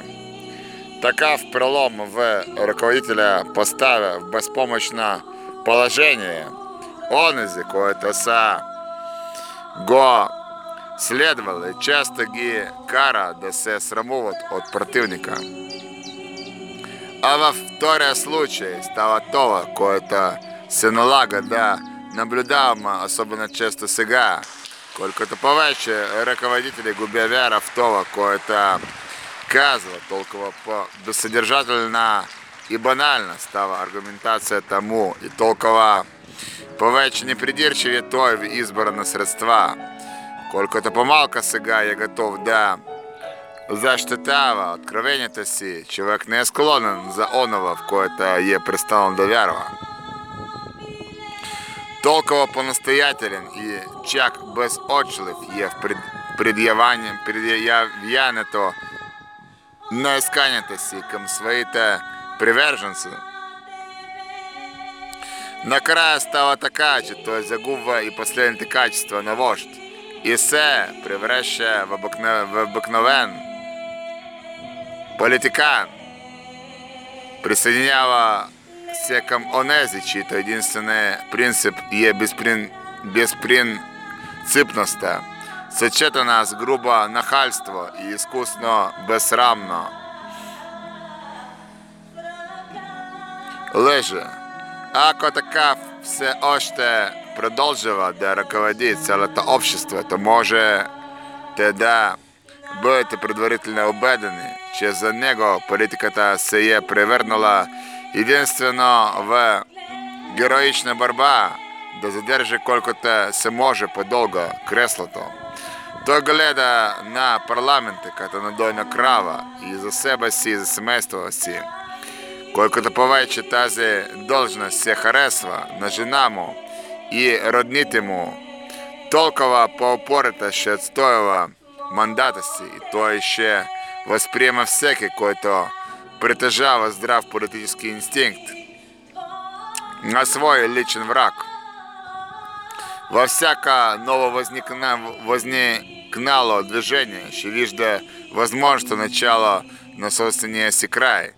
Такав прелом в ръководителя поставя в безпомощно положение онези, които са го следвали, често ги кара да се срамуват от противника. А във втория случай става това, което се налага да наблюдаваме особено често сега, колкото повече ръководители губя вяра в това, което казва, толкова по-безсъдержателна и банальна става аргументацията му и толкова повече непридирчиві той на средства. Колкото помалка сега е готов да защитава откровението си, човек не е склонен за онова, в което е престанал да вярва. Толкова по-настоятелен и чак безочлив є в пред- пред'яванні- пред'явянето на исканията си към своите приверженци. Накрая става така, че той загубва и последните качества на вождь и се превръща в, обикна... в обикновен политикан. Присъединява се към онези, чието единствен принцип е безприн... безпринципността, съчетана с грубо нахальство и изкусно безсрамно. Лъжа. Ако така все още продължава да ръководи цялото общество, то може те да бъдете предварително убедени, че за него политиката се е превърнала единствено в героична борба да задържи колкото се може по-дълго креслото. Той гледа на парламента като на дойна крава и за себе си, и за семейството си. Колкото повече тази должност се харесва на жена му и родните толкова по-упорито ще отстоява мандата си и той ще възприема всеки, който притежава здрав политически инстинкт на свой личен враг. Во всяко ново возникна, возникнало движение ще вижда възможното начало на собствения си край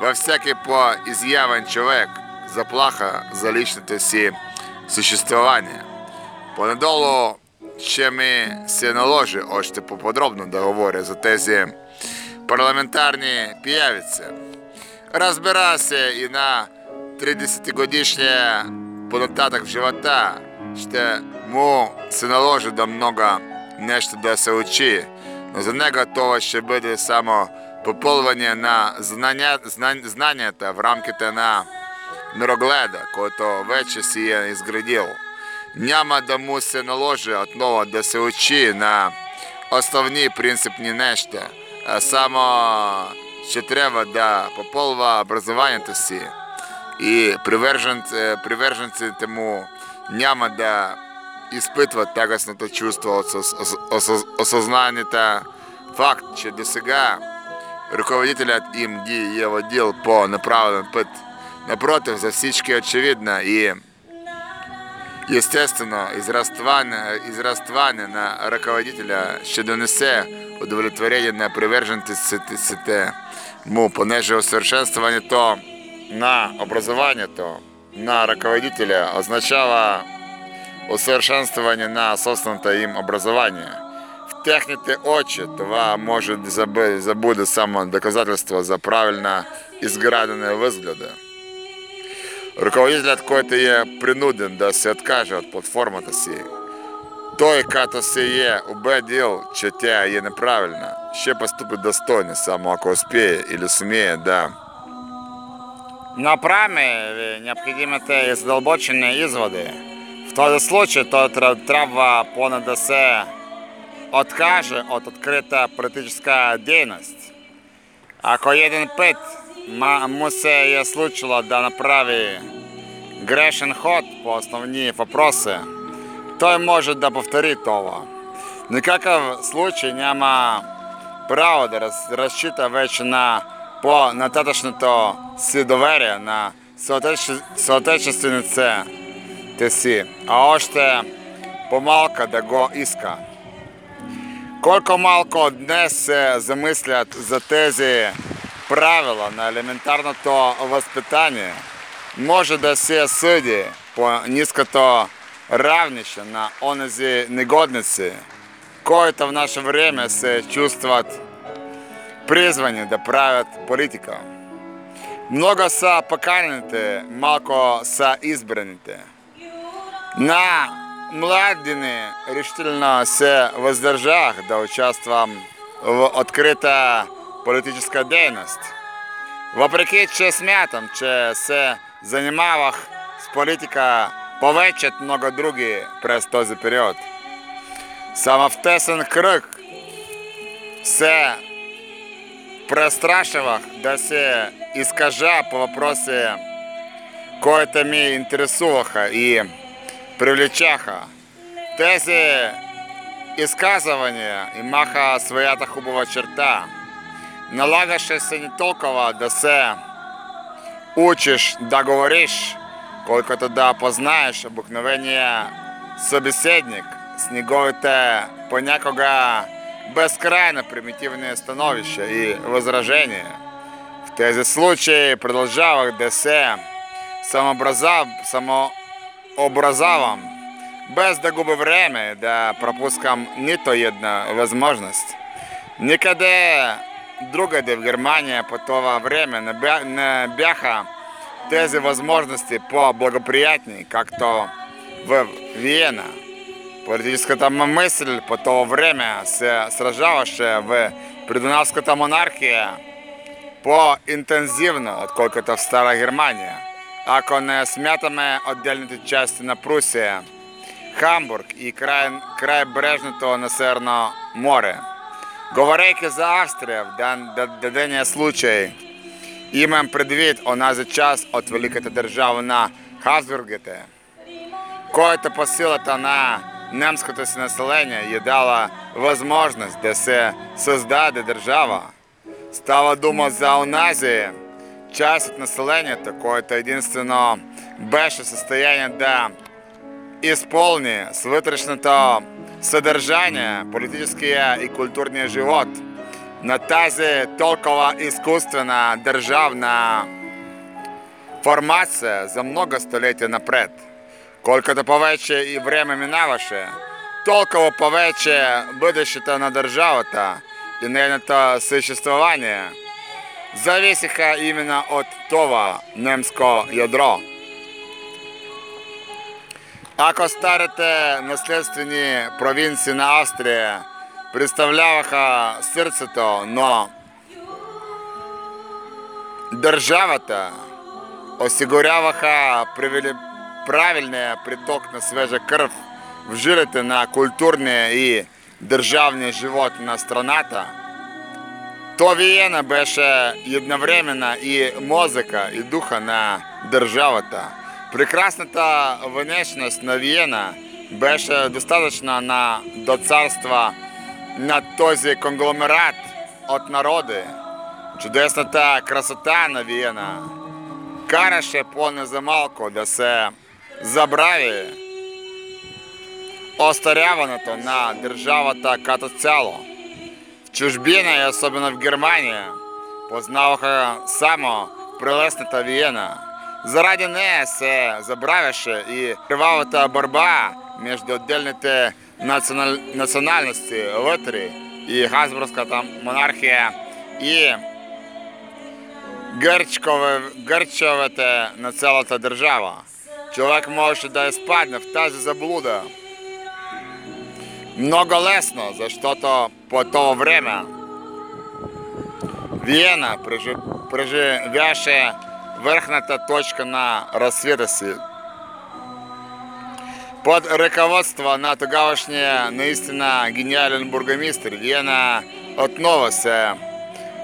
Во всякий по-изъявен човек заплаха за личното си существування. Понедолу ще ми се наложи още по-подробно да говоря за тези парламентарні піявиці. Розбира се і на 30-годишния понататък в живота, ще му се наложи да много нещо да се учи, но за него това ще бъде само попълване на знання, знань, знанията в рамките на мирогледа, който вече си е изградил. Няма да му наложи отново да се учи на основні принципні неща, а само ще треба да попълва образованието си і приверженці, приверженці тому няма да изпитват тягостното чувство от ос- ос- ос- факт, че до сега руководителят им ги е водил по неправилен път. Напротив, за всички очевидно и Естествено, израстване, израстване на ръководителя ще донесе удовлетворение на приверженостите му, понеже усъвършенстването на образованието на ръководителя означава усъвършенстване на собственото им образование. В техните очи това може да забе- да буде само доказателство за правильно изградене възгледа. Руководителят, който е принуден да се откаже от платформата си, той, като се е убедил, че тя е неправильна, ще поступи достойно, само ако успее или сумее да Направи необходимите задълбочени изводи. В този случай той трябва поне да откаже от открита политическа дейност. Ако един път ма- му се е случило да направи грешен ход по основни въпроси, той може да повтори това. В никакъв случай няма право да раз, разчита вече на по-нататъчното си доверие на съотече- съотечествениците си, а още по-малко да го иска. Колко малко днес се за тези правила на елементарното възпитание, може да се съди по ниското равнище на онези негодници, които в наше време се чувстват призвани да правят политика. Много са поканените, малко са избраните. На младини решително се въздържах да участвам в открита политическа дейност. Въпреки, че смятам, че се занимавах с политика повече от много други през този период. Само в тесен кръг се престрашивах, да се искажа по вопросе кое-то ми интересуваха и привлечаха. Тези изказывания имаха своята хубава черта. Налагаше не толкова да се учиш да говориш, колкото да познаєш обикновения собеседник з неговите понякога безкрайно примитивне становище и возражения. В тези случаи продължавах да се самообразав, самообразавам, без да губя време, да пропускам нито една възможност. Никъде другаде в Германия по това време не, бя, не бяха тези възможности по-благоприятни, както в Виена. Политическата мисль по това време се сражаваше в придунавската монархия по-интензивно, отколкото в Стара Германия. Ако не смятаме отделните части на Прусия, Хамбург и край, крайбрежното на Северно море. Говорейки за Австрия в дан, д- дадения случай, имам предвид онази част от великата държава на Хабсбургите, който по силата на немското си население е дала възможност да се създаде държава. Става дума за онази част от населението, което единствено беше в състояние да изпълни с вътрешното съдържание, политическия и културния живот на тази толкова изкуствена държавна формация за много столетия напред. Колкото повече и време минаваше, толкова повече бъдещето на държавата и нейното съществуване зависиха именно от това немско ядро. Ако старите наследствени провинции на Австрия представляваха сърцето, но държавата осигуряваха привили- правилния приток на свежа кръв в жилите на културния и държавния живот на страната, то Виена беше едновременно и мозъка, и духа на държавата. Прекрасната внешност на Виена беше достатъчна на, до царства на този конгломерат от народи. Чудесната красота на Виена караше поне за малко да се забрави остаряването на държавата като цяло. В чужбина и особено в Германия познаваха само прелесната Виена. Заради нея се забравяше и кривавата борба между отделните национал... националности вътре и Хасбургската монархия и гърчкове... гърчовете на цялата държава. Човек можеше да изпадне в тази заблуда. Много лесно, защото по това време Виена прежи- преживяше върхната точка на разцвета си. Под ръководство на тогавашния наистина гениален бургомистр Виена отново се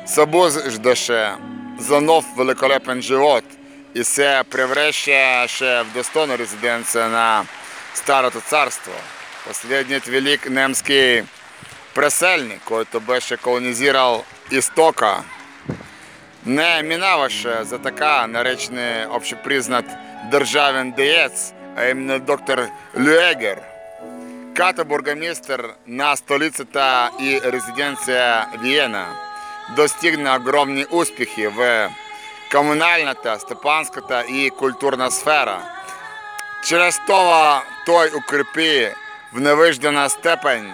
събуждаше за нов великолепен живот и се превръщаше в достойна резиденция на Старото царство. Последният велик немски пресельник, който беше колонизирал истока, не минаваше за така наречений общепризнат държавен деец, а именно доктор Люегер. Като бургомистър на столицата и резиденция Виена достигна огромни успехи в комунальната, стопанската и културна сфера. Чрез това той укрепи в невиждана степень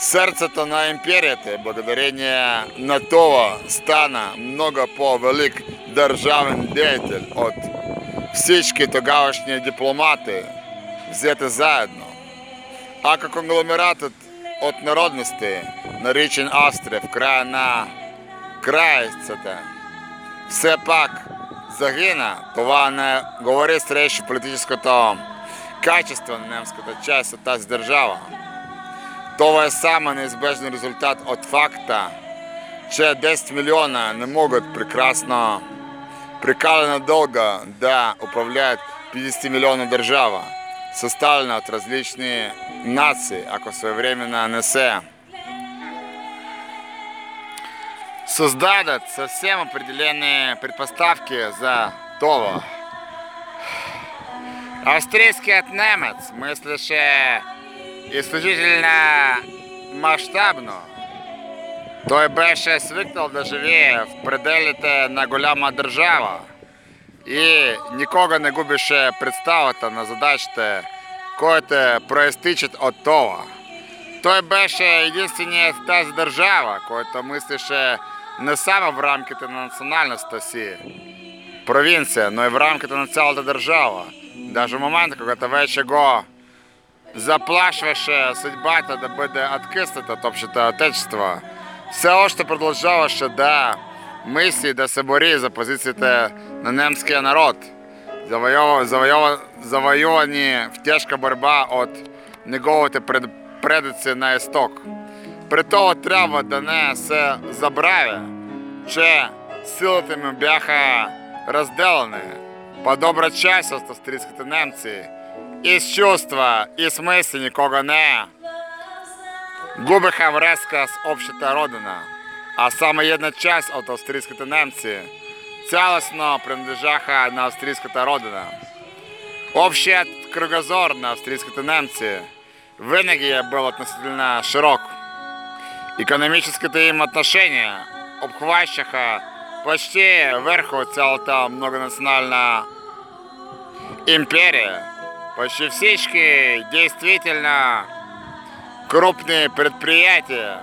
Сърцето на империята, и благодарение на това, стана много по-велик държавен деятел от всички тогавашни дипломати, взети заедно. Ако конгломератът от народности, наричан Австрия в края на краищата, все пак загина, това не говори срещу политическото качество на немската част от тази държава. Това е само неизбежный результат от факта, че 10 милиона не могат прекрасно прикалено дълго да управляют 50 милиона държава, съставлена от различни нации, ако своевременно не се создадат совсем определенные предпоставки за това. Австрийският немец мислеше изключително мащабно. Той беше свикнал да живее в пределите на голяма държава и никога не губеше представата на задачите, които проистичат от това. Той беше единственият в тази държава, който мислеше не само в рамките на националността си, провинция, но и в рамките на цялата държава. Даже в момента, когато вече го заплашваше съдбата да бъде откъснат от общото отечество, все още продължаваше да мисли да се бори за позициите на немския народ, завоюва- завоюва- завоювани в тежка борба от неговите пред, предици на изток. При това трябва да не се забравя, че силите бяха разделени по добра част от австрийските немци. И с чувства, и с мисли никога не губиха връзка с общата родина, а само една част от австрийските немци цялостно принадлежаха на австрийската родина. Общият кръгозор на австрийските немци винаги е бил относително широк. Економическите им отношения обхващаха почти върху цялата многонациональна империя. Почти всички действительно крупни предприятия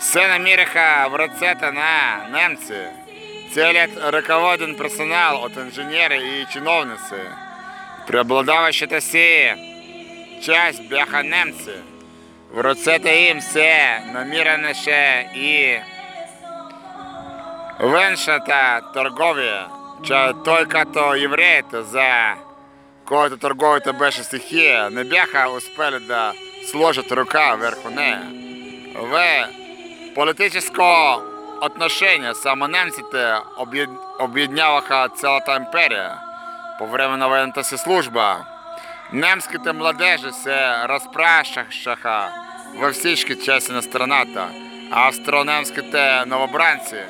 се намираха в ръцете на немци. Целият ръководен персонал от инженери и чиновници, преобладаващата си част бяха немци. В ръцете им се намираше и външната търговия, че той като евреите, за който търговията беше стихия, не бяха успели да сложат ръка върху нея. В политическо отношение само немците обед- обедняваха цялата империя по време на военната си служба. Немските младежи се разпрашаха във всички части на страната, а австро-немските новобранци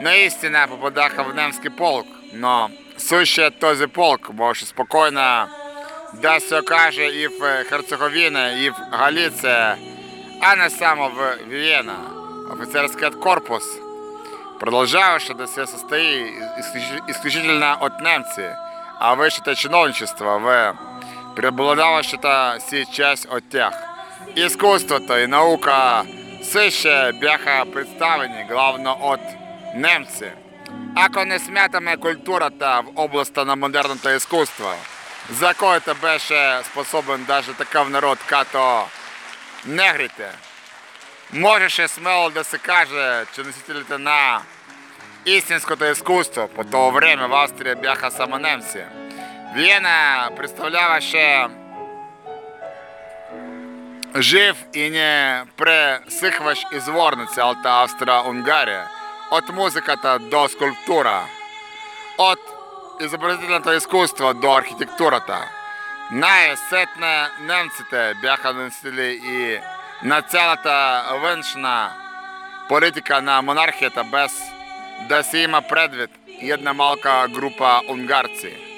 наистина попадаха в немски полк, но същият този полк може спокойно да се окаже и в Херцеговина, и в Галиция, а не само в Виена. Офицерският корпус продължаваше да се състои изключи- изключително от немци, а висшето чиновничество в преобладаващата си част от тях. Изкуството и наука също бяха представени главно от немци. Ако не смятаме културата в областта на модерното изкуство, за който беше способен даже такъв народ като негрите, можеше смело да се каже, че носителите на истинското изкуство по това време в Австрия бяха само немци. Виена представляваше жив и не пресихващ извор на цялата Австро-Унгария. От музиката до скулптура, от изобразителното изкуство до архитектурата. Най-сетне немците бяха носители и на цялата външна политика на монархията без да се има предвид една малка група унгарци.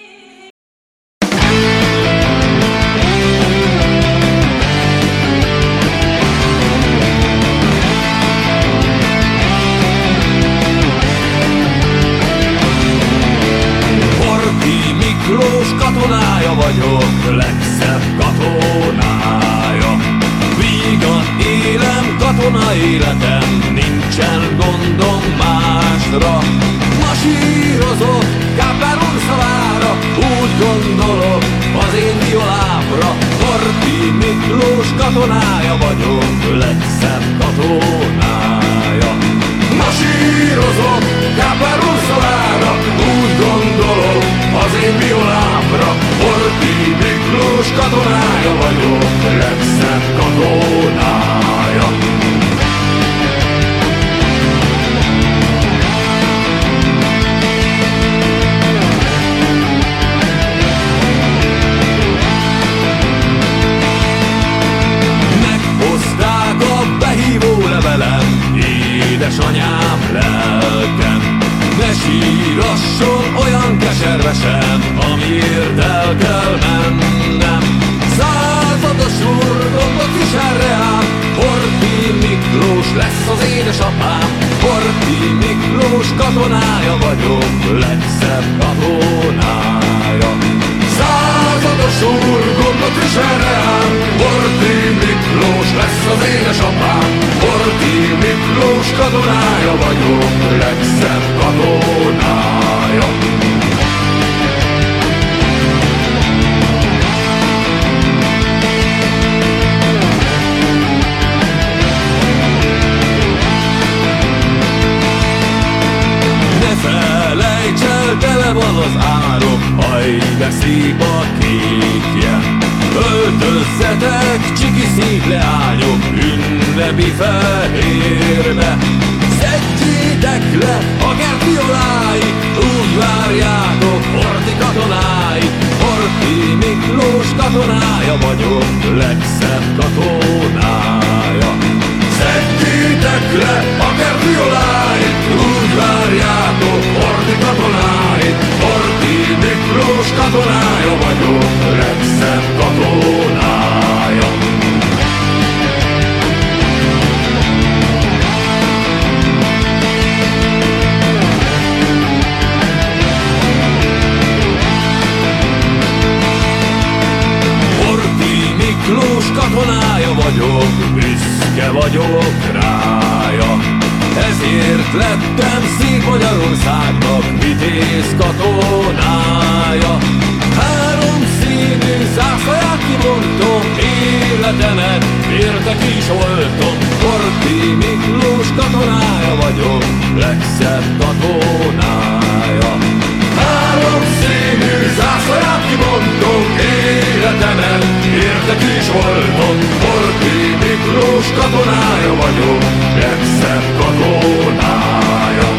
Katonája vagyok, legszebb katonája. Vígan élem, katona életem, nincsen gondom másra. Masírozott Kápáron szavára, úgy gondolok az én violámra. Horthy Miklós katonája vagyok, legszebb katonája. Masírozok Kápáron szavára, úgy gondolok az én violámra. Horti Miklós katonája vagyok, legszebb katonája. Meghozták a behívó levelem, édesanyám. Sírasson olyan keservesen, amiért el kell mennem. Százados a dobott is erre ám Horti Miklós lesz az édesapám. Horti Miklós katonája vagyok, legszebb katonája Százados úr, gondot visel rám Horti Miklós lesz az édesapám. Horti Miklós katonája vagyok Legszebb katonája tele van az árok, haj, de szép a kékje. Öltözzetek, csiki szép leányok, ünnepi fehérbe. Szedjétek le a violáit, úgy várjátok, Horti katonái. Horti Miklós katonája vagyok, legszebb katonája. Szedjétek le a kert violáit, úgy várjátok, Horti katonáit. Horti Miklós katonája vagyok, legszebb katonája. Horti Miklós katonája vagyok, büszke vagyok rája. Ezért lettem szép Magyarországnak vitéz katonája. Három színű zászlaját kivontom, életemet értek is voltom. Horti Miklós katonája vagyok, legszebb katonája. Három színű zászlaját kivontom, életemet értek is voltom. Horti Miklós katonája vagyok, legszebb katonája.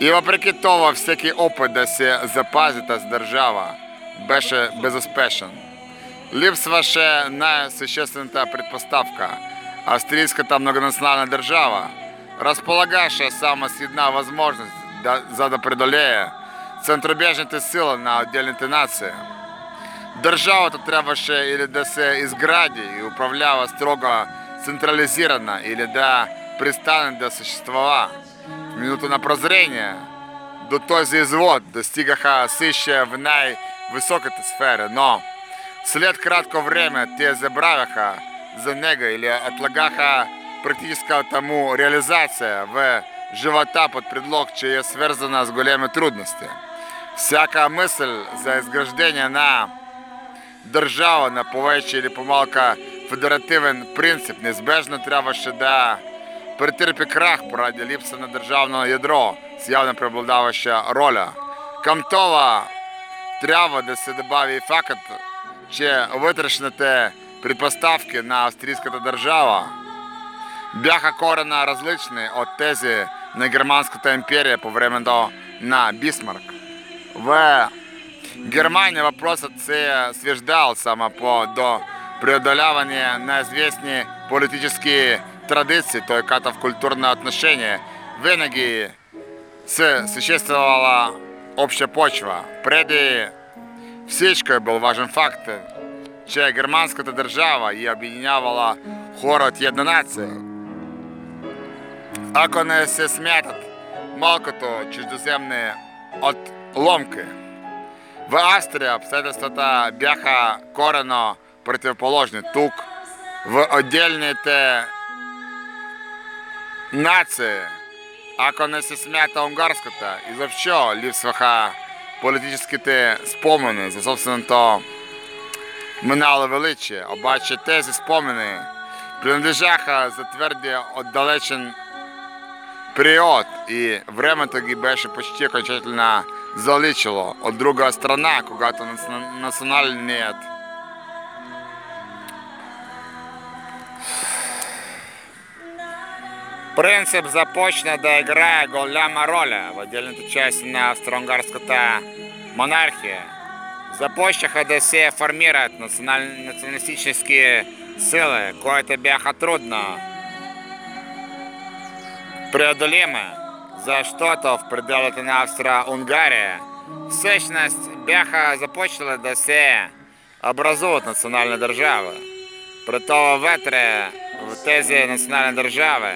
И въпреки това, всеки опит да се запази тази държава беше безуспешен. Липсваше най-съществената предпоставка – австрийската многонационална държава, разполагаше само с една възможност, да, за да преодолее центробежните сили на отделните нации. Държавата трябваше или да се изгради и управлява строго централизирана, или да пристане да съществува. В минута на прозрение до този извод достигаха сыщия в най-високите сфери, но след кратко време те забравяха за него или отлагаха практическата му реализация в живота под предлог, че е свързана с големи трудности. Всяка мисъл за изграждение на държава на повече или по-малка федеративен принцип неизбежно трябваше да претърпи крах поради липса на държавно ядро с явно преобладаваща роля. Към това трябва да се добави и фактът, че вътрешните предпоставки на австрийската държава бяха корена различни от тези на Германската империя по времето на Бисмарк. В Германия въпросът се е свеждал само по до преодолявания на известни политически традиции, той като в културно отношение винаги се съществувала обща почва. Преди всичко был важен факт, че германската държава я объединявала хора от една нация. Ако не се смятат малкото чуждоземни отломки, в Австрия обстоятелствата бяха корено противоположни. Тук в отделните нации, ако не се смята унгарската, изобщо липсваха политическите спомени за собственото минало величие. Обаче тези спомени принадлежаха за твърдия отдалечен период и времето ги беше почти окончателно заличило. От друга страна, когато наци- националният принцип започне да играе голяма роля в отделните части на австро-унгарската монархия. Започнаха да се формират национал... националистически силы, кое-то бяха трудно преодолимы за что-то в пределах на Австро-Унгарии. Сущность, бяха започали да се образують національні держави. При того ветре в тезі національної держави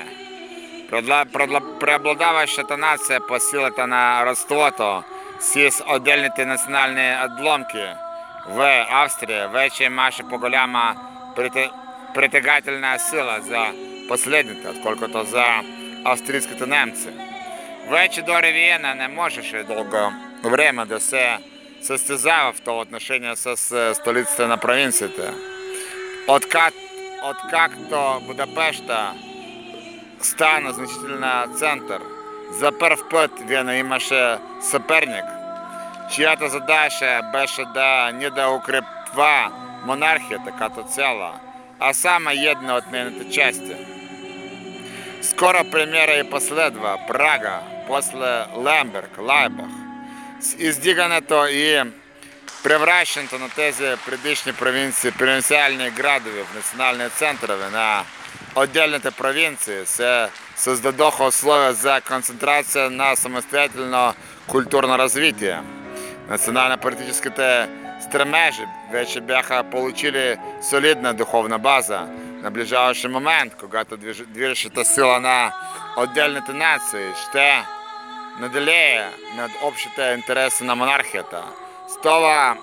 Предла- предла- преобладаваща та нація посилата на розтвото сіс отдельните національні отломки в Австрії, вече маше по голяма прити- притягательна сила за последника, сколько то за австрійські немці. Вече до Ревієна не може ще довго время да се состязава в то отношение со столицей на провинции. От как, то Будапешта стане значительно центр. За перв път він имаше соперник, чията задача беше да не да укрепва монархията като цяла, а само една от нейните части. Скоро примера и последва Прага, после Лемберг, Лайбах. З іздігането і превращането на тези предишні провінції, провінціальні градові в національні центри на отдельните провінції, се создадоха условия за концентрацію на самостоятельно культурне развитие. Национально-политические стремежи вече бяха получили солидна духовна база. На ближайший момент, когато движ- движещата сила на отдельните нації ще наделее над общите интереси на монархията. З това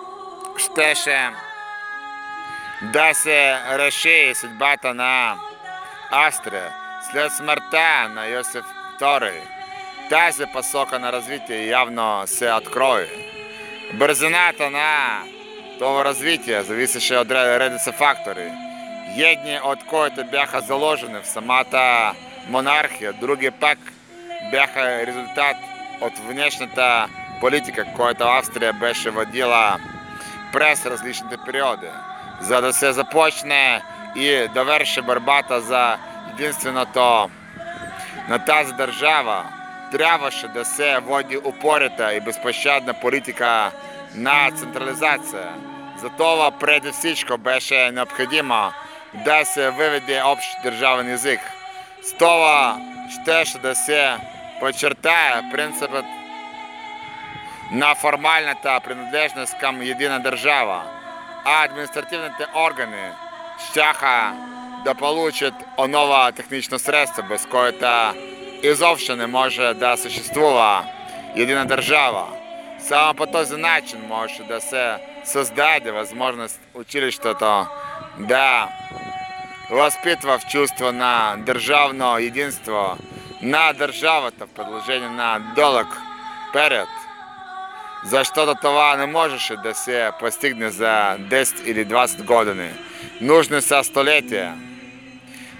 щеше да се реши съдбата на Австрия след смъртта на Йосиф II. Тази посока на развитие явно се открои. Бързината на това развитие зависеше от ред- редица фактори. Едни от които бяха заложени в самата монархия, други пак бяха резултат от внешната политика, която Австрия беше водила през различните периоди, за да започне и довърши борбата за единственото на тази държава трябваше да се води упорита и безпощадна политика на централизация. Затова преди всичко беше необходимо да се въведе общ държавен език. С това щеше да се подчертая принципът на формальната принадлежност към едина държава, а административните органи щяха да получат онова технично средство, без което изобщо не може да съществува едина държава. Само по този начин може да се създаде възможност училището да възпитва в чувство на държавно единство на държавата в продължение на дълъг период. Защото това не можеше да се постигне за 10 или 20 години. Нужни са столетия.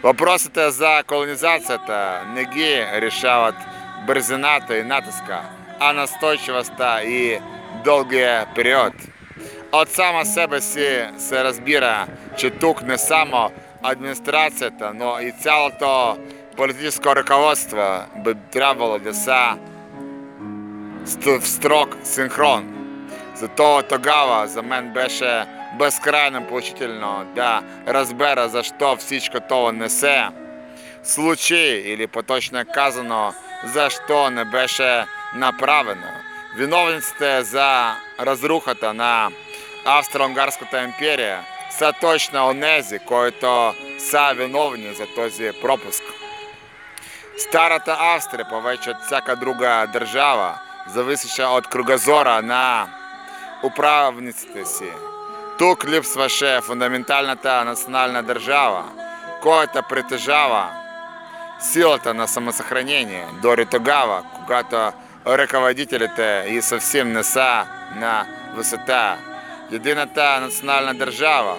Въпросите за колонизацията не ги решават бързината и натиска, а настойчивостта и дългия период. От сама себе си се разбира, че тук не само администрацията, но и цялото политическо ръководство би трябвало да са ст- в строг синхрон. Зато тогава за мен беше безкрайно поучително да разбера защо всичко това не се случи или поточно казано защо не беше направено. Виновниците за разрухата на Австро-Унгарската империя са точно онези, които са виновни за този пропуск. Старата Австрия, повече всяка друга държава, зависеше от кругозора на управниците Тук липсваше фундаменталната национална държава, която притежава силата на самосъхранение. Дори тогава, когато ръководителите и съвсем не са на висота. Едината национална държава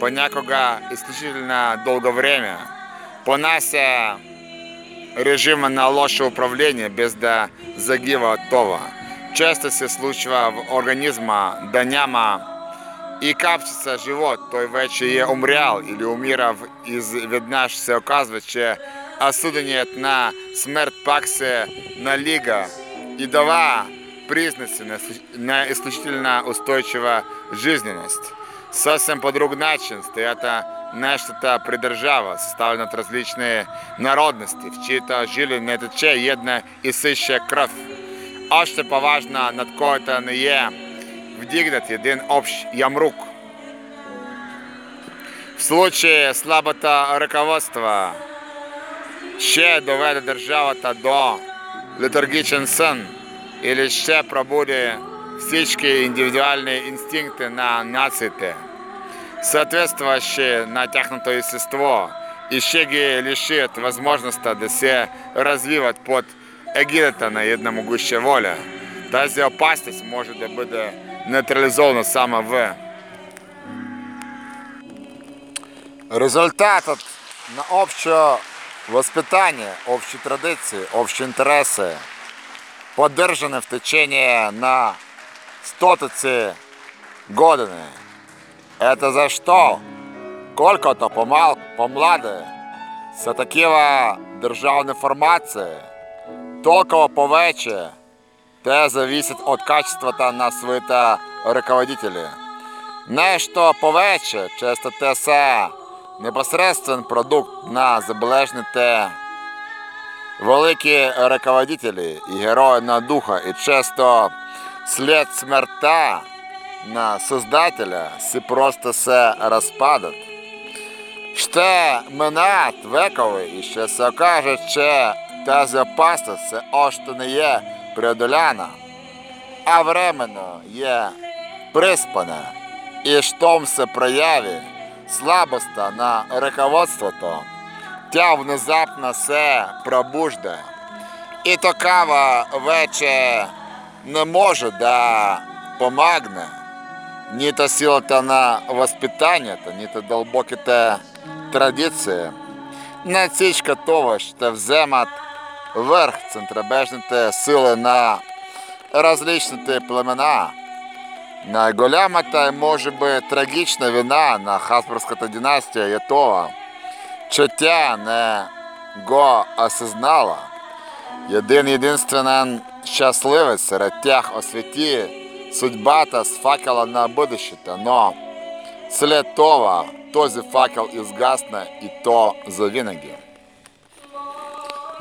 понякога изключително дълго време понася режима на лошо управление без да загива от това. Често се случва в организма да няма и капчица живот, той вече е умрял или умира в- изведнъж се оказва, че осуденият на смърт пак се налига и дава признаци на, изключ- на изключително устойчива жизненность. Съвсем по друг начин стоят нечто придержава, составлена от различные народности, в чьи-то жили не тече jedna і сища кров. Още поважно над кого-то не є вдігнат один общ ямрук. В случае слабота руководства ще доведе держава та до летаргічен сон, і ще пробуде всічки індивідуальні інстинкти на нацити, соответствующее натягнутое естество, и ще ги лишит возможности да се развивать под егидата на една могуща воля. Тази опасність може да буде нейтралізована саме в Результат от на общее воспитание, общие традиции, общие интересы, поддержаны в течение на стотиці години. Это за что? Колко-то помал, помладе, це такива державна формація, толково повече, те зависит от качества та на свита руководителі. Нещо повече, часто те се непосредствен продукт на забележне те великі руководителі і герої на духа, і часто слід смерта на создателя си просто се розпадать. Ще минат векови, і ще се окаже, що тази опасність це още не є преодоляна, а временно є приспана, і штом се прояві слабоста на руководство то, тя внезапно се пробужда. І такава вече не може да помагне, ні то сила та на воспитання, та ні то глибокі те традиції. Націчка того, що вземат верх центробежните сили на различні племена. Найголямата може би трагічна війна на Хасбургська династія є того, що тя не го осознала. Єдин єдинственен щасливець серед тях у судьба та з факела на будущее, но слід того, този факел ізгасне і то завінаги.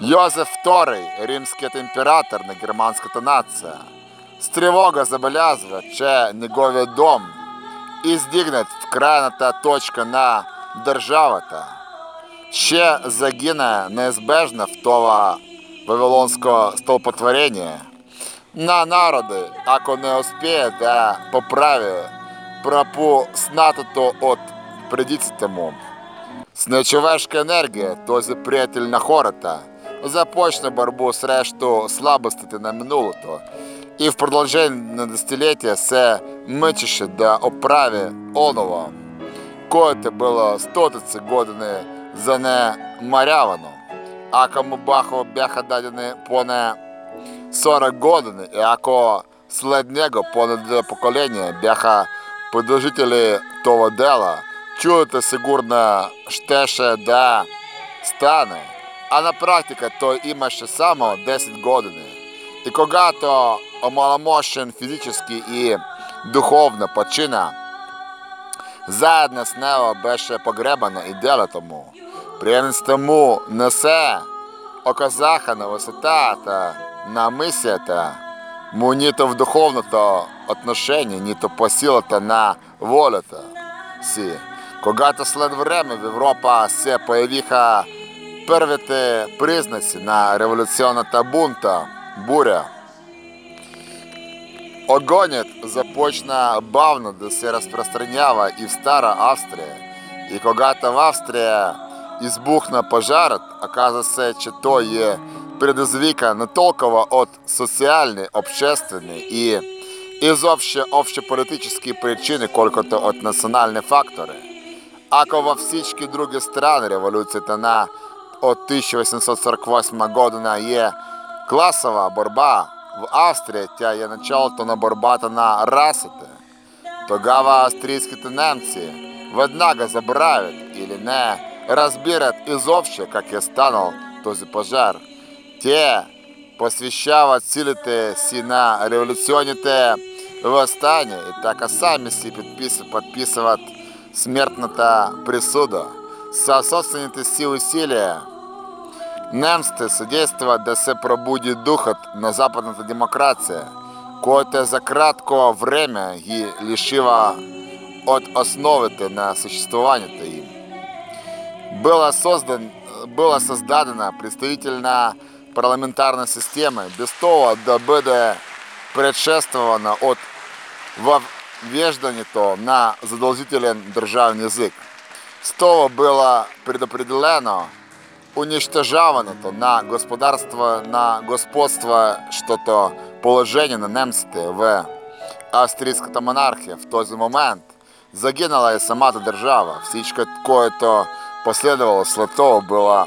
Йозеф II, римський імператор на германська нація, з тривога забелязва, че дом і здігнет вкрайната точка на державата. Ще загине неізбежно в того вавилонського столпотворення на народи, ако не успіє да поправи пропуснатото от предицитому. Снечовешка енергія, този приятель на хората, започне боротьбу з решту слабостити на минулото, і в продовження десятиліття се мичише до оправи оного, коїте було стотиці години занемарявано, а кому бахо бяха дадені поне 40 години, і ако след нього понад две покоління бяха подовжителі того дела, чуєте сигурно штеше да стане, а на практика то има ще само 10 години. І когато омаломощен фізично і духовно почина, заедно з него беше погребано і дело тому. Приємність тому несе оказаха на висота та на мисія та му ні то в духовното отношение, ні то по силата на волята си. Когато след време в Европа се появиха първите признаци на революционната бунта, буря, Огонят започна бавно да се разпространява и в Стара Австрия. И когато в Австрия избухна пожарът, оказа се, че той е предизвикан не толкова от социальни, обществени и изобщо общополитически причини, колкото от национальни фактори. Ако във всички други страни революцията на от 1848 година е класова борба, в Австрії тя є началото на борбата на расите. Тогава австрійські немці веднага забирають или не разбират изобщо, как е станал този пожар. Те посвящават силите си на революционните восстания и така сами си подпис- подписыват смертната присуда. Со собственните си усилия немците съдействат да се пробуди духът на западната демокрация, който за кратко време ги лишива от основите на съществуването им. Была, создан, была създадена представителна парламентарна система, без того да бъде предшествована от въвеждането на задължителен държавен език. С това было предопределено уничтожавано-то на господарство, на господство что-то положение на немстві в австрійській монархии в тот же момент. Загинула и сама та держава. Всичко кое-то последовало слото было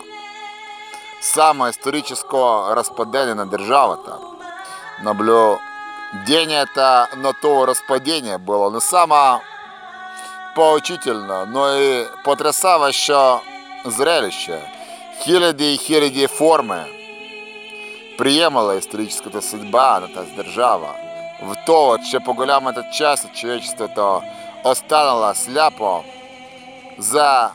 самое историческое распадение на держава там. день это на то распадение было, но саме поучительно, но и потрясаве, що зрелище. Хиляди і хиляди форми приємала історична судьба на та держава. В того, що по голямата часу человечество то останало сляпо за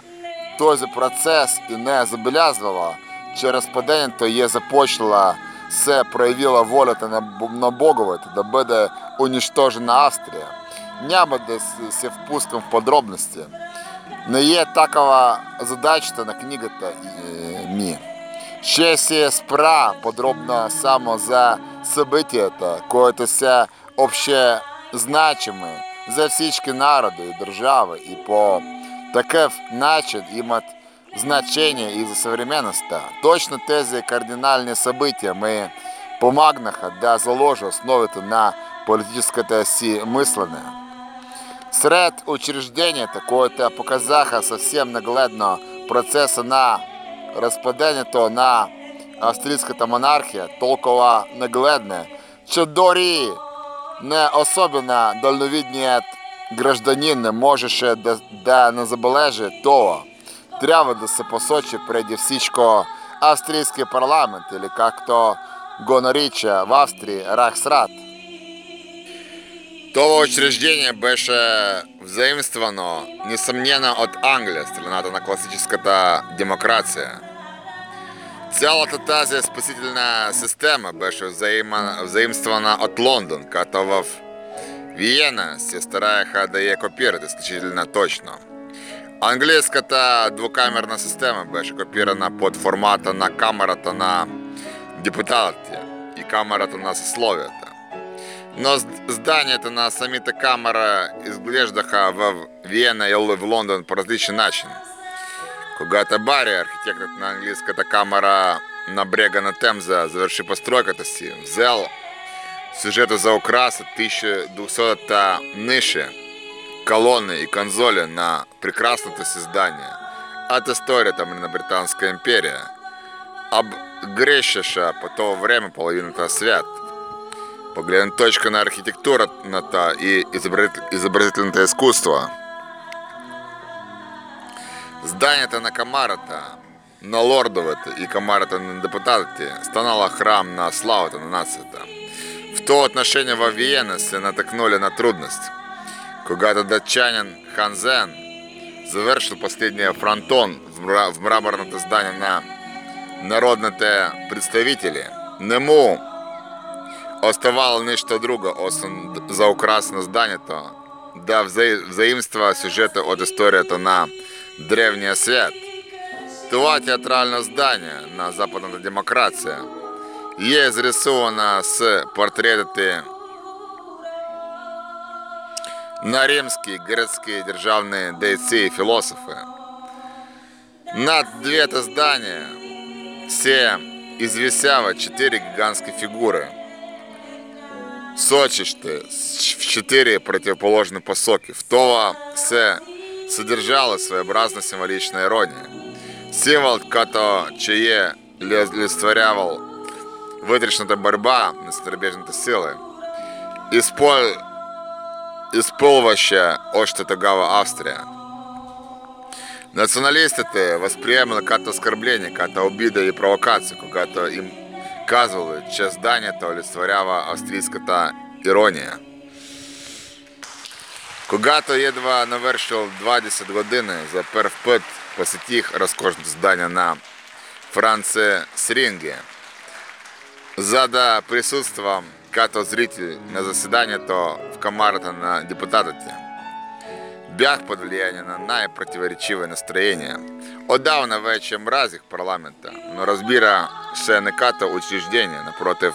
той же процес і не забелязувало, через падення то є започнула все проявила воля та набоговати, да буде уничтожена Австрія. Не буде се в подробності. Не є такова задача на книгата е, ми. Ще се спра подробно само за событията, които са обще значими за всички народи і держави і по такъв начин имат значение и за современността. Точно тези кардинальни события ми помагнаха да заложи основите на политическата си мислене. Сред учрежденията, които показаха съвсем нагледно процеса на разпадението на австрийската монархия, толкова нагледне, че дори не особено дальновидният гражданин не можеше да, да не забележи това. Трябва да се посочи преди всичко австрийския парламент, или както го нарича в Австрии Рахсрат. Това учреждение беше взаимствовано, несомненно, от Англия, страната на класическата демокрация. Цялата тази спасителна система беше взаима, взаимствована от Лондон, като в Виена се стараеха да я копират изключително точно. Английската двукамерна система беше копирана под формата на камерата на депутатите и камерата на съсловията. Но здание это на саміта камера із Глеждаха в Вене или в Лондон по различный начин. Когато Барри, архитектор на английском, это камера на брега на Темза, заверши постройку, то взял сюжету за украса 1200 ниже колонны и конзоли на прекрасном то здание. От история там на Британская империя. Об Грешиша по то время половина то свят – Погледна точка на архитектурата и изобразительното изкуство. Зданията на камарата, на лордовете и камарата на депутатите станала храм на славата на нацията. В то отношение во Виена се натыкнули на трудность. Когда датчанин Ханзен завершил последний фронтон в мраморное здание на народните представители, нему оставало нечто друго, осен за украсне зданието, да взаимства сюжета от историята на древния свят. Това театральне здание на западната демокрация є зрисовано з портретами на римські, грецькі державні дійці і філософи. Над две-то здания все извисяло четыре гигантские фигуры, сочишты в четыре противоположные посоки. В того все содержала своеобразна символичная ирония. Символ, като чиє олицетворявав витрішната борьба нестербежної сили. Ісполь исполваща Оштатагава Австрия. Националисты восприемали как оскорбление, как обида и провокацию, когда им казали, че здание то олицетворява австрійська іронія. Когато едва навършил 20 години, за първ път посетих разкошното здание на Франце Сринге, за да присъствам като зрител на заседанието в камарата на депутатите. Бях под влияние на най-противоречиве настроения. Отдавна вече мразих парламента, но разбира се не като учреждение, напротив,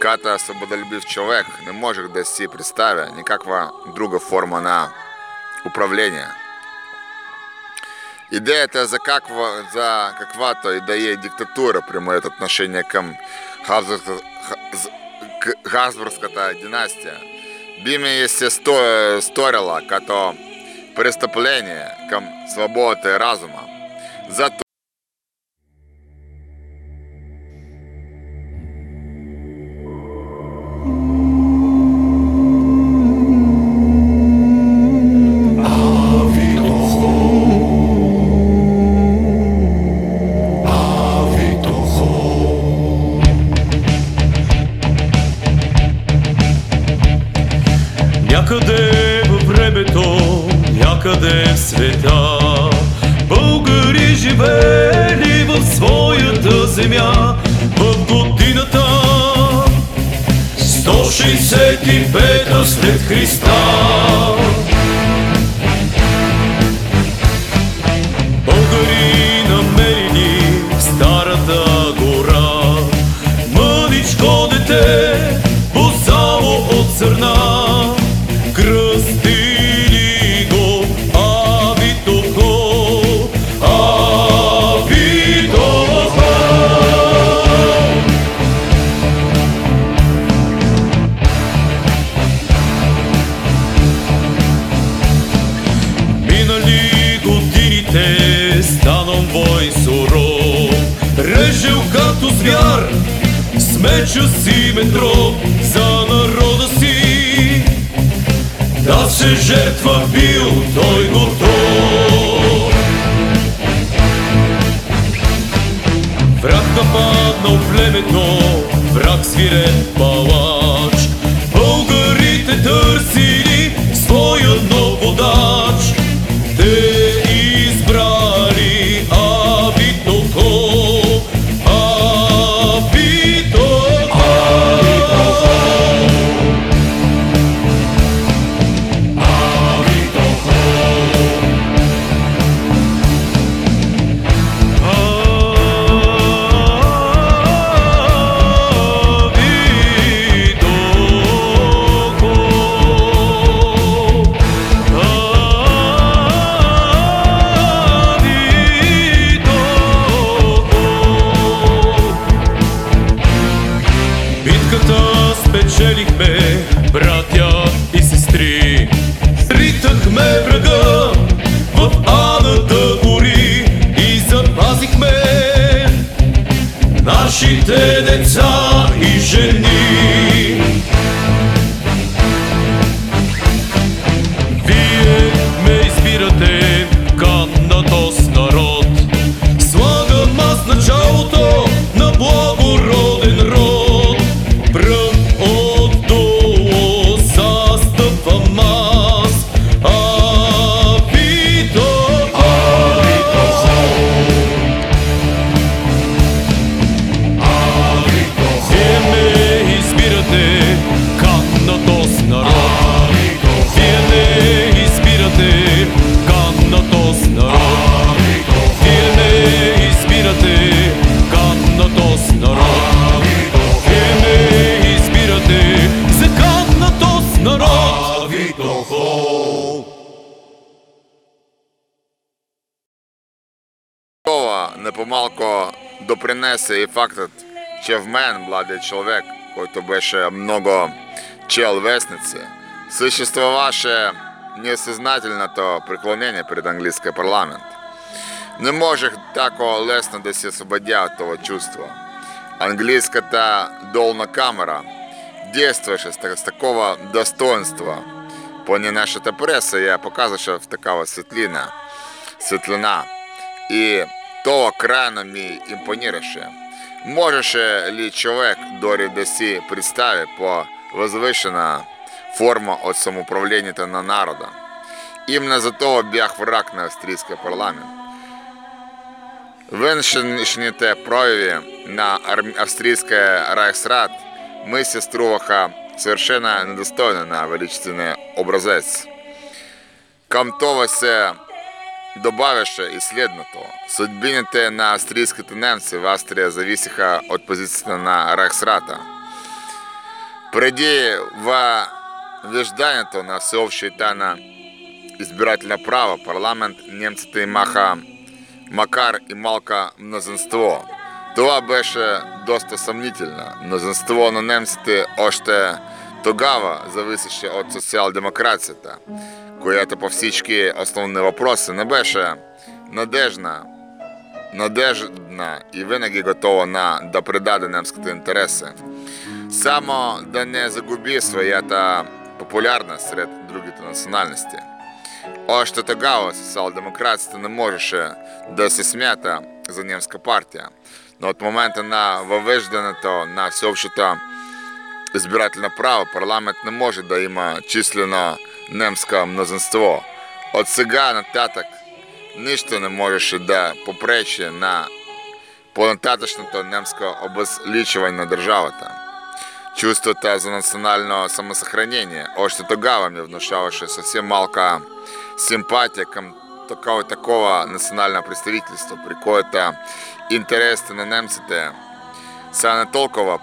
като свободолюбив човек не можех да си представя никаква друга форма на управление. Идеята за, каква, за каквато и да е диктатура при моето отношение к Хабсбургската династия би ми се сто- сторила като престъпление ком свободата и разума. Зато човек, който беше много чел вестници, съществуваше несъзнателното преклонение пред английския парламент. Не можех тако лесно да освободя от това чувство. Английската долна камера действаше с, так- с такова достоинство. Поне нашата преса я показваше в такава светлина. Светлина. И това крайно ми импонираше. Можеше ли човек дори да си представи по възвишена форма от самоуправления на народа. Именно за того бях враг на австрийский парламент. Виншнішні прояві на арм- австрийский райхсрад мы сеструваха совершенно недостойны на величественный образец. Камтова се добавише и следното. Судьбините на австрийските немци в Австрия зависиха от позицията на Райхсрата. Преди въвеждането на всеобщее тайна избирательное право парламент немците имаха макар и малка мнозинство. Това беше доста съмнително. Мнозинство на немците още тогава зависеше от соціал-демокрацията, която по всички основни въпроси не беше надежна, надежна і винаги готова на да придаде интереси. Само да не загуби своята популярність серед другите національності. Още тогава соціал-демократията не можеше да се смята за немска партія. Но от момента на въвеждането на всеобщото избирательне право парламент не може да има числено немско мнозинство. От сега нататък нищо не можеше да попречи на по-нататъчното немско обезличуване на държавата. Чувството за национално самосохранение още тогава ми внушаваше съвсем малка симпатия към такова, такова национално представителство, при което интересите на немците са не толкова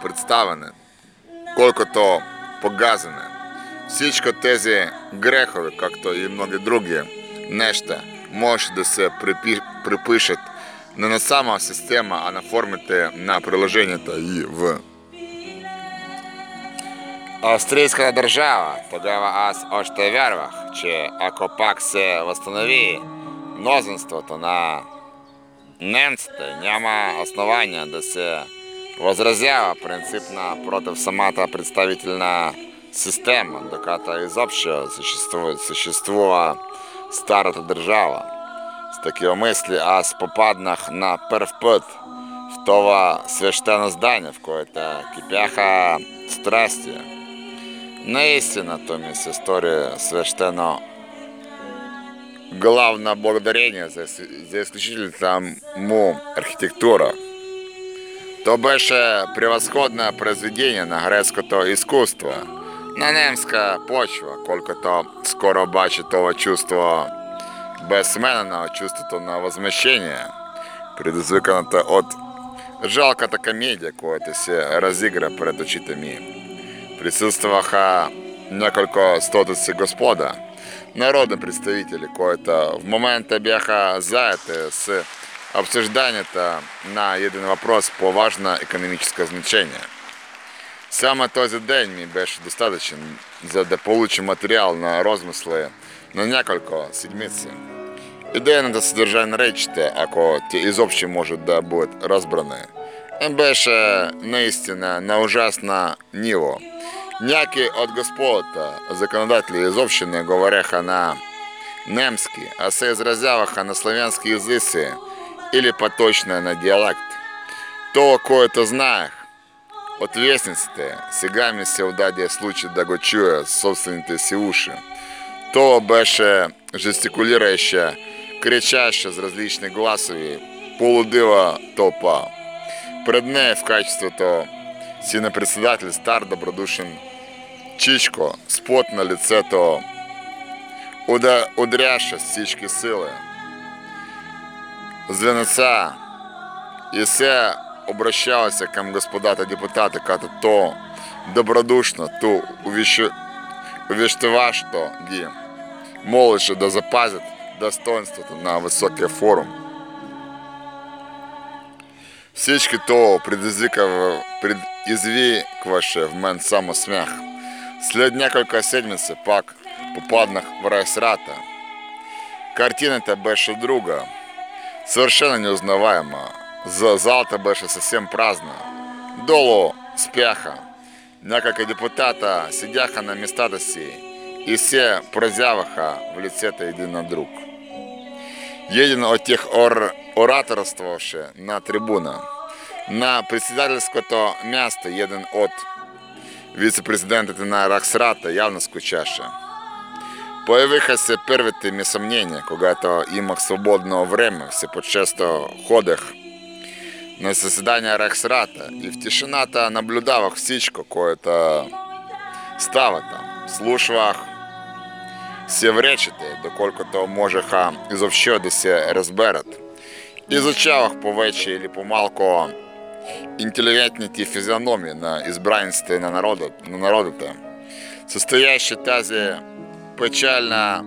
представени, колкото погазане. Всичко тези грехове, както и много други неща, може да се припи, припишат не на сама система, а на формите на приложението и в Австрійська держава, тогава аз още вярвах, че ако пак се възстанови мнозинството на немците, няма основания да се възразява принципно против самата представителна система, докато изобщо съществува, съществува старата държава. С такива мисли аз попаднах на първ път в това свещено здание, в което кипяха страсти. Наистина, то ми се стори свещено главно благодарение за, за изключителната му архитектура. то беше превосходное произведение на грецкото искусство, на немска почва, колкото скоро бачи това чувство безсменного чувството на възмещение, предизвиканото от жалката комедия, която се разигра пред очите ми. Присъстваха няколко стотици господа, народни представители, които в момента бяха заети с обсуждането на един въпрос по важно економическо значение. Саме този день ми беше достатъчен, за да получим материал на розмисли на няколко седмици. Ідейното содержання речите, ако ті изобщо можуть да будуть розбрані, беше наистина на ужасно ниво. Някои от господа законодатели изобщо не говореха на немски, а се изразяваха на славянски языці или поточно на диалект. То, което знаех, от вестниците, сега ми се удаде случай да го чуя собствените си уши. То беше жестикулирающа, кричаща с различни гласови, полудива толпа. Пред нею в качеството си на председатель стар добродушен Чичко, с пот на лицето, уда, удряша с всички сили. Звенеца и се обращалася към господата депутати, като то добродушно, то увіщ- увіщеващо ги молеше да запазят достоинството на високия форум. Всички то предизвикав, предизвикваше в мен само смях. След няколко седмиці пак попаднах в райсрата. Картината беше друга, совершенно неузнаваема. За залта беше съвсем празна. Долу спяха. Няколко депутата сидяха на местата си и се поразяваха в лицето един на друг. Един от тях ор, ораторствуваше на трибуна. На председательското място един от вице-президента на Рахсрата явно скучаша. Появиха се первите ми съмнения, когато имах свободно време, все по-често ходех на заседания Рахсрата и в тишината наблюдавах всичко, което става там. Слушвах се в речите, доколкото можеха изобщо да се разберат. Изучавах повече или по-малко интелигентните физиономии на избранниците на, народа, на народата, състоящи тази печальна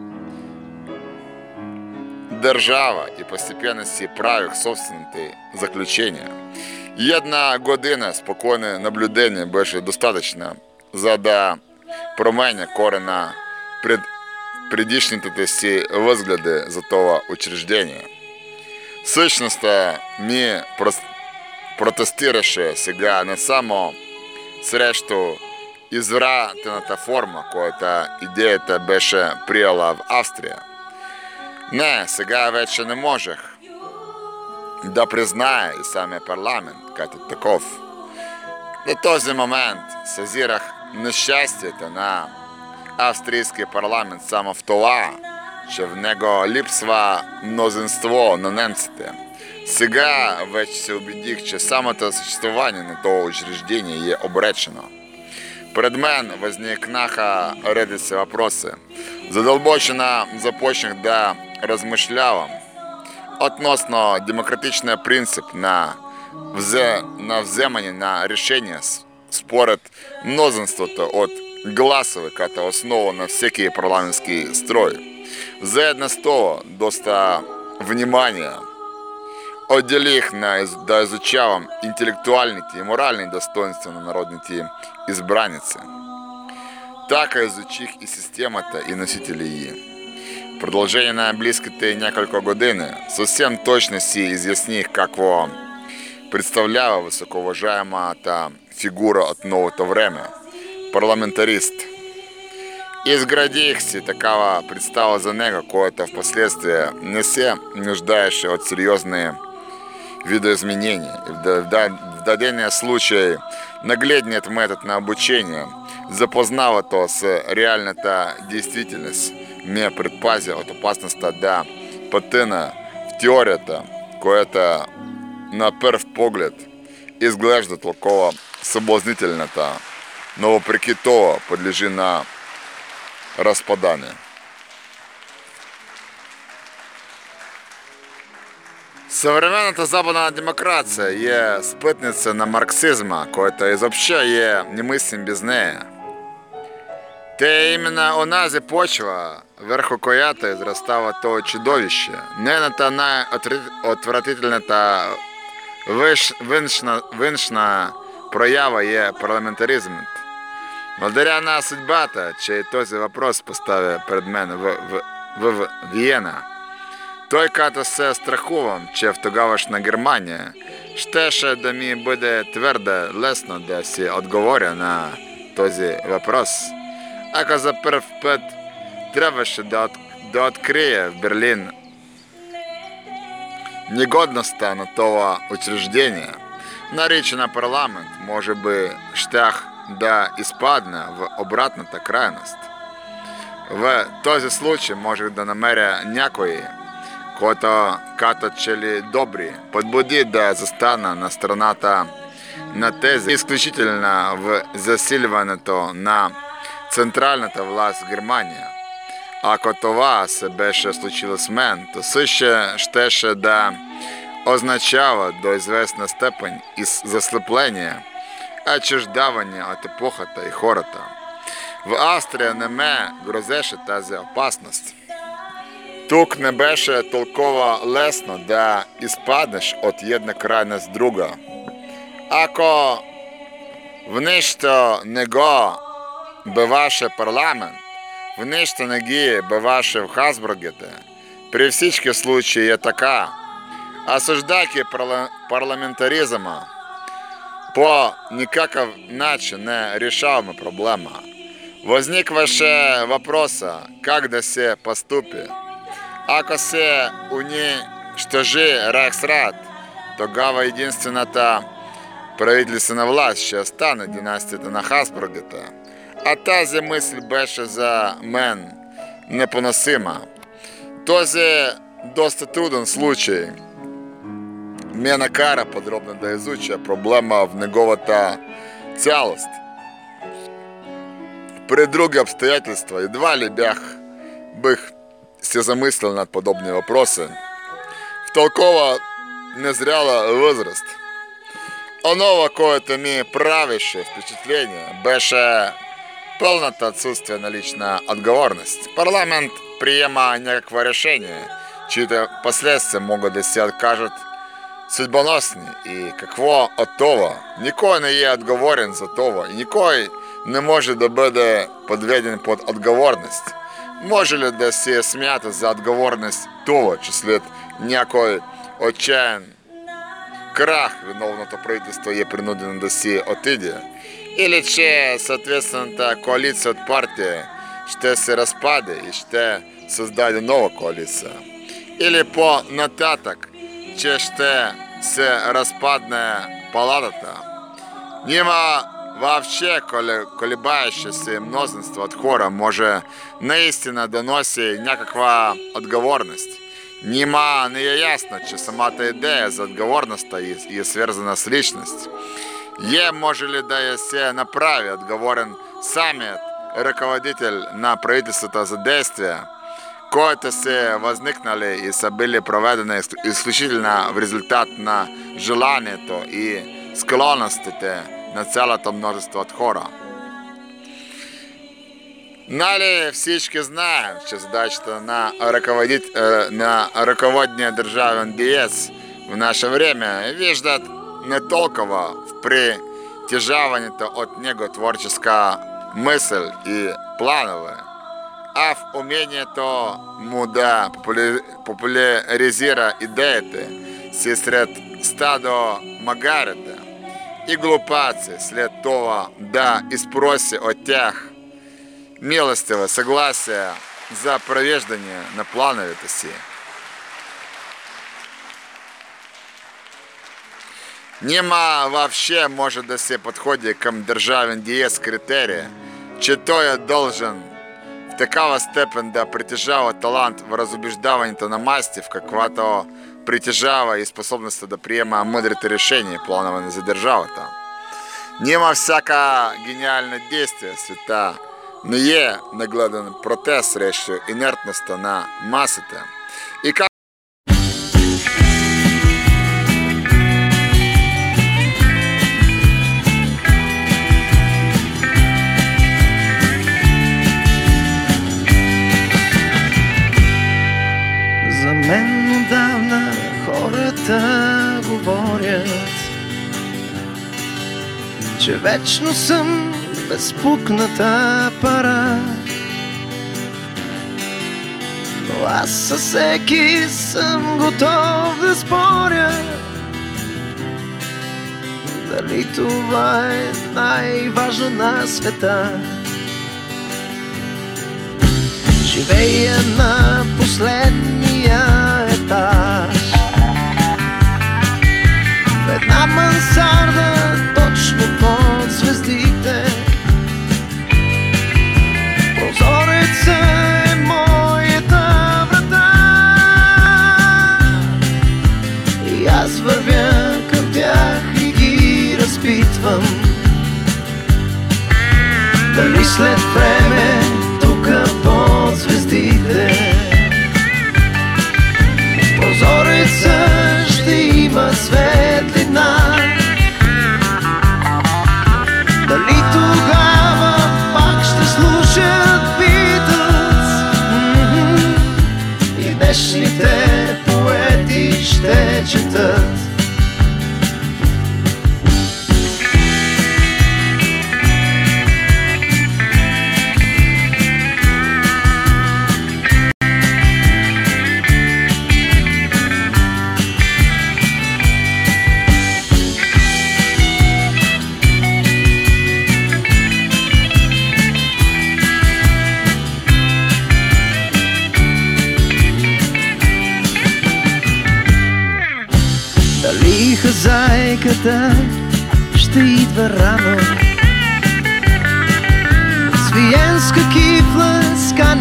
держава и постепенно си правих собствените заключения. Една година спокойне наблюдение беше достатъчно, за да променя корена пред предишните си възгледи за това учреждение. Същността ми прос- протестираше сега не само срещу извратената форма, която идеята беше приела в Австрия. Не, сега вече не можех да призная и самия парламент като таков. До този момент съзирах нещастието на австрийския парламент само в това, че в него липсва мнозинство на немците. Сега вече се убедих, че самото съществуване на това учреждение е обречено. Пред мен възникнаха редица въпроси. Задълбочено започнах да размишлявам относно демократичния принцип на, взе, на вземане на решения с- според мнозинството от гласове като основа на всеки парламентский строй. Заедно с това доста внимания отделих на да изучавам интеллектуальните и моральни достоинства на народните избраници. Така изучих и системата и носители її. В продължение на близките няколко години съвсем точно си изясних какво представлява високоважаемата фигура от новото време – парламентарист. Изградих си такава представа за него, която впоследствии не се нуждаеше от сериозни видоизменения. И в, да- в, да- в дадения случай нагледният метод на обучение, запознавато с реальната действительност, ме предпази от опасността да потъна в теорията, която на пръв поглед изглежда толкова съблазнителната, но въпреки това подлежи на разпадание. Съвременната западна демокрация е спътниця на марксизма, който изобщо е немислим без нея. Те е именно онази почва, върху която израстава то чудовище. Нейната най-отвратителната виш, външна, външна проява е парламентаризмът. Благодаря на съдбата, че и този въпрос поставя пред мен в, в, в, в Виена. Той като се страхувам, че в тогавашна Германия щеше да ми буде твърде лесно да си отговоря на този въпрос. Ако за първ път трябваше да, от, да открия в Берлин негодността на това учреждение, наричана парламент, може би щях да изпадна в обратната крайност. В този случай можех да намеря някой, който като че ли подбуди да застана на страната на тези изключително в засилването на централната власт в Германия. Ако това се беше случило с мен, то също щеше да означава до известна степен и заслепление, отчуждаване от епохата и хората. В Австрия не ме грозеше тази опасност. Тук не беше толкова лесно да изпаднеш от една крайност в друга. Ако в нещо не го биваше парламент, в нещо не ги биваше в Хасбургите, при всички случаи е така. Осъждайки парла- парламентаризма, по никакъв начин не решаваме проблема. Възникваше въпроса как да се поступи. Ако се унищожи Рейхсрат, тогава единствената правительственна власть ще стане династията на Хасбургата, а тази мисль беше за мен непоносима. Този доста труден случай ме накара подробно да изуча проблема в неговата цялост. При други обстоятельства едва ли бях, бих все замыслил над подобные вопросы, втолковал незряло возраст. Оно какое-то мне правящее впечатление, беше полное отсутствие наличная отговорность. Парламент приема некого решения, чьи-то последствия могут если откажут судьбоносні і какво от того. Нікой не є отговорен за того, и никой не может добити подведен под отговорность. Може ли да се смята за отговорност това, че след някой отчаян крах виновното правителство е принудено да си отиде? Или че съответствената коалиция от партия ще се разпаде и ще създаде нова коалиция? Или по-нататък, че ще се разпадне палатата? Нима вообще колебающееся множество от хора може наистина доноси някаква отговорность. Нема ну, не ясно, че сама та идея за відговорності и є зв'язана з лічністю. Є, може ли да є се направі відговорен саміт руководитель на правительство та за действия, кое-то се возникнули и са были проведены исключительно в результат на желание то и склонностите на цялото множество от хора. Нали всички знаем, че задачата на, ръководит, на ръководния държавен диец в наше время виждат не толкова в притяжаването от него творческа мисъл и планове, а в умението му да популяризира идеите си сред стадо магарите и глупацы святого, да, и спроси о милостиво согласия за провеждание на плановитости. Нема вообще может до се подходе к державен диез критерия, че я должен в такого степен да притежава талант в разубеждаването на масти как каквато притежава и способността да приема мъдрите решения, плановани за държавата. Нима всяка гениальна действие света не е нагледан протест срещу инертността на масите. И как че вечно съм безпукната пара. Но аз със всеки съм готов да споря. Дали това е най-важно на света? Живея на последния етаж В една мансарда Дали след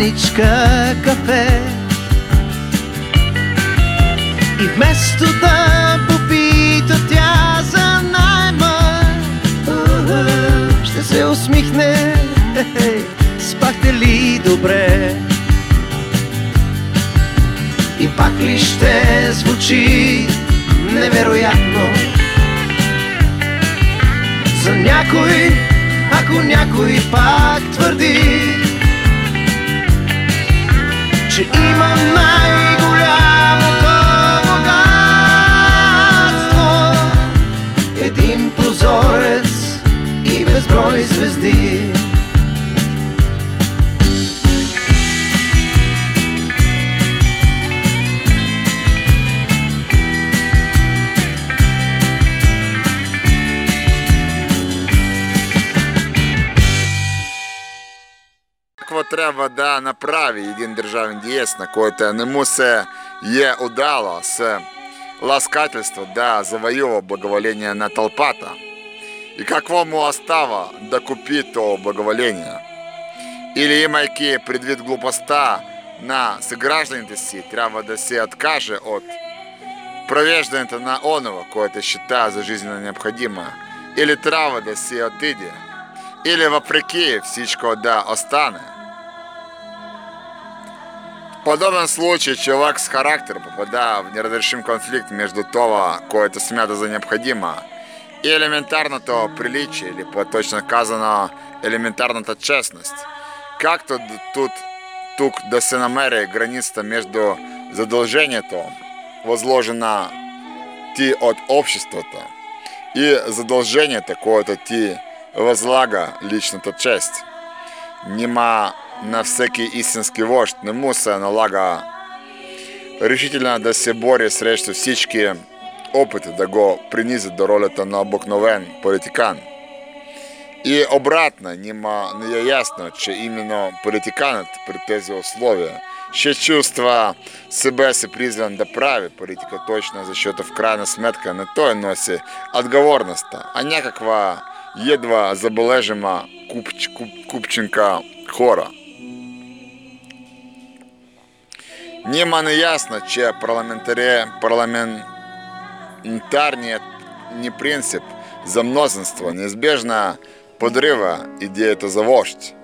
с каничка кафе. И вместо да попита тя за найма, ще се усмихне, спахте ли добре? И пак ли ще звучи невероятно За някой, ако някой пак твърди Че има най-голямото Трябва да направи един държавен деец, на който не му се е удало с ласкателство да завоюва благоволение на толпата? И какво му остава да купи то благоволение? Или имайки предвид глупостта на съгражданите си, трябва да се откаже от провеждането на онова, което считае за жизненно необходимо, или трябва да се отиде, или въпреки всичко да остане. В подобен случай человек с характером, попадая в неразрешим конфликт между того, което смята за необходимо, и елементарното приличие, или по-точно казано, елементарната честность. Както д- тут, тук да се намери границата между задължението, възложено ти от обществото, и задължението, което ти възлага личната чест. Нима на всеки истински вождь не му се налага решително да се срещу всички опити да го до ролята на обикновен политикан. И обратно, нима не е ясно, че именно политиканът при тези условия ще чувства себе си призван да прави политика точно, защото в крайна сметка не той носи отговорността, а някаква едва забележима купч, куп, купчинка хора. Нима не ясно, че парламентарі, парламентарният не принцип за мнозинство неизбежно подрива идеята за вождь.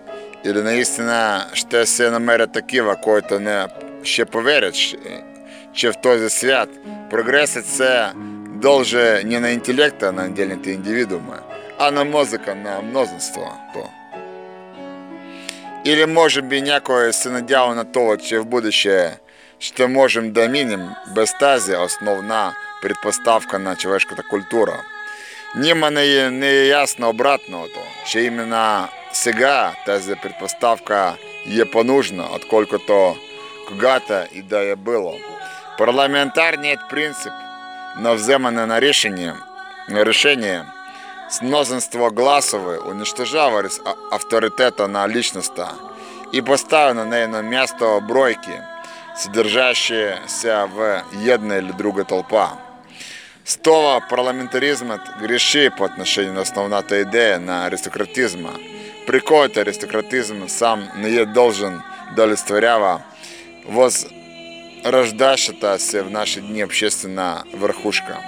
Или наистина ще се намерят такива, които не ще повірять, щ- че в този свят прогресът се дължи не на интелекта на отдельните индивидууми, а на мозъка на мнозинството. Или може би някой се надява на това, че в будущее ще можем да минем без основна предпоставка на човешката култура. Нима не не ясно обратното, че именно сега тази предпоставка е по-нужна, отколкото когато и да е било. Парламентарният принцип на вземане на решение, на решение с гласове уничтожава авторитета на личността и поставя на нейно място бройки, содержащиеся в една или друга толпа. С това парламентаризмът греши по отношение на основната идея на аристократизма, при който аристократизм сам не е должен да олицетворява възрождащата се в наши дни обществена върхушка.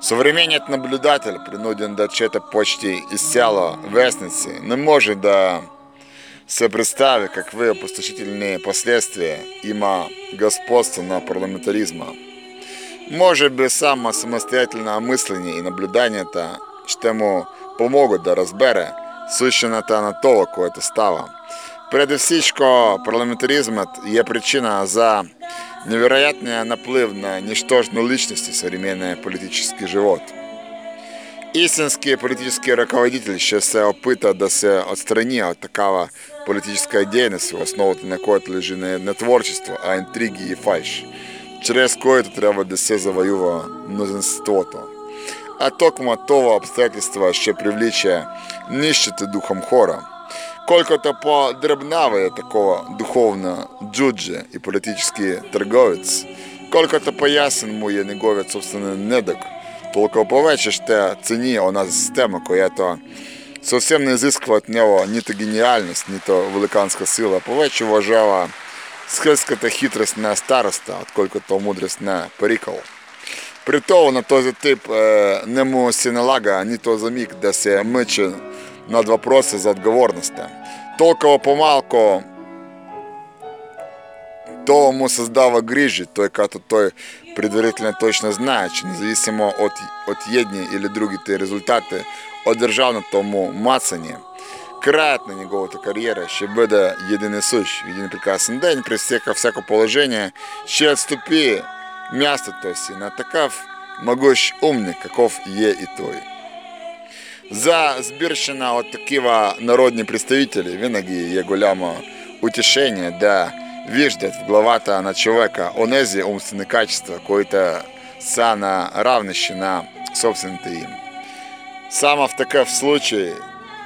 Современният наблюдатель, принуден да чета почти изцяло вестницы, не може да се представи какви опустошительные последствия има господство на парламентаризма. Може би само самостоятельное мислення і наблюданията ще му помогут да разбере сущината на того, което става. Преди всичко, парламентаризмът є причина за невероятный наплыв на ничтожную личность в современный политический живот. Истинский политический руководитель ще се опита да се отстрани от такава политическая деятельность, основата на която лежи не, не творчество, а интриги и фальш, чрез което трябва да се завоюва мнозинството. А токмо това обстоятельство ще привличе нищите духом хора. Колкото по-дребнава е такова духовно джудже и политический торговец, колкото по-ясен му е неговият собствен недък, Только повече те цені у нас система, която совсем не изисква от нього ні то геніальність, ні то великанська сила. Повече вважала схильська та хитрость не староста, отколько то мудрость не перикол. При тому на този тип е, не му си налага ні то за миг да се мъчи над въпроса за отговорността. Толкова помалко то му създава грижи, той като той предварително точно знае, че независимо от, от едни или другите резултати от държавното му мацане, краят на неговата кариера ще бъде един и същ. В един прекрасен ден, през всяко, всяко положение, ще отступи мястото си на такъв могъщ умник, каков е и той. За збірщина от такива народні представителі винаги є голямо утішення, да виждать в главата на човека онези умственные качества, които са на равнище на собствените им. Само в такъв случай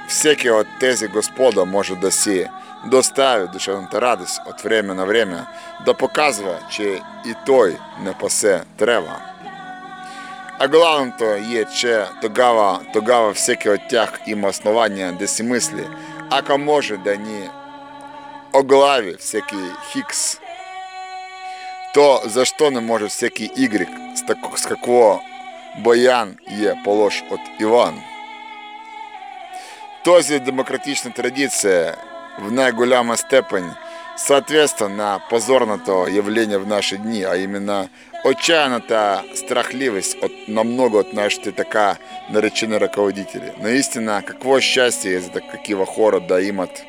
всеки от тези господа може да си достави душевната радост от време на време, да показва, че и той не пасе трева. А главното є, че тогава, тогава всеки от тях има основання да си мисли, ако може да ни оглави всеки хикс, то защо не може всеки Y з, какого боян є полож от Іван? Този демократична традиція в найголяма степень соответственно на позорното явление в наши дни, а именно отчаянная страхливость от намного от наших така наречены руководители. Но истина, какво счастье из такого хора да имат.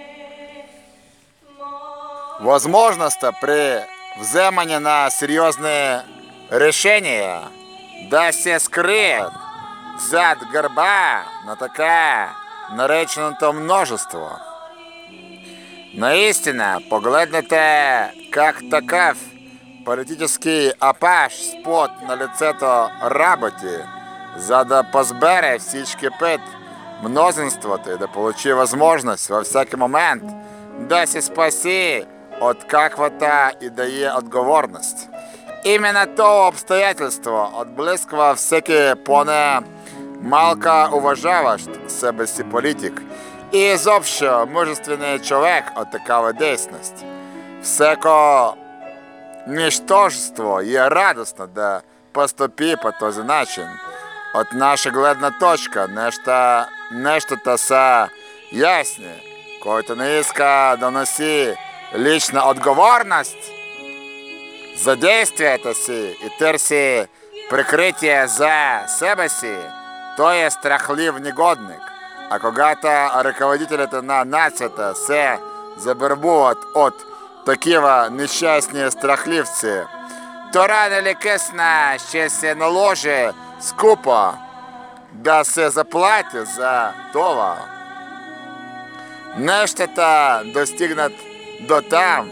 Возможность при вземании на серьезные решения да се скриет зад горба на таке нареченото множество. Наистина, погледнете, как такъв политический апаш спот на лицето работи, за да позбере всички пет мнозинството и да получи възможност във всеки момент да се спаси от каквата и да е отговорност. Именно то обстоятельство отблисква всеки поне малко уважаващ себе си политик и изобщо мужественный човек от такава действенность. Всеко ничтожество е радостно да поступи по този начин. От наша гледна точка нещо, нещата са ясни. Който не иска да носи лична отговорност за действията си и търси прикритие за себе си, той е страхлив негодник. А когато ръководителите на нацията се забърбуват от такива нещастни страхливци, то рано или късно ще се наложи скупо да се заплати за това. Нещата достигнат до там,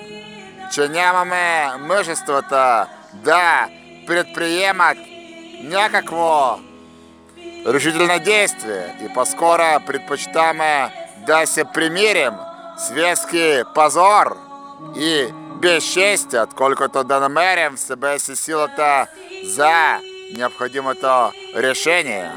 че нямаме мъжеството да предприемат някакво решительное действие и поскоро предпочитаем да се примирим с веский позор и безчестие, отколкото да намерим в себе си силата за необходимото решение.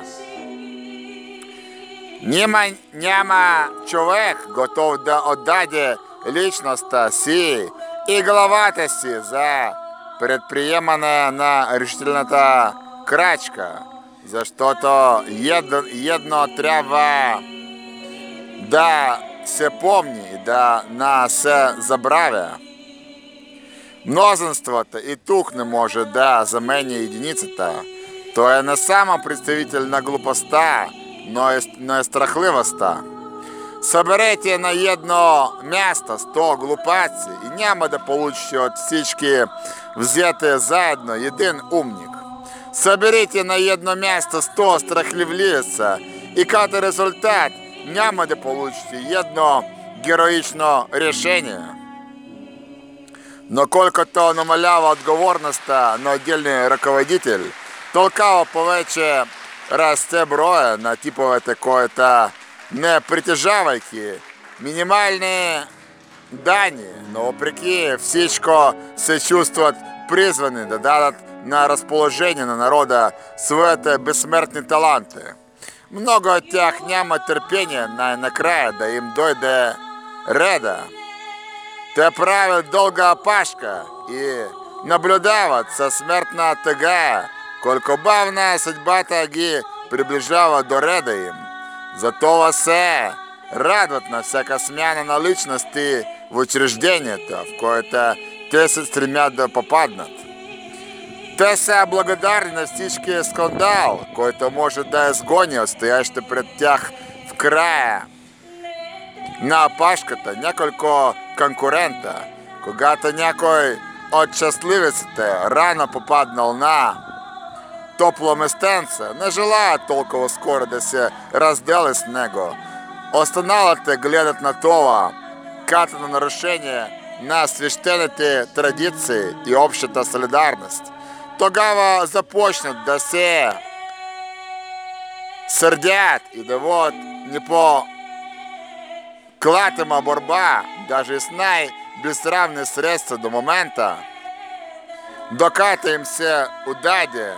Нима няма човек готов да отдаде личността си и главата си за предприемане на решителната крачка, защото едно, едно трябва да се помни, да не се забравя. Мнозинството и тук не може да замени единицата. Той е не само представитель на глупостта, но и, но и страхливостта Съберете на едно място 100 глупаци и няма да получите от всички взети заедно един умник. Съберете на едно място 100 страхливливеца и като резултат няма да получите едно героично решение. Но колкото намалява отговорността на отдельный руководитель, толкова повече расте броя на типовете, които не притежавайки минимальні дані, но вопреки всичко се чувствують призвані да дадат на расположение на народа свои бессмертные таланты. Много от тях няма терпения на, на края, да им дойде реда. Те правят долга опашка и наблюдават со смертна тъга, колко бавна съдбата ги приближава до реда им. Затова се радват на всяка смяна на личности в учреждението, в което те се стремят да попаднат. Те са благодарни на всички скандал, който може да изгони от стоящите пред тях в края на опашката няколко конкурента, когато някой от щастливеците рано попаднал на топло местенце, не желая толкова скоро да се раздели с него. Останалите гледат на това, като на нарушение на свещените традиции и общата солидарност. Тогава започнат да се сърдят и да водят не по клатима борба, даже с най-безсравни средства до момента, докато им се удаде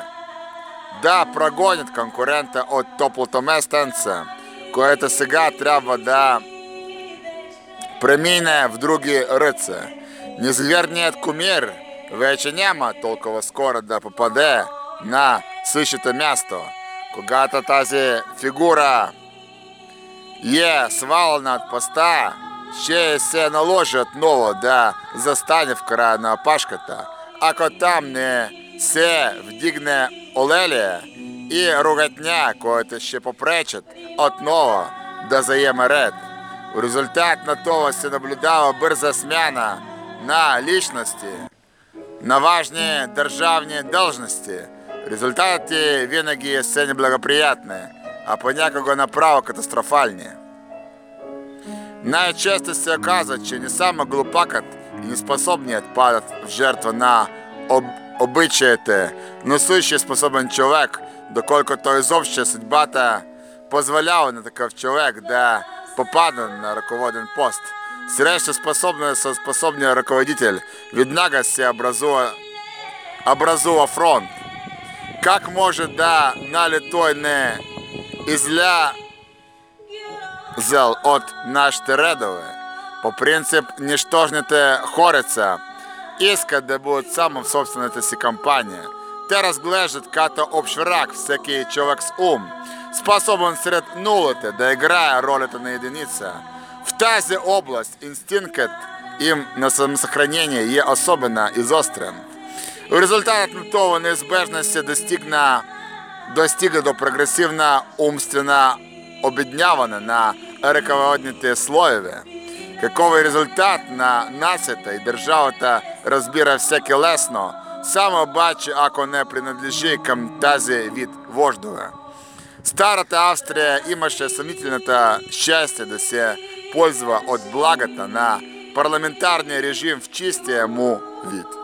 да прогонят конкурента от топлото местенце, което сега трябва да. Премине в други ръце. Незверният кумир. Вече няма толкова скоро да попаде на същото място, когато тази фигура. Е свалена от поста, ще се наложи отново да застане в края на опашката, ако там не се вдигне Олелія і ругатня, коїте ще попречет от ново дозає мерет. В результат на того се наблюдала бирза смяна на лічності, на важні державні должності. Результати виноги все неблагоприятні, а по некого направо катастрофальні. Найчастіше оказують, що не саме глупакат і не способні падати в жертву на об обичаите, но същия способен човек, доколкото изобщо съдбата позволява на такъв човек да попадне на ръководен пост. Срещу способния със способния ръководител веднага се образува, образува фронт. Как може да нали той не изля зел от нашите редове? По принцип, нищожните хорица искат да бъдат само в собствената си кампания. Те разглеждат като общ враг всеки човек с ум, способен сред нулите да играе ролята на единица. В тази област инстинктът им на самосохранение е особено изострен. В резултат на това неизбежно се достигна, достига до прогресивна умствена обедняване на ръководните слоеве. Каков е резултат на нацията и държавата разбира всеки лесно, само обаче ако не принадлежи към тази вид вождове. Старата Австрия имаше съмнителната щастие да се ползва от благата на парламентарния режим в чистия му вид.